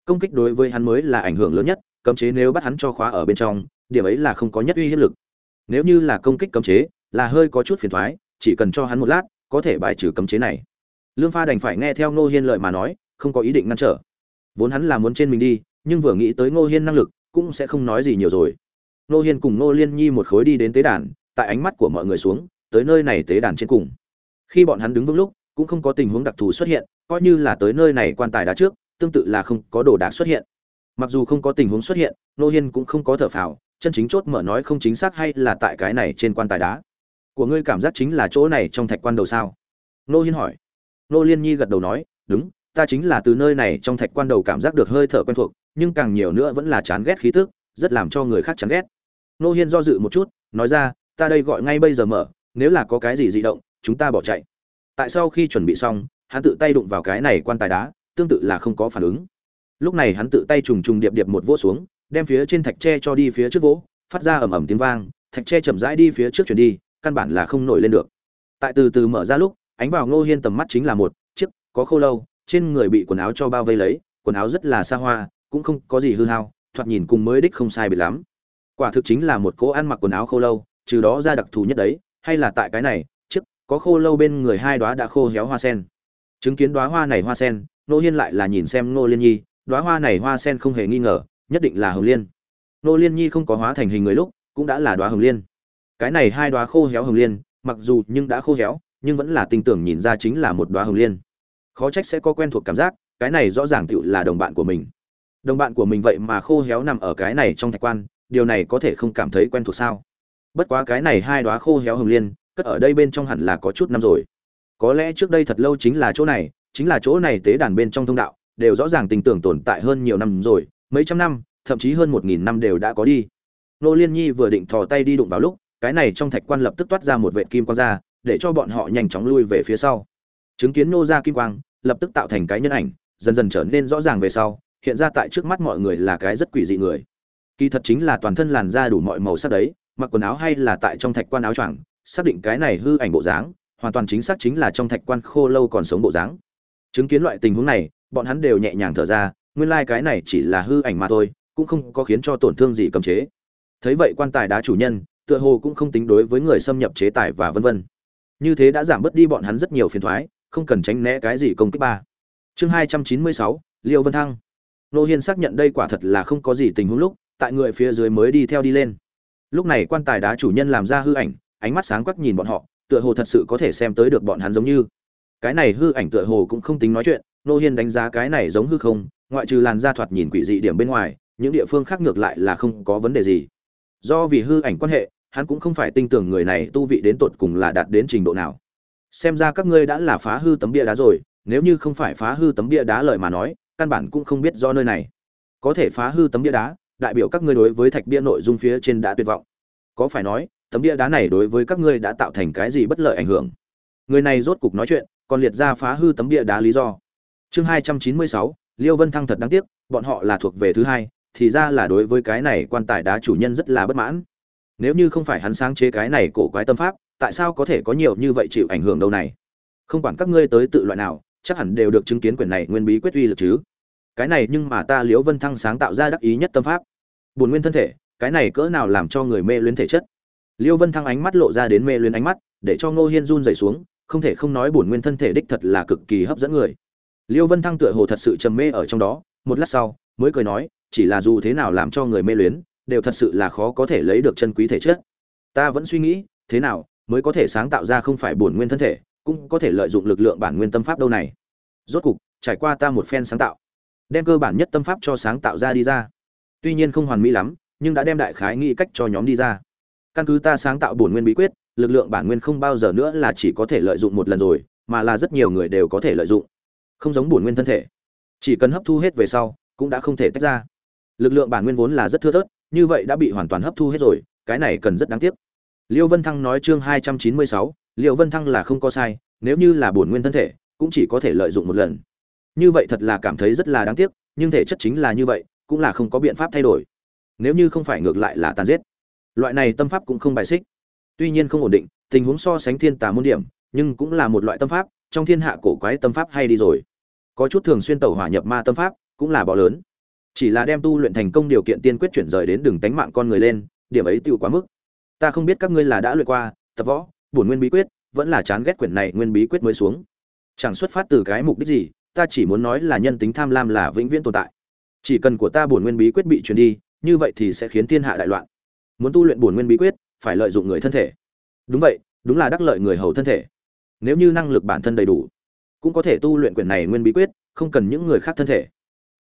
S1: công kích đối với hắn mới là ảnh hưởng lớn nhất, cấm chế nếu bắt hắn cho khóa ở bên trong, điểm ấy là không có nhất uy hiếp lực. Nếu như là công kích cấm chế, là hơi có chút phiền thoái, chỉ cần cho hắn một lát, có thể bài trừ cấm chế này. Lương pha đành phải nghe theo ngô hiên lợi mà nói, không có ý định ngăn trở. Vốn hắn là muốn trên mình đi, nhưng vừa nghĩ tới ngô hiên năng lực, cũng sẽ không nói gì nhiều rồi. Ngô hiên cùng ngô liên nhi một khối đi đến tế đàn, tại ánh mắt của mọi người xuống, tới nơi này tế đàn trên cùng. Khi bọn hắn đứng vững lúc, cũng không có tình huống đặc thù xuất hiện, coi như là tới nơi này quan tài đá trước tương tự là không có đồ đạc xuất hiện. Mặc dù không có tình huống xuất hiện nô hiên cũng không có thở phào, chân chính chốt mở nói không chính xác hay là tại cái này trên quan tài đá. Của ngươi cảm giác chính là chỗ này trong thạch quan đầu sao? Nô hiên hỏi. Nô liên nhi gật đầu nói, đúng, ta chính là từ nơi này trong thạch quan đầu cảm giác được hơi thở quen thuộc, nhưng càng nhiều nữa vẫn là chán ghét khí tức, rất làm cho người khác chán ghét. Nô hiên do dự một chút, nói ra, ta đây gọi ngay bây giờ mở, nếu là có cái gì dị động, chúng ta bỏ chạy. Tại sau khi chuẩn bị xong, hắn tự tay đụng vào cái này quan tài đá tương tự là không có phản ứng. Lúc này hắn tự tay trùng trùng điệp điệp một vỗ xuống, đem phía trên thạch tre cho đi phía trước vỗ, phát ra ầm ầm tiếng vang, thạch tre chậm rãi đi phía trước chuyển đi, căn bản là không nổi lên được. Tại từ từ mở ra lúc, ánh vào ngô hiên tầm mắt chính là một chiếc có khô lâu, trên người bị quần áo cho bao vây lấy, quần áo rất là xa hoa, cũng không có gì hư hao, thoạt nhìn cùng mới đích không sai biệt lắm. Quả thực chính là một cố ăn mặc quần áo khô lâu, trừ đó ra đặc thù nhất đấy, hay là tại cái này, chiếc có khô lâu bên người hai đóa đã khô héo hoa sen. Chứng kiến đóa hoa này hoa sen nô hiên lại là nhìn xem nô liên nhi đoá hoa này hoa sen không hề nghi ngờ, nhất định là hồng liên. Nô liên nhi không có hóa thành hình người lúc, cũng đã là đoá hồng liên. Cái này hai đoá khô héo hồng liên, mặc dù nhưng đã khô héo, nhưng vẫn là tinh tưởng nhìn ra chính là một đoá hồng liên. Khó trách sẽ có quen thuộc cảm giác, cái này rõ ràng tựu là đồng bạn của mình. Đồng bạn của mình vậy mà khô héo nằm ở cái này trong thạch quan, điều này có thể không cảm thấy quen thuộc sao? Bất quá cái này hai đoá khô héo hồng liên, cất ở đây bên trong hẳn là có chút năm rồi. Có lẽ trước đây thật lâu chính là chỗ này chính là chỗ này tế đàn bên trong thông đạo, đều rõ ràng tình tưởng tồn tại hơn nhiều năm rồi, mấy trăm năm, thậm chí hơn một nghìn năm đều đã có đi. Nô liên nhi vừa định thò tay đi đụng vào lúc, cái này trong thạch quan lập tức toát ra một vệ kim quang ra, để cho bọn họ nhanh chóng lui về phía sau. Chứng kiến nô ra kim quang, lập tức tạo thành cái nhân ảnh, dần dần trở nên rõ ràng về sau, hiện ra tại trước mắt mọi người là cái rất quỷ dị người. Kỳ thật chính là toàn thân làn da đủ mọi màu sắc đấy, mặc quần áo hay là tại trong thạch quan áo choàng, xác định cái này hư ảnh bộ dáng, hoàn toàn chính xác chính là trong thạch quan khô lâu còn sống bộ dáng chứng kiến loại tình huống này, bọn hắn đều nhẹ nhàng thở ra, nguyên lai cái này chỉ là hư ảnh mà thôi, cũng không có khiến cho tổn thương gì cầm chế. Thấy vậy quan tài đá chủ nhân, tựa hồ cũng không tính đối với người xâm nhập chế tài và vân vân. Như thế đã giảm bớt đi bọn hắn rất nhiều phiền thoái, không cần tránh né cái gì công kích ba. Chương hai trăm chín mươi sáu, liêu vân thăng. Nô hiên xác nhận đây quả thật là không có gì tình huống lúc, tại người phía dưới mới đi theo đi lên. Lúc này quan tài đá chủ nhân làm ra hư ảnh, ánh mắt sáng quắc nhìn bọn họ, tựa hồ thật sự có thể xem tới được bọn hắn giống như cái này hư ảnh tựa hồ cũng không tính nói chuyện, nô hiên đánh giá cái này giống hư không, ngoại trừ làn da thoạt nhìn quỷ dị điểm bên ngoài, những địa phương khác ngược lại là không có vấn đề gì. Do vì hư ảnh quan hệ, hắn cũng không phải tin tưởng người này tu vị đến tột cùng là đạt đến trình độ nào. Xem ra các ngươi đã là phá hư tấm bia đá rồi, nếu như không phải phá hư tấm bia đá lời mà nói, căn bản cũng không biết do nơi này. Có thể phá hư tấm bia đá, đại biểu các ngươi đối với thạch bia nội dung phía trên đã tuyệt vọng. Có phải nói, tấm bia đá này đối với các ngươi đã tạo thành cái gì bất lợi ảnh hưởng? Người này rốt cục nói chuyện còn liệt ra phá hư tấm bia đá lý do. Chương hai trăm chín mươi sáu, liêu vân thăng thật đáng tiếc, bọn họ là thuộc về thứ hai, thì ra là đối với cái này quan tài đá chủ nhân rất là bất mãn. Nếu như không phải hắn sáng chế cái này cổ quái tâm pháp, tại sao có thể có nhiều như vậy chịu ảnh hưởng đâu này? Không quản các ngươi tới tự loại nào, chắc hẳn đều được chứng kiến quyển này nguyên bí quyết uy lực chứ. Cái này nhưng mà ta liễu vân thăng sáng tạo ra đắc ý nhất tâm pháp. Buồn nguyên thân thể, cái này cỡ nào làm cho người mê luyến thể chất? Liêu vân thăng ánh mắt lộ ra đến mê luyến ánh mắt, để cho ngô hiên run rẩy xuống không thể không nói bổn nguyên thân thể đích thật là cực kỳ hấp dẫn người. Liêu vân thăng tựa hồ thật sự trầm mê ở trong đó, một lát sau, mới cười nói, chỉ là dù thế nào làm cho người mê luyến, đều thật sự là khó có thể lấy được chân quý thể chất. Ta vẫn suy nghĩ, thế nào mới có thể sáng tạo ra không phải bổn nguyên thân thể, cũng có thể lợi dụng lực lượng bản nguyên tâm pháp đâu này. Rốt cục, trải qua ta một phen sáng tạo, đem cơ bản nhất tâm pháp cho sáng tạo ra đi ra. Tuy nhiên không hoàn mỹ lắm, nhưng đã đem đại khái nghĩ cách cho nhóm đi ra. Căn cứ ta sáng tạo bổn nguyên bí quyết lực lượng bản nguyên không bao giờ nữa là chỉ có thể lợi dụng một lần rồi, mà là rất nhiều người đều có thể lợi dụng. Không giống bổn nguyên thân thể. Chỉ cần hấp thu hết về sau, cũng đã không thể tách ra. Lực lượng bản nguyên vốn là rất thưa thớt, như vậy đã bị hoàn toàn hấp thu hết rồi, cái này cần rất đáng tiếc. Liêu vân thăng nói chương hai trăm chín mươi sáu, liêu vân thăng là không có sai, nếu như là bổn nguyên thân thể, cũng chỉ có thể lợi dụng một lần. Như vậy thật là cảm thấy rất là đáng tiếc, nhưng thể chất chính là như vậy, cũng là không có biện pháp thay đổi. Nếu như không phải ngược lại là tàn giết. Loại này tâm pháp cũng không bài xích tuy nhiên không ổn định, tình huống so sánh thiên tà môn điểm, nhưng cũng là một loại tâm pháp, trong thiên hạ cổ quái tâm pháp hay đi rồi. Có chút thường xuyên tẩu hỏa nhập ma tâm pháp, cũng là bỏ lớn. Chỉ là đem tu luyện thành công điều kiện tiên quyết chuyển rời đến đường tánh mạng con người lên, điểm ấy tiêu quá mức. Ta không biết các ngươi là đã luyện qua, tập võ, bổn nguyên bí quyết, vẫn là chán ghét quyển này nguyên bí quyết mới xuống. Chẳng xuất phát từ cái mục đích gì, ta chỉ muốn nói là nhân tính tham lam là vĩnh viễn tồn tại. Chỉ cần của ta bổn nguyên bí quyết bị truyền đi, như vậy thì sẽ khiến thiên hạ đại loạn. Muốn tu luyện bổn nguyên bí quyết phải lợi dụng người thân thể. Đúng vậy, đúng là đắc lợi người hầu thân thể. Nếu như năng lực bản thân đầy đủ, cũng có thể tu luyện quyển này nguyên bí quyết, không cần những người khác thân thể.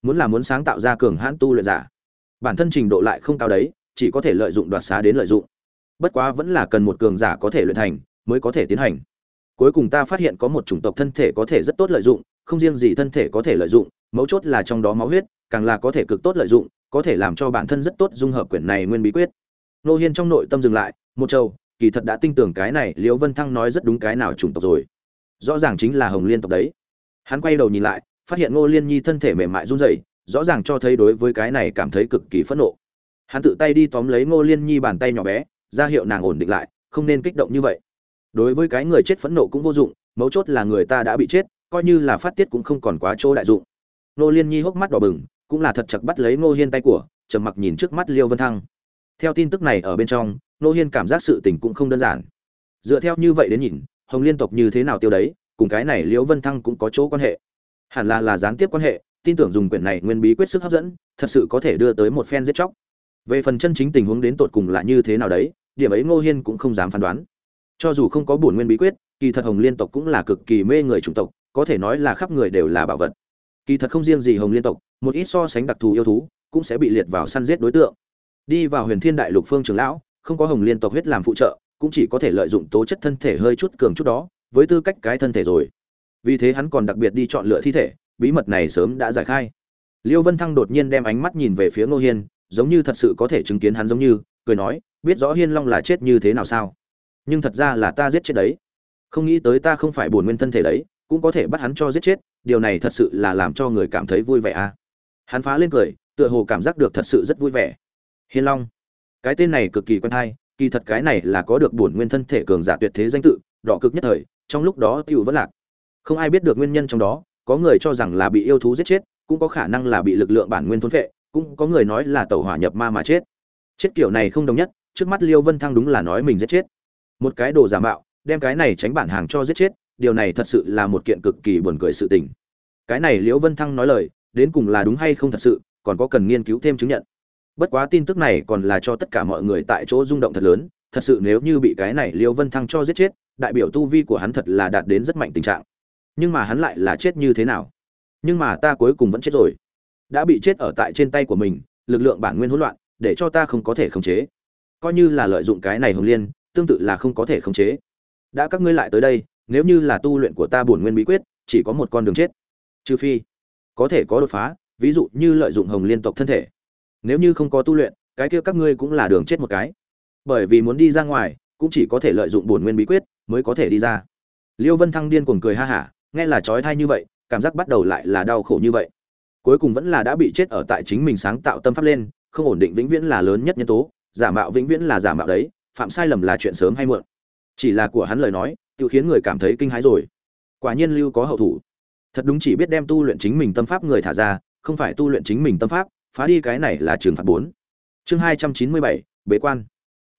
S1: Muốn là muốn sáng tạo ra cường hãn tu luyện giả, bản thân trình độ lại không cao đấy, chỉ có thể lợi dụng đoạt xá đến lợi dụng. Bất quá vẫn là cần một cường giả có thể luyện thành, mới có thể tiến hành. Cuối cùng ta phát hiện có một chủng tộc thân thể có thể rất tốt lợi dụng, không riêng gì thân thể có thể lợi dụng, mấu chốt là trong đó máu huyết, càng là có thể cực tốt lợi dụng, có thể làm cho bản thân rất tốt dung hợp quyển này nguyên bí quyết nô hiên trong nội tâm dừng lại, một châu kỳ thật đã tin tưởng cái này liễu vân thăng nói rất đúng cái nào chủng tộc rồi. Rõ ràng chính là hồng liên tộc đấy. Hắn quay đầu nhìn lại, phát hiện ngô liên nhi thân thể mềm mại run rẩy, rõ ràng cho thấy đối với cái này cảm thấy cực kỳ phẫn nộ. Hắn tự tay đi tóm lấy ngô liên nhi bàn tay nhỏ bé, ra hiệu nàng ổn định lại, không nên kích động như vậy. Đối với cái người chết phẫn nộ cũng vô dụng, mấu chốt là người ta đã bị chết, coi như là phát tiết cũng không còn quá chỗ đại dụng. Ngô liên nhi hốc mắt đỏ bừng, cũng là thật chặt bắt lấy ngô hiên tay của, trầm mặc nhìn trước mắt liêu vân thăng theo tin tức này ở bên trong, ngô hiên cảm giác sự tình cũng không đơn giản. Dựa theo như vậy đến nhìn, hồng liên tộc như thế nào tiêu đấy, cùng cái này liễu vân thăng cũng có chỗ quan hệ. Hẳn là là gián tiếp quan hệ, tin tưởng dùng quyển này nguyên bí quyết sức hấp dẫn, thật sự có thể đưa tới một phen giết chóc. Về phần chân chính tình huống đến tột cùng là như thế nào đấy, điểm ấy ngô hiên cũng không dám phán đoán. Cho dù không có bổn nguyên bí quyết, kỳ thật hồng liên tộc cũng là cực kỳ mê người chủng tộc, có thể nói là khắp người đều là bảo vật. Kỳ thật không riêng gì hồng liên tộc, một ít so sánh đặc thù yêu thú cũng sẽ bị liệt vào săn giết đối tượng đi vào huyền thiên đại lục phương trường lão, không có hồng liên tộc huyết làm phụ trợ, cũng chỉ có thể lợi dụng tố chất thân thể hơi chút cường chút đó, với tư cách cái thân thể rồi. Vì thế hắn còn đặc biệt đi chọn lựa thi thể, bí mật này sớm đã giải khai. Liêu vân thăng đột nhiên đem ánh mắt nhìn về phía ngô hiên, giống như thật sự có thể chứng kiến hắn giống như, cười nói, biết rõ hiên long là chết như thế nào sao? Nhưng thật ra là ta giết chết đấy. Không nghĩ tới ta không phải bổn nguyên thân thể đấy, cũng có thể bắt hắn cho giết chết, điều này thật sự là làm cho người cảm thấy vui vẻ à. Hắn phá lên cười, tựa hồ cảm giác được thật sự rất vui vẻ hiên long. Cái tên này cực kỳ quen tai. kỳ thật cái này là có được bổn nguyên thân thể cường giả tuyệt thế danh tự, đỏ cực nhất thời, trong lúc đó tiêu vẫn lạc. Không ai biết được nguyên nhân trong đó, có người cho rằng là bị yêu thú giết chết, cũng có khả năng là bị lực lượng bản nguyên thôn phệ, cũng có người nói là tẩu hỏa nhập ma mà chết. Chết kiểu này không đồng nhất, trước mắt liêu vân thăng đúng là nói mình giết chết. Một cái đồ giả mạo, đem cái này tránh bản hàng cho giết chết, điều này thật sự là một kiện cực kỳ buồn cười sự tình. Cái này liễu vân thăng nói lời, đến cùng là đúng hay không thật sự, còn có cần nghiên cứu thêm chứng nhận bất quá tin tức này còn là cho tất cả mọi người tại chỗ rung động thật lớn. Thật sự nếu như bị cái này Liêu vân thăng cho giết chết, đại biểu tu vi của hắn thật là đạt đến rất mạnh tình trạng. Nhưng mà hắn lại là chết như thế nào? Nhưng mà ta cuối cùng vẫn chết rồi. Đã bị chết ở tại trên tay của mình, lực lượng bản nguyên hỗn loạn, để cho ta không có thể khống chế. Coi như là lợi dụng cái này hồng liên, tương tự là không có thể khống chế. Đã các ngươi lại tới đây, nếu như là tu luyện của ta bổn nguyên bí quyết, chỉ có một con đường chết. Trừ phi, có thể có đột phá, ví dụ như lợi dụng hồng liên tộc thân thể nếu như không có tu luyện, cái kia các ngươi cũng là đường chết một cái. Bởi vì muốn đi ra ngoài, cũng chỉ có thể lợi dụng bổn nguyên bí quyết mới có thể đi ra. Liêu vân thăng điên cuồng cười ha hả, nghe là trói thai như vậy, cảm giác bắt đầu lại là đau khổ như vậy. Cuối cùng vẫn là đã bị chết ở tại chính mình sáng tạo tâm pháp lên, không ổn định vĩnh viễn là lớn nhất nhân tố, giả mạo vĩnh viễn là giả mạo đấy, phạm sai lầm là chuyện sớm hay muộn. Chỉ là của hắn lời nói tự khiến người cảm thấy kinh hãi rồi. Quả nhiên lưu có hậu thủ. Thật đúng chỉ biết đem tu luyện chính mình tâm pháp người thả ra, không phải tu luyện chính mình tâm pháp phá đi cái này là trường phạt bốn. Chương hai trăm chín mươi bảy, bế quan.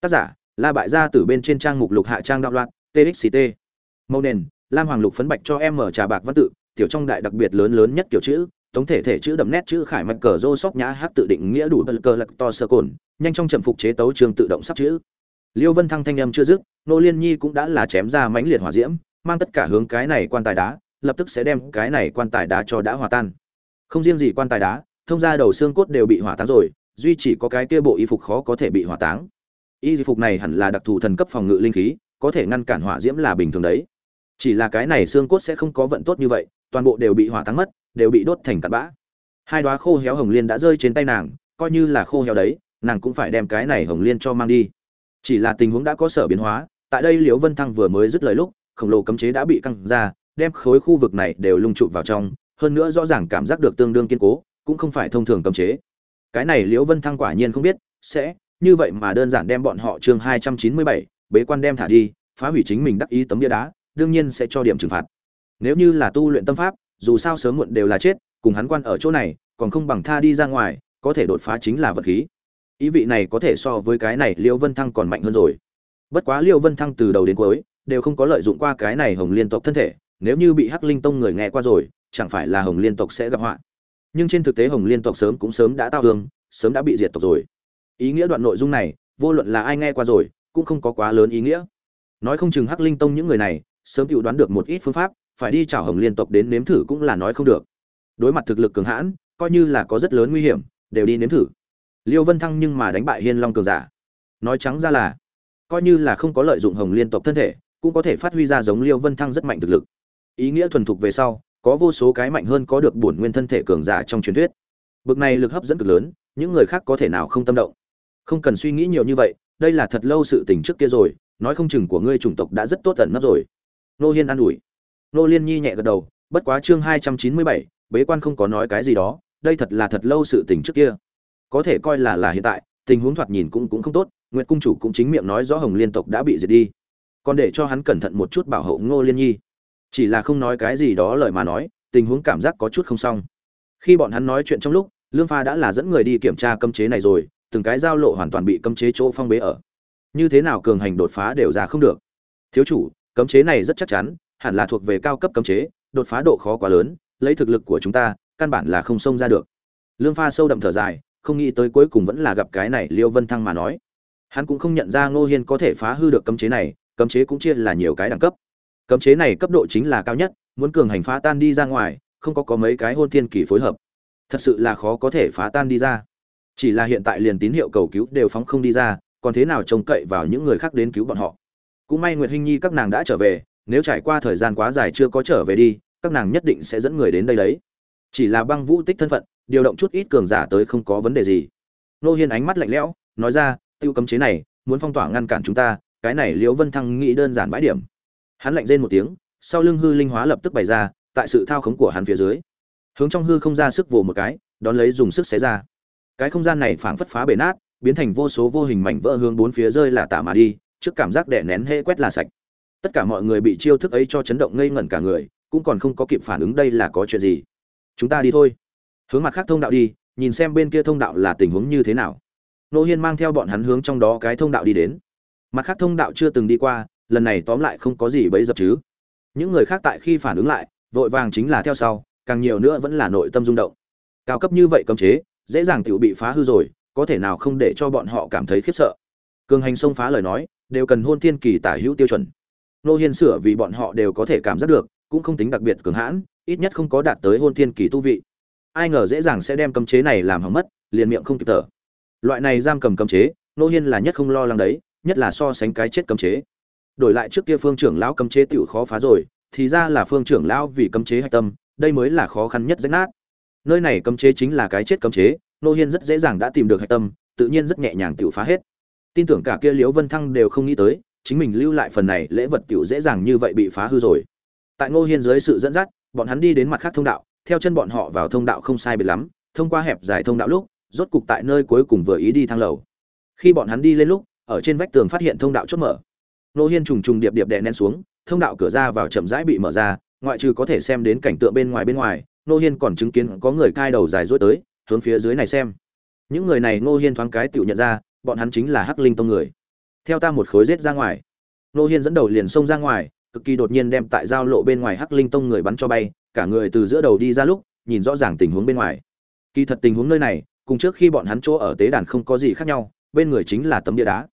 S1: Tác giả, la bại gia từ bên trên trang mục lục hạ trang đạo loạn txct màu nền, lam hoàng lục phấn bạch cho em mở trà bạc văn tự, tiểu trong đại đặc biệt lớn lớn nhất kiểu chữ, tổng thể thể chữ đậm nét chữ khải mạch cờ rô sóc nhã hát tự định nghĩa đủ bật cờ lật to sơ cồn, nhanh trong trầm phục chế tấu trường tự động sắp chữ. Liêu vân thăng thanh âm chưa dứt, nô liên nhi cũng đã là chém ra mãnh liệt hỏa diễm, mang tất cả hướng cái này quan tài đá, lập tức sẽ đem cái này quan tài đá cho đã hòa tan. Không riêng gì quan tài đá thông ra đầu xương cốt đều bị hỏa táng rồi, duy chỉ có cái kia bộ y phục khó có thể bị hỏa táng. Y phục này hẳn là đặc thù thần cấp phòng ngự linh khí, có thể ngăn cản hỏa diễm là bình thường đấy. Chỉ là cái này xương cốt sẽ không có vận tốt như vậy, toàn bộ đều bị hỏa táng mất, đều bị đốt thành cặn bã. Hai đoá khô héo hồng liên đã rơi trên tay nàng, coi như là khô héo đấy, nàng cũng phải đem cái này hồng liên cho mang đi. Chỉ là tình huống đã có sở biến hóa, tại đây liễu vân thăng vừa mới dứt lời lúc, khổng lồ cấm chế đã bị căng ra, đem khối khu vực này đều lung trụ vào trong, hơn nữa rõ ràng cảm giác được tương đương kiên cố cũng không phải thông thường cấm chế. Cái này liễu vân thăng quả nhiên không biết, sẽ, như vậy mà đơn giản đem bọn họ chương hai trăm chín mươi bảy, bế quan đem thả đi, phá hủy chính mình đắc ý tấm bia đá, đương nhiên sẽ cho điểm trừng phạt. Nếu như là tu luyện tâm pháp, dù sao sớm muộn đều là chết, cùng hắn quan ở chỗ này, còn không bằng tha đi ra ngoài, có thể đột phá chính là vật khí. Ý vị này có thể so với cái này Liễu vân thăng còn mạnh hơn rồi. Bất quá Liễu vân thăng từ đầu đến cuối, đều không có lợi dụng qua cái này hồng liên tộc thân thể, nếu như bị hắc linh tông người nghe qua rồi, chẳng phải là hồng liên tộc sẽ gặp họa nhưng trên thực tế hồng liên tộc sớm cũng sớm đã tao hương, sớm đã bị diệt tộc rồi. Ý nghĩa đoạn nội dung này, vô luận là ai nghe qua rồi, cũng không có quá lớn ý nghĩa. Nói không chừng hắc linh tông những người này, sớm tự đoán được một ít phương pháp, phải đi chào hồng liên tộc đến nếm thử cũng là nói không được. Đối mặt thực lực cường hãn, coi như là có rất lớn nguy hiểm, đều đi nếm thử. Liêu vân thăng nhưng mà đánh bại hiên long cường giả. Nói trắng ra là, coi như là không có lợi dụng hồng liên tộc thân thể, cũng có thể phát huy ra giống liêu vân thăng rất mạnh thực lực. Ý nghĩa thuần thục về sau có vô số cái mạnh hơn có được bổn nguyên thân thể cường giả trong truyền thuyết. Bực này lực hấp dẫn cực lớn, những người khác có thể nào không tâm động? Không cần suy nghĩ nhiều như vậy, đây là thật lâu sự tình trước kia rồi, nói không chừng của ngươi chủng tộc đã rất tốt tận nấp rồi. Nô hiên an ủi. Nô liên nhi nhẹ gật đầu, bất quá chương hai trăm chín mươi bảy, bế quan không có nói cái gì đó, đây thật là thật lâu sự tình trước kia. Có thể coi là là hiện tại, tình huống thoạt nhìn cũng cũng không tốt, nguyệt cung chủ cũng chính miệng nói rõ hồng liên tộc đã bị diệt đi. Còn để cho hắn cẩn thận một chút bảo hộ ngô liên nhi chỉ là không nói cái gì đó lời mà nói, tình huống cảm giác có chút không xong. Khi bọn hắn nói chuyện trong lúc, lương pha đã là dẫn người đi kiểm tra cấm chế này rồi, từng cái giao lộ hoàn toàn bị cấm chế chỗ phong bế ở. Như thế nào cường hành đột phá đều ra không được. Thiếu chủ, cấm chế này rất chắc chắn, hẳn là thuộc về cao cấp cấm chế, đột phá độ khó quá lớn, lấy thực lực của chúng ta, căn bản là không xông ra được. Lương pha sâu đậm thở dài, không nghĩ tới cuối cùng vẫn là gặp cái này liêu vân thăng mà nói. Hắn cũng không nhận ra ngô hiên có thể phá hư được cấm chế này, cấm chế cũng chia là nhiều cái đẳng cấp cấm chế này cấp độ chính là cao nhất, muốn cường hành phá tan đi ra ngoài, không có có mấy cái hôn thiên kỳ phối hợp. Thật sự là khó có thể phá tan đi ra. Chỉ là hiện tại liền tín hiệu cầu cứu đều phóng không đi ra, còn thế nào trông cậy vào những người khác đến cứu bọn họ? Cũng may nguyệt hinh nhi các nàng đã trở về, nếu trải qua thời gian quá dài chưa có trở về đi, các nàng nhất định sẽ dẫn người đến đây đấy. Chỉ là băng vũ tích thân phận, điều động chút ít cường giả tới không có vấn đề gì. Nô hiên ánh mắt lạnh lẽo, nói ra, tiêu cấm chế này, muốn phong tỏa ngăn cản chúng ta, cái này liễu vân thăng nghĩ đơn giản bãi điểm hắn lạnh rên một tiếng, sau lưng hư linh hóa lập tức bày ra, tại sự thao khống của hắn phía dưới. Hướng trong hư không ra sức vồ một cái, đón lấy dùng sức xé ra. Cái không gian này phảng phất phá bể nát, biến thành vô số vô hình mảnh vỡ hướng bốn phía rơi là tạ mà đi, trước cảm giác đè nén hễ quét là sạch. Tất cả mọi người bị chiêu thức ấy cho chấn động ngây ngẩn cả người, cũng còn không có kịp phản ứng đây là có chuyện gì. Chúng ta đi thôi. Hướng mặt khác thông đạo đi, nhìn xem bên kia thông đạo là tình huống như thế nào. Nô hiên mang theo bọn hắn hướng trong đó cái thông đạo đi đến. Mặt khác thông đạo chưa từng đi qua lần này tóm lại không có gì bấy dập chứ. Những người khác tại khi phản ứng lại, vội vàng chính là theo sau, càng nhiều nữa vẫn là nội tâm rung động. Cao cấp như vậy cấm chế, dễ dàng tự bị phá hư rồi, có thể nào không để cho bọn họ cảm thấy khiếp sợ. Cường hành xông phá lời nói, đều cần hôn thiên kỳ tả hữu tiêu chuẩn. Nô hiên sửa vì bọn họ đều có thể cảm giác được, cũng không tính đặc biệt cường hãn, ít nhất không có đạt tới hôn thiên kỳ tu vị. Ai ngờ dễ dàng sẽ đem cấm chế này làm hỏng mất, liền miệng không kịp thở. Loại này giam cầm cấm chế, nô hiên là nhất không lo lắng đấy, nhất là so sánh cái chết cấm chế đổi lại trước kia phương trưởng lão cấm chế tiểu khó phá rồi, thì ra là phương trưởng lão vì cấm chế hạch tâm, đây mới là khó khăn nhất rách nát. Nơi này cấm chế chính là cái chết cấm chế, nô hiên rất dễ dàng đã tìm được hạch tâm, tự nhiên rất nhẹ nhàng tiểu phá hết. Tin tưởng cả kia liễu vân thăng đều không nghĩ tới, chính mình lưu lại phần này lễ vật tiểu dễ dàng như vậy bị phá hư rồi. Tại ngô hiên dưới sự dẫn dắt, bọn hắn đi đến mặt khác thông đạo, theo chân bọn họ vào thông đạo không sai biệt lắm, thông qua hẹp dài thông đạo lúc, rốt cục tại nơi cuối cùng vừa ý đi thang lầu. Khi bọn hắn đi lên lúc, ở trên vách tường phát hiện thông đạo chốt mở nô hiên trùng trùng điệp điệp đè nén xuống, thông đạo cửa ra vào chậm rãi bị mở ra, ngoại trừ có thể xem đến cảnh tượng bên ngoài bên ngoài, nô hiên còn chứng kiến có người cai đầu dài dối tới, hướng phía dưới này xem. Những người này nô hiên thoáng cái tự nhận ra, bọn hắn chính là hắc linh tông người. Theo ta một khối rết ra ngoài. Nô hiên dẫn đầu liền xông ra ngoài, cực kỳ đột nhiên đem tại giao lộ bên ngoài hắc linh tông người bắn cho bay, cả người từ giữa đầu đi ra lúc, nhìn rõ ràng tình huống bên ngoài. Kỳ thật tình huống nơi này, cùng trước khi bọn hắn chỗ ở tế đàn không có gì khác nhau, bên người chính là tấm bia đá.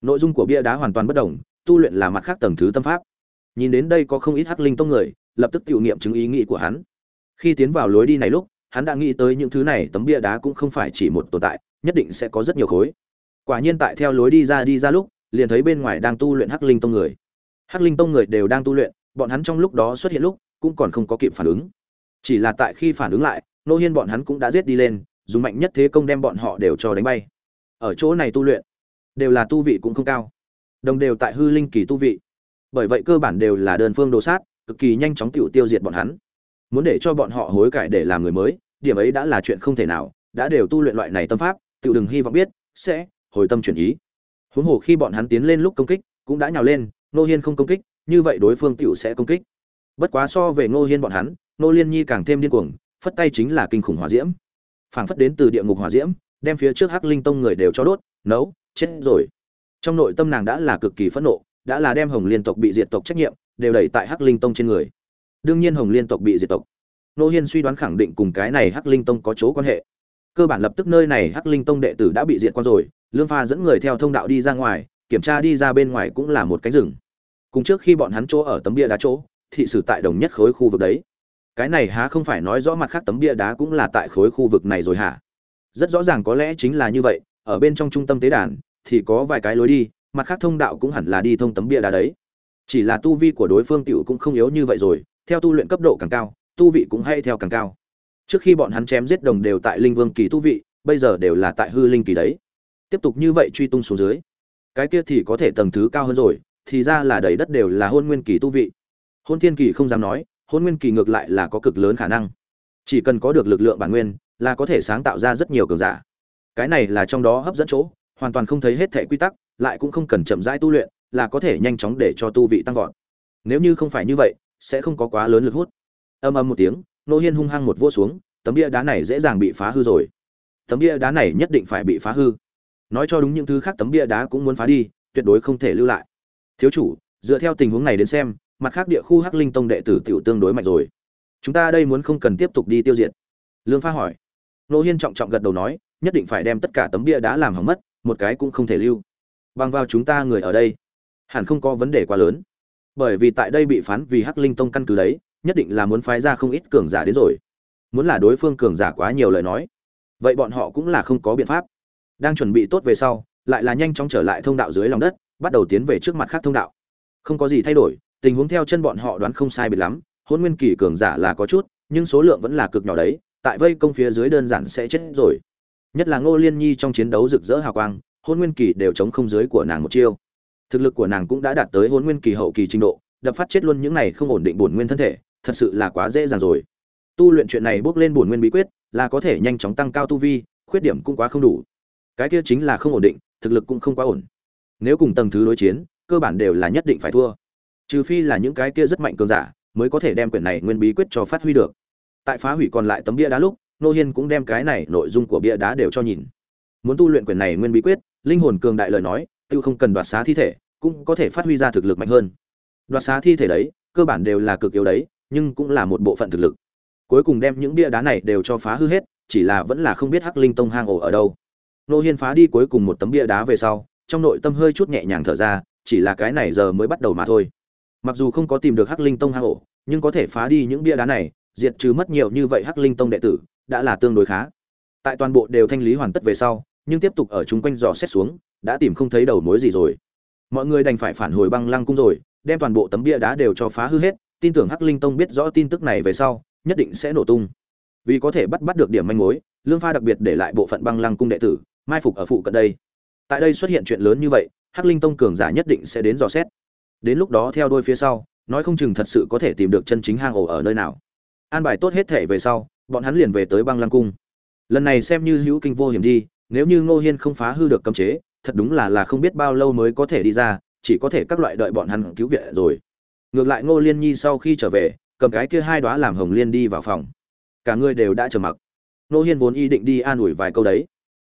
S1: Nội dung của bia đá hoàn toàn bất đồng tu luyện là mặt khác tầng thứ tâm pháp. Nhìn đến đây có không ít hắc linh tông người, lập tức tiểu nghiệm chứng ý nghĩ của hắn. Khi tiến vào lối đi này lúc, hắn đã nghĩ tới những thứ này tấm bia đá cũng không phải chỉ một tồn tại, nhất định sẽ có rất nhiều khối. Quả nhiên tại theo lối đi ra đi ra lúc, liền thấy bên ngoài đang tu luyện hắc linh tông người. Hắc linh tông người đều đang tu luyện, bọn hắn trong lúc đó xuất hiện lúc, cũng còn không có kịp phản ứng. Chỉ là tại khi phản ứng lại, nô hiên bọn hắn cũng đã giết đi lên, dùng mạnh nhất thế công đem bọn họ đều cho đánh bay. Ở chỗ này tu luyện, đều là tu vị cũng không cao đồng đều tại hư linh kỳ tu vị. Bởi vậy cơ bản đều là đơn phương đồ sát, cực kỳ nhanh chóng tiêu tiêu diệt bọn hắn. Muốn để cho bọn họ hối cải để làm người mới, điểm ấy đã là chuyện không thể nào, đã đều tu luyện loại này tâm pháp, tiểu đừng hy vọng biết, sẽ hồi tâm chuyển ý. Huống hồ khi bọn hắn tiến lên lúc công kích, cũng đã nhào lên nô hiên không công kích, như vậy đối phương tiểu sẽ công kích. Bất quá so về ngô hiên bọn hắn nô liên nhi càng thêm điên cuồng, phất tay chính là kinh khủng hỏa diễm. Phảng phất đến từ địa ngục hỏa diễm, đem phía trước hắc linh tông người đều cho đốt, nấu, chết rồi trong nội tâm nàng đã là cực kỳ phẫn nộ, đã là đem hồng liên tộc bị diệt tộc trách nhiệm, đều đẩy tại hắc linh tông trên người. Đương nhiên hồng liên tộc bị diệt tộc. Nô hiên suy đoán khẳng định cùng cái này hắc linh tông có chỗ quan hệ. Cơ bản lập tức nơi này hắc linh tông đệ tử đã bị diệt qua rồi, lương pha dẫn người theo thông đạo đi ra ngoài, kiểm tra đi ra bên ngoài cũng là một cánh rừng. Cùng trước khi bọn hắn chỗ ở tấm bia đá chỗ, thị sử tại đồng nhất khối khu vực đấy. Cái này há không phải nói rõ mặt khác tấm bia đá cũng là tại khối khu vực này rồi hả? Rất rõ ràng có lẽ chính là như vậy, ở bên trong trung tâm tế đàn thì có vài cái lối đi, mặt khác thông đạo cũng hẳn là đi thông tấm bia đá đấy. Chỉ là tu vi của đối phương tiểu cũng không yếu như vậy rồi, theo tu luyện cấp độ càng cao, tu vị cũng hay theo càng cao. Trước khi bọn hắn chém giết đồng đều tại linh vương kỳ tu vị, bây giờ đều là tại hư linh kỳ đấy. Tiếp tục như vậy truy tung xuống dưới, cái kia thì có thể tầng thứ cao hơn rồi, thì ra là đầy đất đều là hôn nguyên kỳ tu vị. Hôn thiên kỳ không dám nói, hôn nguyên kỳ ngược lại là có cực lớn khả năng. Chỉ cần có được lực lượng bản nguyên, là có thể sáng tạo ra rất nhiều cường giả. Cái này là trong đó hấp dẫn chỗ hoàn toàn không thấy hết thể quy tắc, lại cũng không cần chậm rãi tu luyện, là có thể nhanh chóng để cho tu vị tăng vọt. Nếu như không phải như vậy, sẽ không có quá lớn lực hút. Âm âm một tiếng, nô hiên hung hăng một vua xuống, tấm bia đá này dễ dàng bị phá hư rồi. Tấm bia đá này nhất định phải bị phá hư. Nói cho đúng những thứ khác tấm bia đá cũng muốn phá đi, tuyệt đối không thể lưu lại. Thiếu chủ, dựa theo tình huống này đến xem, mặt khác địa khu hắc linh tông đệ tử tiểu tương đối mạnh rồi. Chúng ta đây muốn không cần tiếp tục đi tiêu diệt. Lương pha hỏi. Nô hiên trọng trọng gật đầu nói, nhất định phải đem tất cả tấm bia đá làm hỏng mất một cái cũng không thể lưu. Bằng vào chúng ta người ở đây, hẳn không có vấn đề quá lớn. Bởi vì tại đây bị phán vì hắc linh tông căn cứ đấy, nhất định là muốn phái ra không ít cường giả đến rồi. Muốn là đối phương cường giả quá nhiều lời nói, vậy bọn họ cũng là không có biện pháp. Đang chuẩn bị tốt về sau, lại là nhanh chóng trở lại thông đạo dưới lòng đất, bắt đầu tiến về trước mặt khác thông đạo. Không có gì thay đổi, tình huống theo chân bọn họ đoán không sai biệt lắm hôn nguyên kỳ cường giả là có chút, nhưng số lượng vẫn là cực nhỏ đấy, tại vây công phía dưới đơn giản sẽ chết rồi nhất là ngô liên nhi trong chiến đấu rực rỡ hào quang, hôn nguyên kỳ đều chống không dưới của nàng một chiêu. Thực lực của nàng cũng đã đạt tới hôn nguyên kỳ hậu kỳ trình độ, đập phát chết luôn những này không ổn định bổn nguyên thân thể, thật sự là quá dễ dàng rồi. Tu luyện chuyện này bước lên bổn nguyên bí quyết, là có thể nhanh chóng tăng cao tu vi, khuyết điểm cũng quá không đủ. Cái kia chính là không ổn định, thực lực cũng không quá ổn. Nếu cùng tầng thứ đối chiến, cơ bản đều là nhất định phải thua. Trừ phi là những cái kia rất mạnh cường giả, mới có thể đem quyển này nguyên bí quyết cho phát huy được. Tại phá hủy còn lại tấm bia đá lúc nô hiên cũng đem cái này nội dung của bia đá đều cho nhìn. Muốn tu luyện quyền này nguyên bí quyết, linh hồn cường đại lời nói, tự không cần đoạt xá thi thể, cũng có thể phát huy ra thực lực mạnh hơn. Đoạt xá thi thể đấy, cơ bản đều là cực yếu đấy, nhưng cũng là một bộ phận thực lực. Cuối cùng đem những bia đá này đều cho phá hư hết, chỉ là vẫn là không biết hắc linh tông hang ổ ở đâu. Nô hiên phá đi cuối cùng một tấm bia đá về sau, trong nội tâm hơi chút nhẹ nhàng thở ra, chỉ là cái này giờ mới bắt đầu mà thôi. Mặc dù không có tìm được hắc linh tông hang ổ, nhưng có thể phá đi những bia đá này, diệt trừ mất nhiều như vậy hắc linh tông đệ tử đã là tương đối khá. Tại toàn bộ đều thanh lý hoàn tất về sau, nhưng tiếp tục ở chung quanh dò xét xuống, đã tìm không thấy đầu mối gì rồi. Mọi người đành phải phản hồi băng lăng cung rồi, đem toàn bộ tấm bia đá đều cho phá hư hết, tin tưởng hắc linh tông biết rõ tin tức này về sau, nhất định sẽ nổ tung. Vì có thể bắt bắt được điểm manh mối, lương pha đặc biệt để lại bộ phận băng lăng cung đệ tử, mai phục ở phụ cận đây. Tại đây xuất hiện chuyện lớn như vậy, hắc linh tông cường giả nhất định sẽ đến dò xét. Đến lúc đó theo đuôi phía sau, nói không chừng thật sự có thể tìm được chân chính hang ổ ở nơi nào. An bài tốt hết thể về sau bọn hắn liền về tới băng lăng cung. Lần này xem như hữu kinh vô hiểm đi, nếu như ngô hiên không phá hư được cấm chế, thật đúng là là không biết bao lâu mới có thể đi ra, chỉ có thể các loại đợi bọn hắn cứu viện rồi. Ngược lại ngô liên nhi sau khi trở về, cầm cái kia hai đoá làm hồng liên đi vào phòng. Cả người đều đã trầm mặc. Ngô hiên vốn ý định đi an ủi vài câu đấy.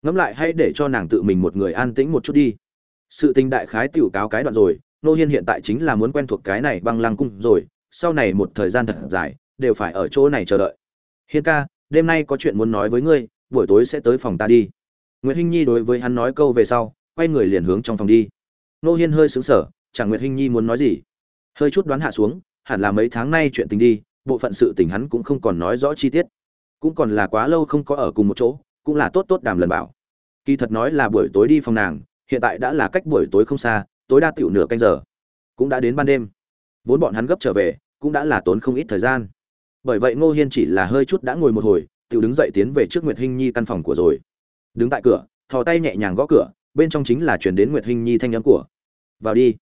S1: Ngẫm lại hãy để cho nàng tự mình một người an tĩnh một chút đi. Sự tình đại khái tiểu cáo cái đoạn rồi, Ngô hiên hiện tại chính là muốn quen thuộc cái này băng lăng cung rồi, sau này một thời gian thật dài, đều phải ở chỗ này chờ đợi hiên ca, đêm nay có chuyện muốn nói với ngươi, buổi tối sẽ tới phòng ta đi. Nguyễn hinh nhi đối với hắn nói câu về sau, quay người liền hướng trong phòng đi. Nô hiên hơi sững sờ, chẳng nguyệt hinh nhi muốn nói gì. Hơi chút đoán hạ xuống, hẳn là mấy tháng nay chuyện tình đi, bộ phận sự tình hắn cũng không còn nói rõ chi tiết. Cũng còn là quá lâu không có ở cùng một chỗ, cũng là tốt tốt đàm lần bảo. Kỳ thật nói là buổi tối đi phòng nàng, hiện tại đã là cách buổi tối không xa, tối đa tiểu nửa canh giờ. Cũng đã đến ban đêm. Vốn bọn hắn gấp trở về, cũng đã là tốn không ít thời gian bởi vậy ngô hiên chỉ là hơi chút đã ngồi một hồi tự đứng dậy tiến về trước nguyệt hinh nhi căn phòng của rồi. Đứng tại cửa, thò tay nhẹ nhàng gõ cửa, bên trong chính là chuyển đến nguyệt hinh nhi thanh âm của. Vào đi.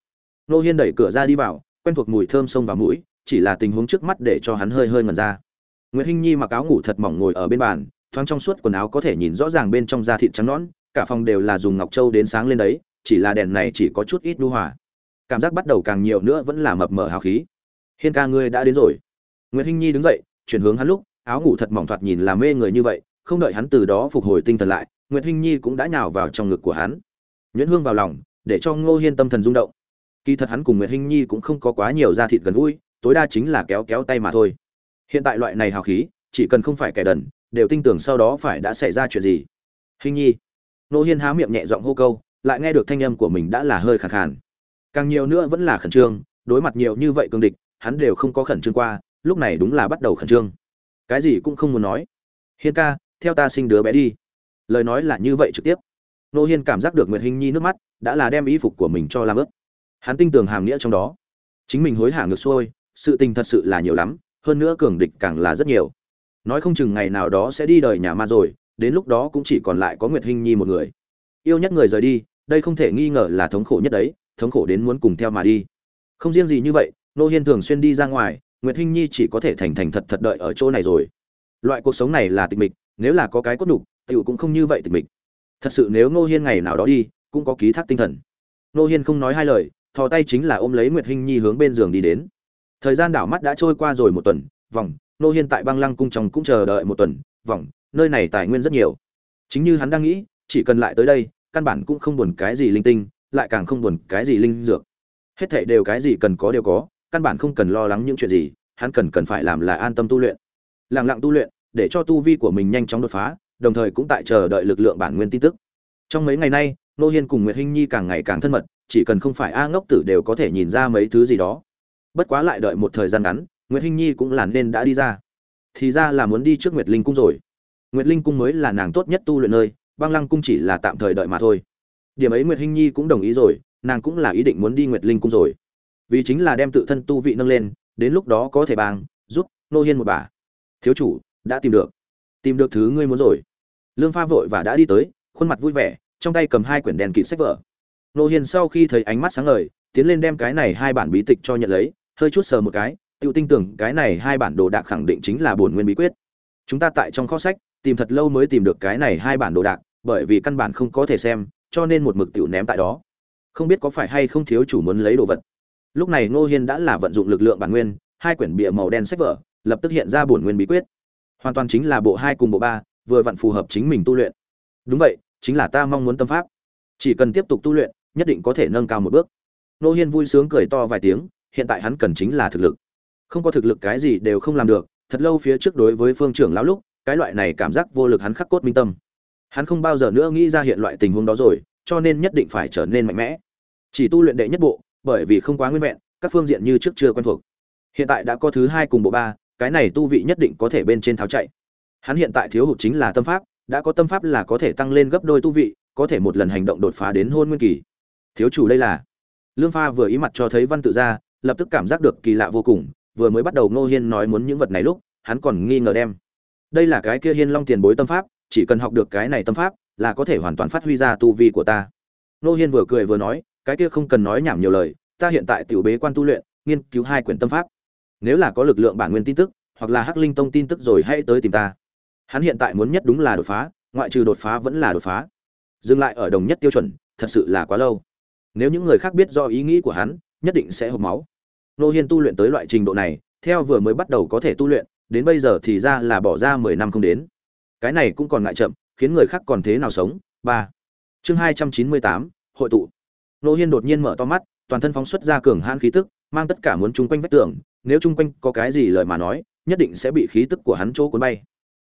S1: Ngô hiên đẩy cửa ra đi vào, quen thuộc mùi thơm sông vào mũi, chỉ là tình huống trước mắt để cho hắn hơi hơi ngần ra. Nguyệt hinh nhi mặc áo ngủ thật mỏng ngồi ở bên bàn, thoáng trong suốt quần áo có thể nhìn rõ ràng bên trong da thịt trắng nõn, cả phòng đều là dùng ngọc châu đến sáng lên đấy, chỉ là đèn này chỉ có chút ít đu hỏa cảm giác bắt đầu càng nhiều nữa vẫn là mập mờ hào khí. Hiên ca ngươi đã đến rồi. Nguyệt hinh nhi đứng dậy, chuyển hướng hắn lúc, áo ngủ thật mỏng thoạt nhìn là mê người như vậy, không đợi hắn từ đó phục hồi tinh thần lại, Nguyệt hinh nhi cũng đã nhào vào trong ngực của hắn. Nhuyễn hương vào lòng, để cho ngô hiên tâm thần rung động. Kỳ thật hắn cùng Nguyệt hinh nhi cũng không có quá nhiều da thịt gần gũi, tối đa chính là kéo kéo tay mà thôi. Hiện tại loại này hào khí, chỉ cần không phải kẻ đần, đều tin tưởng sau đó phải đã xảy ra chuyện gì. Hinh nhi. Ngô hiên há miệng nhẹ giọng hô câu, lại nghe được thanh âm của mình đã là hơi khàn khàn. Càng nhiều nữa vẫn là khẩn trương, đối mặt nhiều như vậy cường địch, hắn đều không có khẩn trương qua lúc này đúng là bắt đầu khẩn trương. Cái gì cũng không muốn nói. Hiên ca, theo ta sinh đứa bé đi. Lời nói là như vậy trực tiếp. Nô hiên cảm giác được nguyệt hinh nhi nước mắt, đã là đem y phục của mình cho làm ướt. Hắn tin tưởng hàm nghĩa trong đó. Chính mình hối hả ngược xuôi, sự tình thật sự là nhiều lắm, hơn nữa cường địch càng là rất nhiều. Nói không chừng ngày nào đó sẽ đi đời nhà ma rồi, đến lúc đó cũng chỉ còn lại có nguyệt hinh nhi một người. Yêu nhất người rời đi, đây không thể nghi ngờ là thống khổ nhất đấy, thống khổ đến muốn cùng theo mà đi. Không riêng gì như vậy, nô hiên thường xuyên đi ra ngoài nguyệt hinh nhi chỉ có thể thành thành thật thật đợi ở chỗ này rồi. Loại cuộc sống này là tịch mịch nếu là có cái cốt đủ, tiểu cũng không như vậy tịch mịch. Thật sự nếu Ngô hiên ngày nào đó đi cũng có ký thác tinh thần. Ngô hiên không nói hai lời thò tay chính là ôm lấy nguyệt hinh nhi hướng bên giường đi đến. Thời gian đảo mắt đã trôi qua rồi một tuần vòng Ngô hiên tại băng lăng cung trong cũng chờ đợi một tuần vòng nơi này tài nguyên rất nhiều. Chính như hắn đang nghĩ chỉ cần lại tới đây căn bản cũng không buồn cái gì linh tinh lại càng không buồn cái gì linh dược. Hết thảy đều cái gì cần có đều có căn bản không cần lo lắng những chuyện gì, hắn cần cần phải làm là an tâm tu luyện. Lặng lặng tu luyện, để cho tu vi của mình nhanh chóng đột phá, đồng thời cũng tại chờ đợi lực lượng bản nguyên tin tức. Trong mấy ngày nay nô hiên cùng nguyệt hinh nhi càng ngày càng thân mật, chỉ cần không phải a ngốc tử đều có thể nhìn ra mấy thứ gì đó. Bất quá lại đợi một thời gian ngắn, nguyệt hinh nhi cũng là nên đã đi ra. Thì ra là muốn đi trước nguyệt linh cung rồi. Nguyệt linh cung mới là nàng tốt nhất tu luyện nơi, băng lăng cung chỉ là tạm thời đợi mà thôi. Điểm ấy nguyệt hinh nhi cũng đồng ý rồi, nàng cũng là ý định muốn đi nguyệt linh cung rồi vì chính là đem tự thân tu vị nâng lên, đến lúc đó có thể bàng, giúp nô hiên một bà. Thiếu chủ, đã tìm được. Tìm được thứ ngươi muốn rồi. Lương pha vội và đã đi tới, khuôn mặt vui vẻ, trong tay cầm hai quyển đèn kịt sách vở. Nô hiên sau khi thấy ánh mắt sáng ngời, tiến lên đem cái này hai bản bí tịch cho nhận lấy, hơi chút sờ một cái tự tin tưởng cái này hai bản đồ đạc khẳng định chính là bổn nguyên bí quyết. Chúng ta tại trong kho sách, tìm thật lâu mới tìm được cái này hai bản đồ đạc, bởi vì căn bản không có thể xem, cho nên một mực tiểu ném tại đó. Không biết có phải hay không thiếu chủ muốn lấy đồ vật lúc này ngô hiên đã là vận dụng lực lượng bản nguyên, hai quyển bìa màu đen sách vở, lập tức hiện ra bổn nguyên bí quyết. Hoàn toàn chính là bộ hai cùng bộ ba, vừa vặn phù hợp chính mình tu luyện. Đúng vậy, chính là ta mong muốn tâm pháp. Chỉ cần tiếp tục tu luyện, nhất định có thể nâng cao một bước. Ngô hiên vui sướng cười to vài tiếng, hiện tại hắn cần chính là thực lực. Không có thực lực cái gì đều không làm được, thật lâu phía trước đối với phương trưởng lão lúc, cái loại này cảm giác vô lực hắn khắc cốt minh tâm. Hắn không bao giờ nữa nghĩ ra hiện loại tình huống đó rồi, cho nên nhất định phải trở nên mạnh mẽ. Chỉ tu luyện đệ nhất bộ bởi vì không quá nguyên vẹn, các phương diện như trước chưa quen thuộc. Hiện tại đã có thứ hai cùng bộ ba, cái này tu vị nhất định có thể bên trên tháo chạy. Hắn hiện tại thiếu hụt chính là tâm pháp, đã có tâm pháp là có thể tăng lên gấp đôi tu vị, có thể một lần hành động đột phá đến hôn nguyên kỳ. Thiếu chủ đây là. Lương pha vừa ý mặt cho thấy văn tự ra, lập tức cảm giác được kỳ lạ vô cùng, vừa mới bắt đầu ngô hiên nói muốn những vật này lúc, hắn còn nghi ngờ đem. Đây là cái kia hiên long tiền bối tâm pháp, chỉ cần học được cái này tâm pháp, là có thể hoàn toàn phát huy ra tu vi của ta. Ngô hiên vừa cười vừa nói cái kia không cần nói nhảm nhiều lời, ta hiện tại tiểu bế quan tu luyện, nghiên cứu hai quyển tâm pháp. Nếu là có lực lượng bản nguyên tin tức, hoặc là hắc linh tông tin tức rồi hãy tới tìm ta. Hắn hiện tại muốn nhất đúng là đột phá, ngoại trừ đột phá vẫn là đột phá. Dừng lại ở đồng nhất tiêu chuẩn, thật sự là quá lâu. Nếu những người khác biết do ý nghĩ của hắn, nhất định sẽ hộp máu. Nô hiên tu luyện tới loại trình độ này, theo vừa mới bắt đầu có thể tu luyện, đến bây giờ thì ra là bỏ ra mười năm không đến. Cái này cũng còn ngại chậm, khiến người khác còn thế nào sống? Ba. Chương hai trăm chín mươi tám, hội tụ nô hiên đột nhiên mở to mắt, toàn thân phóng xuất ra cường hãn khí tức, mang tất cả muốn chung quanh vách tường, nếu chung quanh có cái gì lời mà nói, nhất định sẽ bị khí tức của hắn chỗ cuốn bay.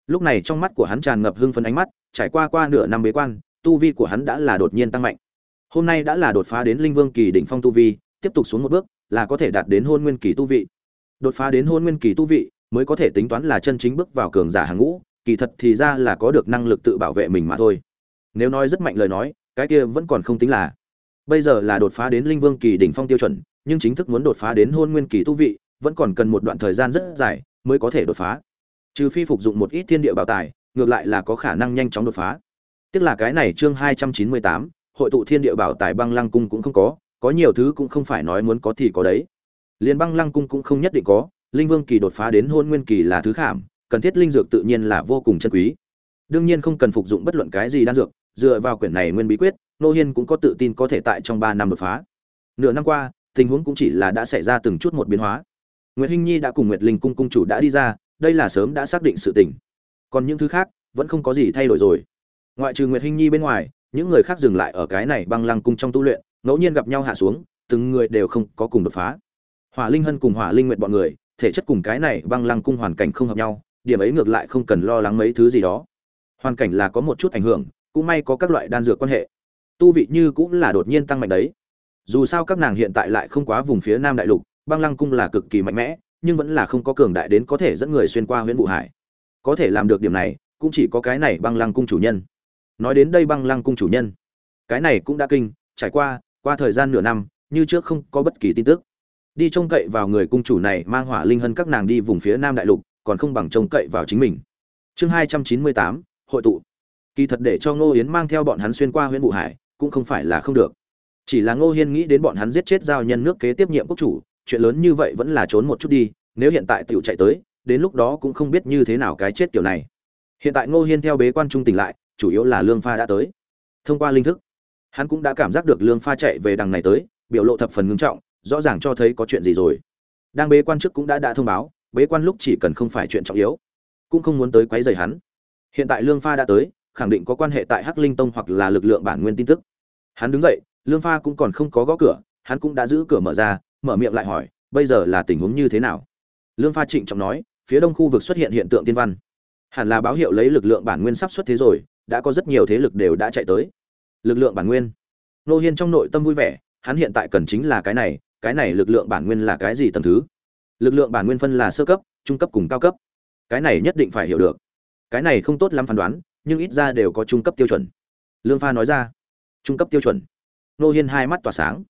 S1: Lúc này trong mắt của hắn tràn ngập hưng phấn ánh mắt, trải qua qua nửa năm bế quan, tu vi của hắn đã là đột nhiên tăng mạnh. Hôm nay đã là đột phá đến linh vương kỳ đỉnh phong tu vi, tiếp tục xuống một bước, là có thể đạt đến hôn nguyên kỳ tu vị. Đột phá đến hôn nguyên kỳ tu vị, mới có thể tính toán là chân chính bước vào cường giả hàng ngũ, kỳ thật thì ra là có được năng lực tự bảo vệ mình mà thôi. Nếu nói rất mạnh lời nói, cái kia vẫn còn không tính là bây giờ là đột phá đến linh vương kỳ đỉnh phong tiêu chuẩn, nhưng chính thức muốn đột phá đến hôn nguyên kỳ tu vị, vẫn còn cần một đoạn thời gian rất dài mới có thể đột phá. Trừ phi phục dụng một ít thiên địa bảo tài, ngược lại là có khả năng nhanh chóng đột phá. Tức là cái này chương hai trăm chín mươi tám, hội tụ thiên địa bảo tài băng lăng cung cũng không có có nhiều thứ cũng không phải nói muốn có thì có đấy. Liên băng lăng cung cũng không nhất định có, linh vương kỳ đột phá đến hôn nguyên kỳ là thứ khảm, cần thiết linh dược tự nhiên là vô cùng chân quý. Đương nhiên không cần phục dụng bất luận cái gì đan dược, dựa vào quyển này nguyên bí quyết nô hiên cũng có tự tin có thể tại trong ba năm đột phá. Nửa năm qua, tình huống cũng chỉ là đã xảy ra từng chút một biến hóa. Nguyệt hinh nhi đã cùng nguyệt linh cung cung chủ đã đi ra, đây là sớm đã xác định sự tình. Còn những thứ khác, vẫn không có gì thay đổi rồi. Ngoại trừ nguyệt hinh nhi bên ngoài, những người khác dừng lại ở cái này băng lăng cung trong tu luyện, ngẫu nhiên gặp nhau hạ xuống, từng người đều không có cùng đột phá. Hỏa linh hân cùng hỏa linh nguyện bọn người, thể chất cùng cái này băng lăng cung hoàn cảnh không hợp nhau, điểm ấy ngược lại không cần lo lắng mấy thứ gì đó. Hoàn cảnh là có một chút ảnh hưởng, cũng may có các loại đan dược quan hệ tu vị như cũng là đột nhiên tăng mạnh đấy. Dù sao các nàng hiện tại lại không quá vùng phía nam đại lục, băng lăng cung là cực kỳ mạnh mẽ, nhưng vẫn là không có cường đại đến có thể dẫn người xuyên qua huyện vụ hải. Có thể làm được điểm này, cũng chỉ có cái này băng lăng cung chủ nhân. Nói đến đây băng lăng cung chủ nhân, cái này cũng đã kinh, trải qua qua thời gian nửa năm, như trước không có bất kỳ tin tức. Đi trông cậy vào người cung chủ này mang hỏa linh hân các nàng đi vùng phía nam đại lục, còn không bằng trông cậy vào chính mình. Chương hai trăm chín mươi tám, hội tụ. Kỳ thật để cho ngô yến mang theo bọn hắn xuyên qua huyện vụ hải cũng không phải là không được. Chỉ là ngô hiên nghĩ đến bọn hắn giết chết giao nhân nước kế tiếp nhiệm quốc chủ, chuyện lớn như vậy vẫn là trốn một chút đi, nếu hiện tại tiểu chạy tới, đến lúc đó cũng không biết như thế nào cái chết kiểu này. Hiện tại ngô hiên theo bế quan trung tỉnh lại, chủ yếu là lương pha đã tới. Thông qua linh thức, hắn cũng đã cảm giác được lương pha chạy về đằng này tới, biểu lộ thập phần ngưng trọng, rõ ràng cho thấy có chuyện gì rồi. Đang bế quan trước cũng đã đã thông báo, bế quan lúc chỉ cần không phải chuyện trọng yếu, cũng không muốn tới quấy rầy hắn. Hiện tại lương pha đã tới, khẳng định có quan hệ tại hắc linh tông hoặc là lực lượng bản nguyên tin tức hắn đứng dậy, lương pha cũng còn không có gõ cửa, hắn cũng đã giữ cửa mở ra, mở miệng lại hỏi, bây giờ là tình huống như thế nào? Lương pha trịnh trọng nói, phía đông khu vực xuất hiện hiện tượng tiên văn. Hẳn là báo hiệu lấy lực lượng bản nguyên sắp xuất thế rồi, đã có rất nhiều thế lực đều đã chạy tới. Lực lượng bản nguyên. Nô hiên trong nội tâm vui vẻ, hắn hiện tại cần chính là cái này cái này lực lượng bản nguyên là cái gì tầm thứ? Lực lượng bản nguyên phân là sơ cấp, trung cấp cùng cao cấp. Cái này nhất định phải hiểu được. Cái này không tốt lắm phán đoán, nhưng ít ra đều có trung cấp tiêu chuẩn. Lương pha nói ra trung cấp tiêu chuẩn. Nô hiên hai mắt tỏa sáng.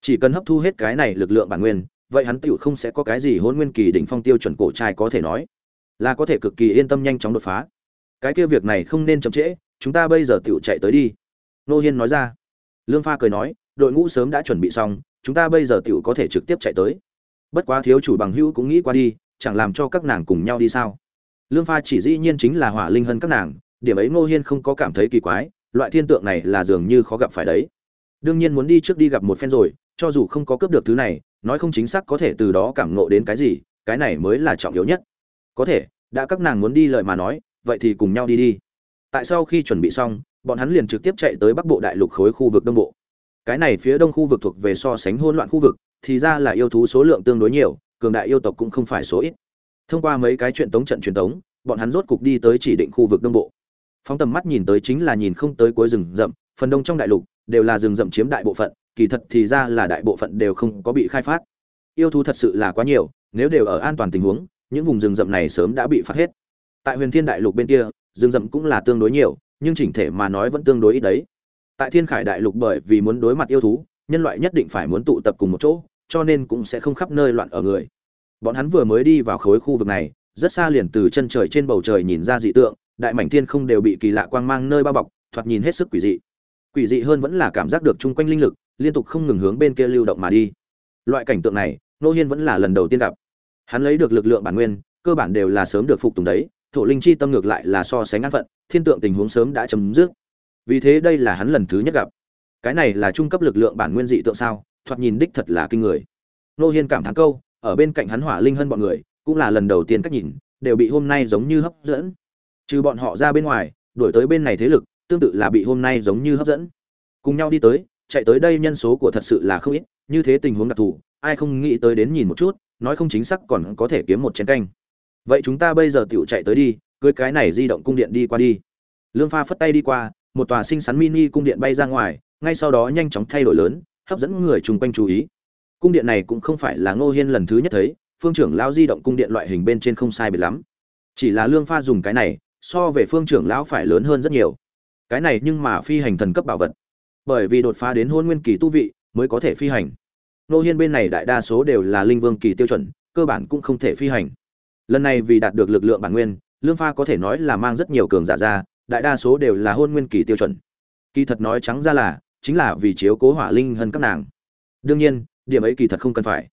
S1: Chỉ cần hấp thu hết cái này lực lượng bản nguyên, vậy hắn tựu không sẽ có cái gì hôn nguyên kỳ đỉnh phong tiêu chuẩn cổ trai có thể nói. Là có thể cực kỳ yên tâm nhanh chóng đột phá. Cái kia việc này không nên chậm trễ, chúng ta bây giờ tựu chạy tới đi. Nô hiên nói ra. Lương pha cười nói, đội ngũ sớm đã chuẩn bị xong, chúng ta bây giờ tựu có thể trực tiếp chạy tới. Bất quá thiếu chủ bằng hữu cũng nghĩ qua đi, chẳng làm cho các nàng cùng nhau đi sao? Lương pha chỉ dĩ nhiên chính là hỏa linh hơn các nàng, điểm ấy ngô hiên không có cảm thấy kỳ quái loại thiên tượng này là dường như khó gặp phải đấy. Đương nhiên muốn đi trước đi gặp một phen rồi, cho dù không có cướp được thứ này, nói không chính xác có thể từ đó cảm ngộ đến cái gì, cái này mới là trọng yếu nhất. Có thể, đã các nàng muốn đi lời mà nói, vậy thì cùng nhau đi đi. Tại sau khi chuẩn bị xong, bọn hắn liền trực tiếp chạy tới bắc bộ đại lục khối khu vực đông bộ. Cái này phía đông khu vực thuộc về so sánh hỗn loạn khu vực, thì ra là yêu thú số lượng tương đối nhiều, cường đại yêu tộc cũng không phải số ít. Thông qua mấy cái chuyện tống trận truyền tống, bọn hắn rốt cục đi tới chỉ định khu vực đông bộ phóng tầm mắt nhìn tới chính là nhìn không tới cuối rừng rậm, phần đông trong đại lục đều là rừng rậm chiếm đại bộ phận, kỳ thật thì ra là đại bộ phận đều không có bị khai phát. Yêu thú thật sự là quá nhiều, nếu đều ở an toàn tình huống, những vùng rừng rậm này sớm đã bị phát hết. Tại huyền thiên đại lục bên kia, rừng rậm cũng là tương đối nhiều, nhưng chỉnh thể mà nói vẫn tương đối ít đấy. Tại thiên khải đại lục bởi vì muốn đối mặt yêu thú, nhân loại nhất định phải muốn tụ tập cùng một chỗ, cho nên cũng sẽ không khắp nơi loạn ở người. Bọn hắn vừa mới đi vào khối khu vực này, rất xa liền từ chân trời trên bầu trời nhìn ra dị tượng đại mảnh thiên không đều bị kỳ lạ quang mang nơi bao bọc, thoạt nhìn hết sức quỷ dị. Quỷ dị hơn vẫn là cảm giác được chung quanh linh lực, liên tục không ngừng hướng bên kia lưu động mà đi. Loại cảnh tượng này, nô hiên vẫn là lần đầu tiên gặp. Hắn lấy được lực lượng bản nguyên, cơ bản đều là sớm được phục tùng đấy, thổ linh chi tâm ngược lại là so sánh an phận, thiên tượng tình huống sớm đã chấm dứt. Vì thế đây là hắn lần thứ nhất gặp. Cái này là trung cấp lực lượng bản nguyên dị tượng sao, thoạt nhìn đích thật là kinh người. Nô hiên cảm thán câu, ở bên cạnh hắn hỏa linh hơn bọn người, cũng là lần đầu tiên cách nhìn, đều bị hôm nay giống như hấp dẫn trừ bọn họ ra bên ngoài đổi tới bên này thế lực, tương tự là bị hôm nay giống như hấp dẫn. Cùng nhau đi tới, chạy tới đây nhân số của thật sự là không ít, như thế tình huống đặc thù, ai không nghĩ tới đến nhìn một chút, nói không chính xác còn có thể kiếm một chén canh. Vậy chúng ta bây giờ tựu chạy tới đi, cưới cái này di động cung điện đi qua đi. Lương pha phất tay đi qua, một tòa xinh xắn mini cung điện bay ra ngoài, ngay sau đó nhanh chóng thay đổi lớn, hấp dẫn người chung quanh chú ý. Cung điện này cũng không phải là ngô hiên lần thứ nhất thấy, phương trưởng lão di động cung điện loại hình bên trên không sai biệt lắm. Chỉ là lương pha dùng cái này so về phương trưởng lão phải lớn hơn rất nhiều. Cái này nhưng mà phi hành thần cấp bảo vật. Bởi vì đột phá đến hôn nguyên kỳ tu vị mới có thể phi hành. Nô hiên bên này đại đa số đều là linh vương kỳ tiêu chuẩn, cơ bản cũng không thể phi hành. Lần này vì đạt được lực lượng bản nguyên, lương pha có thể nói là mang rất nhiều cường giả ra, đại đa số đều là hôn nguyên kỳ tiêu chuẩn. Kỳ thật nói trắng ra là, chính là vì chiếu cố hỏa linh hơn các nàng. Đương nhiên, điểm ấy kỳ thật không cần phải.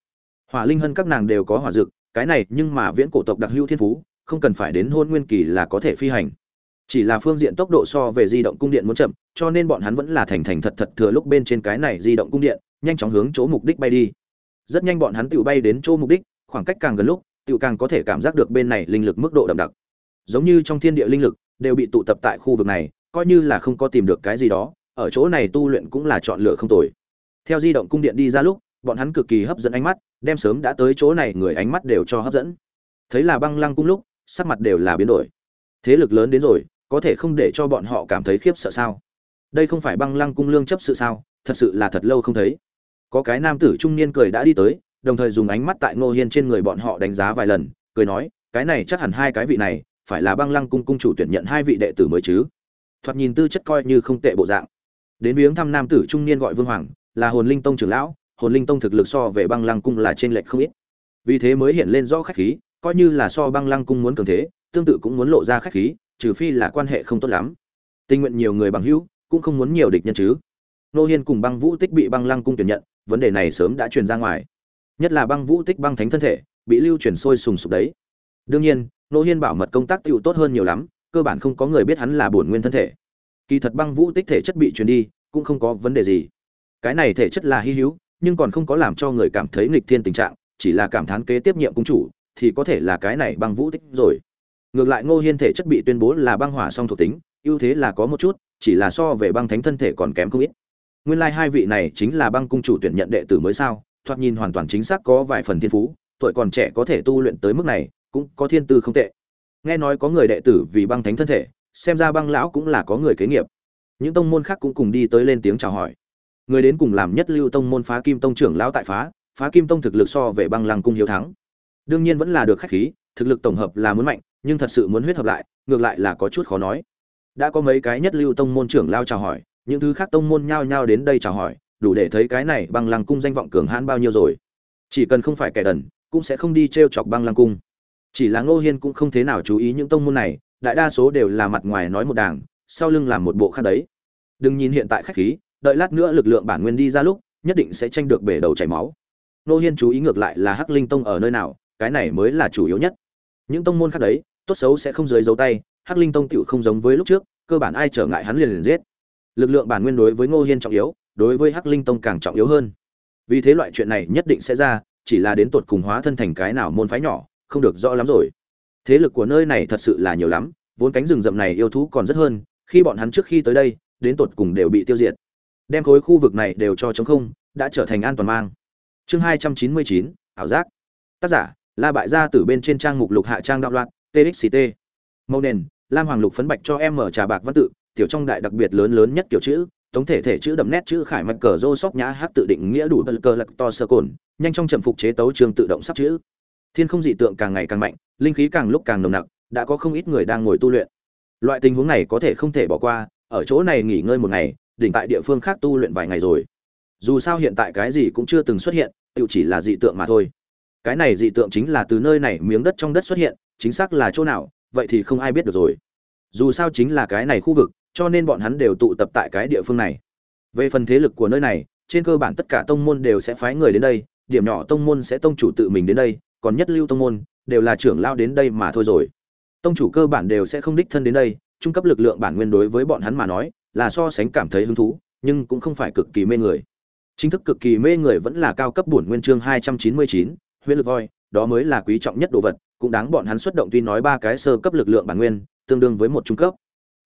S1: Hỏa linh hơn các nàng đều có hỏa dực cái này nhưng mà viễn cổ tộc đặc hữu thiên phú không cần phải đến hôn nguyên kỳ là có thể phi hành. Chỉ là phương diện tốc độ so về di động cung điện muốn chậm, cho nên bọn hắn vẫn là thành thành thật thật thừa lúc bên trên cái này di động cung điện, nhanh chóng hướng chỗ mục đích bay đi. Rất nhanh bọn hắn tự bay đến chỗ mục đích, khoảng cách càng gần lúc, tự càng có thể cảm giác được bên này linh lực mức độ đậm đặc. Giống như trong thiên địa linh lực, đều bị tụ tập tại khu vực này, coi như là không có tìm được cái gì đó, ở chỗ này tu luyện cũng là chọn lựa không tồi. Theo di động cung điện đi ra lúc, bọn hắn cực kỳ hấp dẫn ánh mắt, đem sớm đã tới chỗ này người ánh mắt đều cho hấp dẫn. Thấy là băng lăng cung lúc sắc mặt đều là biến đổi. Thế lực lớn đến rồi, có thể không để cho bọn họ cảm thấy khiếp sợ sao? Đây không phải băng lăng cung lương chấp sự sao? Thật sự là thật lâu không thấy. Có cái nam tử trung niên cười đã đi tới, đồng thời dùng ánh mắt tại ngô hiên trên người bọn họ đánh giá vài lần, cười nói, cái này chắc hẳn hai cái vị này, phải là băng lăng cung cung chủ tuyển nhận hai vị đệ tử mới chứ? Thoạt nhìn tư chất coi như không tệ bộ dạng. Đến viếng thăm nam tử trung niên gọi vương hoàng, là hồn linh tông trưởng lão, hồn linh tông thực lực so về băng lăng cung là trên lệch không ít. Vì thế mới hiện lên rõ khách khí coi như là so băng lăng cung muốn cường thế, tương tự cũng muốn lộ ra khách khí, trừ phi là quan hệ không tốt lắm. Tình nguyện nhiều người bằng hữu, cũng không muốn nhiều địch nhân chứ. Nô hiên cùng băng vũ tích bị băng lăng cung tuyển nhận, vấn đề này sớm đã truyền ra ngoài. Nhất là băng vũ tích băng thánh thân thể, bị lưu truyền sôi sùng sục đấy. Đương nhiên, nô hiên bảo mật công tác tựu tốt hơn nhiều lắm, cơ bản không có người biết hắn là bổn nguyên thân thể. Kỳ thật băng vũ tích thể chất bị truyền đi, cũng không có vấn đề gì. Cái này thể chất là hy hữu, nhưng còn không có làm cho người cảm thấy nghịch thiên tình trạng, chỉ là cảm thán kế tiếp nhiệm cung chủ thì có thể là cái này băng vũ tích rồi. Ngược lại ngô hiên thể chất bị tuyên bố là băng hỏa song thuộc tính, ưu thế là có một chút, chỉ là so về băng thánh thân thể còn kém không ít. Nguyên lai hai vị này chính là băng cung chủ tuyển nhận đệ tử mới sao, thoạt nhìn hoàn toàn chính xác có vài phần thiên phú, tuổi còn trẻ có thể tu luyện tới mức này, cũng có thiên tư không tệ. Nghe nói có người đệ tử vì băng thánh thân thể, xem ra băng lão cũng là có người kế nghiệp. Những tông môn khác cũng cùng đi tới lên tiếng chào hỏi. Người đến cùng làm nhất lưu tông môn phá kim tông trưởng lão tại phá phá kim tông thực lực so về băng lăng cung hiếu thắng đương nhiên vẫn là được khách khí, thực lực tổng hợp là muốn mạnh, nhưng thật sự muốn huyết hợp lại, ngược lại là có chút khó nói. Đã có mấy cái nhất lưu tông môn trưởng lao chào hỏi, những thứ khác tông môn nhao nhao đến đây chào hỏi, đủ để thấy cái này băng lăng cung danh vọng cường hãn bao nhiêu rồi. Chỉ cần không phải kẻ đần, cũng sẽ không đi t r e o chọc băng lăng cung. Chỉ là ngô hiên cũng không thế nào chú ý những tông môn này, đại đa số đều là mặt ngoài nói một đảng sau lưng làm một bộ khác đấy. Đừng nhìn hiện tại khách khí, đợi lát nữa lực lượng bản nguyên đi ra lúc, nhất định sẽ tranh được bể đầu chảy máu. Ngô hiên chú ý ngược lại là hắc linh tông ở nơi nào cái này mới là chủ yếu nhất. Những tông môn khác đấy, tốt xấu sẽ không dưới dấu tay, hắc linh tông tựu không giống với lúc trước, cơ bản ai trở ngại hắn liền liền giết. Lực lượng bản nguyên đối với ngô hiên trọng yếu, đối với hắc linh tông càng trọng yếu hơn. Vì thế loại chuyện này nhất định sẽ ra, chỉ là đến tột cùng hóa thân thành cái nào môn phái nhỏ, không được rõ lắm rồi. Thế lực của nơi này thật sự là nhiều lắm, vốn cánh rừng rậm này yêu thú còn rất hơn, khi bọn hắn trước khi tới đây, đến tột cùng đều bị tiêu diệt. Đem khối khu vực này đều cho chống không, đã trở thành an toàn mang. Chương hai trăm chín mươi chín, ảo giác. Tác giả la bại gia từ bên trên trang mục lục hạ trang đạo loạn txct màu nền, lam hoàng lục phấn bạch cho em mở trà bạc văn tự, tiểu trong đại đặc biệt lớn lớn nhất kiểu chữ tổng thể thể chữ đậm nét chữ khải mạch cờ rô sóc nhã hát tự định nghĩa đủ bật cờ lật to sơ cồn, nhanh trong trầm phục chế tấu trường tự động sắp chữ. Thiên không dị tượng càng ngày càng mạnh, linh khí càng lúc càng nồng nặc, đã có không ít người đang ngồi tu luyện. Loại tình huống này có thể không thể bỏ qua, ở chỗ này nghỉ ngơi một ngày, đỉnh tại địa phương khác tu luyện vài ngày rồi. Dù sao hiện tại cái gì cũng chưa từng xuất hiện, tự chỉ là dị tượng mà thôi cái này dị tượng chính là từ nơi này miếng đất trong đất xuất hiện, chính xác là chỗ nào, vậy thì không ai biết được rồi. Dù sao chính là cái này khu vực, cho nên bọn hắn đều tụ tập tại cái địa phương này. Về phần thế lực của nơi này, trên cơ bản tất cả tông môn đều sẽ phái người đến đây, điểm nhỏ tông môn sẽ tông chủ tự mình đến đây, còn nhất lưu tông môn, đều là trưởng lao đến đây mà thôi rồi. Tông chủ cơ bản đều sẽ không đích thân đến đây, trung cấp lực lượng bản nguyên đối với bọn hắn mà nói, là so sánh cảm thấy hứng thú, nhưng cũng không phải cực kỳ mê người. Chính thức cực kỳ mê người vẫn là cao cấp bổn nguyên chương hai trăm chín mươi chín huyết lực voi, đó mới là quý trọng nhất đồ vật, cũng đáng bọn hắn xuất động tuy nói ba cái sơ cấp lực lượng bản nguyên, tương đương với một trung cấp.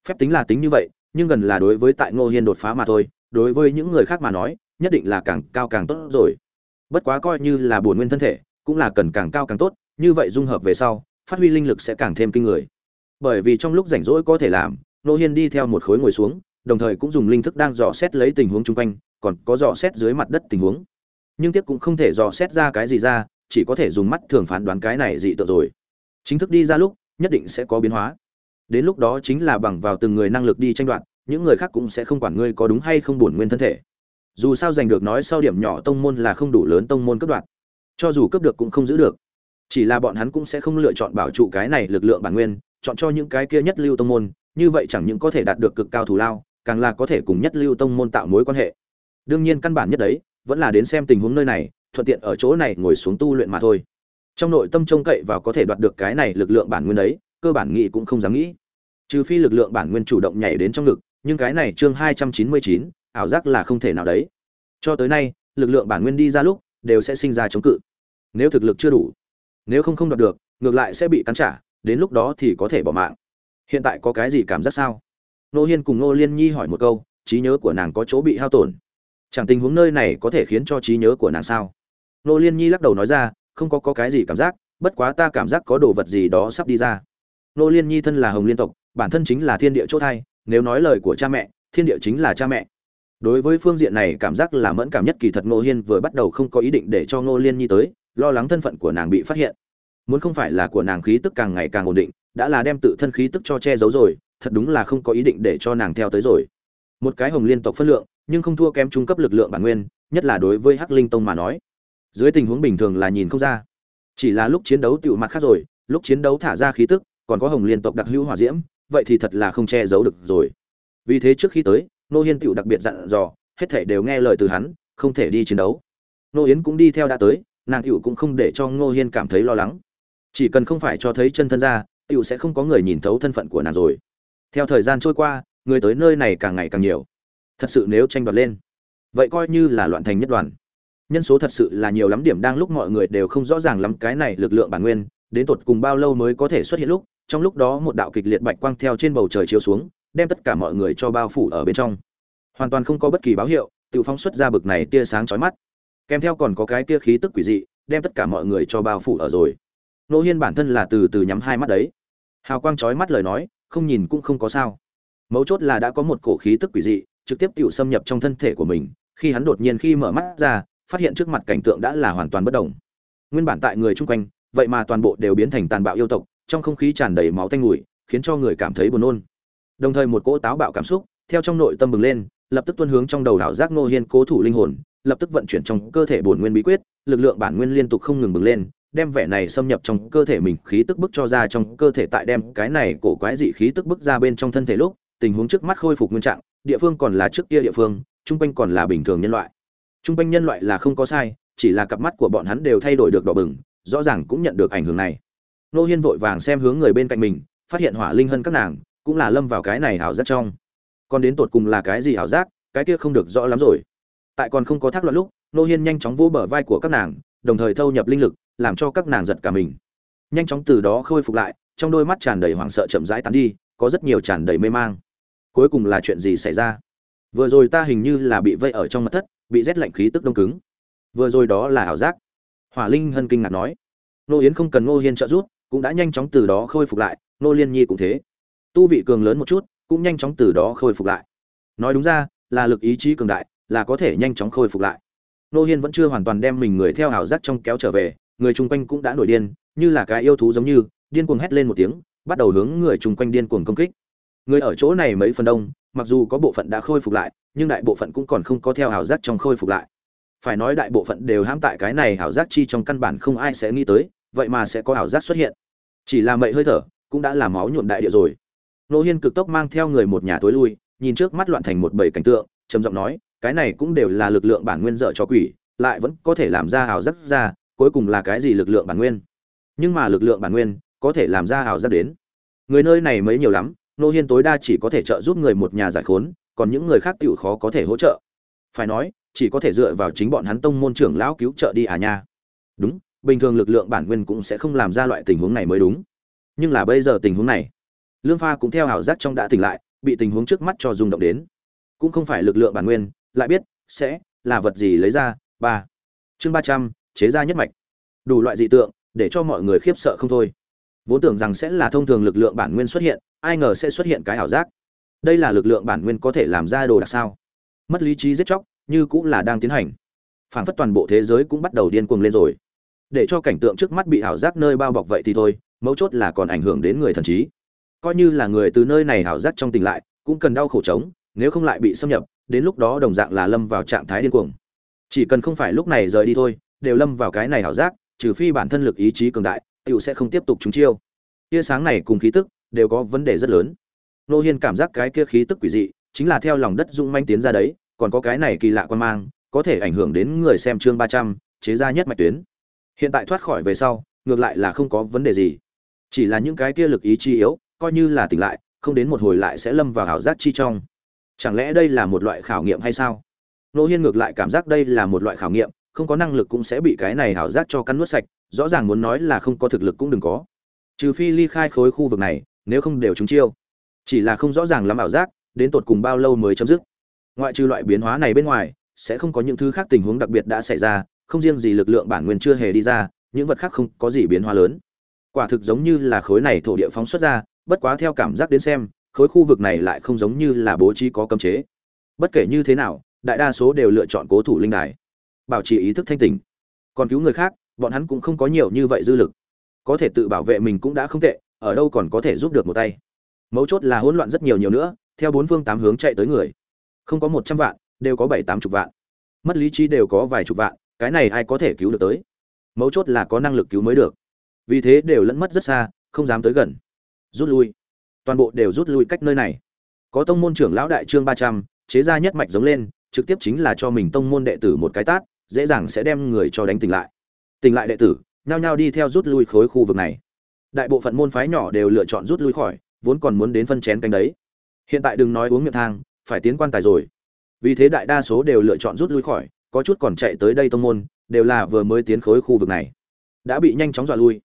S1: Phép tính là tính như vậy, nhưng gần là đối với tại ngô hiên đột phá mà thôi, đối với những người khác mà nói, nhất định là càng cao càng tốt rồi. Bất quá coi như là bổn nguyên thân thể, cũng là cần càng cao càng tốt, như vậy dung hợp về sau, phát huy linh lực sẽ càng thêm kinh người. Bởi vì trong lúc rảnh rỗi có thể làm, ngô hiên đi theo một khối ngồi xuống, đồng thời cũng dùng linh thức đang dò xét lấy tình huống chung quanh, còn có dò xét dưới mặt đất tình huống. Nhưng tiếc cũng không thể dò xét ra cái gì ra chỉ có thể dùng mắt thường phán đoán cái này dị tượng rồi. Chính thức đi ra lúc, nhất định sẽ có biến hóa. Đến lúc đó chính là bằng vào từng người năng lực đi tranh đoạt, những người khác cũng sẽ không quản ngươi có đúng hay không bổn nguyên thân thể. Dù sao giành được nói sau điểm nhỏ tông môn là không đủ lớn tông môn cấp đoạt. Cho dù cấp được cũng không giữ được. Chỉ là bọn hắn cũng sẽ không lựa chọn bảo trụ cái này lực lượng bản nguyên, chọn cho những cái kia nhất lưu tông môn, như vậy chẳng những có thể đạt được cực cao thù lao, càng là có thể cùng nhất lưu tông môn tạo mối quan hệ. Đương nhiên căn bản nhất đấy, vẫn là đến xem tình huống nơi này thuận tiện ở chỗ này ngồi xuống tu luyện mà thôi. Trong nội tâm trông cậy vào có thể đoạt được cái này lực lượng bản nguyên ấy, cơ bản nghĩ cũng không dám nghĩ. Trừ phi lực lượng bản nguyên chủ động nhảy đến trong ngực nhưng cái này chương hai trăm chín mươi chín ảo giác là không thể nào đấy. Cho tới nay lực lượng bản nguyên đi ra lúc đều sẽ sinh ra chống cự. Nếu thực lực chưa đủ nếu không không đoạt được ngược lại sẽ bị cắn trả đến lúc đó thì có thể bỏ mạng. Hiện tại có cái gì cảm giác sao? Nô hiên cùng nô liên nhi hỏi một câu trí nhớ của nàng có chỗ bị hao tổn? Chẳng tình huống nơi này có thể khiến cho trí nhớ của nàng sao? Nô liên nhi lắc đầu nói ra không có, có cái gì cảm giác bất quá ta cảm giác có đồ vật gì đó sắp đi ra. Nô liên nhi thân là hồng liên tộc bản thân chính là thiên địa chỗ thai nếu nói lời của cha mẹ thiên địa chính là cha mẹ. Đối với phương diện này cảm giác là mẫn cảm nhất kỳ thật ngô hiên vừa bắt đầu không có ý định để cho ngô liên nhi tới lo lắng thân phận của nàng bị phát hiện. Muốn không phải là của nàng khí tức càng ngày càng ổn định đã là đem tự thân khí tức cho che giấu rồi thật đúng là không có ý định để cho nàng theo tới rồi. Một cái hồng liên tộc phân lượng nhưng không thua kém trung cấp lực lượng bản nguyên nhất là đối với hắc linh tông mà nói dưới tình huống bình thường là nhìn không ra. Chỉ là lúc chiến đấu tựu mặt khác rồi, lúc chiến đấu thả ra khí tức, còn có hồng liên tộc đặc hữu hỏa diễm, vậy thì thật là không che giấu được rồi. Vì thế trước khi tới, nô hiên tựu đặc biệt dặn dò, hết thể đều nghe lời từ hắn, không thể đi chiến đấu. Nô yến cũng đi theo đã tới, nàng tựu cũng không để cho ngô hiên cảm thấy lo lắng. Chỉ cần không phải cho thấy chân thân ra, tựu sẽ không có người nhìn thấu thân phận của nàng rồi. Theo thời gian trôi qua, người tới nơi này càng ngày càng nhiều. Thật sự nếu tranh đoạt lên, vậy coi như là loạn thành nhất đoàn nhân số thật sự là nhiều lắm, điểm đang lúc mọi người đều không rõ ràng lắm cái này lực lượng bản nguyên, đến tột cùng bao lâu mới có thể xuất hiện lúc, trong lúc đó một đạo kịch liệt bạch quang theo trên bầu trời chiếu xuống, đem tất cả mọi người cho bao phủ ở bên trong. Hoàn toàn không có bất kỳ báo hiệu, tự phóng xuất ra bực này tia sáng chói mắt. Kèm theo còn có cái tia khí tức quỷ dị, đem tất cả mọi người cho bao phủ ở rồi. Nô hiên bản thân là từ từ nhắm hai mắt đấy. Hào quang chói mắt lời nói, không nhìn cũng không có sao. Mấu chốt là đã có một cổ khí tức quỷ dị, trực tiếp tự xâm nhập trong thân thể của mình, khi hắn đột nhiên khi mở mắt ra phát hiện trước mặt cảnh tượng đã là hoàn toàn bất đồng. Nguyên bản tại người chung quanh, vậy mà toàn bộ đều biến thành tàn bạo yêu tộc, trong không khí tràn đầy máu tanh mùi, khiến cho người cảm thấy buồn nôn. Đồng thời một cỗ táo bạo cảm xúc theo trong nội tâm bừng lên, lập tức tuân hướng trong đầu đảo giác ngô hiên cố thủ linh hồn, lập tức vận chuyển trong cơ thể bổn nguyên bí quyết, lực lượng bản nguyên liên tục không ngừng bừng lên, đem vẻ này xâm nhập trong cơ thể mình khí tức bức cho ra trong cơ thể tại đem cái này cổ quái dị khí tức bức ra bên trong thân thể lúc, tình huống trước mắt khôi phục nguyên trạng, địa phương còn là trước kia địa phương trung quanh còn là bình thường nhân loại trung quanh nhân loại là không có sai, chỉ là cặp mắt của bọn hắn đều thay đổi được đỏ bừng, rõ ràng cũng nhận được ảnh hưởng này. Nô hiên vội vàng xem hướng người bên cạnh mình, phát hiện hỏa linh hân các nàng cũng là lâm vào cái này ảo giác trong. Còn đến tột cùng là cái gì ảo giác, cái kia không được rõ lắm rồi. Tại còn không có thác loạn lúc, nô hiên nhanh chóng vỗ bờ vai của các nàng, đồng thời thâu nhập linh lực, làm cho các nàng giật cả mình. Nhanh chóng từ đó khôi phục lại, trong đôi mắt tràn đầy hoảng sợ chậm rãi tán đi, có rất nhiều tràn đầy mê mang. Cuối cùng là chuyện gì xảy ra? Vừa rồi ta hình như là bị vây ở trong mật thất bị rét lạnh khí tức đông cứng. Vừa rồi đó là ảo giác. Hỏa linh hân kinh ngạc nói. Nô yến không cần ngô hiên trợ giúp, cũng đã nhanh chóng từ đó khôi phục lại nô liên nhi cũng thế. Tu vị cường lớn một chút, cũng nhanh chóng từ đó khôi phục lại. Nói đúng ra, là lực ý chí cường đại, là có thể nhanh chóng khôi phục lại. Nô hiên vẫn chưa hoàn toàn đem mình người theo ảo giác trong kéo trở về, người chung quanh cũng đã nổi điên, như là cái yêu thú giống như, điên cuồng hét lên một tiếng, bắt đầu hướng người chung quanh điên cuồng công kích. Người ở chỗ này mấy phần đông mặc dù có bộ phận đã khôi phục lại, nhưng đại bộ phận cũng còn không có theo ảo giác trong khôi phục lại. Phải nói đại bộ phận đều hãm tại cái này ảo giác chi trong căn bản không ai sẽ nghĩ tới, vậy mà sẽ có ảo giác xuất hiện. Chỉ là mậy hơi thở, cũng đã làm máu nhuộm đại địa rồi. Nô hiên cực tốc mang theo người một nhà tối lui, nhìn trước mắt loạn thành một bầy cảnh tượng, trầm giọng nói, cái này cũng đều là lực lượng bản nguyên dở cho quỷ, lại vẫn có thể làm ra ảo giác ra, cuối cùng là cái gì lực lượng bản nguyên? Nhưng mà lực lượng bản nguyên có thể làm ra ảo giác đến. Người nơi này mấy nhiều lắm nô hiên tối đa chỉ có thể trợ giúp người một nhà giải khốn, còn những người khác tựu khó có thể hỗ trợ. Phải nói, chỉ có thể dựa vào chính bọn hắn tông môn trưởng lão cứu trợ đi à nha. Đúng, bình thường lực lượng bản nguyên cũng sẽ không làm ra loại tình huống này mới đúng. Nhưng là bây giờ tình huống này, lương pha cũng theo ảo giác trong đã tỉnh lại, bị tình huống trước mắt cho rung động đến. Cũng không phải lực lượng bản nguyên, lại biết sẽ là vật gì lấy ra, ba. Chương ba trăm, chế ra nhất mạch. Đủ loại dị tượng, để cho mọi người khiếp sợ không thôi vốn tưởng rằng sẽ là thông thường lực lượng bản nguyên xuất hiện, ai ngờ sẽ xuất hiện cái ảo giác. Đây là lực lượng bản nguyên có thể làm ra đồ đặc sao? Mất lý trí giết chóc, như cũng là đang tiến hành. Phảng phất toàn bộ thế giới cũng bắt đầu điên cuồng lên rồi. Để cho cảnh tượng trước mắt bị ảo giác nơi bao bọc vậy thì thôi, mấu chốt là còn ảnh hưởng đến người thần trí. Coi như là người từ nơi này ảo giác trong tỉnh lại, cũng cần đau khổ trống, nếu không lại bị xâm nhập, đến lúc đó đồng dạng là lâm vào trạng thái điên cuồng. Chỉ cần không phải lúc này rời đi thôi, đều lâm vào cái này ảo giác, trừ phi bản thân lực ý chí cường đại Tiểu sẽ không tiếp tục trúng chiêu. Tia sáng này cùng khí tức đều có vấn đề rất lớn. Nô hiên cảm giác cái kia khí tức quỷ dị, chính là theo lòng đất dũng manh tiến ra đấy, còn có cái này kỳ lạ quan mang, có thể ảnh hưởng đến người xem chương ba trăm, chế ra nhất mạch tuyến. Hiện tại thoát khỏi về sau, ngược lại là không có vấn đề gì. Chỉ là những cái kia lực ý chi yếu, coi như là tỉnh lại, không đến một hồi lại sẽ lâm vào ảo giác chi trong. Chẳng lẽ đây là một loại khảo nghiệm hay sao? Nô hiên ngược lại cảm giác đây là một loại khảo nghiệm, không có năng lực cũng sẽ bị cái này ảo giác cho cắn nuốt sạch rõ ràng muốn nói là không có thực lực cũng đừng có. Trừ phi ly khai khối khu vực này, nếu không đều trúng chiêu. Chỉ là không rõ ràng lắm ảo giác, đến tột cùng bao lâu mới chấm dứt. Ngoại trừ loại biến hóa này bên ngoài, sẽ không có những thứ khác tình huống đặc biệt đã xảy ra, không riêng gì lực lượng bản nguyên chưa hề đi ra, những vật khác không có gì biến hóa lớn. Quả thực giống như là khối này thổ địa phóng xuất ra, bất quá theo cảm giác đến xem, khối khu vực này lại không giống như là bố trí có cấm chế. Bất kể như thế nào, đại đa số đều lựa chọn cố thủ linh đài. Bảo trì ý thức thanh tỉnh. Còn cứu người khác bọn hắn cũng không có nhiều như vậy dư lực. Có thể tự bảo vệ mình cũng đã không tệ, ở đâu còn có thể giúp được một tay. Mấu chốt là hỗn loạn rất nhiều nhiều nữa, theo bốn phương tám hướng chạy tới người. Không có một trăm vạn, đều có bảy tám chục vạn. Mất lý trí đều có vài chục vạn, cái này ai có thể cứu được tới? Mấu chốt là có năng lực cứu mới được. Vì thế đều lẫn mất rất xa, không dám tới gần. Rút lui. Toàn bộ đều rút lui cách nơi này. Có tông môn trưởng lão đại trương ba trăm, chế ra nhất mạch giống lên, trực tiếp chính là cho mình tông môn đệ tử một cái tát, dễ dàng sẽ đem người cho đánh tỉnh lại tỉnh lại đệ tử, nhao nhao đi theo rút lui khối khu vực này. Đại bộ phận môn phái nhỏ đều lựa chọn rút lui khỏi, vốn còn muốn đến phân chén canh đấy. Hiện tại đừng nói uống miệng thang, phải tiến quan tài rồi. Vì thế đại đa số đều lựa chọn rút lui khỏi, có chút còn chạy tới đây tông môn, đều là vừa mới tiến khối khu vực này. Đã bị nhanh chóng dọa lui.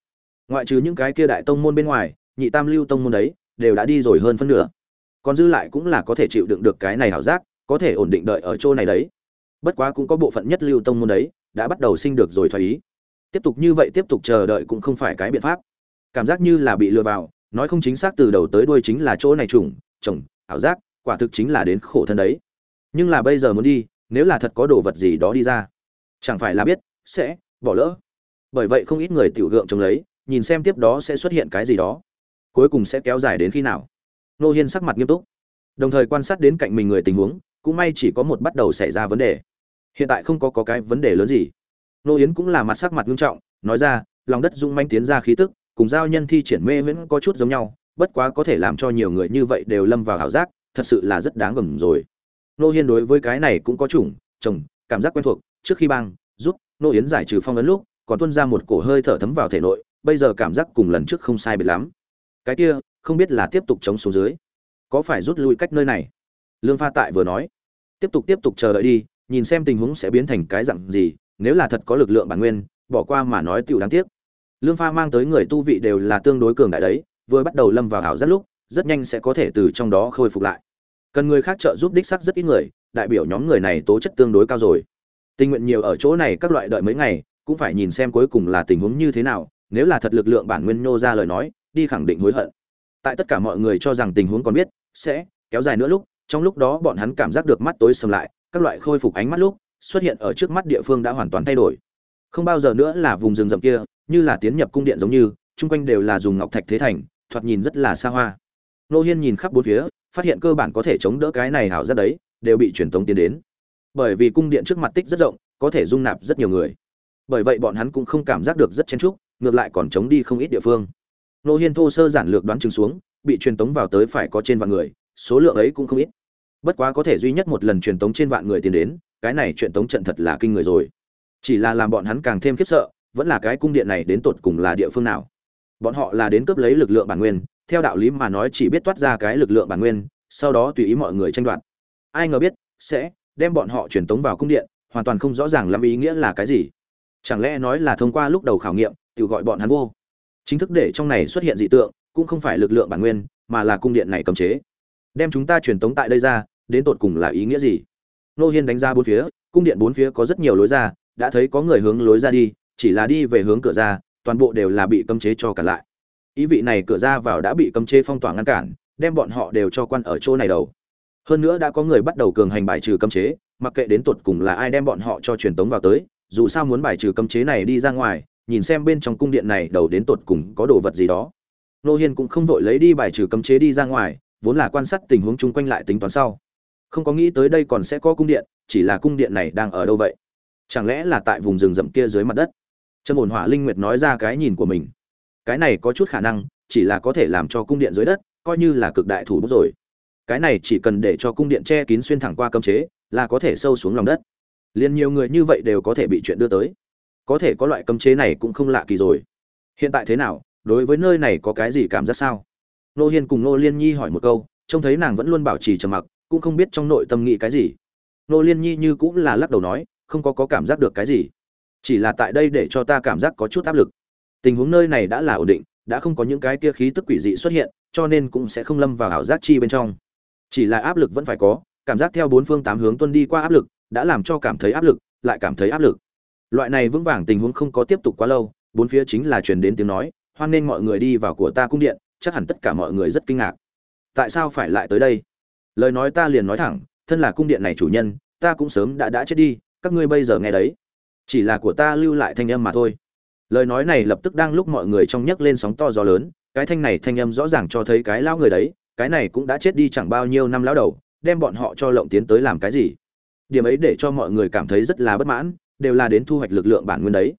S1: Ngoại trừ những cái kia đại tông môn bên ngoài, nhị tam lưu tông môn đấy, đều đã đi rồi hơn phân nửa. Còn dư lại cũng là có thể chịu đựng được cái này hảo giác, có thể ổn định đợi ở chỗ này đấy. Bất quá cũng có bộ phận nhất lưu tông môn đấy, đã bắt đầu sinh được rồi thoái ý tiếp tục như vậy tiếp tục chờ đợi cũng không phải cái biện pháp. Cảm giác như là bị lừa vào nói không chính xác từ đầu tới đuôi chính là chỗ này trùng trồng ảo giác quả thực chính là đến khổ thân đấy. Nhưng là bây giờ muốn đi nếu là thật có đồ vật gì đó đi ra chẳng phải là biết sẽ bỏ lỡ. Bởi vậy không ít người tiểu gượng chống lấy nhìn xem tiếp đó sẽ xuất hiện cái gì đó. Cuối cùng sẽ kéo dài đến khi nào? Nô hiên sắc mặt nghiêm túc. Đồng thời quan sát đến cạnh mình người tình huống cũng may chỉ có một bắt đầu xảy ra vấn đề. Hiện tại không có, có cái vấn đề lớn gì nô yến cũng là mặt sắc mặt nghiêm trọng, nói ra, lòng đất rung manh tiến ra khí tức, cùng giao nhân thi triển mê vẫn có chút giống nhau, bất quá có thể làm cho nhiều người như vậy đều lâm vào ảo giác, thật sự là rất đáng gầm rồi. Nô hiên đối với cái này cũng có chủng, chồng, cảm giác quen thuộc, trước khi băng giúp nô yến giải trừ phong ấn lúc, còn tuôn ra một cổ hơi thở thấm vào thể nội, bây giờ cảm giác cùng lần trước không sai biệt lắm. Cái kia, không biết là tiếp tục chống xuống dưới, có phải rút lui cách nơi này? Lương pha tại vừa nói, tiếp tục tiếp tục chờ đợi đi, nhìn xem tình huống sẽ biến thành cái dặn gì nếu là thật có lực lượng bản nguyên, bỏ qua mà nói tựu đáng tiếc. Lương pha mang tới người tu vị đều là tương đối cường đại đấy, vừa bắt đầu lâm vào ảo rất lúc, rất nhanh sẽ có thể từ trong đó khôi phục lại. Cần người khác trợ giúp đích sắc rất ít người, đại biểu nhóm người này tố chất tương đối cao rồi. Tình nguyện nhiều ở chỗ này các loại đợi mấy ngày, cũng phải nhìn xem cuối cùng là tình huống như thế nào, nếu là thật lực lượng bản nguyên nô ra lời nói, đi khẳng định hối hận. Tại tất cả mọi người cho rằng tình huống còn biết, sẽ kéo dài nữa lúc, trong lúc đó bọn hắn cảm giác được mắt tối sầm lại, các loại khôi phục ánh mắt lúc xuất hiện ở trước mắt địa phương đã hoàn toàn thay đổi. Không bao giờ nữa là vùng rừng rậm kia, như là tiến nhập cung điện giống như, chung quanh đều là dùng ngọc thạch thế thành, thoạt nhìn rất là xa hoa. Nô hiên nhìn khắp bốn phía, phát hiện cơ bản có thể chống đỡ cái này hảo rất đấy, đều bị truyền tống tiến đến. Bởi vì cung điện trước mặt tích rất rộng, có thể dung nạp rất nhiều người. Bởi vậy bọn hắn cũng không cảm giác được rất chen trúc ngược lại còn chống đi không ít địa phương. Nô hiên thô sơ giản lược đoán chừng xuống, bị truyền tống vào tới phải có trên vạn người, số lượng ấy cũng không ít. Bất quá có thể duy nhất một lần truyền tống trên vạn người tiến đến cái này chuyện tống trận thật là kinh người rồi. Chỉ là làm bọn hắn càng thêm khiếp sợ, vẫn là cái cung điện này đến tột cùng là địa phương nào. Bọn họ là đến cướp lấy lực lượng bản nguyên, theo đạo lý mà nói chỉ biết toát ra cái lực lượng bản nguyên, sau đó tùy ý mọi người tranh đoạt. Ai ngờ biết, sẽ đem bọn họ truyền tống vào cung điện, hoàn toàn không rõ ràng lắm ý nghĩa là cái gì. Chẳng lẽ nói là thông qua lúc đầu khảo nghiệm, tự gọi bọn hắn vô. Chính thức để trong này xuất hiện dị tượng, cũng không phải lực lượng bản nguyên, mà là cung điện này cấm chế. Đem chúng ta truyền tống tại đây ra, đến tột cùng là ý nghĩa gì? Nô hiên đánh ra bốn phía, cung điện bốn phía có rất nhiều lối ra, đã thấy có người hướng lối ra đi, chỉ là đi về hướng cửa ra, toàn bộ đều là bị cấm chế cho cả lại. Ý vị này cửa ra vào đã bị cấm chế phong tỏa ngăn cản, đem bọn họ đều cho quan ở chỗ này đầu. Hơn nữa đã có người bắt đầu cường hành bài trừ cấm chế, mặc kệ đến tột cùng là ai đem bọn họ cho truyền tống vào tới, dù sao muốn bài trừ cấm chế này đi ra ngoài, nhìn xem bên trong cung điện này đầu đến tột cùng có đồ vật gì đó. Nô hiên cũng không vội lấy đi bài trừ cấm chế đi ra ngoài, vốn là quan sát tình huống chung quanh lại tính toán sau không có nghĩ tới đây còn sẽ có cung điện, chỉ là cung điện này đang ở đâu vậy? Chẳng lẽ là tại vùng rừng rậm kia dưới mặt đất? Trâm ổn hỏa linh nguyệt nói ra cái nhìn của mình. Cái này có chút khả năng, chỉ là có thể làm cho cung điện dưới đất, coi như là cực đại thủ bút rồi. Cái này chỉ cần để cho cung điện che kín xuyên thẳng qua cấm chế, là có thể sâu xuống lòng đất. Liền nhiều người như vậy đều có thể bị chuyện đưa tới. Có thể có loại cấm chế này cũng không lạ kỳ rồi. Hiện tại thế nào? Đối với nơi này có cái gì cảm giác sao? Nô hiên cùng nô liên nhi hỏi một câu, trông thấy nàng vẫn luôn bảo trì trầm mặc cũng không biết trong nội tâm nghĩ cái gì. Nô liên nhi như cũng là lắc đầu nói, không có có cảm giác được cái gì. Chỉ là tại đây để cho ta cảm giác có chút áp lực. Tình huống nơi này đã là ổn định, đã không có những cái kia khí tức quỷ dị xuất hiện, cho nên cũng sẽ không lâm vào ảo giác chi bên trong. Chỉ là áp lực vẫn phải có, cảm giác theo bốn phương tám hướng tuân đi qua áp lực, đã làm cho cảm thấy áp lực, lại cảm thấy áp lực. Loại này vững vàng tình huống không có tiếp tục quá lâu, bốn phía chính là truyền đến tiếng nói, hoan nên mọi người đi vào của ta cung điện, chắc hẳn tất cả mọi người rất kinh ngạc. Tại sao phải lại tới đây? Lời nói ta liền nói thẳng, thân là cung điện này chủ nhân, ta cũng sớm đã đã chết đi, các ngươi bây giờ nghe đấy. Chỉ là của ta lưu lại thanh âm mà thôi. Lời nói này lập tức đang lúc mọi người trong nhấc lên sóng to gió lớn, cái thanh này thanh âm rõ ràng cho thấy cái lão người đấy, cái này cũng đã chết đi chẳng bao nhiêu năm lão đầu, đem bọn họ cho lộng tiến tới làm cái gì. Điểm ấy để cho mọi người cảm thấy rất là bất mãn, đều là đến thu hoạch lực lượng bản nguyên đấy.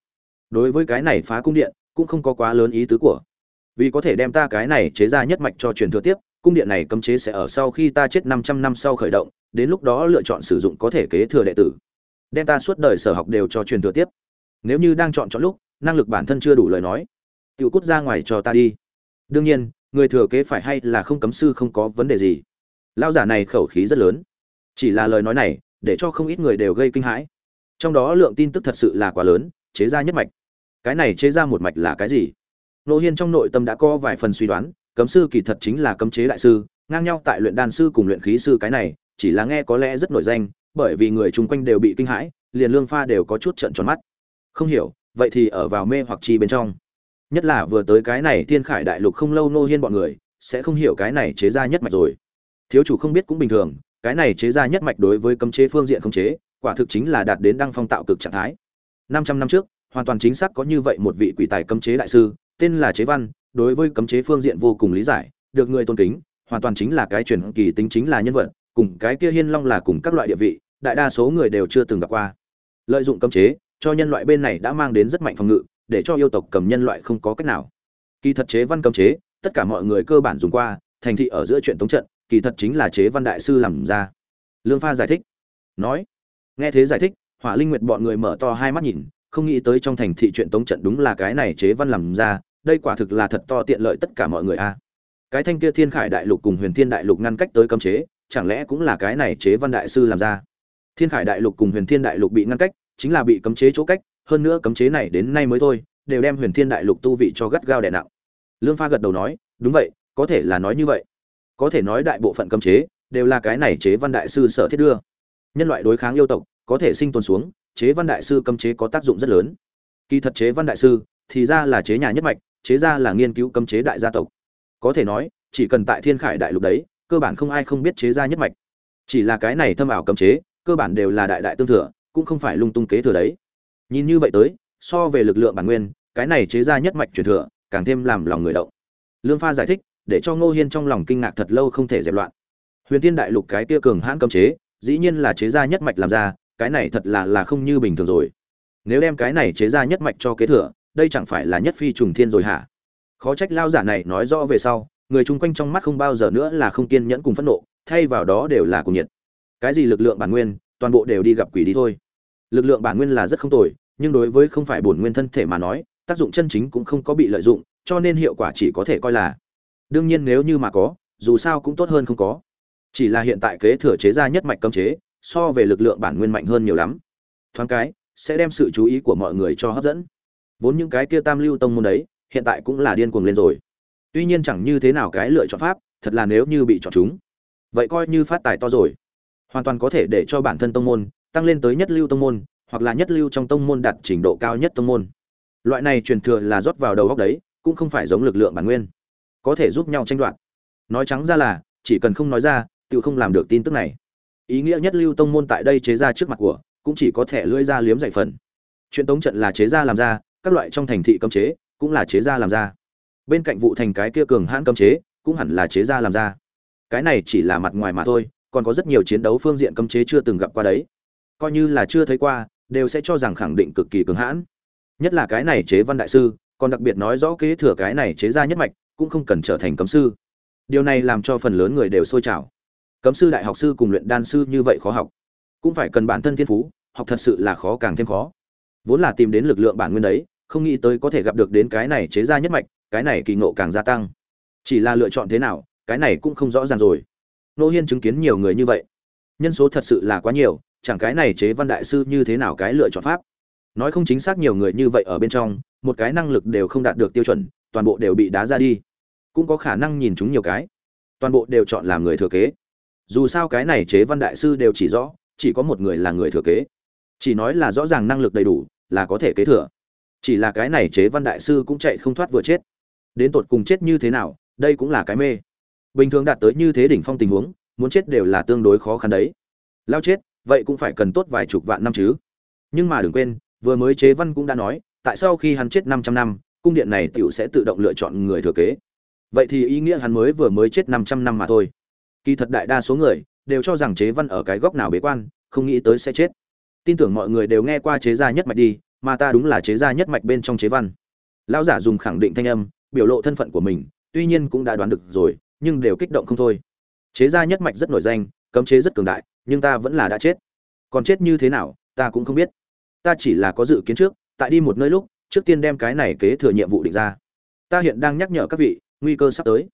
S1: Đối với cái này phá cung điện, cũng không có quá lớn ý tứ của. Vì có thể đem ta cái này chế ra nhất mạch cho truyền thừa tiếp cung điện này cấm chế sẽ ở sau khi ta chết 500 năm sau khởi động, đến lúc đó lựa chọn sử dụng có thể kế thừa đệ tử. Đem ta suốt đời sở học đều cho truyền thừa tiếp. Nếu như đang chọn chọn lúc, năng lực bản thân chưa đủ lời nói, Tiểu cút ra ngoài cho ta đi. Đương nhiên, người thừa kế phải hay là không cấm sư không có vấn đề gì. Lão giả này khẩu khí rất lớn. Chỉ là lời nói này, để cho không ít người đều gây kinh hãi. Trong đó lượng tin tức thật sự là quá lớn, chế ra nhất mạch. Cái này chế ra một mạch là cái gì? Nô hiên trong nội tâm đã có vài phần suy đoán cấm sư kỳ thật chính là cấm chế đại sư, ngang nhau tại luyện đan sư cùng luyện khí sư cái này, chỉ là nghe có lẽ rất nổi danh, bởi vì người chung quanh đều bị kinh hãi, liền lương pha đều có chút trận tròn mắt. Không hiểu, vậy thì ở vào mê hoặc chi bên trong. Nhất là vừa tới cái này thiên khải đại lục không lâu nô hiên bọn người, sẽ không hiểu cái này chế ra nhất mạch rồi. Thiếu chủ không biết cũng bình thường, cái này chế ra nhất mạch đối với cấm chế phương diện không chế, quả thực chính là đạt đến đăng phong tạo cực trạng thái. Năm trăm năm trước, hoàn toàn chính xác có như vậy một vị quỷ tài cấm chế đại sư, tên là chế văn đối với cấm chế phương diện vô cùng lý giải, được người tôn kính, hoàn toàn chính là cái truyền kỳ tính chính là nhân vật, cùng cái kia hiên long là cùng các loại địa vị, đại đa số người đều chưa từng gặp qua. Lợi dụng cấm chế, cho nhân loại bên này đã mang đến rất mạnh phòng ngự, để cho yêu tộc cầm nhân loại không có cách nào. Kỳ thật chế văn cấm chế, tất cả mọi người cơ bản dùng qua, thành thị ở giữa chuyện tống trận, kỳ thật chính là chế văn đại sư làm ra. Lương pha giải thích. Nói, nghe thế giải thích, hỏa linh nguyệt bọn người mở to hai mắt nhìn, không nghĩ tới trong thành thị chuyện tống trận đúng là cái này chế văn làm ra đây quả thực là thật to tiện lợi tất cả mọi người a. Cái thanh kia thiên khải đại lục cùng huyền thiên đại lục ngăn cách tới cấm chế, chẳng lẽ cũng là cái này chế văn đại sư làm ra? Thiên khải đại lục cùng huyền thiên đại lục bị ngăn cách, chính là bị cấm chế chỗ cách, hơn nữa cấm chế này đến nay mới thôi, đều đem huyền thiên đại lục tu vị cho gắt gao đè nặng. Lương pha gật đầu nói, đúng vậy, có thể là nói như vậy. Có thể nói đại bộ phận cấm chế đều là cái này chế văn đại sư sở thiết đưa. Nhân loại đối kháng yêu tộc, có thể sinh tồn xuống, chế văn đại sư cấm chế có tác dụng rất lớn. Kỳ thật chế văn đại sư thì ra là chế nhà nhất mạch chế ra là nghiên cứu cấm chế đại gia tộc. Có thể nói, chỉ cần tại thiên khải đại lục đấy, cơ bản không ai không biết chế ra nhất mạch. Chỉ là cái này thâm ảo cấm chế, cơ bản đều là đại đại tương thừa, cũng không phải lung tung kế thừa đấy. Nhìn như vậy tới, so về lực lượng bản nguyên, cái này chế ra nhất mạch truyền thừa, càng thêm làm lòng người động. Lương pha giải thích, để cho ngô hiên trong lòng kinh ngạc thật lâu không thể dẹp loạn. Huyền Thiên đại lục cái tia cường hãn cấm chế, dĩ nhiên là chế ra nhất mạch làm ra, cái này thật là là không như bình thường rồi. Nếu đem cái này chế ra nhất mạch cho kế thừa đây chẳng phải là nhất phi trùng thiên rồi hả? Khó trách lao giả này nói rõ về sau, người chung quanh trong mắt không bao giờ nữa là không kiên nhẫn cùng phẫn nộ, thay vào đó đều là cùng nhiệt. Cái gì lực lượng bản nguyên, toàn bộ đều đi gặp quỷ đi thôi. Lực lượng bản nguyên là rất không tồi, nhưng đối với không phải bổn nguyên thân thể mà nói, tác dụng chân chính cũng không có bị lợi dụng, cho nên hiệu quả chỉ có thể coi là đương nhiên nếu như mà có, dù sao cũng tốt hơn không có. Chỉ là hiện tại kế thừa chế ra nhất mạch cấm chế, so về lực lượng bản nguyên mạnh hơn nhiều lắm. Thoáng cái, sẽ đem sự chú ý của mọi người cho hấp dẫn vốn những cái kia tam lưu tông môn đấy, hiện tại cũng là điên cuồng lên rồi. Tuy nhiên chẳng như thế nào cái lựa chọn pháp, thật là nếu như bị chọn chúng, vậy coi như phát tài to rồi. Hoàn toàn có thể để cho bản thân tông môn tăng lên tới nhất lưu tông môn, hoặc là nhất lưu trong tông môn đạt trình độ cao nhất tông môn. Loại này truyền thừa là rót vào đầu góc đấy, cũng không phải giống lực lượng bản nguyên, có thể giúp nhau tranh đoạt. Nói trắng ra là, chỉ cần không nói ra, tự không làm được tin tức này. Ý nghĩa nhất lưu tông môn tại đây chế ra trước mặt của, cũng chỉ có thể lưỡi ra liếm dạy phần. Chuyện tống trận là chế ra làm ra các loại trong thành thị cấm chế cũng là chế ra làm ra. Bên cạnh vụ thành cái kia cường hãn cấm chế cũng hẳn là chế ra làm ra. Cái này chỉ là mặt ngoài mà thôi, còn có rất nhiều chiến đấu phương diện cấm chế chưa từng gặp qua đấy. Coi như là chưa thấy qua, đều sẽ cho rằng khẳng định cực kỳ cường hãn. Nhất là cái này chế văn đại sư, còn đặc biệt nói rõ kế thừa cái này chế ra nhất mạch, cũng không cần trở thành cấm sư. Điều này làm cho phần lớn người đều sôi trào. Cấm sư đại học sư cùng luyện đan sư như vậy khó học. Cũng phải cần bản thân thiên phú, học thật sự là khó càng thêm khó. Vốn là tìm đến lực lượng bản nguyên đấy không nghĩ tới có thể gặp được đến cái này chế ra nhất mạch, cái này kỳ ngộ càng gia tăng. Chỉ là lựa chọn thế nào, cái này cũng không rõ ràng rồi. Nô hiên chứng kiến nhiều người như vậy. Nhân số thật sự là quá nhiều, chẳng cái này chế văn đại sư như thế nào cái lựa chọn pháp? Nói không chính xác nhiều người như vậy ở bên trong, một cái năng lực đều không đạt được tiêu chuẩn, toàn bộ đều bị đá ra đi. Cũng có khả năng nhìn chúng nhiều cái. Toàn bộ đều chọn làm người thừa kế. Dù sao cái này chế văn đại sư đều chỉ rõ, chỉ có một người là người thừa kế. Chỉ nói là rõ ràng năng lực đầy đủ, là có thể kế thừa chỉ là cái này chế văn đại sư cũng chạy không thoát vừa chết. Đến tột cùng chết như thế nào, đây cũng là cái mê. Bình thường đạt tới như thế đỉnh phong tình huống, muốn chết đều là tương đối khó khăn đấy. Lao chết, vậy cũng phải cần tốt vài chục vạn năm chứ. Nhưng mà đừng quên, vừa mới chế văn cũng đã nói, tại sao khi hắn chết 500 năm, cung điện này tiểu sẽ tự động lựa chọn người thừa kế. Vậy thì ý nghĩa hắn mới vừa mới chết 500 năm mà thôi. Kỳ thật đại đa số người đều cho rằng chế văn ở cái góc nào bế quan, không nghĩ tới sẽ chết. Tin tưởng mọi người đều nghe qua chế gia nhất mạch đi mà ta đúng là chế gia nhất mạch bên trong chế văn. Lão giả dùng khẳng định thanh âm, biểu lộ thân phận của mình, tuy nhiên cũng đã đoán được rồi, nhưng đều kích động không thôi. Chế gia nhất mạch rất nổi danh, cấm chế rất cường đại, nhưng ta vẫn là đã chết. Còn chết như thế nào, ta cũng không biết. Ta chỉ là có dự kiến trước, tại đi một nơi lúc, trước tiên đem cái này kế thừa nhiệm vụ định ra. Ta hiện đang nhắc nhở các vị, nguy cơ sắp tới.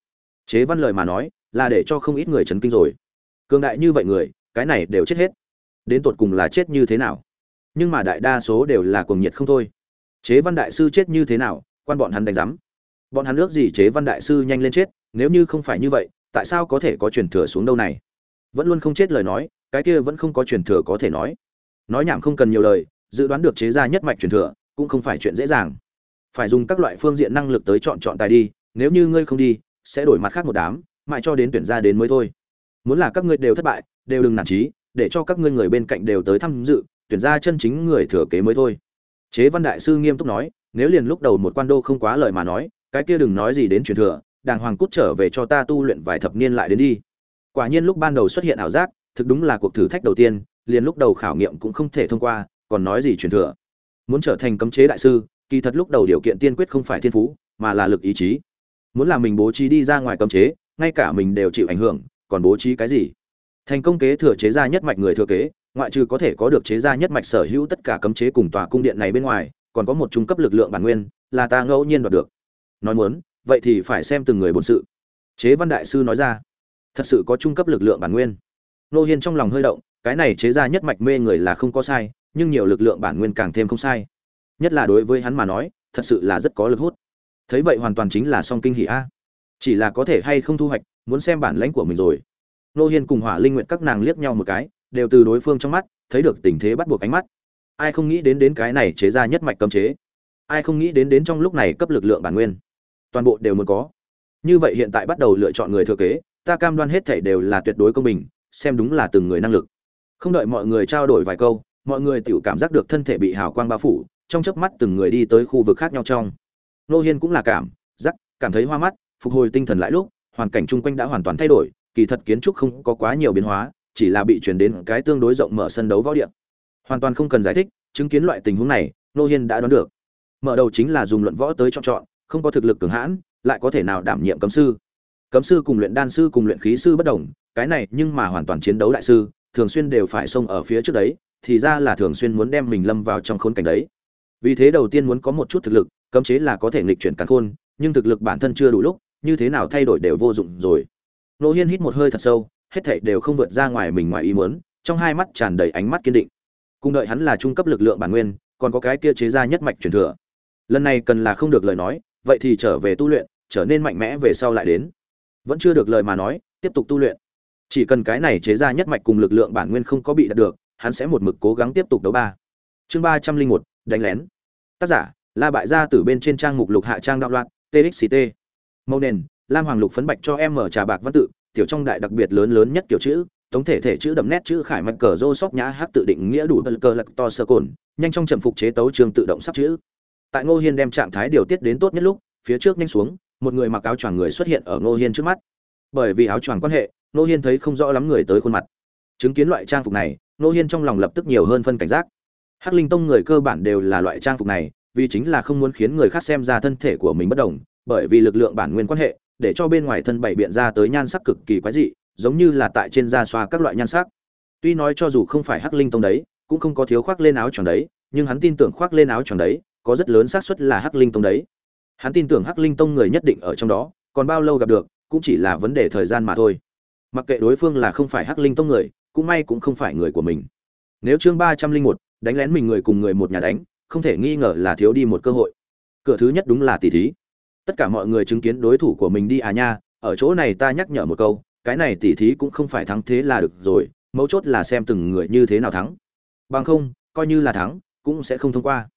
S1: Chế văn lời mà nói, là để cho không ít người chấn kinh rồi. Cường đại như vậy người, cái này đều chết hết. Đến tột cùng là chết như thế nào? Nhưng mà đại đa số đều là cuồng nhiệt không thôi. Chế văn đại sư chết như thế nào, quan bọn hắn đánh giám. Bọn hắn ước gì chế văn đại sư nhanh lên chết, nếu như không phải như vậy, tại sao có thể có truyền thừa xuống đâu này? Vẫn luôn không chết lời nói, cái kia vẫn không có truyền thừa có thể nói. Nói nhảm không cần nhiều lời, dự đoán được chế ra nhất mạch truyền thừa, cũng không phải chuyện dễ dàng. Phải dùng các loại phương diện năng lực tới chọn chọn tài đi, nếu như ngươi không đi, sẽ đổi mặt khác một đám, mãi cho đến tuyển ra đến mới thôi. Muốn là các ngươi đều thất bại, đều đừng nản trí để cho các ngươi người bên cạnh đều tới tham dự tuyển ra chân chính người thừa kế mới thôi. Chế văn đại sư nghiêm túc nói, nếu liền lúc đầu một quan đô không quá lời mà nói, cái kia đừng nói gì đến truyền thừa, đàng hoàng cút trở về cho ta tu luyện vài thập niên lại đến đi. Quả nhiên lúc ban đầu xuất hiện ảo giác, thực đúng là cuộc thử thách đầu tiên, liền lúc đầu khảo nghiệm cũng không thể thông qua, còn nói gì truyền thừa. Muốn trở thành cấm chế đại sư, kỳ thật lúc đầu điều kiện tiên quyết không phải thiên phú, mà là lực ý chí. Muốn làm mình bố trí đi ra ngoài cấm chế, ngay cả mình đều chịu ảnh hưởng, còn bố trí cái gì? Thành công kế thừa chế ra nhất mạch người thừa kế ngoại trừ có thể có được chế gia nhất mạch sở hữu tất cả cấm chế cùng tòa cung điện này bên ngoài, còn có một trung cấp lực lượng bản nguyên, là ta ngẫu nhiên đoạt được. Nói muốn, vậy thì phải xem từng người bổn sự. Chế văn đại sư nói ra. Thật sự có trung cấp lực lượng bản nguyên. Nô hiên trong lòng hơi động, cái này chế ra nhất mạch mê người là không có sai, nhưng nhiều lực lượng bản nguyên càng thêm không sai. Nhất là đối với hắn mà nói, thật sự là rất có lực hút. Thấy vậy hoàn toàn chính là song kinh hỉ a. Chỉ là có thể hay không thu hoạch, muốn xem bản lãnh của mình rồi. Nô hiên cùng hỏa linh nguyện các nàng liếc nhau một cái đều từ đối phương trong mắt, thấy được tình thế bắt buộc ánh mắt. Ai không nghĩ đến đến cái này chế ra nhất mạch cấm chế? Ai không nghĩ đến đến trong lúc này cấp lực lượng bản nguyên? Toàn bộ đều muốn có. Như vậy hiện tại bắt đầu lựa chọn người thừa kế, ta cam đoan hết thảy đều là tuyệt đối công bình, xem đúng là từng người năng lực. Không đợi mọi người trao đổi vài câu, mọi người tự cảm giác được thân thể bị hào quang bao phủ, trong chớp mắt từng người đi tới khu vực khác nhau trong. Nô hiên cũng là cảm giác, cảm thấy hoa mắt, phục hồi tinh thần lại lúc, hoàn cảnh chung quanh đã hoàn toàn thay đổi, kỳ thật kiến trúc không có quá nhiều biến hóa chỉ là bị chuyển đến cái tương đối rộng mở sân đấu võ điện. Hoàn toàn không cần giải thích, chứng kiến loại tình huống này nô hiên đã đoán được. Mở đầu chính là dùng luận võ tới chọn chọn, không có thực lực cường hãn, lại có thể nào đảm nhiệm cấm sư. Cấm sư cùng luyện đan sư cùng luyện khí sư bất đồng, cái này nhưng mà hoàn toàn chiến đấu đại sư, thường xuyên đều phải xông ở phía trước đấy, thì ra là thường xuyên muốn đem mình lâm vào trong khốn cảnh đấy. Vì thế đầu tiên muốn có một chút thực lực, cấm chế là có thể nghịch chuyển cắn khôn, nhưng thực lực bản thân chưa đủ lúc, như thế nào thay đổi đều vô dụng rồi. Nô hiên hít một hơi thật sâu hết thảy đều không vượt ra ngoài mình ngoài ý muốn, trong hai mắt tràn đầy ánh mắt kiên định. Cùng đợi hắn là trung cấp lực lượng bản nguyên, còn có cái kia chế ra nhất mạch truyền thừa. Lần này cần là không được lời nói, vậy thì trở về tu luyện, trở nên mạnh mẽ về sau lại đến. Vẫn chưa được lời mà nói, tiếp tục tu luyện. Chỉ cần cái này chế ra nhất mạch cùng lực lượng bản nguyên không có bị đạt được, hắn sẽ một mực cố gắng tiếp tục đấu ba. Chương ba trăm linh một, đánh lén. Tác giả, la bại gia từ bên trên trang mục lục hạ trang đạo loạn TXT. màu nền, lam hoàng lục phấn bạch cho em mở trà bạc văn tự tiểu trong đại đặc biệt lớn lớn nhất kiểu chữ, tổng thể thể chữ đậm nét chữ khải mạch cờ rô sóc nhã hát tự định nghĩa đủ bờ cờ lật to sơ cồn, nhanh trong trầm phục chế tấu trường tự động sắp chữ. Tại ngô hiên đem trạng thái điều tiết đến tốt nhất lúc, phía trước nhanh xuống, một người mặc áo choàng người xuất hiện ở ngô hiên trước mắt. Bởi vì áo choàng quan hệ, ngô hiên thấy không rõ lắm người tới khuôn mặt. Chứng kiến loại trang phục này, ngô hiên trong lòng lập tức nhiều hơn phân cảnh giác. Hắc linh tông người cơ bản đều là loại trang phục này, vì chính là không muốn khiến người khác xem ra thân thể của mình bất đồng, bởi vì lực lượng bản nguyên quan hệ để cho bên ngoài thân bảy biện ra tới nhan sắc cực kỳ quái dị, giống như là tại trên da xoa các loại nhan sắc. Tuy nói cho dù không phải hắc linh tông đấy, cũng không có thiếu khoác lên áo choàng đấy, nhưng hắn tin tưởng khoác lên áo choàng đấy, có rất lớn xác suất là hắc linh tông đấy. Hắn tin tưởng hắc linh tông người nhất định ở trong đó, còn bao lâu gặp được, cũng chỉ là vấn đề thời gian mà thôi. Mặc kệ đối phương là không phải hắc linh tông người, cũng may cũng không phải người của mình. Nếu chương ba trăm linh một, đánh lén mình người cùng người một nhà đánh, không thể nghi ngờ là thiếu đi một cơ hội. Cửa thứ nhất đúng là tỷ thí tất cả mọi người chứng kiến đối thủ của mình đi à nha, ở chỗ này ta nhắc nhở một câu, cái này tỷ thí cũng không phải thắng thế là được rồi, mấu chốt là xem từng người như thế nào thắng. Bằng không, coi như là thắng, cũng sẽ không thông qua.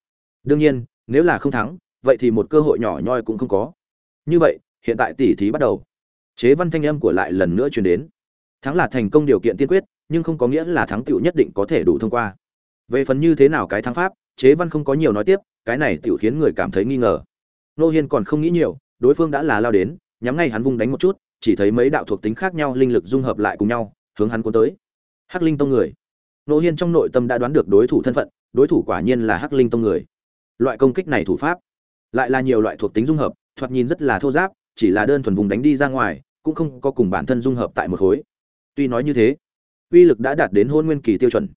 S1: Đương nhiên, nếu là không thắng, vậy thì một cơ hội nhỏ nhoi cũng không có. Như vậy, hiện tại tỷ thí bắt đầu. Chế văn thanh âm của lại lần nữa truyền đến. Thắng là thành công điều kiện tiên quyết, nhưng không có nghĩa là thắng tiểu nhất định có thể đủ thông qua. Về phần như thế nào cái thắng pháp, chế văn không có nhiều nói tiếp, cái này tiểu khiến người cảm thấy nghi ngờ nô hiên còn không nghĩ nhiều, đối phương đã là lao đến, nhắm ngay hắn vung đánh một chút, chỉ thấy mấy đạo thuộc tính khác nhau linh lực dung hợp lại cùng nhau, hướng hắn cuốn tới. Hắc linh tông người. Nô hiên trong nội tâm đã đoán được đối thủ thân phận, đối thủ quả nhiên là hắc linh tông người. Loại công kích này thủ pháp, lại là nhiều loại thuộc tính dung hợp, thoạt nhìn rất là thô giáp, chỉ là đơn thuần vùng đánh đi ra ngoài, cũng không có cùng bản thân dung hợp tại một khối. Tuy nói như thế, uy lực đã đạt đến hôn nguyên kỳ tiêu chuẩn,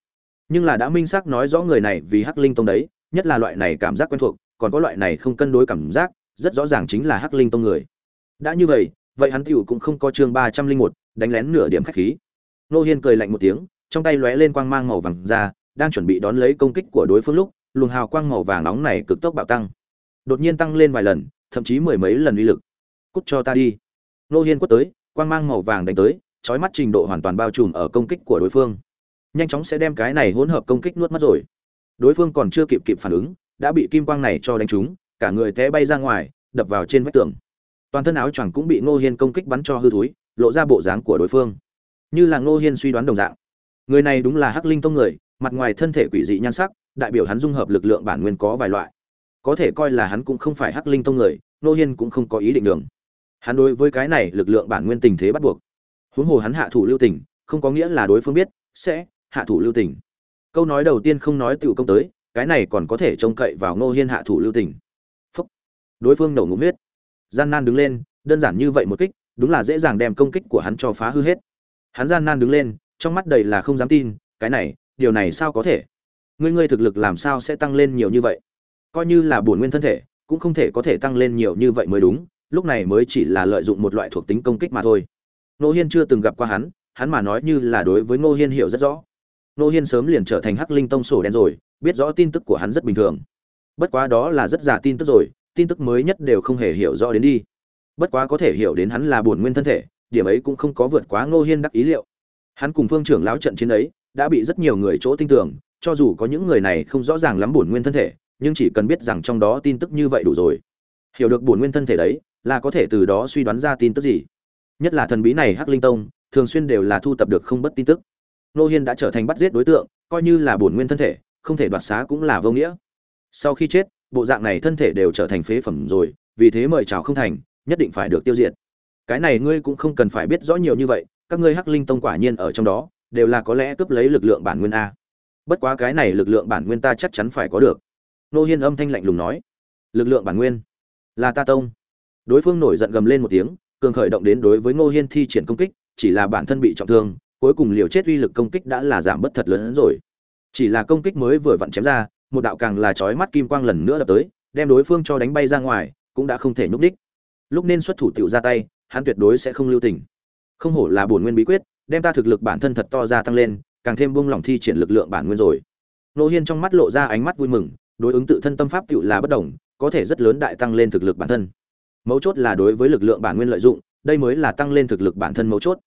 S1: nhưng là đã minh xác nói rõ người này vì hắc linh tông đấy, nhất là loại này cảm giác quen thuộc còn có loại này không cân đối cảm giác, rất rõ ràng chính là hắc linh tông người. Đã như vậy vậy hắn tiểu cũng không có chương ba trăm linh một, đánh lén nửa điểm khách khí. Nô hiên cười lạnh một tiếng, trong tay lóe lên quang mang màu vàng ra, đang chuẩn bị đón lấy công kích của đối phương lúc, luồng hào quang màu vàng nóng này cực tốc bạo tăng. Đột nhiên tăng lên vài lần, thậm chí mười mấy lần uy lực. Cút cho ta đi. Nô hiên quất tới, quang mang màu vàng đánh tới trói mắt trình độ hoàn toàn bao trùm ở công kích của đối phương. Nhanh chóng sẽ đem cái này hỗn hợp công kích nuốt mất rồi. Đối phương còn chưa kịp kịp phản ứng đã bị kim quang này cho đánh trúng, cả người té bay ra ngoài, đập vào trên vách tường. Toàn thân áo choàng cũng bị ngô hiên công kích bắn cho hư thúi lộ ra bộ dáng của đối phương. Như là ngô hiên suy đoán đồng dạng. Người này đúng là hắc linh tông người, mặt ngoài thân thể quỷ dị nhan sắc, đại biểu hắn dung hợp lực lượng bản nguyên có vài loại. Có thể coi là hắn cũng không phải hắc linh tông người, ngô hiên cũng không có ý định đường hắn đối với cái này lực lượng bản nguyên tình thế bắt buộc. Huống hồ hắn hạ thủ lưu tình, không có nghĩa là đối phương biết, sẽ hạ thủ lưu tình. Câu nói đầu tiên không nói tiểu công tới cái này còn có thể trông cậy vào ngô hiên hạ thủ lưu tình. Phúc. Đối phương nổ ngụm huyết. Gian nan đứng lên, đơn giản như vậy một kích, đúng là dễ dàng đem công kích của hắn cho phá hư hết. Hắn gian nan đứng lên, trong mắt đầy là không dám tin, cái này, điều này sao có thể? Ngươi ngươi thực lực làm sao sẽ tăng lên nhiều như vậy? Coi như là bổn nguyên thân thể, cũng không thể có thể tăng lên nhiều như vậy mới đúng, lúc này mới chỉ là lợi dụng một loại thuộc tính công kích mà thôi. Nô hiên chưa từng gặp qua hắn hắn mà nói như là đối với Ngô hiên hiểu rất rõ. Nô hiên sớm liền trở thành hắc linh tông sổ đen rồi biết rõ tin tức của hắn rất bình thường. Bất quá đó là rất giả tin tức rồi, tin tức mới nhất đều không hề hiểu rõ đến đi. Bất quá có thể hiểu đến hắn là bổn nguyên thân thể, điểm ấy cũng không có vượt quá ngô hiên đắc ý liệu. Hắn cùng phương trưởng lão trận chiến ấy, đã bị rất nhiều người chỗ tin tưởng, cho dù có những người này không rõ ràng lắm bổn nguyên thân thể, nhưng chỉ cần biết rằng trong đó tin tức như vậy đủ rồi. Hiểu được bổn nguyên thân thể đấy, là có thể từ đó suy đoán ra tin tức gì. Nhất là thần bí này hắc linh tông, thường xuyên đều là thu tập được không bất tin tức. Nô hiên đã trở thành bắt giết đối tượng, coi như là bổn nguyên thân thể không thể đoạt xá cũng là vô nghĩa. Sau khi chết, bộ dạng này thân thể đều trở thành phế phẩm rồi, vì thế mời chào không thành, nhất định phải được tiêu diệt. Cái này ngươi cũng không cần phải biết rõ nhiều như vậy, các ngươi hắc linh tông quả nhiên ở trong đó, đều là có lẽ cướp lấy lực lượng bản nguyên a. Bất quá cái này lực lượng bản nguyên ta chắc chắn phải có được. Nô hiên âm thanh lạnh lùng nói. Lực lượng bản nguyên? Là ta tông. Đối phương nổi giận gầm lên một tiếng, cường khởi động đến đối với ngô hiên thi triển công kích, chỉ là bản thân bị trọng thương, cuối cùng liều chết uy lực công kích đã là giảm bất thật lớn hơn rồi chỉ là công kích mới vừa vặn chém ra, một đạo càng là chói mắt kim quang lần nữa đập tới, đem đối phương cho đánh bay ra ngoài, cũng đã không thể nhúc đích lúc nên xuất thủ tiểu ra tay, hắn tuyệt đối sẽ không lưu tình. Không hổ là bổn nguyên bí quyết, đem ta thực lực bản thân thật to ra tăng lên, càng thêm buông lỏng thi triển lực lượng bản nguyên rồi. Nô hiên trong mắt lộ ra ánh mắt vui mừng, đối ứng tự thân tâm pháp tiểu là bất đồng, có thể rất lớn đại tăng lên thực lực bản thân. Mấu chốt là đối với lực lượng bản nguyên lợi dụng, đây mới là tăng lên thực lực bản thân mấu chốt.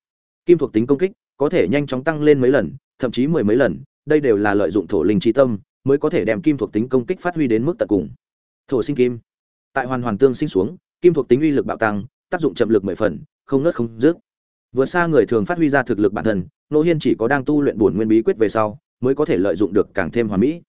S1: Kim thuộc tính công kích, có thể nhanh chóng tăng lên mấy lần, thậm chí mười mấy lần đây đều là lợi dụng thổ linh trí tâm, mới có thể đem kim thuộc tính công kích phát huy đến mức tận cùng. Thổ sinh kim. Tại hoàn hoàn tương sinh xuống, kim thuộc tính uy lực bạo tăng, tác dụng chậm lực mười phần, không ngớt không dứt. Vượt xa người thường phát huy ra thực lực bản thân nô hiên chỉ có đang tu luyện bổn nguyên bí quyết về sau, mới có thể lợi dụng được càng thêm hoàn mỹ.